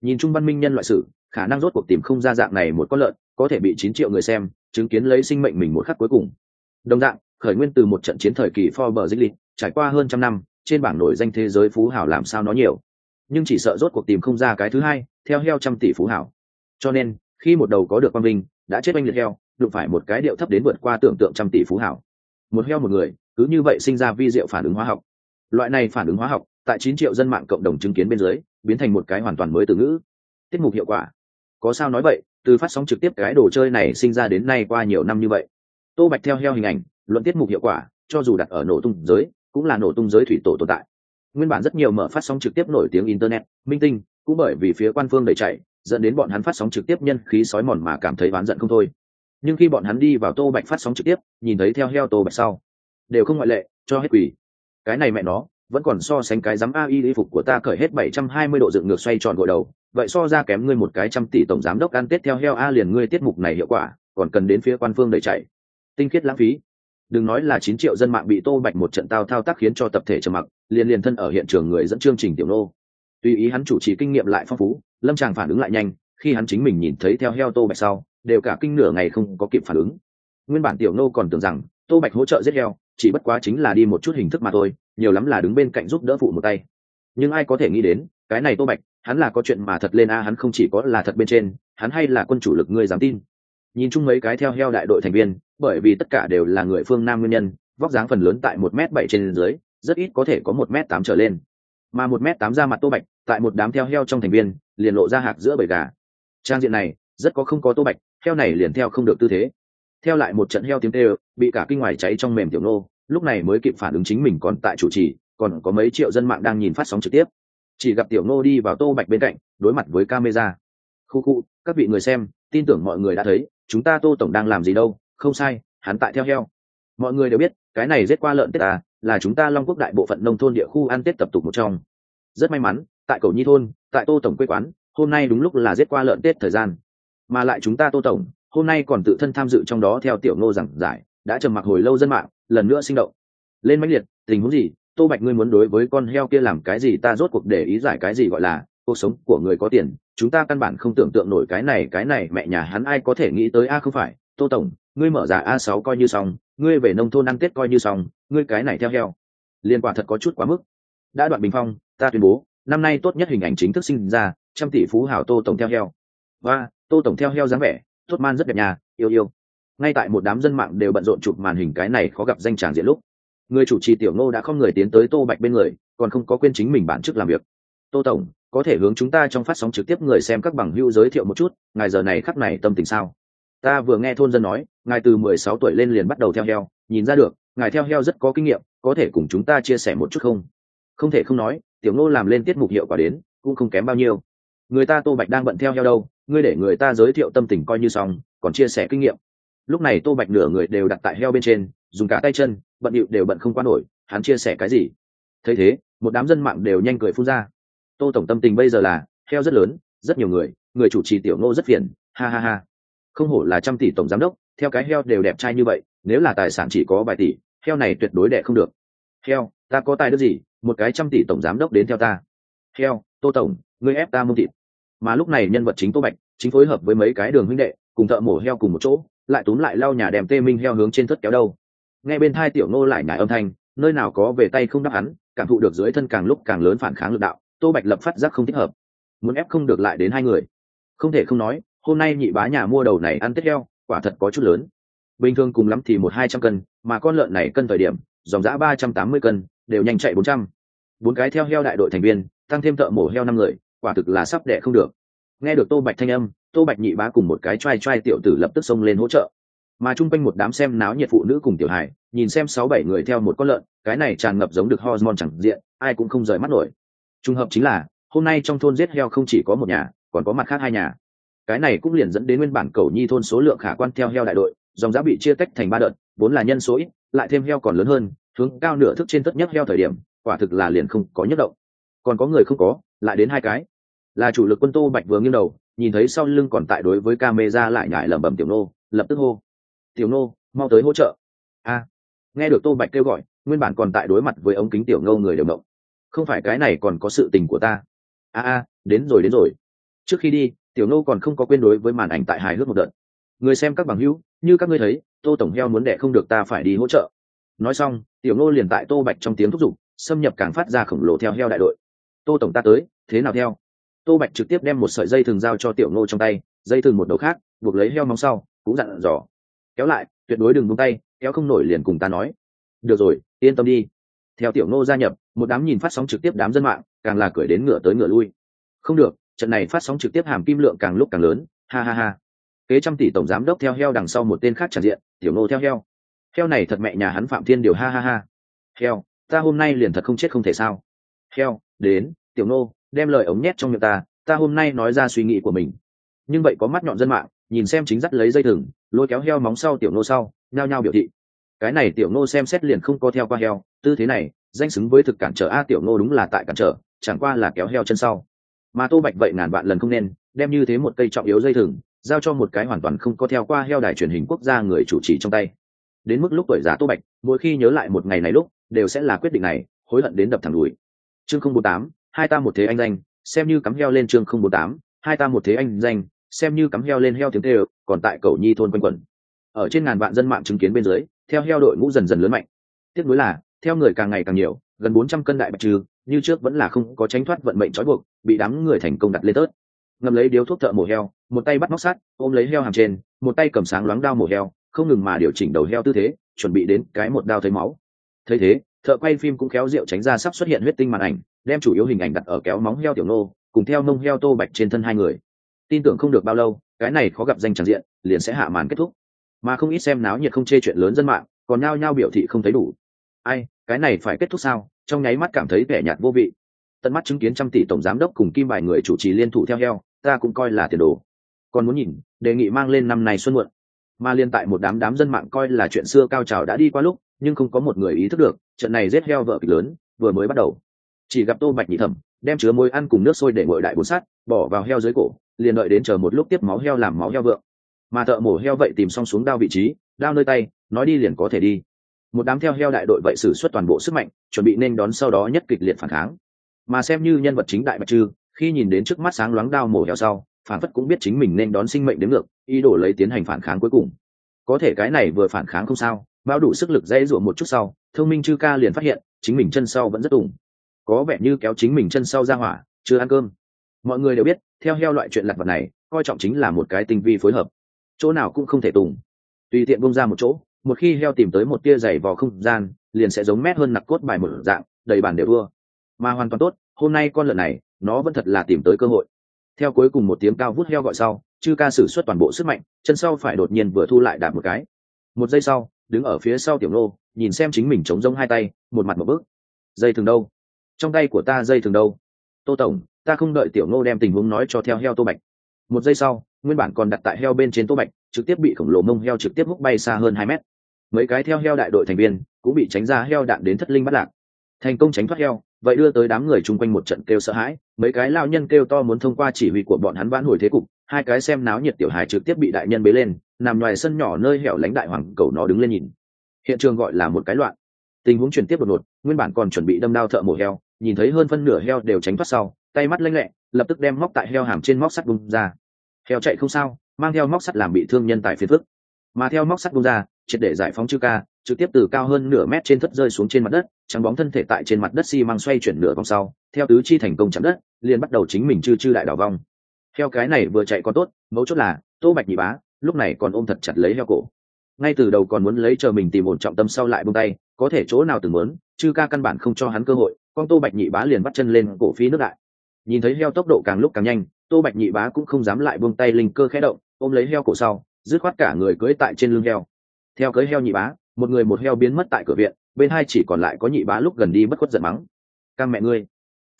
Nhìn chung văn minh nhân loại sử, khả năng rốt cuộc tìm không ra dạng này một con lợn, có thể bị chín triệu người xem, chứng kiến lấy sinh mệnh mình một khắc cuối cùng. Đồng dạng, khởi nguyên từ một trận chiến thời kỳ Forbes lịch trải qua hơn trăm năm, trên bảng nổi danh thế giới phú hảo làm sao nó nhiều. Nhưng chỉ sợ rốt cuộc tìm không ra cái thứ hai, theo heo trăm tỷ phú hảo. Cho nên, khi một đầu có được quan binh, đã chết oanh liệt heo, đụng phải một cái điệu thấp đến vượt qua tưởng tượng trăm tỷ phú hảo. Một heo một người, cứ như vậy sinh ra vi diệu phản ứng hóa học. Loại này phản ứng hóa học, tại chín triệu dân mạng cộng đồng chứng kiến bên dưới, biến thành một cái hoàn toàn mới từ ngữ. Tiết mục hiệu quả. Có sao nói vậy, từ phát sóng trực tiếp cái đồ chơi này sinh ra đến nay qua nhiều năm như vậy. Tô Bạch theo heo hình ảnh, luận tiết mục hiệu quả cho dù đặt ở nổ tung giới cũng là nổ tung giới thủy tổ tồn tại. Nguyên bản rất nhiều mở phát sóng trực tiếp nổi tiếng internet, minh tinh, cũng bởi vì phía quan phương đẩy chạy, dẫn đến bọn hắn phát sóng trực tiếp nhân khí sói mòn mà cảm thấy oán giận không thôi. Nhưng khi bọn hắn đi vào tô bạch phát sóng trực tiếp, nhìn thấy theo heo tô bạch sau, đều không ngoại lệ, cho hết quỷ. Cái này mẹ nó, vẫn còn so sánh cái giám ai y phục của ta cởi hết bảy trăm hai mươi độ dựng ngược xoay tròn gội đầu, vậy so ra kém ngươi một cái trăm tỷ tổng giám đốc ăn tết theo heo a liền ngươi tiết mục này hiệu quả, còn cần đến phía quan phương đẩy chạy. Tinh khiết lãng phí đừng nói là chín triệu dân mạng bị tô bạch một trận tao thao tác khiến cho tập thể trầm mặc, liền liền thân ở hiện trường người dẫn chương trình tiểu nô. Tùy ý hắn chủ trì kinh nghiệm lại phong phú, lâm tràng phản ứng lại nhanh, khi hắn chính mình nhìn thấy theo heo tô bạch sau, đều cả kinh nửa ngày không có kịp phản ứng. Nguyên bản tiểu nô còn tưởng rằng, tô bạch hỗ trợ giết heo, chỉ bất quá chính là đi một chút hình thức mà thôi, nhiều lắm là đứng bên cạnh giúp đỡ phụ một tay. Nhưng ai có thể nghĩ đến, cái này tô bạch, hắn là có chuyện mà thật lên a, hắn không chỉ có là thật bên trên, hắn hay là quân chủ lực ngươi dám tin. Nhìn chung mấy cái theo heo đại đội thành viên bởi vì tất cả đều là người phương nam nguyên nhân, vóc dáng phần lớn tại một m bảy trên dưới, rất ít có thể có một m tám trở lên. Mà một m tám ra mặt tô bạch, tại một đám theo heo trong thành viên, liền lộ ra hạc giữa bầy gà. Trang diện này, rất có không có tô bạch, heo này liền theo không được tư thế. Theo lại một trận heo tiếng tê bị cả kinh ngoài cháy trong mềm tiểu nô, lúc này mới kịp phản ứng chính mình còn tại chủ trì, còn có mấy triệu dân mạng đang nhìn phát sóng trực tiếp. Chỉ gặp tiểu nô đi vào tô bạch bên cạnh, đối mặt với camera. Khu khu, các vị người xem, tin tưởng mọi người đã thấy, chúng ta tô tổng đang làm gì đâu? Không sai, hắn tại theo heo. Mọi người đều biết, cái này rết qua lợn tết à là chúng ta long quốc đại bộ phận nông thôn địa khu ăn tết tập tục một trong. Rất may mắn, tại cầu nhi thôn, tại tô tổng quê quán, hôm nay đúng lúc là rết qua lợn tết thời gian. Mà lại chúng ta tô tổng, hôm nay còn tự thân tham dự trong đó theo tiểu ngô giảng giải, đã trầm mặc hồi lâu dân mạng, lần nữa sinh động. Lên mãnh liệt, tình huống gì? Tô bạch ngươi muốn đối với con heo kia làm cái gì ta rốt cuộc để ý giải cái gì gọi là, cuộc sống của người có tiền, chúng ta căn bản không tưởng tượng nổi cái này cái này, mẹ nhà hắn ai có thể nghĩ tới a, không phải tô tổng, ngươi mở giả a sáu coi như xong, ngươi về nông thôn ăn tết coi như xong, ngươi cái này theo heo. Liên quả thật có chút quá mức. Đã đoạn bình phong, ta tuyên bố, năm nay tốt nhất hình ảnh chính thức sinh ra, trăm tỷ phú hảo tô tổng theo heo. Và, tô tổng theo heo dáng vẻ, tốt man rất đẹp nhà, yêu yêu. Ngay tại một đám dân mạng đều bận rộn chụp màn hình cái này khó gặp danh tràng diện lúc, người chủ trì tiểu ngô đã không người tiến tới tô bạch bên người, còn không có quên chính mình bản chức làm việc. Tô tổng, có thể hướng chúng ta trong phát sóng trực tiếp người xem các bằng hữu giới thiệu một chút, ngài giờ này khắc này tâm tình sao? Ta vừa nghe thôn dân nói, ngài từ mười sáu tuổi lên liền bắt đầu theo heo, nhìn ra được, ngài theo heo rất có kinh nghiệm, có thể cùng chúng ta chia sẻ một chút không? Không thể không nói, tiểu ngô làm lên tiết mục hiệu quả đến, cũng không kém bao nhiêu. Người ta tô bạch đang bận theo heo đâu, ngươi để người ta giới thiệu tâm tình coi như xong, còn chia sẻ kinh nghiệm. Lúc này tô bạch nửa người đều đặt tại heo bên trên, dùng cả tay chân, bận điệu đều bận không qua nổi, hắn chia sẻ cái gì? Thấy thế, một đám dân mạng đều nhanh cười phun ra. Tô tổng tâm tình bây giờ là, heo rất lớn, rất nhiều người người chủ trì tiểu ngô rất phiền, ha ha ha không hổ là trăm tỷ tổng giám đốc, theo cái heo đều đẹp trai như vậy, nếu là tài sản chỉ có vài tỷ, heo này tuyệt đối đẻ không được. Heo, ta có tài đức gì, một cái trăm tỷ tổng giám đốc đến theo ta? Heo, tô tổng, ngươi ép ta mông thịt. Mà lúc này nhân vật chính tô bạch, chính phối hợp với mấy cái đường huynh đệ, cùng thợ mổ heo cùng một chỗ, lại túm lại lau nhà đèm tê minh heo hướng trên thất kéo đâu. Nghe bên thai tiểu nô lại nhải âm thanh, nơi nào có về tay không đáp hắn, cảm thụ được dưới thân càng lúc càng lớn phản kháng lực đạo, tô bạch lập phát giác không thích hợp. Muốn ép không được lại đến hai người. Không thể không nói hôm nay nhị bá nhà mua đầu này ăn tết heo, quả thật có chút lớn. Bình thường cùng lắm thì một hai trăm cân, mà con lợn này cân thời điểm, dòng giã ba trăm tám mươi cân, đều nhanh chạy bốn trăm. Bốn cái theo heo đại đội thành viên, tăng thêm thợ mổ heo năm người, quả thực là sắp đẻ không được. Nghe được tô bạch thanh âm, tô bạch nhị bá cùng một cái t r a i t r a i tiểu tử lập tức xông lên hỗ trợ. Mà chung quanh một đám xem náo nhiệt phụ nữ cùng tiểu hài, nhìn xem sáu bảy người theo một con lợn, cái này tràn ngập giống được hormone chẳng diện, ai cũng không rời mắt nổi. Trùng hợp chính là, hôm nay trong thôn giết heo không chỉ có một nhà, còn có mặt khác hai nhà cái này cũng liền dẫn đến nguyên bản cầu nhi thôn số lượng khả quan theo heo đại đội, dòng giá bị chia tách thành ba đợt, vốn là nhân số ít, lại thêm heo còn lớn hơn, hướng cao nửa thức trên tất nhất heo thời điểm, quả thực là liền không có nhất động. Còn có người không có, lại đến hai cái. Là chủ lực quân tô bạch vừa nghiêng đầu, nhìn thấy sau lưng còn tại đối với ca mê ra lại nhải lẩm bẩm tiểu nô, lập tức hô. Tiểu nô, mau tới hỗ trợ. A. Nghe được tô bạch kêu gọi, nguyên bản còn tại đối mặt với ống kính tiểu ngâu người đều động. Không phải cái này còn có sự tình của ta. A a, đến rồi đến rồi. Trước khi đi tiểu nô còn không có quên đối với màn ảnh tại hài hước một đợt. Người xem các bằng hữu, như các ngươi thấy, tô tổng heo muốn đẻ không được ta phải đi hỗ trợ. Nói xong, tiểu nô liền tại tô bạch trong tiếng thúc giục, xâm nhập càng phát ra khổng lồ theo heo đại đội. Tô tổng ta tới, thế nào theo? Tô bạch trực tiếp đem một sợi dây thường giao cho tiểu nô trong tay, dây thường một đầu khác, buộc lấy heo móng sau, cũng dặn dò. Kéo lại, tuyệt đối đừng buông tay, kéo không nổi liền cùng ta nói. Được rồi, yên tâm đi. Theo tiểu nô gia nhập, một đám nhìn phát sóng trực tiếp đám dân mạng, càng là cười đến ngựa tới ngựa lui. Không được trận này phát sóng trực tiếp hàm kim lượng càng lúc càng lớn, ha ha ha. Kế trăm tỷ tổng giám đốc theo heo đằng sau một tên khác tràn diện, tiểu nô theo heo. Heo này thật mẹ nhà hắn phạm thiên điều, ha ha ha. Heo, ta hôm nay liền thật không chết không thể sao. Heo, đến, tiểu nô, đem lời ống nhét trong miệng ta ta hôm nay nói ra suy nghĩ của mình. Nhưng vậy có mắt nhọn dân mạng, nhìn xem chính dắt lấy dây thừng, lôi kéo heo móng sau tiểu nô sau, nhao nhao biểu thị. Cái này tiểu nô xem xét liền không có theo qua heo, tư thế này, danh xứng với thực cản trở a tiểu nô đúng là tại cản trở, chẳng qua là kéo heo chân sau mà tô bạch vậy ngàn vạn lần không nên, đem như thế một cây trọng yếu dây thừng, giao cho một cái hoàn toàn không có theo qua heo đài truyền hình quốc gia người chủ trì trong tay. Đến mức lúc tuổi già tô bạch, mỗi khi nhớ lại một ngày này lúc, đều sẽ là quyết định này, hối hận đến đập thẳng đùi. Chương không bốn tám, hai ta một thế anh danh, xem như cắm heo lên chương không bốn tám, hai ta một thế anh danh, xem như cắm heo lên heo tiếng tê còn tại cầu nhi thôn quanh quẩn. Ở trên ngàn vạn dân mạng chứng kiến bên dưới, theo heo đội ngũ dần dần lớn mạnh. Tiếc nuối là, theo người càng ngày càng nhiều gần bốn trăm cân đại bạch trừ, như trước vẫn là không có tránh thoát vận mệnh trói buộc, bị đám người thành công đặt lên tớt. Ngâm lấy điếu thuốc thợ mổ heo, một tay bắt móc sắt, ôm lấy heo hàm trên, một tay cầm sáng loáng đao mổ heo, không ngừng mà điều chỉnh đầu heo tư thế, chuẩn bị đến cái một đao thấy máu. Thấy thế, thợ quay phim cũng khéo rượu tránh ra sắp xuất hiện huyết tinh màn ảnh, đem chủ yếu hình ảnh đặt ở kéo móng heo tiểu nô, cùng theo mông heo tô bạch trên thân hai người. Tin tưởng không được bao lâu, cái này khó gặp danh tràn diện, liền sẽ hạ màn kết thúc. Mà không ít xem náo nhiệt không chê chuyện lớn dân mạng, còn nhao nhao biểu thị không thấy đủ ai, cái này phải kết thúc sao? Trong nháy mắt cảm thấy vẻ nhạt vô vị. Tận mắt chứng kiến trăm tỷ tổng giám đốc cùng kim bài người chủ trì liên thủ theo heo, ta cũng coi là tiền đồ. Còn muốn nhìn, đề nghị mang lên năm này xuân muộn. Mà liên tại một đám đám dân mạng coi là chuyện xưa cao trào đã đi qua lúc, nhưng không có một người ý thức được, trận này giết heo vợ kịch lớn, vừa mới bắt đầu. Chỉ gặp tô bạch nhị thẩm, đem chứa môi ăn cùng nước sôi để ngội đại bột sắt, bỏ vào heo dưới cổ, liền đợi đến chờ một lúc tiếp máu heo làm máu heo vượng. Mà thợ mổ heo vậy tìm xong xuống đao vị trí, đao nơi tay, nói đi liền có thể đi một đám theo heo đại đội vậy xử suất toàn bộ sức mạnh, chuẩn bị nên đón sau đó nhất kịch liệt phản kháng. Mà xem như nhân vật chính đại bạch trư, khi nhìn đến trước mắt sáng loáng đao mổ heo sau, phản phất cũng biết chính mình nên đón sinh mệnh đến ngược, ý đồ lấy tiến hành phản kháng cuối cùng. Có thể cái này vừa phản kháng không sao, bao đủ sức lực dễ dụa một chút sau, thông minh chư ca liền phát hiện, chính mình chân sau vẫn rất ủng có vẻ như kéo chính mình chân sau ra hỏa, chưa ăn cơm. Mọi người đều biết, theo heo loại chuyện lặt vật này, coi trọng chính là một cái tinh vi phối hợp. Chỗ nào cũng không thể tùng. Tùy tiện bông ra một chỗ một khi heo tìm tới một tia dày vò không gian, liền sẽ giống mét hơn nặc cốt bài một dạng, đầy bàn đều thua. Mà hoàn toàn tốt, hôm nay con lợn này, nó vẫn thật là tìm tới cơ hội. Theo cuối cùng một tiếng cao vút heo gọi sau, chư ca sử xuất toàn bộ sức mạnh, chân sau phải đột nhiên vừa thu lại đạp một cái. Một giây sau, đứng ở phía sau tiểu nô, nhìn xem chính mình chống rông hai tay, một mặt một bước. Dây thường đâu? Trong tay của ta dây thường đâu? Tô tổng, ta không đợi tiểu nô đem tình huống nói cho theo heo tô bạch. Một giây sau, nguyên bản còn đặt tại heo bên trên tô bạch, trực tiếp bị khổng lồ mông heo trực tiếp hút bay xa hơn hai mét mấy cái theo heo đại đội thành viên cũng bị tránh ra heo đạn đến thất linh bắt lạc. Thành công tránh thoát heo, vậy đưa tới đám người chung quanh một trận kêu sợ hãi, mấy cái lao nhân kêu to muốn thông qua chỉ huy của bọn hắn vãn hồi thế cục, hai cái xem náo nhiệt tiểu hài trực tiếp bị đại nhân bế lên, nằm ngoài sân nhỏ nơi hẻo lánh đại hoàng cầu nó đứng lên nhìn. Hiện trường gọi là một cái loạn. Tình huống chuyển tiếp đột ngột, nguyên bản còn chuẩn bị đâm đao thợ mổ heo, nhìn thấy hơn phân nửa heo đều tránh thoát sau, tay mắt lanh lẹ, lập tức đem móc tại heo hàm trên móc sắt bung ra. Heo chạy không sao, mang theo móc sắt làm bị thương nhân tại phiền phức. Mà theo móc sắt bung ra triệt để giải phóng chư ca, trực tiếp từ cao hơn nửa mét trên thất rơi xuống trên mặt đất, trắng bóng thân thể tại trên mặt đất xi、si、măng xoay chuyển nửa vòng sau, theo tứ chi thành công chạm đất, liền bắt đầu chính mình chư chư đại đảo vong. Theo cái này vừa chạy còn tốt, mấu chốt là, tô bạch nhị bá, lúc này còn ôm thật chặt lấy heo cổ. Ngay từ đầu còn muốn lấy chờ mình tìm ổn trọng tâm sau lại bông tay, có thể chỗ nào từng muốn, chư ca căn bản không cho hắn cơ hội, con tô bạch nhị bá liền bắt chân lên cổ phi nước đại. Nhìn thấy heo tốc độ càng lúc càng nhanh, tô bạch nhị bá cũng không dám lại buông tay linh cơ khẽ động, ôm lấy heo cổ sau, dứt khoát cả người cưới tại trên lưng heo theo cưới heo nhị bá, một người một heo biến mất tại cửa viện, bên hai chỉ còn lại có nhị bá lúc gần đi bất khuất giận mắng. Căng mẹ ngươi.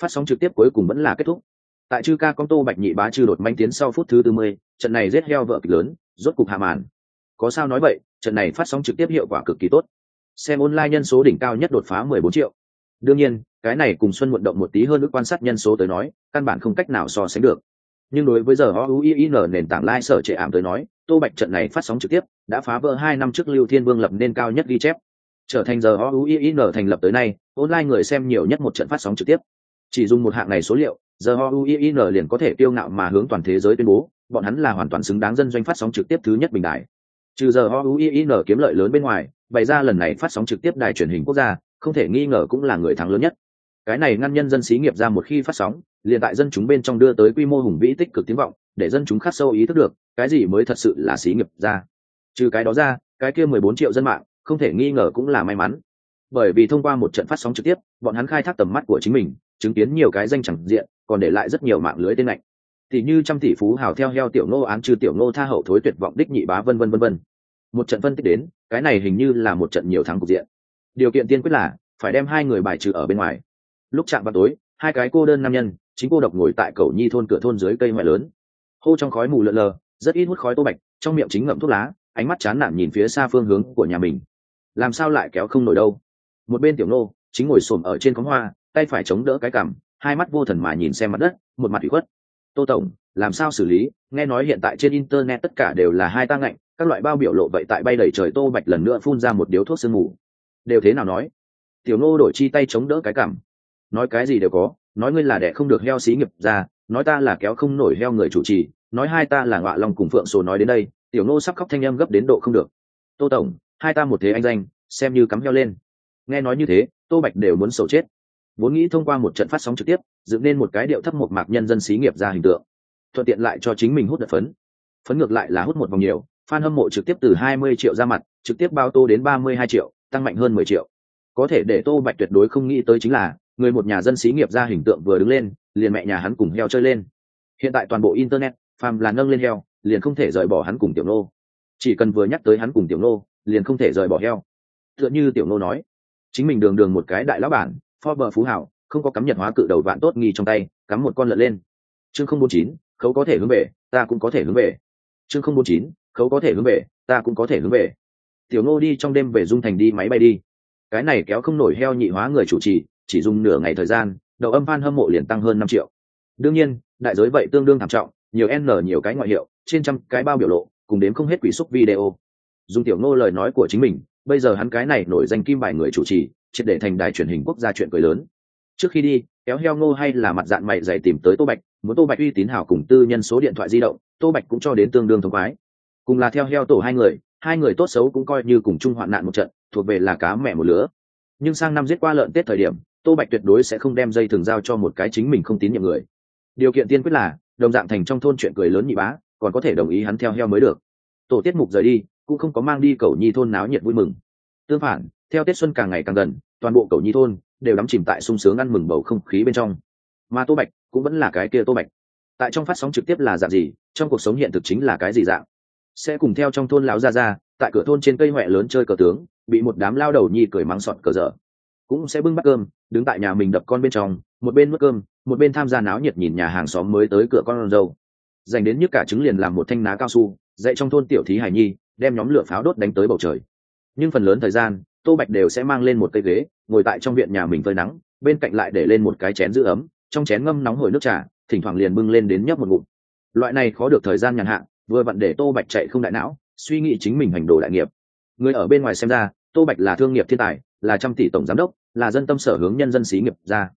Phát sóng trực tiếp cuối cùng vẫn là kết thúc. Tại chư ca con tô bạch nhị bá chư đột manh tiến sau phút thứ tư mươi, trận này giết heo vợ kịch lớn, rốt cục hạ màn. Có sao nói vậy, trận này phát sóng trực tiếp hiệu quả cực kỳ tốt. Xem online nhân số đỉnh cao nhất đột phá mười bốn triệu. Đương nhiên, cái này cùng xuân muộn động một tí hơn ước quan sát nhân số tới nói, căn bản không cách nào so sánh được. Nhưng đối với giờ o u i n nền tảng lai、like、sở sở trệ ảm tới nói tô bạch trận này phát sóng trực tiếp, đã phá vỡ hai năm trước lưu thiên vương lập nên cao nhất ghi chép. Trở thành giờ o u i n thành lập tới nay, online người xem nhiều nhất một trận phát sóng trực tiếp. Chỉ dùng một hạng này số liệu, giờ o u i n liền có thể tiêu ngạo mà hướng toàn thế giới tuyên bố, bọn hắn là hoàn toàn xứng đáng dân doanh phát sóng trực tiếp thứ nhất bình đại trừ giờ o u i n kiếm lợi lớn bên ngoài, bày ra lần này phát sóng trực tiếp đài truyền hình quốc gia, không thể nghi ngờ cũng là người thắng lớn nhất. Cái này ngăn nhân dân xí nghiệp ra một khi phát sóng, liền tại dân chúng bên trong đưa tới quy mô hùng vĩ tích cực tiếng vọng, để dân chúng khắc sâu ý thức được cái gì mới thật sự là xí nghiệp ra? Trừ cái đó ra, cái kia mười bốn triệu dân mạng, không thể nghi ngờ cũng là may mắn. Bởi vì thông qua một trận phát sóng trực tiếp, bọn hắn khai thác tầm mắt của chính mình, chứng kiến nhiều cái danh chẳng diện, còn để lại rất nhiều mạng lưới tên lạnh. Thì như trăm tỷ phú hào theo heo tiểu ngô án trừ tiểu ngô tha hậu thối tuyệt vọng đích nhị bá vân vân vân vân. Một trận phân tích đến, cái này hình như là một trận nhiều thắng cục diện. Điều kiện tiên quyết là, phải đem hai người bài trừ ở bên ngoài. Lúc chạm vào tối, hai cái cô đơn nam nhân, chính cô độc ngồi tại cầu nhi thôn cửa thôn dưới cây ngoại lớn. Hô trong khói mù lợn lờ rất ít hút khói tô bạch, trong miệng chính ngậm thuốc lá, ánh mắt chán nản nhìn phía xa phương hướng của nhà mình. Làm sao lại kéo không nổi đâu? Một bên tiểu nô, chính ngồi xổm ở trên cống hoa, tay phải chống đỡ cái cằm, hai mắt vô thần mà nhìn xem mặt đất, một mặt ủy khuất. Tô tổng, làm sao xử lý? Nghe nói hiện tại trên internet tất cả đều là hai ta ngạnh, các loại bao biểu lộ vậy tại bay đầy trời tô bạch lần nữa phun ra một điếu thuốc sương mù. Đều thế nào nói? Tiểu nô đổi chi tay chống đỡ cái cằm. Nói cái gì đều có, nói ngươi là đẻ không được heo xí nghiệp ra, nói ta là kéo không nổi heo người chủ trì nói hai ta là ngọa lòng cùng phượng sổ nói đến đây, tiểu nô sắp khóc thanh âm gấp đến độ không được. Tô tổng, hai ta một thế anh danh, xem như cắm heo lên. Nghe nói như thế, tô bạch đều muốn sầu chết. Vốn nghĩ thông qua một trận phát sóng trực tiếp, dựng nên một cái điệu thấp một mạc nhân dân xí nghiệp ra hình tượng. Thuận tiện lại cho chính mình hút đợt phấn. Phấn ngược lại là hút một vòng nhiều, fan hâm mộ trực tiếp từ 20 triệu ra mặt, trực tiếp bao tô đến 32 triệu, tăng mạnh hơn 10 triệu. Có thể để tô bạch tuyệt đối không nghĩ tới chính là, người một nhà dân xí nghiệp ra hình tượng vừa đứng lên, liền mẹ nhà hắn cùng heo chơi lên. Hiện tại toàn bộ internet phàm là nâng lên heo, liền không thể rời bỏ hắn cùng tiểu nô. Chỉ cần vừa nhắc tới hắn cùng tiểu nô, liền không thể rời bỏ heo. Tựa như tiểu nô nói, chính mình đường đường một cái đại lão bản, Forbes phú hảo không có cắm nhật hóa cự đầu vạn tốt nghi trong tay, cắm một con lợn lên. Chương không bốn chín, khấu có thể hướng về, ta cũng có thể hướng về. Chương không bốn chín, khấu có thể hướng về, ta cũng có thể hướng về. Tiểu ngô đi trong đêm về dung thành đi máy bay đi. Cái này kéo không nổi heo nhị hóa người chủ trì, chỉ dùng nửa ngày thời gian, đầu âm phan hâm mộ liền tăng hơn năm triệu. Đương nhiên, đại giới vậy tương đương thảm trọng nhiều n, nhiều cái ngoại hiệu, trên trăm cái bao biểu lộ, cùng đến không hết quỷ xúc video. Dùng tiểu ngô lời nói của chính mình, bây giờ hắn cái này nổi danh kim bài người chủ trì, triệt để thành đài truyền hình quốc gia chuyện cười lớn. Trước khi đi, kéo heo ngô hay là mặt dạng mày dày tìm tới tô bạch, muốn tô bạch uy tín hảo cùng tư nhân số điện thoại di động, tô bạch cũng cho đến tương đương thống khoái. Cùng là theo heo tổ hai người hai người tốt xấu cũng coi như cùng chung hoạn nạn một trận, thuộc về là cá mẹ một lứa. Nhưng sang năm giết qua lợn tết thời điểm, tô bạch tuyệt đối sẽ không đem dây thường giao cho một cái chính mình không tín nhiệm người. Điều kiện tiên quyết là đồng dạng thành trong thôn chuyện cười lớn nhị bá, còn có thể đồng ý hắn theo heo mới được. Tổ tiết mục rời đi, cũng không có mang đi cầu nhi thôn náo nhiệt vui mừng. Tương phản, theo tết xuân càng ngày càng gần, toàn bộ cầu nhi thôn đều đắm chìm tại sung sướng ăn mừng bầu không khí bên trong. Mà tô bạch cũng vẫn là cái kia tô bạch. Tại trong phát sóng trực tiếp là dạng gì, trong cuộc sống hiện thực chính là cái gì dạng? Sẽ cùng theo trong thôn lão ra ra tại cửa thôn trên cây huệ lớn chơi cờ tướng, bị một đám lao đầu nhi cười mắng sọt cờ dở. Cũng sẽ bưng bát cơm, đứng tại nhà mình đập con bên trong một bên mất cơm, một bên tham gia náo nhiệt nhìn nhà hàng xóm mới tới cửa con râu dành đến nhức cả trứng liền làm một thanh ná cao su, dạy trong thôn tiểu thí hải nhi, đem nhóm lửa pháo đốt đánh tới bầu trời. Nhưng phần lớn thời gian, tô bạch đều sẽ mang lên một cây ghế, ngồi tại trong viện nhà mình phơi nắng, bên cạnh lại để lên một cái chén giữ ấm, trong chén ngâm nóng hổi nước trà, thỉnh thoảng liền bưng lên đến nhấp một ngụm. Loại này khó được thời gian nhàn hạ, vừa vặn để tô bạch chạy không đại não, suy nghĩ chính mình hành đồ đại nghiệp. Người ở bên ngoài xem ra, tô bạch là thương nghiệp thiên tài, là trăm tỷ tổng giám đốc, là dân tâm sở hướng nhân dân xí nghiệp ra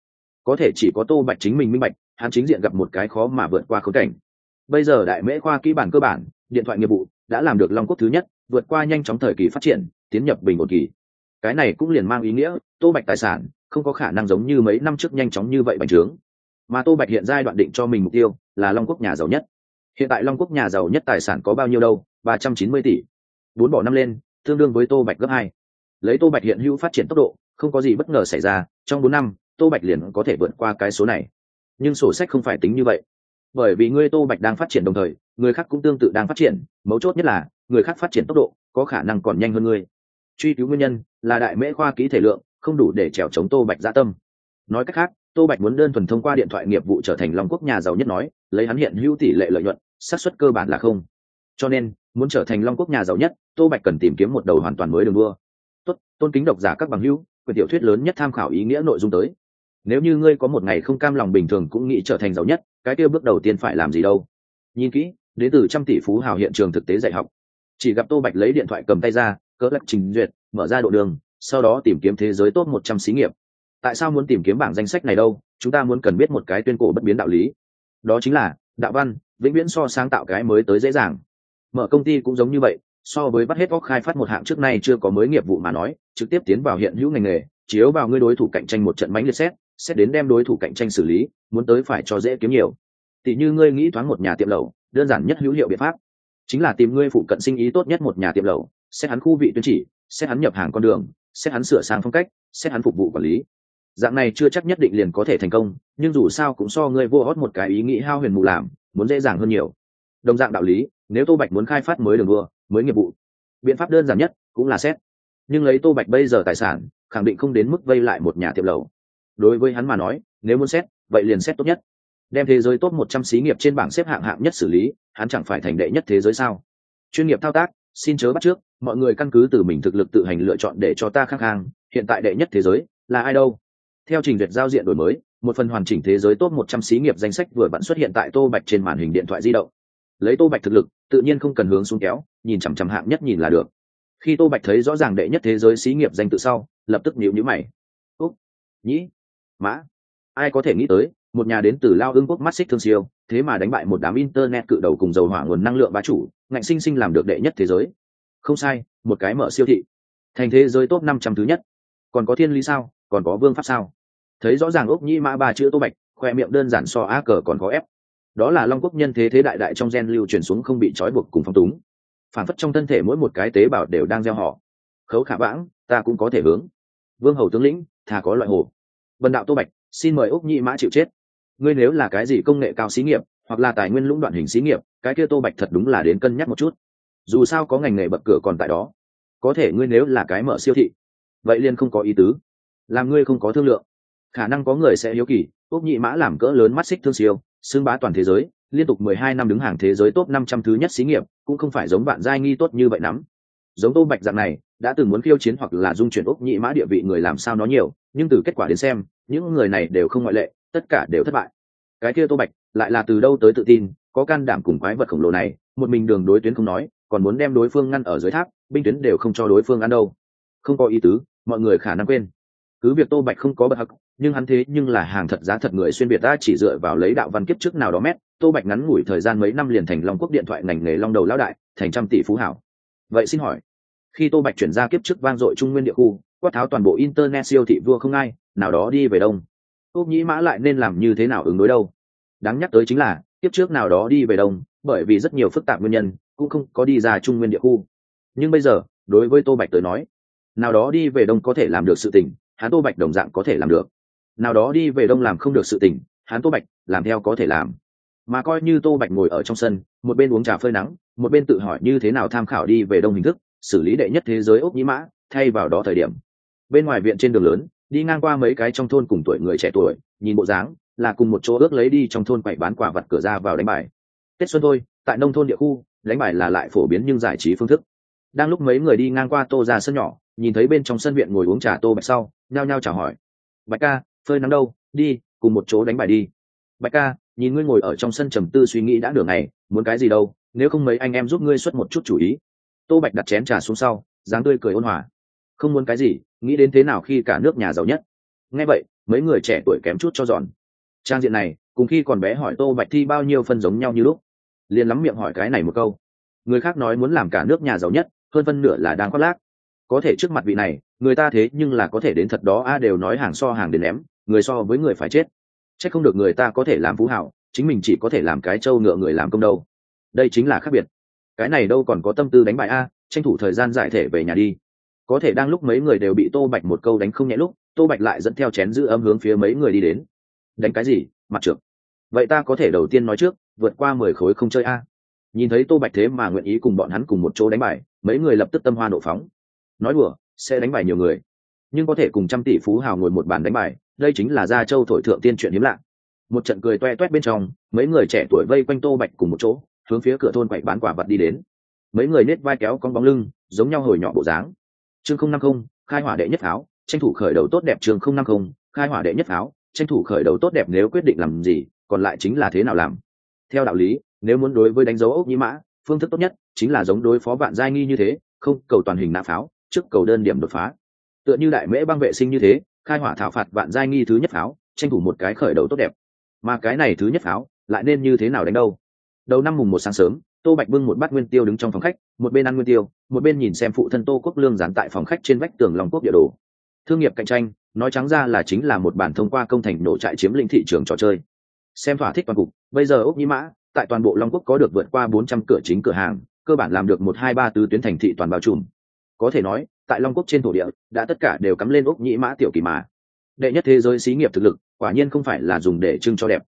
có thể chỉ có tô bạch chính mình minh bạch, hắn chính diện gặp một cái khó mà vượt qua khốn cảnh. Bây giờ đại mễ khoa kỹ bản cơ bản, điện thoại nghiệp vụ đã làm được long quốc thứ nhất, vượt qua nhanh chóng thời kỳ phát triển, tiến nhập bình ổn kỳ. Cái này cũng liền mang ý nghĩa, tô bạch tài sản không có khả năng giống như mấy năm trước nhanh chóng như vậy bành trướng. Mà tô bạch hiện giai đoạn định cho mình mục tiêu là long quốc nhà giàu nhất. Hiện tại long quốc nhà giàu nhất tài sản có bao nhiêu đâu? ba trăm chín mươi tỷ. Bốn bỏ năm lên, tương đương với tô bạch gấp hai. Lấy tô bạch hiện hữu phát triển tốc độ, không có gì bất ngờ xảy ra, trong bốn năm tô bạch liền có thể vượt qua cái số này. Nhưng sổ sách không phải tính như vậy. Bởi vì ngươi tô bạch đang phát triển đồng thời, người khác cũng tương tự đang phát triển, mấu chốt nhất là, người khác phát triển tốc độ, có khả năng còn nhanh hơn ngươi. Truy cứu nguyên nhân là đại mễ khoa ký thể lượng, không đủ để trèo chống tô bạch gia tâm. Nói cách khác, tô bạch muốn đơn thuần thông qua điện thoại nghiệp vụ trở thành long quốc nhà giàu nhất nói, lấy hắn hiện hữu tỷ lệ lợi nhuận, xác suất cơ bản là không. Cho nên, muốn trở thành long quốc nhà giàu nhất, tô bạch cần tìm kiếm một đầu hoàn toàn mới đường đua. Tốt, tôn kính độc giả các bằng hữu, quyển tiểu thuyết lớn nhất tham khảo ý nghĩa nội dung tới nếu như ngươi có một ngày không cam lòng bình thường cũng nghĩ trở thành giàu nhất, cái kia bước đầu tiên phải làm gì đâu? Nhìn kỹ, đến từ trăm tỷ phú hào hiện trường thực tế dạy học. Chỉ gặp tô bạch lấy điện thoại cầm tay ra, cỡ lắc trình duyệt, mở ra độ đường, sau đó tìm kiếm thế giới tốt một trăm xí nghiệp. Tại sao muốn tìm kiếm bảng danh sách này đâu? Chúng ta muốn cần biết một cái tuyên cổ bất biến đạo lý. Đó chính là, đạo văn, vĩnh viễn so sáng tạo cái mới tới dễ dàng. Mở công ty cũng giống như vậy, so với bắt hết góc khai phát một hạng trước nay chưa có mới nghiệp vụ mà nói, trực tiếp tiến vào hiện hữu ngành nghề, chiếu vào ngươi đối thủ cạnh tranh một trận mánh liệt xét xét đến đem đối thủ cạnh tranh xử lý, muốn tới phải cho dễ kiếm nhiều. Tỷ như ngươi nghĩ thoáng một nhà tiệm lẩu, đơn giản nhất hữu hiệu biện pháp. Chính là tìm ngươi phụ cận sinh ý tốt nhất một nhà tiệm lẩu, xét hắn khu vị tuyên chỉ, xét hắn nhập hàng con đường, xét hắn sửa sang phong cách, xét hắn phục vụ quản lý. Dạng này chưa chắc nhất định liền có thể thành công, nhưng dù sao cũng so ngươi vô hót một cái ý nghĩ hao huyền mù làm, muốn dễ dàng hơn nhiều. Đồng dạng đạo lý, nếu tô bạch muốn khai phát mới đường đua, mới nghiệp vụ, biện pháp đơn giản nhất cũng là xét. Nhưng lấy tô bạch bây giờ tài sản, khẳng định không đến mức vây lại một nhà tiệm lầu đối với hắn mà nói, nếu muốn xét, vậy liền xét tốt nhất. Đem thế giới tốt một trăm xí nghiệp trên bảng xếp hạng hạng nhất xử lý, hắn chẳng phải thành đệ nhất thế giới sao? Chuyên nghiệp thao tác, xin chớ bắt trước, mọi người căn cứ từ mình thực lực tự hành lựa chọn để cho ta khắc hàng hiện tại đệ nhất thế giới là ai đâu? Theo trình duyệt giao diện đổi mới, một phần hoàn chỉnh thế giới top một trăm xí nghiệp danh sách vừa vặn xuất hiện tại tô bạch trên màn hình điện thoại di động. Lấy tô bạch thực lực, tự nhiên không cần hướng xuống kéo, nhìn chằm chằm hạng nhất nhìn là được. Khi tô bạch thấy rõ ràng đệ nhất thế giới xí nghiệp danh tự sau, lập tức nhịu nhữ mày. Úc, nhĩ mã. Ai có thể nghĩ tới, một nhà đến từ lao ương quốc mắt xích thương siêu, thế mà đánh bại một đám internet cự đầu cùng dầu hỏa nguồn năng lượng bá chủ, ngạnh sinh sinh làm được đệ nhất thế giới. Không sai, một cái mở siêu thị. Thành thế giới top năm trăm thứ nhất. Còn có thiên lý sao? Còn có vương pháp sao? Thấy rõ ràng ốc nhĩ mã ba chữ tô bạch, khoe miệng đơn giản so á cờ còn có ép. Đó là long quốc nhân thế thế đại đại trong gen lưu truyền xuống không bị trói buộc cùng phong túng. Phản phất trong thân thể mỗi một cái tế bào đều đang gieo họ. Khấu khả vãng, ta cũng có thể hướng. Vương hầu tướng lĩnh, thà có loại hồ vần đạo tô bạch, xin mời úc nhị mã chịu chết. Ngươi nếu là cái gì công nghệ cao xí nghiệp, hoặc là tài nguyên lũng đoạn hình xí nghiệp, cái kia tô bạch thật đúng là đến cân nhắc một chút. Dù sao có ngành nghề bậc cửa còn tại đó. Có thể ngươi nếu là cái mở siêu thị, vậy liền không có ý tứ. Làm ngươi không có thương lượng. Khả năng có người sẽ hiếu kỳ, úc nhị mã làm cỡ lớn mắt xích thương siêu, xưng bá toàn thế giới, liên tục mười hai năm đứng hàng thế giới top năm trăm thứ nhất xí nghiệp, cũng không phải giống bạn giai nghi tốt như vậy lắm. Giống tô bạch dạng này đã từng muốn khiêu chiến hoặc là dung chuyển úc nhị mã địa vị người làm sao nó nhiều, nhưng từ kết quả đến xem, những người này đều không ngoại lệ, tất cả đều thất bại. Cái kia tô bạch, lại là từ đâu tới tự tin, có can đảm cùng quái vật khổng lồ này, một mình đường đối tuyến không nói, còn muốn đem đối phương ngăn ở dưới tháp, binh tuyến đều không cho đối phương ăn đâu. Không có ý tứ, mọi người khả năng quên. Cứ việc tô bạch không có bậc hắc, nhưng hắn thế nhưng là hàng thật giá thật người xuyên việt ta chỉ dựa vào lấy đạo văn kiếp trước nào đó mét, tô bạch ngắn ngủi thời gian mấy năm liền thành long quốc điện thoại ngành nghề long đầu lão đại, thành trăm tỷ phú hảo. Vậy xin hỏi khi tô bạch chuyển ra kiếp trước vang dội trung nguyên địa khu, quát tháo toàn bộ internet siêu thị vua không ai, nào đó đi về đông. Úc nhĩ mã lại nên làm như thế nào ứng đối đâu? Đáng nhắc tới chính là tiếp trước nào đó đi về đông, bởi vì rất nhiều phức tạp nguyên nhân, cũng không có đi ra trung nguyên địa khu. Nhưng bây giờ, đối với tô bạch tới nói, nào đó đi về đông có thể làm được sự tình, hắn tô bạch đồng dạng có thể làm được. Nào đó đi về đông làm không được sự tình, hắn tô bạch làm theo có thể làm. Mà coi như tô bạch ngồi ở trong sân, một bên uống trà phơi nắng, một bên tự hỏi như thế nào tham khảo đi về đông hình thức xử lý đệ nhất thế giới ốc nhĩ mã, thay vào đó thời điểm. Bên ngoài viện trên đường lớn, đi ngang qua mấy cái trong thôn cùng tuổi người trẻ tuổi, nhìn bộ dáng là cùng một chỗ ước lấy đi trong thôn quậy bán quả vặt cửa ra vào đánh bài. Tết xuân thôi, tại nông thôn địa khu, đánh bài là lại phổ biến nhưng giải trí phương thức. Đang lúc mấy người đi ngang qua tô ra sân nhỏ, nhìn thấy bên trong sân viện ngồi uống trà tô bạch sau, nhao nhao chào hỏi. Bạch ca, phơi nắng đâu? Đi, cùng một chỗ đánh bài đi. Bạch ca, nhìn ngươi ngồi ở trong sân trầm tư suy nghĩ đã nửa ngày, muốn cái gì đâu? Nếu không mấy anh em giúp ngươi xuất một chút chủ ý tô bạch đặt chén trà xuống sau, dáng tươi cười ôn hòa. Không muốn cái gì, nghĩ đến thế nào khi cả nước nhà giàu nhất. Nghe vậy, mấy người trẻ tuổi kém chút cho giòn trang diện này, cùng khi còn bé hỏi tô bạch thi bao nhiêu phân giống nhau như lúc. Liền lắm miệng hỏi cái này một câu. Người khác nói muốn làm cả nước nhà giàu nhất, hơn phân nửa là đang khoác lác. Có thể trước mặt vị này, người ta thế nhưng là có thể đến thật đó, a, đều nói hàng so hàng đến ném, người so với người phải chết. C h ắ c không được người ta có thể làm phú hảo, chính mình chỉ có thể làm cái trâu ngựa người làm công đâu. Đây chính là khác biệt cái này đâu còn có tâm tư đánh bại a, tranh thủ thời gian giải thể về nhà đi. Có thể đang lúc mấy người đều bị tô bạch một câu đánh không nhẹ lúc, tô bạch lại dẫn theo chén giữ âm hướng phía mấy người đi đến. Đánh cái gì, mặt trượt vậy ta có thể đầu tiên nói trước, vượt qua mười khối không chơi a. Nhìn thấy tô bạch thế mà nguyện ý cùng bọn hắn cùng một chỗ đánh bài, mấy người lập tức tâm hoa nộ phóng. Nói đùa, sẽ đánh bài nhiều người. Nhưng có thể cùng trăm tỷ phú hào ngồi một bàn đánh bài, đây chính là gia châu thổi thượng tiên chuyện hiếm lạ. Một trận cười toe toét bên trong, mấy người trẻ tuổi vây quanh tô bạch cùng một chỗ hướng phía cửa thôn quậy bán quả vật đi đến. Mấy người nết vai kéo con bóng lưng, giống nhau hồi nhỏ bộ dáng. Chương không năm không, khai hỏa đệ nhất áo tranh thủ khởi đầu tốt đẹp chương không năm không, khai hỏa đệ nhất áo tranh thủ khởi đầu tốt đẹp nếu quyết định làm gì, còn lại chính là thế nào làm. Theo đạo lý, nếu muốn đối với đánh dấu ốc nhĩ mã, phương thức tốt nhất chính là giống đối phó vạn giai nghi như thế, không cầu toàn hình nã pháo, trước cầu đơn điểm đột phá. Tựa như đại mễ băng vệ sinh như thế, khai hỏa thảo phạt vạn giai nghi thứ nhất pháo, tranh thủ một cái khởi đầu tốt đẹp. Mà cái này thứ nhất pháo, lại nên như thế nào đánh đâu? Đầu năm mùng một sáng sớm, tô bạch bưng một bát nguyên tiêu đứng trong phòng khách, một bên ăn nguyên tiêu, một bên nhìn xem phụ thân tô quốc lương dán tại phòng khách trên vách tường lòng quốc địa đồ. Thương nghiệp cạnh tranh, nói trắng ra là chính là một bản thông qua công thành nổ trại chiếm lĩnh thị trường trò chơi. Xem thỏa thích toàn cục, bây giờ ốc nhĩ mã, tại toàn bộ long quốc có được vượt qua bốn trăm cửa chính cửa hàng, cơ bản làm được một hai ba tứ tuyến thành thị toàn bao trùm. Có thể nói, tại long quốc trên thổ địa, đã tất cả đều cắm lên ốc nhĩ mã tiểu kỳ mà. Đệ nhất thế giới xí nghiệp thực lực, quả nhiên không phải là dùng để trưng cho đẹp.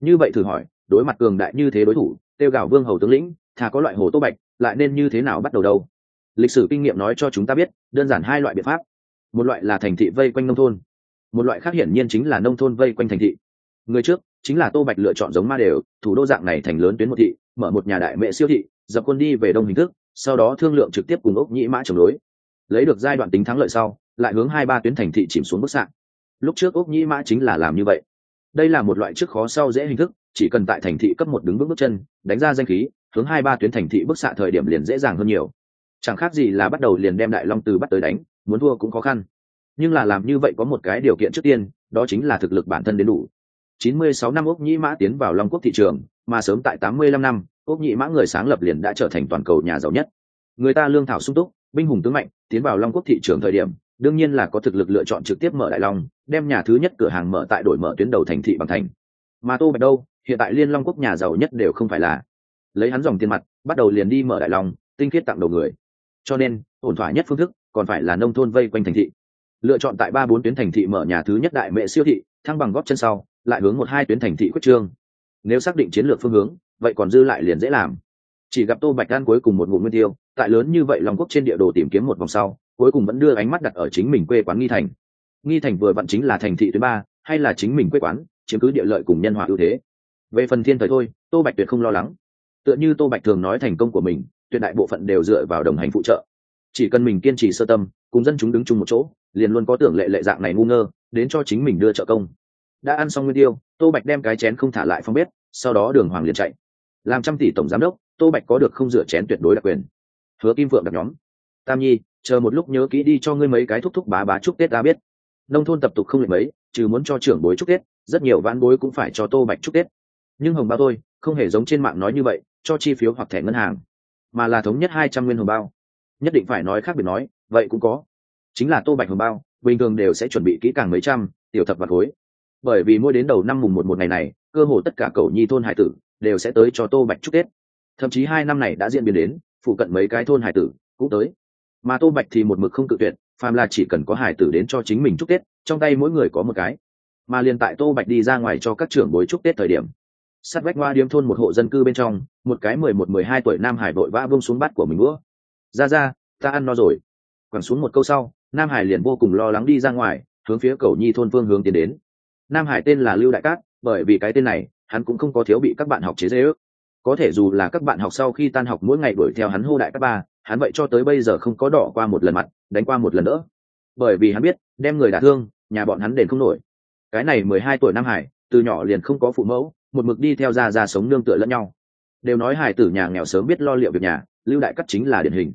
Như vậy thử hỏi, đối mặt cường đại như thế đối thủ tiêu gạo vương hầu tướng lĩnh, thà có loại hồ tô bạch, lại nên như thế nào bắt đầu đâu? Lịch sử kinh nghiệm nói cho chúng ta biết, đơn giản hai loại biện pháp. Một loại là thành thị vây quanh nông thôn, một loại khác hiển nhiên chính là nông thôn vây quanh thành thị. Người trước, chính là tô bạch lựa chọn giống ma đều, thủ đô dạng này thành lớn tuyến một thị, mở một nhà đại mệ siêu thị, dập quân đi về đông hình thức, sau đó thương lượng trực tiếp cùng ốc nhĩ mã chống đối. Lấy được giai đoạn tính thắng lợi sau, lại hướng hai ba tuyến thành thị chìm xuống bức sạn lúc trước ốc nhĩ mã chính là làm như vậy. Đây là một loại trước khó sau dễ hình thức chỉ cần tại thành thị cấp một đứng bước bước chân, đánh ra danh khí, hướng hai ba tuyến thành thị bức xạ thời điểm liền dễ dàng hơn nhiều. Chẳng khác gì là bắt đầu liền đem đại long từ bắt tới đánh, muốn thua cũng khó khăn. Nhưng là làm như vậy có một cái điều kiện trước tiên, đó chính là thực lực bản thân đến đủ. 96 năm ốc nhĩ mã tiến vào long quốc thị trường, mà sớm tại 85 năm ốc nhĩ mã người sáng lập liền đã trở thành toàn cầu nhà giàu nhất. Người ta lương thảo sung túc, binh hùng tướng mạnh, tiến vào long quốc thị trường thời điểm, đương nhiên là có thực lực lựa chọn trực tiếp mở đại long, đem nhà thứ nhất cửa hàng mở tại đổi mở tuyến đầu thành thị bằng thành. Mà tô bạch đâu? Hiện tại liên long quốc nhà giàu nhất đều không phải là. Lấy hắn dòng tiền mặt, bắt đầu liền đi mở đại long, tinh khiết tặng đầu người. Cho nên, ổn thỏa nhất phương thức, còn phải là nông thôn vây quanh thành thị. Lựa chọn tại ba bốn tuyến thành thị mở nhà thứ nhất đại mệ siêu thị, thăng bằng góp chân sau, lại hướng một hai tuyến thành thị quyết trương. Nếu xác định chiến lược phương hướng, vậy còn dư lại liền dễ làm. Chỉ gặp tô bạch đan cuối cùng một ngụ nguyên tiêu, tại lớn như vậy long quốc trên địa đồ tìm kiếm một vòng sau, cuối cùng vẫn đưa ánh mắt đặt ở chính mình quê quán nghi thành. Nghi thành vừa vặn chính là thành thị thứ ba, hay là chính mình quê quán, chiếm cứ địa lợi cùng nhân hòa ưu thế về phần thiên thời thôi, tô bạch tuyệt không lo lắng. Tựa như tô bạch thường nói thành công của mình, tuyệt đại bộ phận đều dựa vào đồng hành phụ trợ. Chỉ cần mình kiên trì sơ tâm, cùng dân chúng đứng chung một chỗ, liền luôn có tưởng lệ lệ dạng này ngu ngơ, đến cho chính mình đưa trợ công. Đã ăn xong nguyên tiêu, tô bạch đem cái chén không thả lại phong bếp, sau đó đường hoàng liền chạy. Làm trăm tỷ tổng giám đốc, tô bạch có được không rửa chén tuyệt đối đặc quyền. Hứa kim phượng đặt nhóm. Tam nhi, chờ một lúc nhớ kỹ đi cho ngươi mấy cái thúc thúc bá bá chúc tết ta biết. Nông thôn tập tục không lệ mấy, trừ muốn cho trưởng bối chúc tết, rất nhiều vãn bối cũng phải cho tô bạch chúc tết nhưng hồng bao tôi không hề giống trên mạng nói như vậy, cho chi phiếu hoặc thẻ ngân hàng, mà là thống nhất hai trăm nguyên hồng bao. Nhất định phải nói khác biệt nói, vậy cũng có. Chính là tô bạch hồng bao, bình thường đều sẽ chuẩn bị kỹ càng mấy trăm, tiểu thập vặt khối. Bởi vì mỗi đến đầu năm mùng một một ngày này, cơ hồ tất cả cầu nhi thôn hải tử đều sẽ tới cho tô bạch chúc tết. Thậm chí hai năm này đã diễn biến đến, phụ cận mấy cái thôn hải tử cũng tới. Mà tô bạch thì một mực không cự tuyệt, phàm là chỉ cần có hải tử đến cho chính mình chúc tết, trong tay mỗi người có một cái. Mà liền tại tô bạch đi ra ngoài cho các trưởng bối chúc tết thời điểm sát vách hoa điếm thôn một hộ dân cư bên trong, một cái mười một, mười hai tuổi nam hải vội vã vông xuống bát của mình bữa ra ra, ta ăn no rồi. Quẳng xuống một câu sau, nam hải liền vô cùng lo lắng đi ra ngoài, hướng phía cầu nhi thôn phương hướng tiến đến. Nam hải tên là lưu đại cát, bởi vì cái tên này, hắn cũng không có thiếu bị các bạn học chế dễ ước. Có thể dù là các bạn học sau khi tan học mỗi ngày đuổi theo hắn hô đại các ba, hắn vậy cho tới bây giờ không có đỏ qua một lần mặt, đánh qua một lần nữa bởi vì hắn biết, đem người đả thương, nhà bọn hắn đền không nổi. Cái này mười hai tuổi nam hải, từ nhỏ liền không có phụ mẫu một mực đi theo ra ra sống nương tựa lẫn nhau. Đều nói hải tử nhà nghèo sớm biết lo liệu việc nhà, lưu đại cắt chính là điển hình.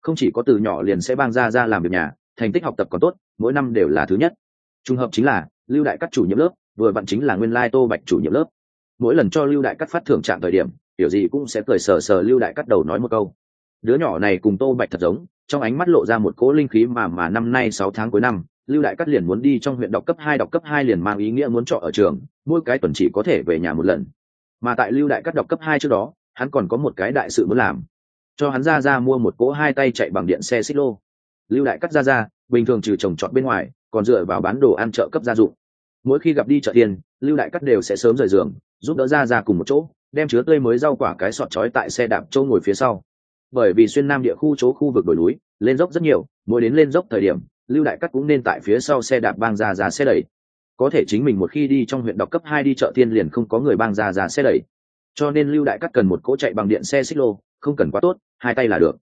Không chỉ có từ nhỏ liền sẽ bang ra ra làm việc nhà, thành tích học tập còn tốt, mỗi năm đều là thứ nhất. Trùng hợp chính là, lưu đại cắt chủ nhiệm lớp, vừa vặn chính là nguyên lai tô bạch chủ nhiệm lớp. Mỗi lần cho lưu đại cắt phát thưởng trạng thời điểm, kiểu gì cũng sẽ cười sờ sờ lưu đại cắt đầu nói một câu. Đứa nhỏ này cùng tô bạch thật giống, trong ánh mắt lộ ra một cỗ linh khí mà mà năm nay sáu tháng cuối năm lưu đại cắt liền muốn đi trong huyện đọc cấp hai, đọc cấp hai liền mang ý nghĩa muốn trọ ở trường, mỗi cái tuần chỉ có thể về nhà một lần. Mà tại lưu đại cắt đọc cấp hai trước đó, hắn còn có một cái đại sự muốn làm. Cho hắn ra ra mua một cỗ hai tay chạy bằng điện xe xích lô lưu đại cắt ra ra, bình thường trừ trồng trọt bên ngoài, còn dựa vào bán đồ ăn chợ cấp gia dụng. Mỗi khi gặp đi chợ tiền, lưu đại cắt đều sẽ sớm rời giường, giúp đỡ ra ra cùng một chỗ, đem chứa tươi mới rau quả cái sọt trói tại xe đạp châu ngồi phía sau. Bởi vì xuyên nam địa khu, chỗ khu vực đồi núi, lên dốc rất nhiều, mỗi đến lên dốc thời điểm lưu đại cắt cũng nên tại phía sau xe đạp bang ra ra xe đẩy. Có thể chính mình một khi đi trong huyện đọc cấp hai đi chợ tiên liền không có người bang ra ra xe đẩy. Cho nên lưu đại cắt cần một cỗ chạy bằng điện xe xích lô, không cần quá tốt, hai tay là được.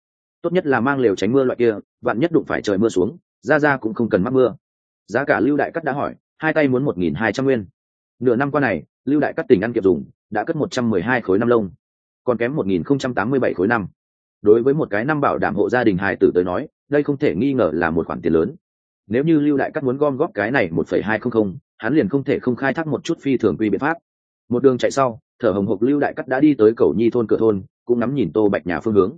Tốt nhất là mang lều tránh mưa loại kia, vạn nhất đụng phải trời mưa xuống, ra ra cũng không cần mắc mưa. Giá cả lưu đại cắt đã hỏi, hai tay muốn một nghìn hai trăm nguyên. Nửa năm qua này, lưu đại cắt tỉnh ăn kiệp dùng, đã cất một trăm mười hai khối năm lông, còn kém một nghìn không trăm tám mươi bảy khối năm. Đối với một cái năm bảo đảm hộ gia đình hài tử tới nói đây không thể nghi ngờ là một khoản tiền lớn. Nếu như lưu đại cắt muốn gom góp cái này một phẩy hai không không, hắn liền không thể không khai thác một chút phi thường quy biện pháp. Một đường chạy sau, thở hồng hộc lưu đại cắt đã đi tới cầu nhi thôn cửa thôn, cũng ngắm nhìn tô bạch nhà phương hướng.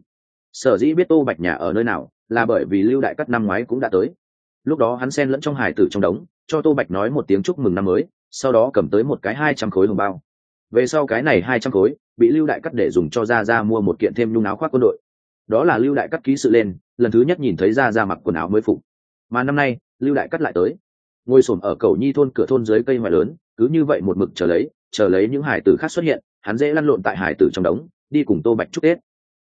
Sở dĩ biết tô bạch nhà ở nơi nào, là bởi vì lưu đại cắt năm ngoái cũng đã tới. Lúc đó hắn xen lẫn trong hải tử trong đống, cho tô bạch nói một tiếng chúc mừng năm mới, sau đó cầm tới một cái hai trăm khối hồng bao. Về sau cái này hai trăm khối, bị lưu đại cắt để dùng cho ra ra mua một kiện thêm nhung áo khoác quân đội. Đó là lưu đại cắt ký sự lên lần thứ nhất nhìn thấy ra ra mặc quần áo mới phục. Mà năm nay, lưu đại cắt lại tới. Ngồi s ổ m ở cầu nhi thôn cửa thôn dưới cây ngoại lớn, cứ như vậy một mực chờ lấy chờ lấy những hải tử khác xuất hiện, hắn dễ lăn lộn tại hải tử trong đống, đi cùng tô bạch chúc tết.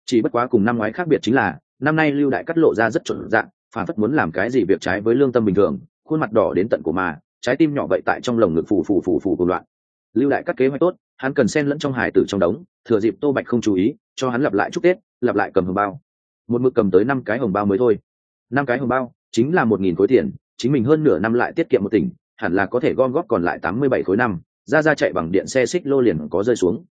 Chỉ bất quá cùng năm ngoái khác biệt chính là, năm nay lưu đại cắt lộ ra rất chuẩn dạng, phản phất muốn làm cái gì việc trái với lương tâm bình thường, khuôn mặt đỏ đến tận của mà, trái tim nhỏ vậy tại trong lồng ngực phù phù phù phù cùng loạn. Lưu đại cắt kế hoạch tốt, hắn cần xen lẫn trong hải tử trong đống, thừa dịp tô bạch không chú ý, cho hắn lặp lại chúc tết, lặp lại cầm hồng bao một mực cầm tới năm cái hồng bao mới thôi. Năm cái hồng bao chính là một nghìn khối tiền, chính mình hơn nửa năm lại tiết kiệm một tỉnh, hẳn là có thể gom góp còn lại tám mươi bảy khối năm, ra ra chạy bằng điện xe xích lô liền có rơi xuống.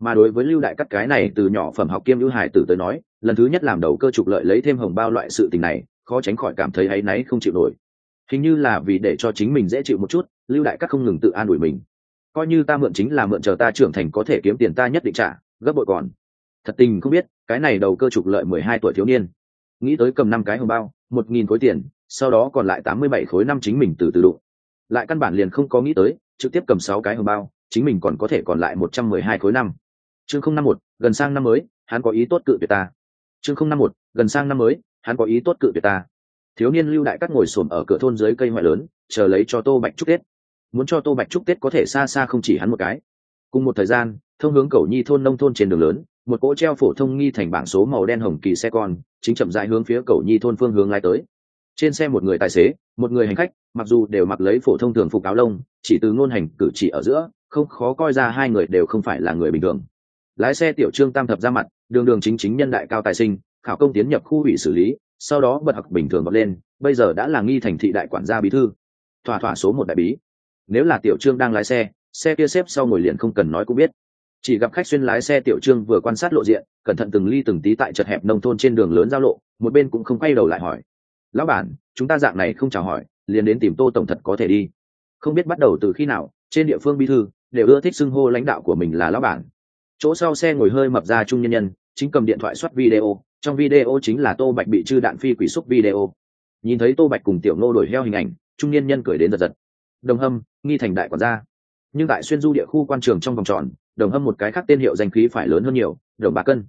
Mà đối với lưu đại cắt cái này từ nhỏ phẩm học kiêm ưu hải tử tới nói, lần thứ nhất làm đầu cơ trục lợi lấy thêm hồng bao loại sự tình này, khó tránh khỏi cảm thấy áy náy không chịu nổi. Hình như là vì để cho chính mình dễ chịu một chút, lưu đại cắt không ngừng tự an ủi mình. Coi như ta mượn chính là mượn chờ ta trưởng thành có thể kiếm tiền ta nhất định trả, gấp bội còn thật tình không biết, cái này đầu cơ trục lợi mười hai tuổi thiếu niên. Nghĩ tới cầm năm cái hồng bao, một nghìn khối tiền, sau đó còn lại tám mươi bảy khối năm chính mình từ từ đụng. Lại căn bản liền không có nghĩ tới, trực tiếp cầm sáu cái hồng bao, chính mình còn có thể còn lại một trăm mười hai khối năm. Chương không năm một, gần sang năm mới, hắn có ý tốt cự tuyệt ta. Chương không năm một, gần sang năm mới, hắn có ý tốt cự tuyệt ta. Thiếu niên lưu đại các ngồi xổm ở cửa thôn dưới cây ngoại lớn, chờ lấy cho tô bạch chúc tết. Muốn cho tô bạch chúc tết có thể xa xa không chỉ hắn một cái. Cùng một thời gian, thông hướng cầu nhi thôn nông thôn trên đường lớn một cỗ treo phổ thông nghi thành bảng số màu đen hồng kỳ xe con, chính chậm rãi hướng phía cầu nhi thôn phương hướng lái tới. Trên xe một người tài xế, một người hành khách, mặc dù đều mặc lấy phổ thông thường phục áo lông, chỉ từ ngôn hành cử chỉ ở giữa, không khó coi ra hai người đều không phải là người bình thường. Lái xe tiểu trương tam thập ra mặt, đường đường chính chính nhân đại cao tài sinh, khảo công tiến nhập khu ủy xử lý, sau đó bật học bình thường bật lên, bây giờ đã là nghi thành thị đại quản gia bí thư. Thỏa thỏa số một đại bí. Nếu là tiểu trương đang lái xe xe kia xếp sau ngồi liền không cần nói cũng biết chỉ gặp khách xuyên lái xe tiểu trương vừa quan sát lộ diện, cẩn thận từng ly từng tí tại chật hẹp nông thôn trên đường lớn giao lộ, một bên cũng không quay đầu lại hỏi, lão bản, chúng ta dạng này không chào hỏi, liền đến tìm tô tổng thật có thể đi. Không biết bắt đầu từ khi nào, trên địa phương bí thư đều ưa thích xưng hô lãnh đạo của mình là lão bản. Chỗ sau xe ngồi hơi mập ra trung nhân nhân, chính cầm điện thoại soát video, trong video chính là tô bạch bị chư đạn phi quỷ xúc video. Nhìn thấy tô bạch cùng tiểu ngô đổi heo hình ảnh, trung niên nhân cười đến giật giật. Đồng hâm, nghi thành đại quản gia nhưng tại xuyên du địa khu quan trường trong vòng tròn, đồng hâm một cái khác tên hiệu danh khí phải lớn hơn nhiều, đồng bạc cân.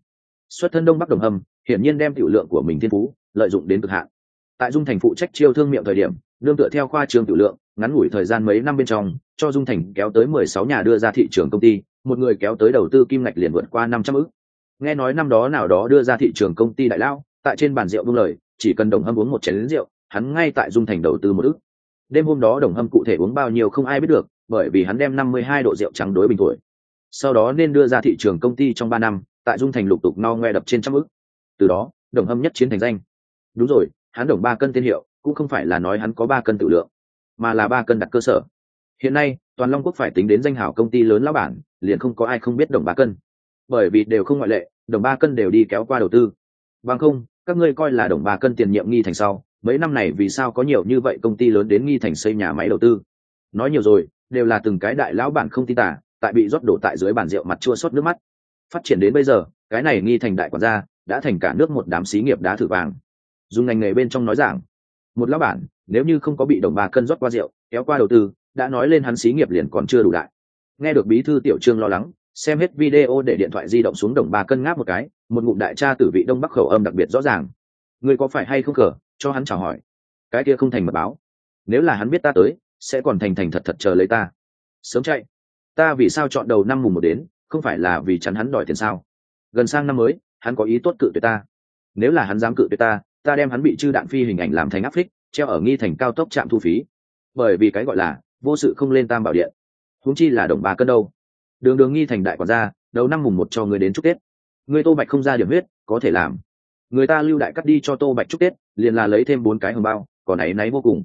Xuất thân đông bắc đồng hâm, hiển nhiên đem tiểu lượng của mình thiên phú, lợi dụng đến cực hạn. Tại dung thành phụ trách chiêu thương miệng thời điểm, nương tựa theo khoa trường tiểu lượng, ngắn ngủi thời gian mấy năm bên trong, cho dung thành kéo tới mười sáu nhà đưa ra thị trường công ty, một người kéo tới đầu tư kim ngạch liền vượt qua năm trăm ức nghe nói năm đó nào đó đưa ra thị trường công ty đại lao, tại trên bàn rượu buông lời, chỉ cần đồng hâm uống một chén lính rượu, hắn ngay tại dung thành đầu tư một ức đêm hôm đó đồng hâm cụ thể uống bao nhiêu không ai biết được, bởi vì hắn đem năm mươi hai độ rượu trắng đối bình tuổi sau đó nên đưa ra thị trường công ty trong ba năm, tại dung thành lục tục no ngoe đập trên trăm ức. Từ đó, đồng hâm nhất chiến thành danh. Đúng rồi, hắn đồng ba cân tên hiệu, cũng không phải là nói hắn có ba cân tự lượng, mà là ba cân đặt cơ sở. Hiện nay, toàn long quốc phải tính đến danh hảo công ty lớn lão bản, liền không có ai không biết đồng ba cân. Bởi vì đều không ngoại lệ, đồng ba cân đều đi kéo qua đầu tư. Bằng không, các ngươi coi là đồng ba cân tiền nhiệm nghi thành sau mấy năm này vì sao có nhiều như vậy công ty lớn đến nghi thành xây nhà máy đầu tư? Nói nhiều rồi, đều là từng cái đại lão bản không tin tả, tại bị rót đổ tại dưới bàn rượu mặt chua xót nước mắt. Phát triển đến bây giờ, cái này nghi thành đại quản gia, đã thành cả nước một đám xí nghiệp đá thử vàng. Dùng ngành nghề bên trong nói rằng một lão bản, nếu như không có bị đồng ba cân rót qua rượu, kéo qua đầu tư, đã nói lên hắn xí nghiệp liền còn chưa đủ đại. Nghe được bí thư tiểu trương lo lắng, xem hết video để điện thoại di động xuống đồng ba cân ngáp một cái, một ngụm đại cha tử vị đông bắc khẩu âm đặc biệt rõ ràng. Người có phải hay không cờ cho hắn chào hỏi. Cái kia không thành mật báo. Nếu là hắn biết ta tới, sẽ còn thành thành thật thật chờ lấy ta. Sớm chạy. Ta vì sao chọn đầu năm mùng một đến, không phải là vì chắn hắn đòi tiền sao? Gần sang năm mới, hắn có ý tốt cự tuyệt ta. Nếu là hắn dám cự tuyệt ta ta đem hắn bị chư đạn phi hình ảnh làm thành áp phích, treo ở nghi thành cao tốc trạm thu phí. Bởi vì cái gọi là, vô sự không lên tam bảo điện. Huống chi là đồng bà cân đâu. Đường đường nghi thành đại quản gia, đầu năm mùng một cho người đến chúc tết. Người tô bạch không ra điểm huyết, có thể làm người ta lưu đại cắt đi cho tô bạch chúc tết, liền là lấy thêm bốn cái hồng bao, còn ấy náy vô cùng.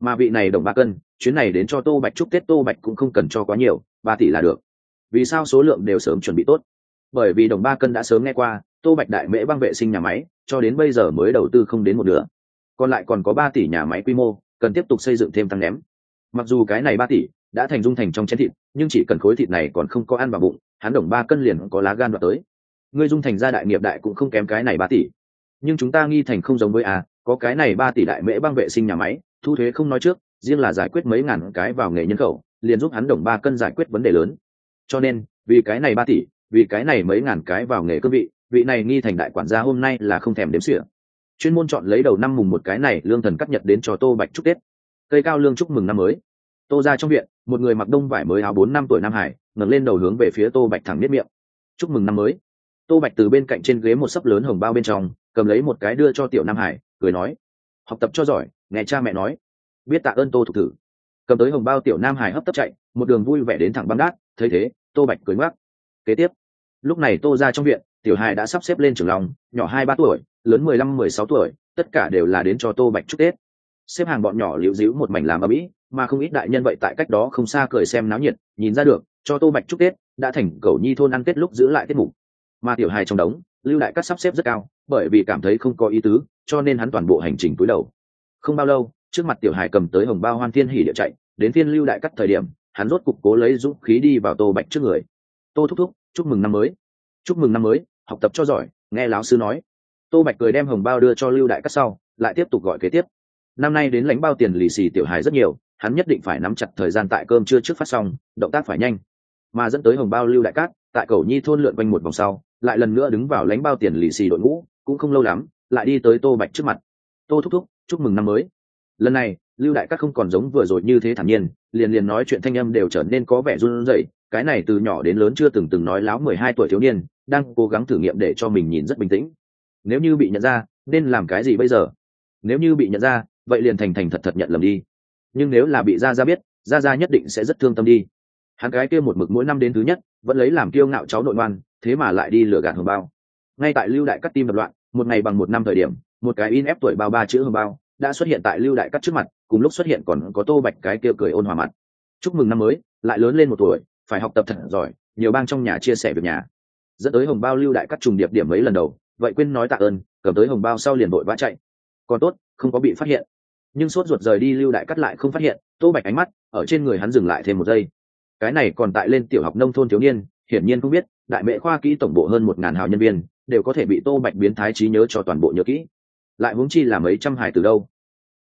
Mà vị này đồng ba cân, chuyến này đến cho tô bạch chúc tết, tô bạch cũng không cần cho quá nhiều, ba tỷ là được. Vì sao số lượng đều sớm chuẩn bị tốt? Bởi vì đồng ba cân đã sớm nghe qua, tô bạch đại mễ băng vệ sinh nhà máy, cho đến bây giờ mới đầu tư không đến một nửa. Còn lại còn có ba tỷ nhà máy quy mô, cần tiếp tục xây dựng thêm tăng ném. Mặc dù cái này ba tỷ đã thành dung thành trong chén thịt, nhưng chỉ cần khối thịt này còn không có ăn vào bụng, hắn đồng ba cân liền có lá gan vào tới. Ngươi dung thành gia đại nghiệp đại cũng không kém cái này ba tỷ nhưng chúng ta nghi thành không giống với a, có cái này ba tỷ đại mễ băng vệ sinh nhà máy, thu thuế không nói trước, riêng là giải quyết mấy ngàn cái vào nghề nhân khẩu, liền giúp hắn đồng ba cân giải quyết vấn đề lớn. Cho nên, vì cái này ba tỷ, vì cái này mấy ngàn cái vào nghề cương vị vị này nghi thành đại quản gia hôm nay là không thèm đếm xỉa. Chuyên môn chọn lấy đầu năm mùng một cái này, lương thần cắt nhật đến cho tô bạch chúc tết. Cây cao lương chúc mừng năm mới. Tô ra trong viện, một người mặc đông vải mới áo bốn năm tuổi nam hải, ngẩng lên đầu hướng về phía tô bạch thẳng biết miệng. Chúc mừng năm mới. Tô bạch từ bên cạnh trên ghế một sấp lớn hồng bao bên trong cầm lấy một cái đưa cho tiểu nam hải, cười nói, học tập cho giỏi, nghe cha mẹ nói. Biết tạ ơn tô thục thử. Cầm tới hồng bao tiểu nam hải hấp tấp chạy, một đường vui vẻ đến thẳng băng đát, thấy thế, tô bạch cười ngoắc. Kế tiếp. Lúc này tô ra trong viện, tiểu hải đã sắp xếp lên trường lòng, nhỏ hai ba tuổi, lớn mười lăm mười sáu tuổi, tất cả đều là đến cho tô bạch chúc tết. Xếp hàng bọn nhỏ liễu dĩu một mảnh làm ở mỹ mà không ít đại nhân vậy tại cách đó không xa cười xem náo nhiệt, nhìn ra được, cho tô bạch chúc tết, đã thành cầu nhi thôn ăn tết lúc giữ lại tiết mục. Mà tiểu hài trong đống, lưu đại các sắp xếp rất cao bởi vì cảm thấy không có ý tứ, cho nên hắn toàn bộ hành trình túi đầu. Không bao lâu, trước mặt tiểu hải cầm tới hồng bao hoan thiên hỉ địa chạy, đến thiên lưu đại cắt thời điểm, hắn rốt cục cố lấy dũng khí đi vào tô bạch trước người. Tô thúc thúc, chúc mừng năm mới. Chúc mừng năm mới, học tập cho giỏi, nghe lão sư nói. Tô bạch cười đem hồng bao đưa cho lưu đại cắt sau, lại tiếp tục gọi kế tiếp. Năm nay đến lãnh bao tiền lì xì tiểu hài rất nhiều, hắn nhất định phải nắm chặt thời gian tại cơm trưa trước phát xong, động tác phải nhanh. Mà dẫn tới hồng bao lưu đại cát tại cầu nhi thôn lượn quanh một vòng sau, lại lần nữa đứng vào lãnh bao tiền lì xì đội ngũ cũng không lâu lắm, lại đi tới tô bạch trước mặt. Tô thúc thúc, chúc mừng năm mới. Lần này, lưu đại các không còn giống vừa rồi như thế thản nhiên, liền liền nói chuyện thanh âm đều trở nên có vẻ run rẩy, cái này từ nhỏ đến lớn chưa từng từng nói láo mười hai tuổi thiếu niên, đang cố gắng thử nghiệm để cho mình nhìn rất bình tĩnh. Nếu như bị nhận ra, nên làm cái gì bây giờ? Nếu như bị nhận ra, vậy liền thành thành thật thật nhận lầm đi. Nhưng nếu là bị gia gia biết, gia gia nhất định sẽ rất thương tâm đi. Hắn gái kia một mực mỗi năm đến thứ nhất, vẫn lấy làm kiêu ngạo cháu nội ngoan, thế mà lại đi lừa gạt hồng bao ngay tại lưu đại cắt tim đập loạn, một ngày bằng một năm thời điểm, một cái in ép tuổi bao ba chữ hồng bao đã xuất hiện tại lưu đại cắt trước mặt, cùng lúc xuất hiện còn có tô bạch cái kia cười ôn hòa mặt. Chúc mừng năm mới, lại lớn lên một tuổi, phải học tập thật giỏi, nhiều bang trong nhà chia sẻ việc nhà. Dẫn tới hồng bao lưu đại cắt trùng điệp điểm mấy lần đầu, vậy quên nói tạ ơn, cầm tới hồng bao sau liền vội vã chạy. Còn tốt, không có bị phát hiện. Nhưng sốt ruột rời đi lưu đại cắt lại không phát hiện, tô bạch ánh mắt ở trên người hắn dừng lại thêm một giây. Cái này còn tại lên tiểu học nông thôn thiếu niên, hiển nhiên không biết, đại mệ khoa kỹ tổng bộ hơn một ngàn hào nhân viên đều có thể bị tô bạch biến thái trí nhớ cho toàn bộ nhớ kỹ. Lại huống chi là mấy trăm hải từ đâu.